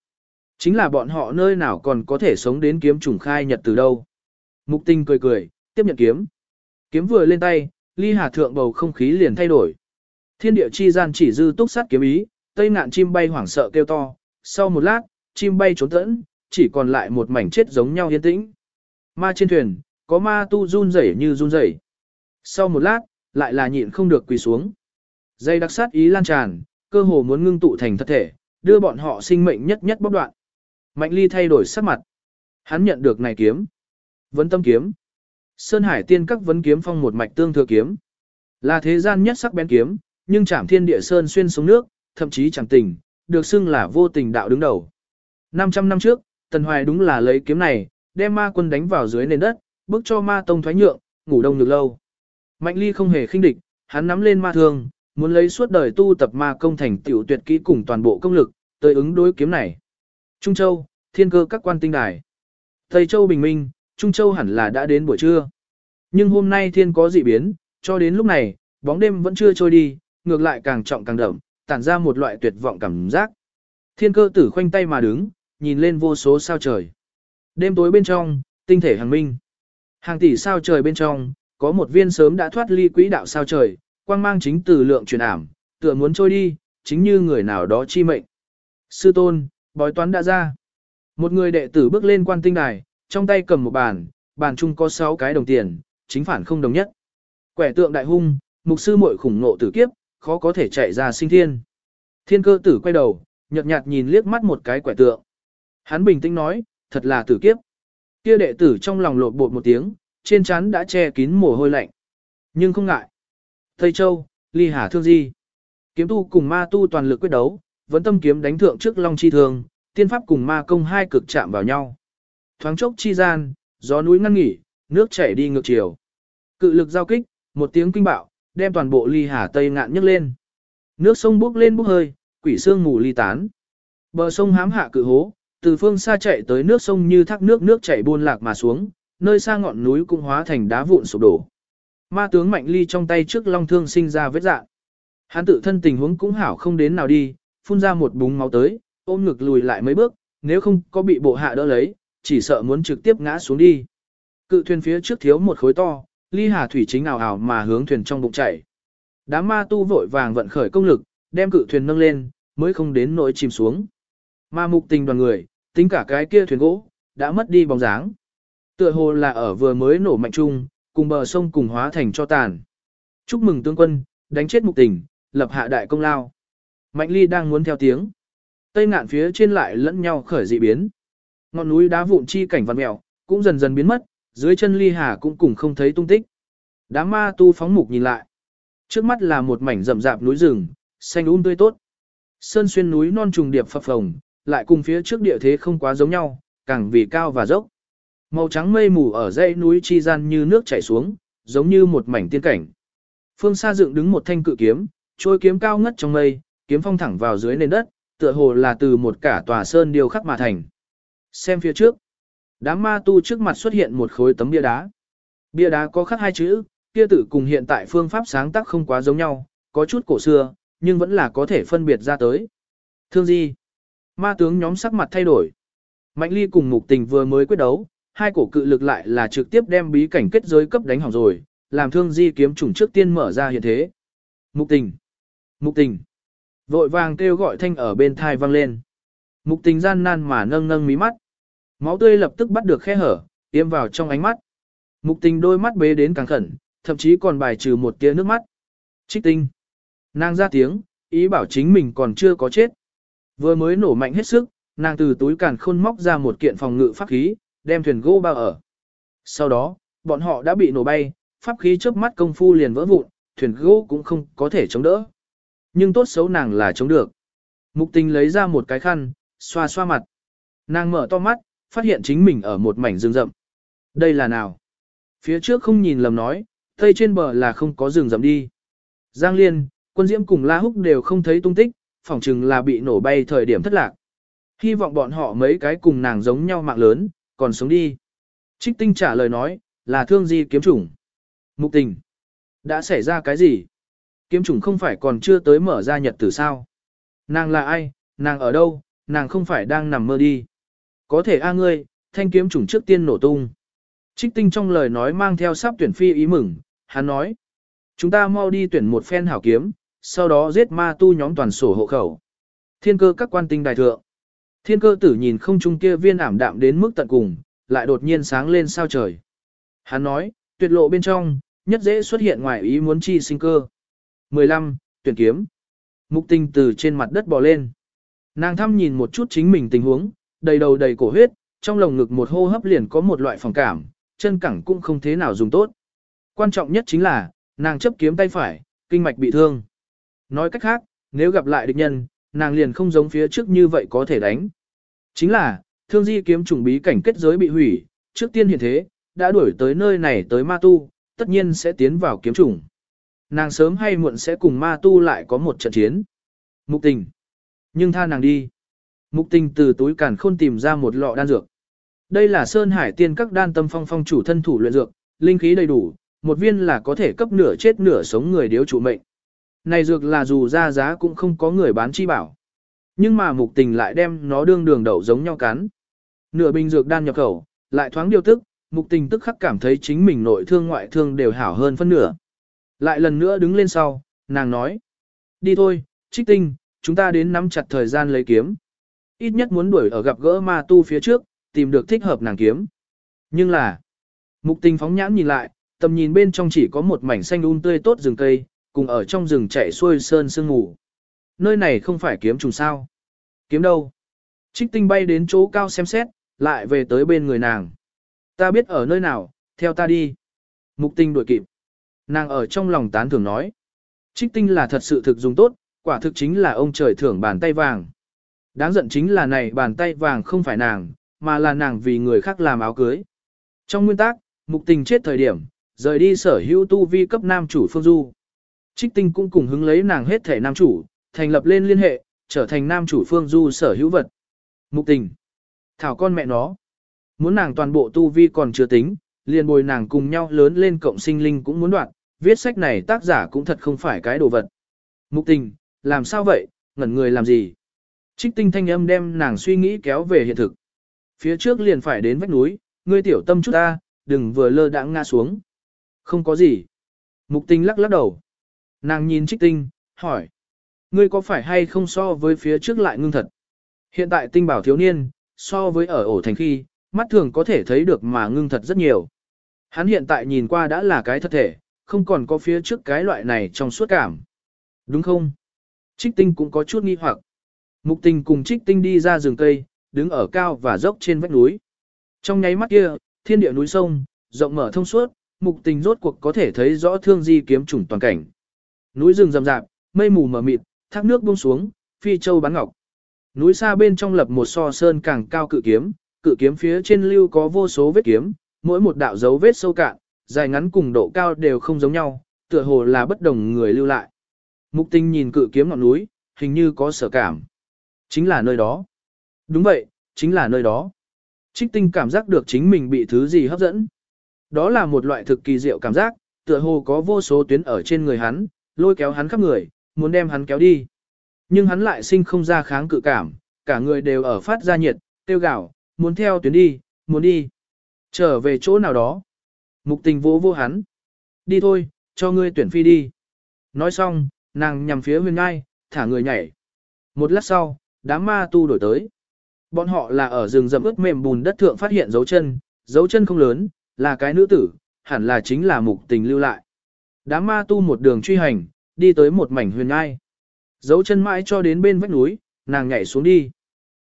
Speaker 1: Chính là bọn họ nơi nào còn có thể sống đến kiếm trùng khai nhật từ đâu. Mục tinh cười cười, tiếp nhận kiếm. Kiếm vừa lên tay, ly hà thượng bầu không khí liền thay đổi. Thiên địa chi gian chỉ dư túc sát kiếm ý, tây ngạn chim bay hoảng sợ kêu to. Sau một lát, chim bay trốn tẫn, chỉ còn lại một mảnh chết giống nhau yên tĩnh. Ma trên thuyền, có ma tu run rẩy như run rẩy. Sau một lát, lại là nhịn không được quỳ xuống. Dây đặc sát ý lan tràn, cơ hồ muốn ngưng tụ thành thật thể, đưa bọn họ sinh mệnh nhất nhất bóc đoạn. Mạnh ly thay đổi sắc mặt. Hắn nhận được này kiếm. Vấn tâm kiếm. Sơn Hải tiên các vấn kiếm phong một mạch tương thừa kiếm. Là thế gian nhất sắc bén kiếm, nhưng chạm thiên địa sơn xuyên xuống nước, thậm chí chẳng tình, được xưng là vô tình đạo đứng đầu. 500 năm trước, Tần Hoài đúng là lấy kiếm này, đem ma quân đánh vào dưới nền đất, bước cho ma tông thoái nhượng, ngủ đông được lâu. Mạnh ly không hề khinh địch, hắn nắm lên ma thương, muốn lấy suốt đời tu tập ma công thành tiểu tuyệt kỹ cùng toàn bộ công lực, tới ứng đối kiếm này. Trung Châu, thiên cơ các quan tinh đài. Tây Châu bình minh, Trung Châu hẳn là đã đến buổi trưa. Nhưng hôm nay thiên có dị biến, cho đến lúc này, bóng đêm vẫn chưa trôi đi, ngược lại càng trọng càng đậm, tản ra một loại tuyệt vọng cảm giác. Thiên cơ tử khoanh tay mà đứng, nhìn lên vô số sao trời. Đêm tối bên trong, tinh thể hàng minh. Hàng tỷ sao trời bên trong, có một viên sớm đã thoát ly quỹ đạo sao trời, quang mang chính từ lượng truyền ảm, tựa muốn trôi đi, chính như người nào đó chi mệnh. Sư tôn, bói toán đã ra. Một người đệ tử bước lên quan tinh đài, trong tay cầm một bàn, bàn chung có 6 cái đồng tiền, chính phản không đồng nhất. Quẻ tượng đại hung, mục sư muội khủng nộ tử kiếp, khó có thể chạy ra sinh thiên. Thiên cơ tử quay đầu, nhợt nhạt nhìn liếc mắt một cái quẻ tượng. Hắn bình tĩnh nói, thật là tử kiếp. Kia đệ tử trong lòng lột bột một tiếng, trên trán đã che kín mồ hôi lạnh. Nhưng không ngại. Tây Châu, Ly Hà Thương Di. Kiếm tu cùng ma tu toàn lực quyết đấu, vẫn tâm kiếm đánh thượng trước Long Chi Thường, tiên pháp cùng ma công hai cực chạm vào nhau. Thoáng chốc chi gian, gió núi ngăn nghỉ, nước chảy đi ngược chiều. Cự lực giao kích, một tiếng kinh bạo, đem toàn bộ Ly Hà Tây ngạn nhấc lên. Nước sông bốc lên bốc hơi, quỷ sương mù ly tán. Bờ sông hám hạ cự hố, từ phương xa chạy tới nước sông như thác nước nước chảy buôn lạc mà xuống, nơi xa ngọn núi cũng hóa thành đá vụn sụp đổ. Ma tướng Mạnh Ly trong tay trước long thương sinh ra vết dạng. Hắn tự thân tình huống cũng hảo không đến nào đi, phun ra một búng máu tới, ôm ngực lùi lại mấy bước, nếu không có bị bộ hạ đỡ lấy, chỉ sợ muốn trực tiếp ngã xuống đi. Cự thuyền phía trước thiếu một khối to, Ly Hà thủy chính ảo ảo mà hướng thuyền trong bụng chảy. Đám ma tu vội vàng vận khởi công lực, đem cự thuyền nâng lên, mới không đến nỗi chìm xuống. Ma mục tình đoàn người, tính cả cái kia thuyền gỗ, đã mất đi bóng dáng. Tựa hồ là ở vừa mới nổ mạnh chung, cùng bờ sông cùng hóa thành cho tàn. Chúc mừng tướng quân, đánh chết mục tình, lập hạ đại công lao. Mạnh ly đang muốn theo tiếng. Tây ngạn phía trên lại lẫn nhau khởi dị biến. Ngọn núi đá vụn chi cảnh văn mèo, cũng dần dần biến mất, dưới chân ly hà cũng cùng không thấy tung tích. Đám ma tu phóng mục nhìn lại. Trước mắt là một mảnh rậm rạp núi rừng, xanh um tươi tốt. Sơn xuyên núi non trùng điệp phập phồng, lại cùng phía trước địa thế không quá giống nhau, càng vì cao và dốc. Màu trắng mây mù ở dãy núi chi gian như nước chảy xuống, giống như một mảnh tiên cảnh. Phương xa dựng đứng một thanh cự kiếm, trôi kiếm cao ngất trong mây, kiếm phong thẳng vào dưới nền đất, tựa hồ là từ một cả tòa sơn điêu khắc mà thành. Xem phía trước, đám ma tu trước mặt xuất hiện một khối tấm bia đá. Bia đá có khắc hai chữ, kia tự cùng hiện tại phương pháp sáng tác không quá giống nhau, có chút cổ xưa, nhưng vẫn là có thể phân biệt ra tới. Thương Di, ma tướng nhóm sắc mặt thay đổi. Mạnh ly cùng mục tình vừa mới quyết đấu, hai cổ cự lực lại là trực tiếp đem bí cảnh kết giới cấp đánh hỏng rồi, làm thương di kiếm chủng trước tiên mở ra hiện thế. Mục tình, mục tình, vội vàng kêu gọi thanh ở bên thai vang lên. Mục tình gian nan mà nâng nâng mí mắt. Máu tươi lập tức bắt được khe hở, tiêm vào trong ánh mắt. Mục tình đôi mắt bế đến càng khẩn, thậm chí còn bài trừ một tia nước mắt. Trích tinh. Nàng ra tiếng, ý bảo chính mình còn chưa có chết. Vừa mới nổ mạnh hết sức, nàng từ túi càn khôn móc ra một kiện phòng ngự pháp khí, đem thuyền gỗ bao ở. Sau đó, bọn họ đã bị nổ bay, pháp khí chớp mắt công phu liền vỡ vụn, thuyền gỗ cũng không có thể chống đỡ. Nhưng tốt xấu nàng là chống được. Mục tình lấy ra một cái khăn, xoa xoa mặt. Nàng mở to mắt, phát hiện chính mình ở một mảnh rừng rậm. Đây là nào? Phía trước không nhìn lầm nói, tây trên bờ là không có rừng rậm đi. Giang Liên, quân diễm cùng La Húc đều không thấy tung tích, phỏng chừng là bị nổ bay thời điểm thất lạc. Hy vọng bọn họ mấy cái cùng nàng giống nhau mạng lớn, còn sống đi. Trích tinh trả lời nói, là thương di kiếm chủng. Mục tình. Đã xảy ra cái gì? Kiếm trùng không phải còn chưa tới mở ra nhật tử sao? Nàng là ai? Nàng ở đâu? Nàng không phải đang nằm mơ đi. Có thể a ngươi, thanh kiếm trùng trước tiên nổ tung. Trích tinh trong lời nói mang theo sắp tuyển phi ý mừng, hắn nói. Chúng ta mau đi tuyển một phen hảo kiếm, sau đó giết ma tu nhóm toàn sổ hộ khẩu. Thiên cơ các quan tinh đại thượng. Thiên cơ tử nhìn không trung kia viên ảm đạm đến mức tận cùng, lại đột nhiên sáng lên sao trời. Hắn nói, tuyệt lộ bên trong, nhất dễ xuất hiện ngoài ý muốn chi sinh cơ. 15. Tuyển kiếm. Mục tinh từ trên mặt đất bò lên. Nàng thăm nhìn một chút chính mình tình huống, đầy đầu đầy cổ huyết, trong lồng ngực một hô hấp liền có một loại phòng cảm, chân cẳng cũng không thế nào dùng tốt. Quan trọng nhất chính là, nàng chấp kiếm tay phải, kinh mạch bị thương. Nói cách khác, nếu gặp lại địch nhân, nàng liền không giống phía trước như vậy có thể đánh. Chính là, thương di kiếm trùng bí cảnh kết giới bị hủy, trước tiên hiện thế, đã đuổi tới nơi này tới ma tu, tất nhiên sẽ tiến vào kiếm trùng. Nàng sớm hay muộn sẽ cùng ma tu lại có một trận chiến. Mục tình. Nhưng tha nàng đi. Mục tình từ túi càn khôn tìm ra một lọ đan dược. Đây là Sơn Hải tiên các đan tâm phong phong chủ thân thủ luyện dược, linh khí đầy đủ, một viên là có thể cấp nửa chết nửa sống người điếu chủ mệnh. Này dược là dù ra giá cũng không có người bán chi bảo. Nhưng mà mục tình lại đem nó đương đường đậu giống nhau cắn. Nửa bình dược đan nhập khẩu, lại thoáng điều tức, mục tình tức khắc cảm thấy chính mình nội thương ngoại thương đều hảo hơn phân nửa. Lại lần nữa đứng lên sau, nàng nói. Đi thôi, trích tinh, chúng ta đến nắm chặt thời gian lấy kiếm. Ít nhất muốn đuổi ở gặp gỡ ma tu phía trước, tìm được thích hợp nàng kiếm. Nhưng là, mục tình phóng nhãn nhìn lại, tầm nhìn bên trong chỉ có một mảnh xanh un tươi tốt rừng cây, cùng ở trong rừng chạy xuôi sơn sương ngủ. Nơi này không phải kiếm trùng sao. Kiếm đâu? Trích tinh bay đến chỗ cao xem xét, lại về tới bên người nàng. Ta biết ở nơi nào, theo ta đi. Mục tinh đuổi kịp. Nàng ở trong lòng tán thưởng nói. Trích tinh là thật sự thực dùng tốt, quả thực chính là ông trời thưởng bàn tay vàng. Đáng giận chính là này bàn tay vàng không phải nàng, mà là nàng vì người khác làm áo cưới. Trong nguyên tắc, mục tình chết thời điểm, rời đi sở hữu tu vi cấp nam chủ phương du. Trích tinh cũng cùng hứng lấy nàng hết thể nam chủ, thành lập lên liên hệ, trở thành nam chủ phương du sở hữu vật. Mục tình. Thảo con mẹ nó. Muốn nàng toàn bộ tu vi còn chưa tính, liền bồi nàng cùng nhau lớn lên cộng sinh linh cũng muốn đoạn, viết sách này tác giả cũng thật không phải cái đồ vật. Mục tình, làm sao vậy, ngẩn người làm gì? Trích tinh thanh âm đem nàng suy nghĩ kéo về hiện thực. Phía trước liền phải đến vách núi, ngươi tiểu tâm chút ta, đừng vừa lơ đãng ngã xuống. Không có gì. Mục tình lắc lắc đầu. Nàng nhìn trích tinh, hỏi. Ngươi có phải hay không so với phía trước lại ngưng thật? Hiện tại tinh bảo thiếu niên, so với ở ổ thành khi, mắt thường có thể thấy được mà ngưng thật rất nhiều. Hắn hiện tại nhìn qua đã là cái thật thể, không còn có phía trước cái loại này trong suốt cảm. Đúng không? Trích tinh cũng có chút nghi hoặc. Mục tình cùng trích tinh đi ra rừng cây, đứng ở cao và dốc trên vách núi. Trong nháy mắt kia, thiên địa núi sông, rộng mở thông suốt, mục tình rốt cuộc có thể thấy rõ thương di kiếm trùng toàn cảnh. Núi rừng rậm rạp, mây mù mờ mịt, thác nước buông xuống, phi châu bán ngọc. Núi xa bên trong lập một so sơn càng cao cự kiếm, cự kiếm phía trên lưu có vô số vết kiếm, mỗi một đạo dấu vết sâu cạn, dài ngắn cùng độ cao đều không giống nhau, tựa hồ là bất đồng người lưu lại. Mục tinh nhìn cự kiếm ngọn núi, hình như có sở cảm. Chính là nơi đó. Đúng vậy, chính là nơi đó. Trích tinh cảm giác được chính mình bị thứ gì hấp dẫn. Đó là một loại thực kỳ diệu cảm giác, tựa hồ có vô số tuyến ở trên người hắn, lôi kéo hắn khắp người, muốn đem hắn kéo đi. Nhưng hắn lại sinh không ra kháng cự cảm, cả người đều ở phát ra nhiệt, tiêu gạo, muốn theo tuyến đi, muốn đi. Trở về chỗ nào đó. Mục tình vô vô hắn. Đi thôi, cho ngươi tuyển phi đi. Nói xong, nàng nhằm phía huyền ngai, thả người nhảy. Một lát sau, đám ma tu đổi tới. Bọn họ là ở rừng rậm ướt mềm bùn đất thượng phát hiện dấu chân, dấu chân không lớn, là cái nữ tử, hẳn là chính là mục tình lưu lại. Đám ma tu một đường truy hành, đi tới một mảnh huyền ngai. Dấu chân mãi cho đến bên vách núi, nàng nhảy xuống đi.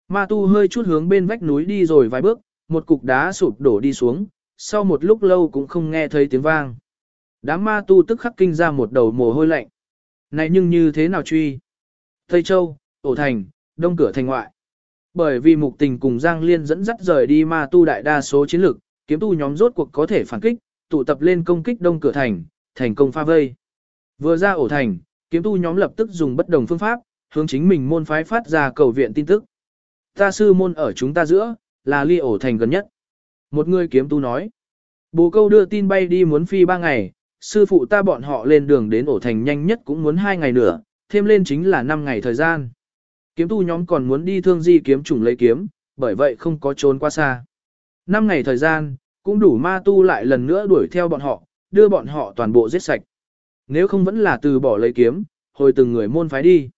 Speaker 1: Ma tu hơi chút hướng bên vách núi đi rồi vài bước, một cục đá sụp đổ đi xuống, sau một lúc lâu cũng không nghe thấy tiếng vang. Đám ma tu tức khắc kinh ra một đầu mồ hôi lạnh. Này nhưng như thế nào truy? Tây Châu, Ổ Thành, Đông Cửa Thành ngoại. Bởi vì mục tình cùng Giang Liên dẫn dắt rời đi ma tu đại đa số chiến lực, kiếm tu nhóm rốt cuộc có thể phản kích, tụ tập lên công kích Đông Cửa Thành, thành công pha vây. Vừa ra Ổ Thành, kiếm tu nhóm lập tức dùng bất đồng phương pháp, hướng chính mình môn phái phát ra cầu viện tin tức. Ta sư môn ở chúng ta giữa, là ly ổ thành gần nhất. Một người kiếm tu nói. Bồ câu đưa tin bay đi muốn phi ba ngày, sư phụ ta bọn họ lên đường đến ổ thành nhanh nhất cũng muốn hai ngày nữa, thêm lên chính là 5 ngày thời gian. Kiếm tu nhóm còn muốn đi thương di kiếm chủng lấy kiếm, bởi vậy không có trốn qua xa. 5 ngày thời gian, cũng đủ ma tu lại lần nữa đuổi theo bọn họ, đưa bọn họ toàn bộ giết sạch. Nếu không vẫn là từ bỏ lấy kiếm, hồi từng người môn phái đi.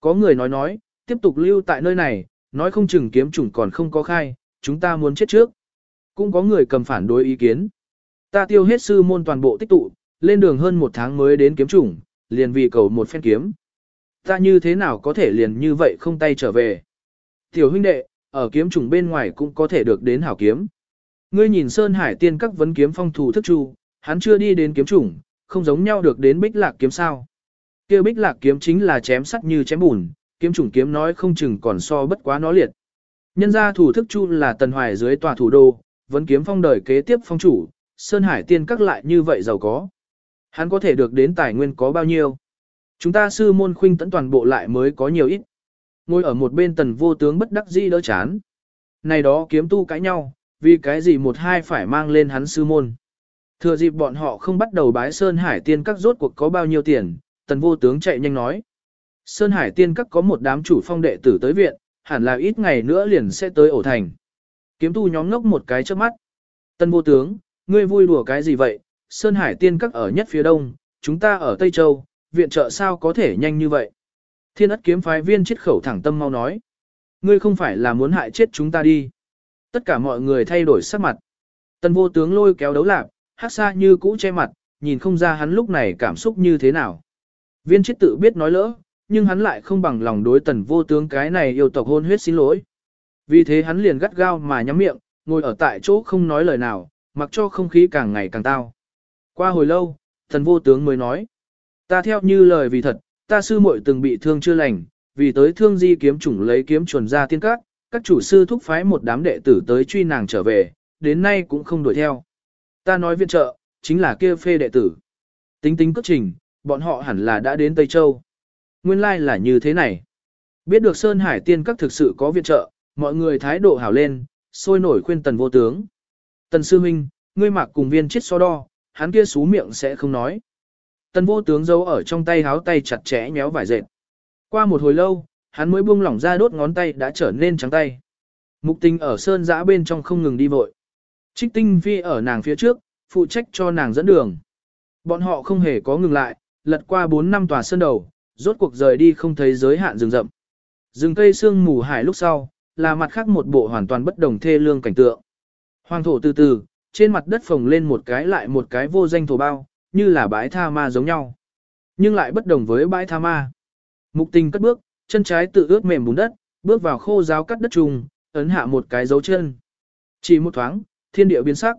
Speaker 1: Có người nói nói, tiếp tục lưu tại nơi này, nói không chừng kiếm chủng còn không có khai, chúng ta muốn chết trước. Cũng có người cầm phản đối ý kiến. Ta tiêu hết sư môn toàn bộ tích tụ, lên đường hơn một tháng mới đến kiếm chủng, liền vì cầu một phen kiếm. Ta như thế nào có thể liền như vậy không tay trở về. Tiểu huynh đệ, ở kiếm chủng bên ngoài cũng có thể được đến hảo kiếm. Ngươi nhìn Sơn Hải tiên các vấn kiếm phong thủ thức chu, hắn chưa đi đến kiếm chủng, không giống nhau được đến bích lạc kiếm sao. kia bích lạc kiếm chính là chém sắt như chém bùn, kiếm chủng kiếm nói không chừng còn so bất quá nó liệt. Nhân ra thủ thức chu là tần hoài dưới tòa thủ đô, vấn kiếm phong đời kế tiếp phong chủ, Sơn Hải tiên các lại như vậy giàu có. Hắn có thể được đến tài nguyên có bao nhiêu. Chúng ta sư môn khuynh tẫn toàn bộ lại mới có nhiều ít. Ngồi ở một bên tần vô tướng bất đắc dĩ đỡ chán. Này đó kiếm tu cãi nhau, vì cái gì một hai phải mang lên hắn sư môn. Thừa dịp bọn họ không bắt đầu bái Sơn Hải tiên các rốt cuộc có bao nhiêu tiền, tần vô tướng chạy nhanh nói. Sơn Hải tiên các có một đám chủ phong đệ tử tới viện, hẳn là ít ngày nữa liền sẽ tới ổ thành. Kiếm tu nhóm ngốc một cái trước mắt. Tần vô tướng, ngươi vui đùa cái gì vậy? Sơn Hải tiên các ở nhất phía đông, chúng ta ở Tây Châu, viện trợ sao có thể nhanh như vậy? Thiên ất kiếm phái viên chết khẩu thẳng tâm mau nói. Ngươi không phải là muốn hại chết chúng ta đi. Tất cả mọi người thay đổi sắc mặt. Tần vô tướng lôi kéo đấu lạc, hát xa như cũ che mặt, nhìn không ra hắn lúc này cảm xúc như thế nào. Viên chết tự biết nói lỡ, nhưng hắn lại không bằng lòng đối tần vô tướng cái này yêu tộc hôn huyết xin lỗi. Vì thế hắn liền gắt gao mà nhắm miệng, ngồi ở tại chỗ không nói lời nào, mặc cho không khí càng ngày càng tao. Qua hồi lâu, thần vô tướng mới nói. Ta theo như lời vì thật, ta sư muội từng bị thương chưa lành, vì tới thương di kiếm chủng lấy kiếm chuẩn ra tiên các, các chủ sư thúc phái một đám đệ tử tới truy nàng trở về, đến nay cũng không đuổi theo. Ta nói viện trợ, chính là kia phê đệ tử. Tính tính cất trình, bọn họ hẳn là đã đến Tây Châu. Nguyên lai like là như thế này. Biết được Sơn Hải tiên các thực sự có viện trợ, mọi người thái độ hảo lên, sôi nổi khuyên tần vô tướng. Tần sư huynh, ngươi mặc cùng viên chết so đo, hắn kia xú miệng sẽ không nói. Tần vô tướng giấu ở trong tay háo tay chặt chẽ nhéo vải dệt. Qua một hồi lâu, hắn mới buông lỏng ra đốt ngón tay đã trở nên trắng tay. Mục tình ở sơn giã bên trong không ngừng đi vội. Trích tinh phi ở nàng phía trước, phụ trách cho nàng dẫn đường. Bọn họ không hề có ngừng lại, lật qua 4 năm tòa sơn đầu, rốt cuộc rời đi không thấy giới hạn rừng rậm. Rừng cây sương mù hải lúc sau, là mặt khác một bộ hoàn toàn bất đồng thê lương cảnh tượng. Hoàng thổ từ từ, trên mặt đất phồng lên một cái lại một cái vô danh thổ bao, như là bãi tha ma giống nhau. Nhưng lại bất đồng với bãi tha ma. Mục tình cất bước, chân trái tự ướt mềm bùn đất, bước vào khô giáo cắt đất trùng, ấn hạ một cái dấu chân. Chỉ một thoáng, thiên địa biến sắc.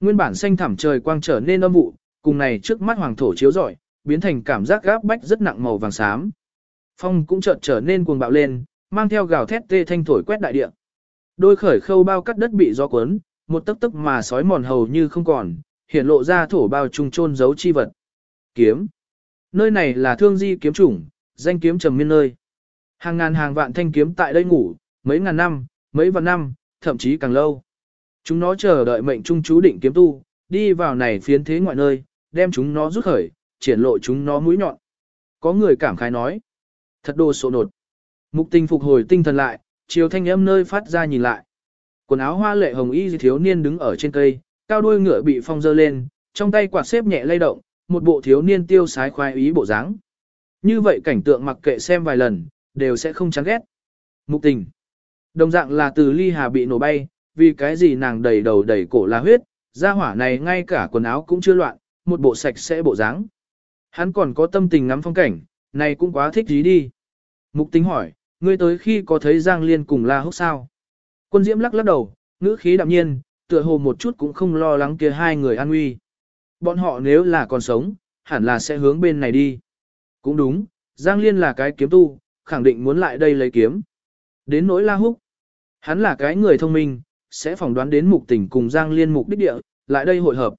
Speaker 1: Nguyên bản xanh thẳm trời quang trở nên âm vụ, cùng này trước mắt hoàng thổ chiếu rọi, biến thành cảm giác gáp bách rất nặng màu vàng xám. Phong cũng chợt trở nên cuồng bạo lên, mang theo gào thét tê thanh thổi quét đại địa. Đôi khởi khâu bao cắt đất bị gió cuốn, một tấc tấc mà sói mòn hầu như không còn, hiện lộ ra thổ bao trung chôn giấu chi vật. Kiếm. Nơi này là thương di kiếm chủng, danh kiếm trầm miên nơi. Hàng ngàn hàng vạn thanh kiếm tại đây ngủ, mấy ngàn năm, mấy vạn năm, thậm chí càng lâu. Chúng nó chờ đợi mệnh trung chú định kiếm tu, đi vào này phiến thế ngoại nơi, đem chúng nó rút khởi, triển lộ chúng nó mũi nhọn. Có người cảm khái nói, thật đồ sộ nột. Mục tình phục hồi tinh thần lại, chiều thanh âm nơi phát ra nhìn lại. Quần áo hoa lệ hồng y thiếu niên đứng ở trên cây, cao đuôi ngựa bị phong dơ lên, trong tay quạt xếp nhẹ lay động, một bộ thiếu niên tiêu sái khoái ý bộ dáng. Như vậy cảnh tượng mặc kệ xem vài lần, đều sẽ không chán ghét. Mục tình. Đồng dạng là từ ly hà bị nổ bay, vì cái gì nàng đầy đầu đầy cổ là huyết, ra hỏa này ngay cả quần áo cũng chưa loạn, một bộ sạch sẽ bộ dáng. Hắn còn có tâm tình ngắm phong cảnh, này cũng quá thích gì đi. Mục tình hỏi, ngươi tới khi có thấy Giang Liên cùng La Húc sao? Quân Diễm lắc lắc đầu, ngữ khí đạm nhiên, tựa hồ một chút cũng không lo lắng kia hai người an nguy. Bọn họ nếu là còn sống, hẳn là sẽ hướng bên này đi. Cũng đúng, Giang Liên là cái kiếm tu, khẳng định muốn lại đây lấy kiếm. Đến nỗi La Húc, hắn là cái người thông minh, sẽ phỏng đoán đến mục tình cùng Giang Liên mục đích địa, lại đây hội hợp.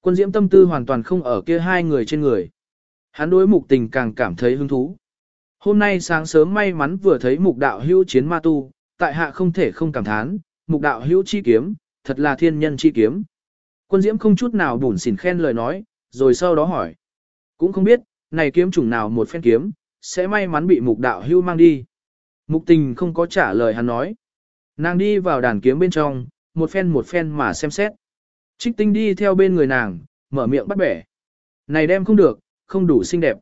Speaker 1: Quân Diễm tâm tư hoàn toàn không ở kia hai người trên người. Hắn đối mục tình càng cảm thấy hứng thú. Hôm nay sáng sớm may mắn vừa thấy mục đạo hữu chiến ma tu, tại hạ không thể không cảm thán, mục đạo hữu chi kiếm, thật là thiên nhân chi kiếm. Quân Diễm không chút nào bủn xỉn khen lời nói, rồi sau đó hỏi. Cũng không biết, này kiếm chủng nào một phen kiếm, sẽ may mắn bị mục đạo hưu mang đi. Mục tình không có trả lời hắn nói. Nàng đi vào đàn kiếm bên trong, một phen một phen mà xem xét. Trích tinh đi theo bên người nàng, mở miệng bắt bẻ. Này đem không được, không đủ xinh đẹp.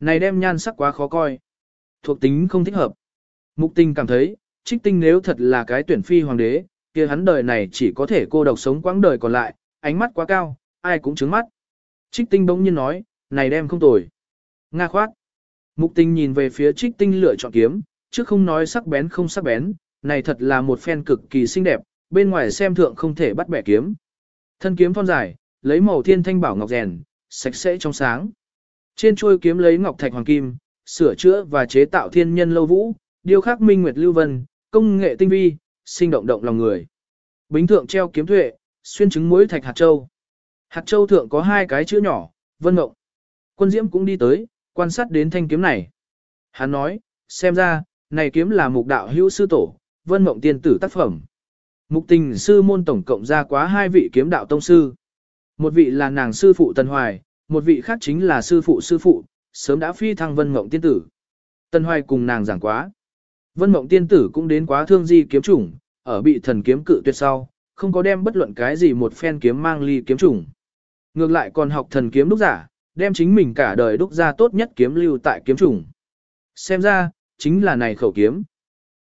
Speaker 1: Này đem nhan sắc quá khó coi. Thuộc tính không thích hợp. Mục tình cảm thấy, trích tinh nếu thật là cái tuyển phi hoàng đế, kia hắn đời này chỉ có thể cô độc sống quãng đời còn lại, ánh mắt quá cao, ai cũng trứng mắt. Trích tinh bỗng nhiên nói, này đem không tồi. Nga khoát. Mục tình nhìn về phía trích tinh lựa chọn kiếm, chứ không nói sắc bén không sắc bén, này thật là một phen cực kỳ xinh đẹp, bên ngoài xem thượng không thể bắt bẻ kiếm. Thân kiếm thon dài, lấy màu thiên thanh bảo ngọc rèn, sạch sẽ trong sáng. Trên chuôi kiếm lấy ngọc thạch hoàng kim, sửa chữa và chế tạo thiên nhân lâu vũ, điêu khắc minh nguyệt lưu vân, công nghệ tinh vi, sinh động động lòng người. Bính thượng treo kiếm thuệ, xuyên trứng muối thạch hạt châu. Hạt châu thượng có hai cái chữ nhỏ, vân ngộng. Quân diễm cũng đi tới, quan sát đến thanh kiếm này. Hắn nói, xem ra, này kiếm là mục đạo hữu sư tổ, vân mộng tiên tử tác phẩm. Mục tình sư môn tổng cộng ra quá hai vị kiếm đạo tông sư. Một vị là nàng sư phụ Tần Hoài, một vị khác chính là sư phụ sư phụ, sớm đã phi thăng vân mộng tiên tử. tân Hoài cùng nàng giảng quá. Vân mộng tiên tử cũng đến quá thương di kiếm chủng, ở bị thần kiếm cự tuyệt sau, không có đem bất luận cái gì một phen kiếm mang ly kiếm chủng. Ngược lại còn học thần kiếm đúc giả, đem chính mình cả đời đúc ra tốt nhất kiếm lưu tại kiếm chủng. Xem ra, chính là này khẩu kiếm.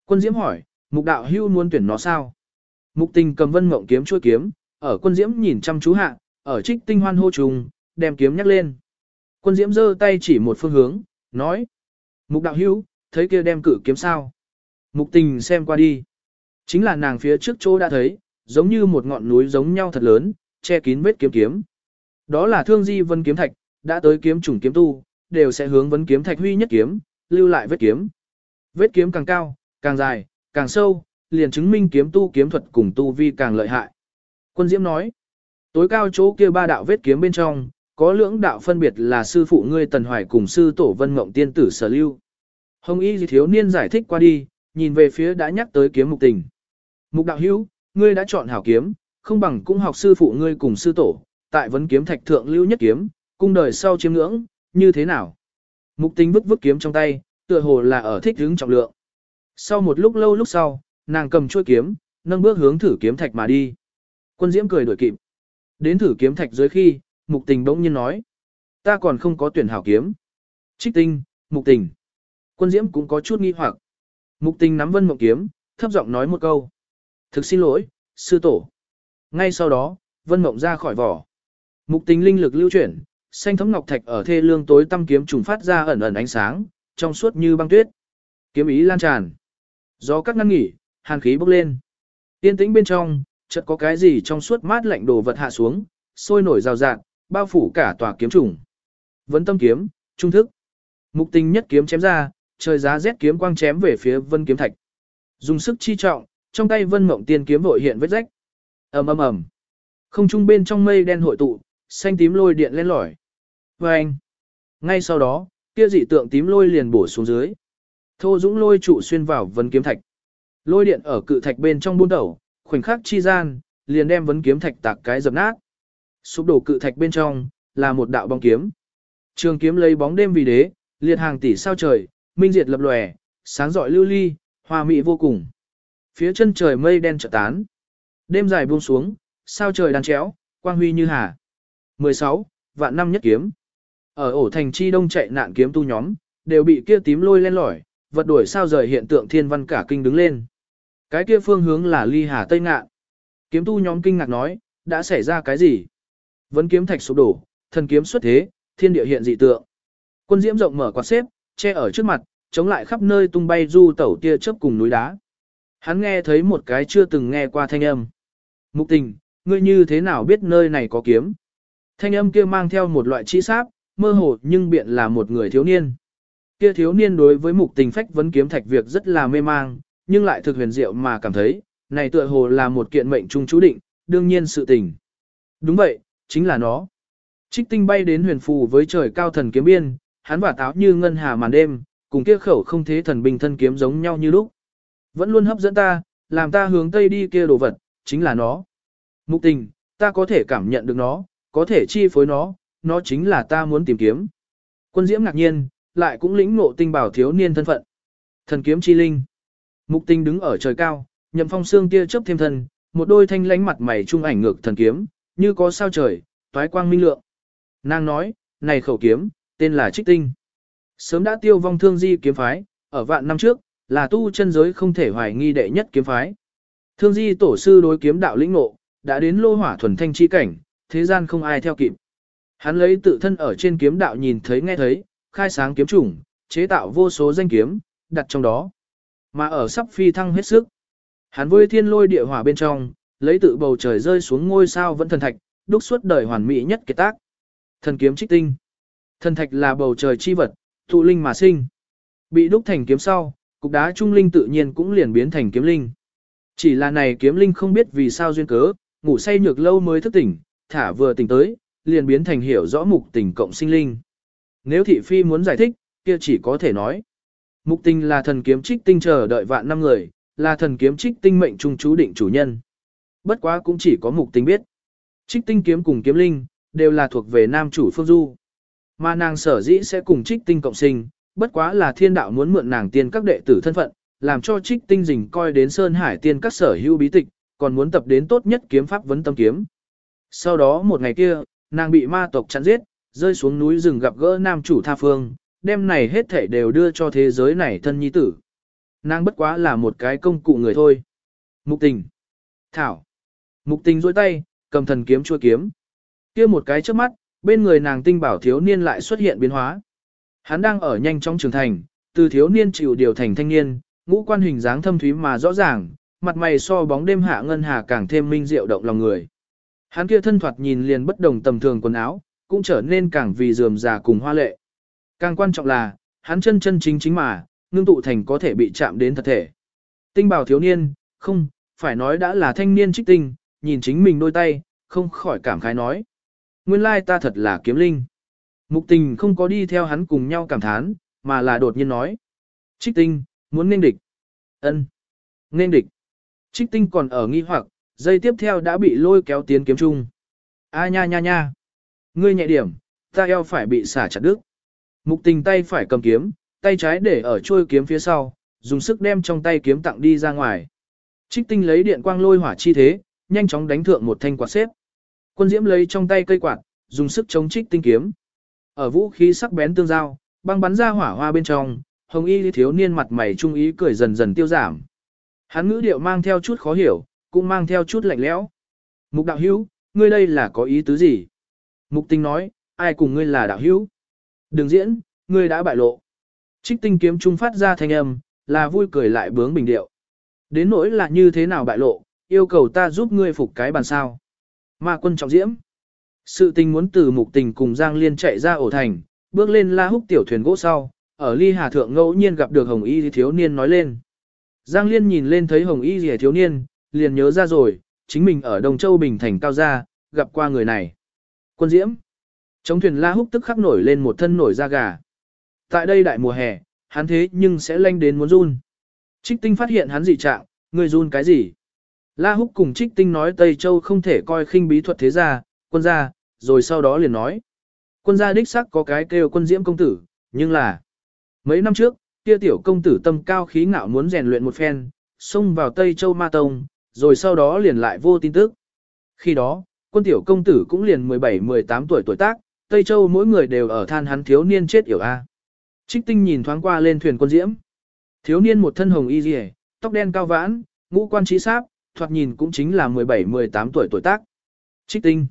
Speaker 1: Quân Diễm hỏi, mục đạo hưu muốn tuyển nó sao? Mục tình cầm vân mộng kiếm chuôi kiếm, ở quân Diễm nhìn chăm chú hạ, ở trích tinh hoan hô trùng, đem kiếm nhắc lên. Quân Diễm giơ tay chỉ một phương hướng, nói. Mục đạo hưu, thấy kia đem cử kiếm sao? Mục tình xem qua đi. Chính là nàng phía trước chỗ đã thấy, giống như một ngọn núi giống nhau thật lớn, che kín vết kiếm kiếm. Đó là thương di vân kiếm thạch, đã tới kiếm chủng kiếm tu, đều sẽ hướng vấn kiếm thạch huy nhất kiếm, lưu lại vết kiếm. Vết kiếm càng cao, càng dài, càng sâu, liền chứng minh kiếm tu kiếm thuật cùng tu vi càng lợi hại. Quân Diễm nói, tối cao chỗ kia ba đạo vết kiếm bên trong, có lưỡng đạo phân biệt là sư phụ ngươi Tần Hoài cùng sư tổ Vân Mộng Tiên Tử Sở Lưu. Hồng Y thiếu niên giải thích qua đi, nhìn về phía đã nhắc tới kiếm mục tình. Mục đạo hữu, ngươi đã chọn hảo kiếm, không bằng cũng học sư phụ ngươi cùng sư tổ, tại vấn kiếm thạch thượng lưu nhất kiếm, cung đời sau chiêm ngưỡng, như thế nào? Mục tình vứt vứt kiếm trong tay, tựa hồ là ở thích hứng trọng lượng. Sau một lúc lâu lúc sau, nàng cầm chuôi kiếm, nâng bước hướng thử kiếm thạch mà đi. Quân Diễm cười đuổi kịp. Đến thử kiếm thạch dưới khi, mục tình bỗng nhiên nói. Ta còn không có tuyển hảo kiếm. Trích tinh, mục tình. Quân Diễm cũng có chút nghi hoặc. Mục tình nắm vân mộng kiếm, thấp giọng nói một câu. Thực xin lỗi, sư tổ. Ngay sau đó, vân mộng ra khỏi vỏ. Mục tình linh lực lưu chuyển, xanh thống ngọc thạch ở thê lương tối tăm kiếm trùng phát ra ẩn ẩn ánh sáng, trong suốt như băng tuyết. Kiếm ý lan tràn. Gió cắt ngăn nghỉ, hàn khí bốc lên. Tiên tĩnh bên trong, chợt có cái gì trong suốt mát lạnh đồ vật hạ xuống, sôi nổi rào rạt, bao phủ cả tòa kiếm trùng. Vấn tâm kiếm, trung thức. Mục tình nhất kiếm chém ra, trời giá rét kiếm quang chém về phía vân kiếm thạch. Dùng sức chi trọng, trong tay vân mộng tiên kiếm vội hiện vết rách. ầm ầm ầm, Không trung bên trong mây đen hội tụ, xanh tím lôi điện lên lỏi. Và anh. Ngay sau đó, kia dị tượng tím lôi liền bổ xuống dưới. Thô dũng lôi trụ xuyên vào vấn kiếm thạch. Lôi điện ở cự thạch bên trong buôn đầu, khoảnh khắc chi gian, liền đem vấn kiếm thạch tạc cái dập nát. Sụp đổ cự thạch bên trong, là một đạo bóng kiếm. Trường kiếm lấy bóng đêm vì đế, liệt hàng tỷ sao trời, minh diệt lập lòe, sáng rọi lưu ly, hòa mỹ vô cùng. Phía chân trời mây đen chợt tán. Đêm dài buông xuống, sao trời đan chéo, quang huy như hà. 16. Vạn năm nhất kiếm. Ở ổ thành chi đông chạy nạn kiếm tu nhóm, đều bị kia tím lôi lên lỏi, vật đuổi sao rời hiện tượng thiên văn cả kinh đứng lên. Cái kia phương hướng là ly hà tây ngạn. Kiếm tu nhóm kinh ngạc nói, đã xảy ra cái gì? Vẫn kiếm thạch sụp đổ, thần kiếm xuất thế, thiên địa hiện dị tượng. Quân diễm rộng mở quạt xếp, che ở trước mặt, chống lại khắp nơi tung bay du tẩu tia chớp cùng núi đá. Hắn nghe thấy một cái chưa từng nghe qua thanh âm. Mục tình, ngươi như thế nào biết nơi này có kiếm? Thanh âm kia mang theo một loại chi sáp, mơ hồ nhưng biện là một người thiếu niên. Kia thiếu niên đối với mục tình phách vấn kiếm thạch việc rất là mê mang, nhưng lại thực huyền diệu mà cảm thấy, này tựa hồ là một kiện mệnh trung chú định, đương nhiên sự tình. Đúng vậy, chính là nó. Trích tinh bay đến huyền phù với trời cao thần kiếm biên, hắn và táo như ngân hà màn đêm, cùng kia khẩu không thế thần bình thân kiếm giống nhau như lúc. Vẫn luôn hấp dẫn ta, làm ta hướng tây đi kia đồ vật, chính là nó. Mục tình, ta có thể cảm nhận được nó, có thể chi phối nó, nó chính là ta muốn tìm kiếm. Quân diễm ngạc nhiên, lại cũng lĩnh ngộ tinh bảo thiếu niên thân phận. Thần kiếm chi linh. Mục tinh đứng ở trời cao, nhậm phong xương kia chớp thêm thân, một đôi thanh lánh mặt mày trung ảnh ngược thần kiếm, như có sao trời, toái quang minh lượng. Nàng nói, này khẩu kiếm, tên là trích tinh. Sớm đã tiêu vong thương di kiếm phái, ở vạn năm trước, là tu chân giới không thể hoài nghi đệ nhất kiếm phái. Thương di tổ sư đối kiếm đạo lĩnh ngộ, đã đến lô hỏa thuần thanh chi cảnh, thế gian không ai theo kịp. Hắn lấy tự thân ở trên kiếm đạo nhìn thấy nghe thấy, khai sáng kiếm chủng, chế tạo vô số danh kiếm, đặt trong đó. Mà ở sắp phi thăng hết sức. Hắn với thiên lôi địa hỏa bên trong, lấy tự bầu trời rơi xuống ngôi sao vẫn thần thạch, đúc suốt đời hoàn mỹ nhất kiệt tác. Thần kiếm trích tinh. Thần thạch là bầu trời chi vật, thụ linh mà sinh. Bị đúc thành kiếm sau, cục đá trung linh tự nhiên cũng liền biến thành kiếm linh. Chỉ là này kiếm linh không biết vì sao duyên cớ, ngủ say nhược lâu mới thức tỉnh, thả vừa tỉnh tới, liền biến thành hiểu rõ mục tình cộng sinh linh. Nếu thị phi muốn giải thích, kia chỉ có thể nói. Mục tình là thần kiếm trích tinh chờ đợi vạn năm người, là thần kiếm trích tinh mệnh trung chú định chủ nhân. Bất quá cũng chỉ có mục tình biết. Trích tinh kiếm cùng kiếm linh, đều là thuộc về nam chủ phương du. Mà nàng sở dĩ sẽ cùng trích tinh cộng sinh, bất quá là thiên đạo muốn mượn nàng tiên các đệ tử thân phận, làm cho trích tinh dình coi đến Sơn Hải tiên các sở hữu bí tịch, còn muốn tập đến tốt nhất kiếm pháp vấn tâm kiếm. Sau đó một ngày kia, nàng bị ma tộc chặn giết, rơi xuống núi rừng gặp gỡ nam chủ tha phương, đêm này hết thể đều đưa cho thế giới này thân nhi tử. Nàng bất quá là một cái công cụ người thôi. Mục tình. Thảo. Mục tình dôi tay, cầm thần kiếm chua kiếm. kia một cái trước mắt, bên người nàng tinh bảo thiếu niên lại xuất hiện biến hóa. Hắn đang ở nhanh trong trưởng thành, từ thiếu niên chịu điều thành thanh niên, ngũ quan hình dáng thâm thúy mà rõ ràng, mặt mày so bóng đêm hạ ngân hà càng thêm minh diệu động lòng người. Hắn kia thân thoạt nhìn liền bất đồng tầm thường quần áo, cũng trở nên càng vì rườm già cùng hoa lệ. Càng quan trọng là, hắn chân chân chính chính mà, ngưng tụ thành có thể bị chạm đến thật thể. Tinh bảo thiếu niên, không, phải nói đã là thanh niên trích tinh, nhìn chính mình đôi tay, không khỏi cảm khái nói. Nguyên lai ta thật là kiếm linh. Mục tình không có đi theo hắn cùng nhau cảm thán, mà là đột nhiên nói. Trích tinh, muốn nên địch. ân Nên địch. Trích tinh còn ở nghi hoặc, dây tiếp theo đã bị lôi kéo tiến kiếm chung. A nha nha nha. Ngươi nhẹ điểm, ta eo phải bị xả chặt đứt. Mục tình tay phải cầm kiếm, tay trái để ở trôi kiếm phía sau, dùng sức đem trong tay kiếm tặng đi ra ngoài. Trích tinh lấy điện quang lôi hỏa chi thế, nhanh chóng đánh thượng một thanh quạt xếp. Quân diễm lấy trong tay cây quạt, dùng sức chống trích tinh kiếm. Ở vũ khí sắc bén tương giao, băng bắn ra hỏa hoa bên trong, hồng y thiếu niên mặt mày trung ý cười dần dần tiêu giảm. Hắn ngữ điệu mang theo chút khó hiểu, cũng mang theo chút lạnh lẽo. Mục đạo hữu, ngươi đây là có ý tứ gì? Mục tinh nói, ai cùng ngươi là đạo hữu? Đừng diễn, ngươi đã bại lộ. Trích tinh kiếm trung phát ra thanh âm, là vui cười lại bướng bình điệu. Đến nỗi là như thế nào bại lộ, yêu cầu ta giúp ngươi phục cái bàn sao. Ma quân trọng diễm. Sự tình muốn từ mục tình cùng Giang Liên chạy ra ổ thành, bước lên la húc tiểu thuyền gỗ sau, ở ly hà thượng ngẫu nhiên gặp được hồng y thiếu niên nói lên. Giang Liên nhìn lên thấy hồng y rìa thiếu niên, liền nhớ ra rồi, chính mình ở Đồng Châu Bình Thành cao gia, gặp qua người này. Quân Diễm. Trong thuyền la húc tức khắc nổi lên một thân nổi da gà. Tại đây đại mùa hè, hắn thế nhưng sẽ lanh đến muốn run. Trích tinh phát hiện hắn dị trạng, người run cái gì? La húc cùng trích tinh nói Tây Châu không thể coi khinh bí thuật thế gia, quân gia, rồi sau đó liền nói. Quân gia đích sắc có cái kêu quân diễm công tử, nhưng là mấy năm trước, kia tiểu công tử tâm cao khí ngạo muốn rèn luyện một phen, xông vào Tây Châu Ma Tông, rồi sau đó liền lại vô tin tức. Khi đó, quân tiểu công tử cũng liền 17-18 tuổi tuổi tác, Tây Châu mỗi người đều ở than hắn thiếu niên chết yểu A. Trích tinh nhìn thoáng qua lên thuyền quân diễm. Thiếu niên một thân hồng y rìa, tóc đen cao vãn, ngũ quan trí sáp, thoạt nhìn cũng chính là 17-18 tuổi tuổi tác. Trích tinh.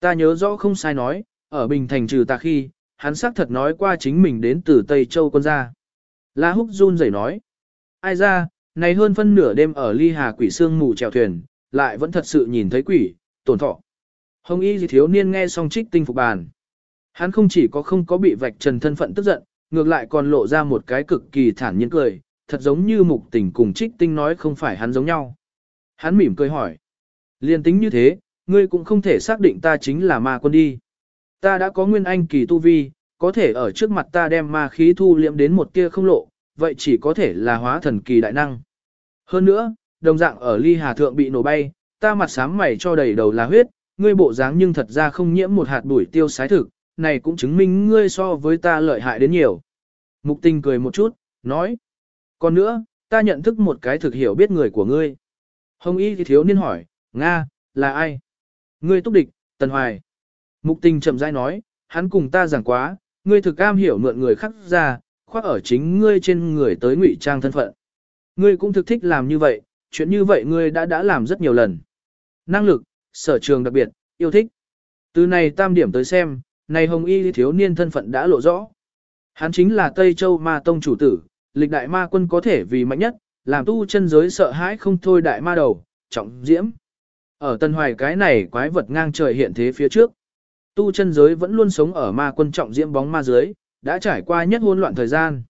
Speaker 1: Ta nhớ rõ không sai nói, ở Bình Thành trừ ta khi, hắn xác thật nói qua chính mình đến từ Tây Châu quân gia. La Húc run rẩy nói. Ai ra, này hơn phân nửa đêm ở ly hà quỷ sương mù chèo thuyền, lại vẫn thật sự nhìn thấy quỷ, tổn thọ. Hồng y gì thiếu niên nghe xong trích tinh phục bàn. Hắn không chỉ có không có bị vạch trần thân phận tức giận, ngược lại còn lộ ra một cái cực kỳ thản nhiên cười, thật giống như mục tình cùng trích tinh nói không phải hắn giống nhau. Hắn mỉm cười hỏi. Liên tính như thế, ngươi cũng không thể xác định ta chính là ma quân đi. Ta đã có nguyên anh kỳ tu vi, có thể ở trước mặt ta đem ma khí thu liệm đến một tia không lộ, vậy chỉ có thể là hóa thần kỳ đại năng. Hơn nữa, đồng dạng ở ly hà thượng bị nổ bay, ta mặt sám mày cho đầy đầu là huyết, ngươi bộ dáng nhưng thật ra không nhiễm một hạt bụi tiêu sái thực, này cũng chứng minh ngươi so với ta lợi hại đến nhiều. Mục tình cười một chút, nói. Còn nữa, ta nhận thức một cái thực hiểu biết người của ngươi. Hồng y thì thiếu niên hỏi, Nga, là ai? Ngươi túc địch, Tần Hoài. Mục tình chậm rãi nói, hắn cùng ta giảng quá, ngươi thực cam hiểu mượn người khác ra, khoác ở chính ngươi trên người tới ngụy trang thân phận. Ngươi cũng thực thích làm như vậy, chuyện như vậy ngươi đã đã làm rất nhiều lần. Năng lực, sở trường đặc biệt, yêu thích. Từ này tam điểm tới xem, này hồng y thiếu niên thân phận đã lộ rõ. Hắn chính là Tây Châu Ma Tông chủ tử, lịch đại ma quân có thể vì mạnh nhất, làm tu chân giới sợ hãi không thôi đại ma đầu, trọng diễm. Ở Tân Hoài cái này quái vật ngang trời hiện thế phía trước. Tu chân giới vẫn luôn sống ở ma quân trọng diễm bóng ma giới, đã trải qua nhất hỗn loạn thời gian.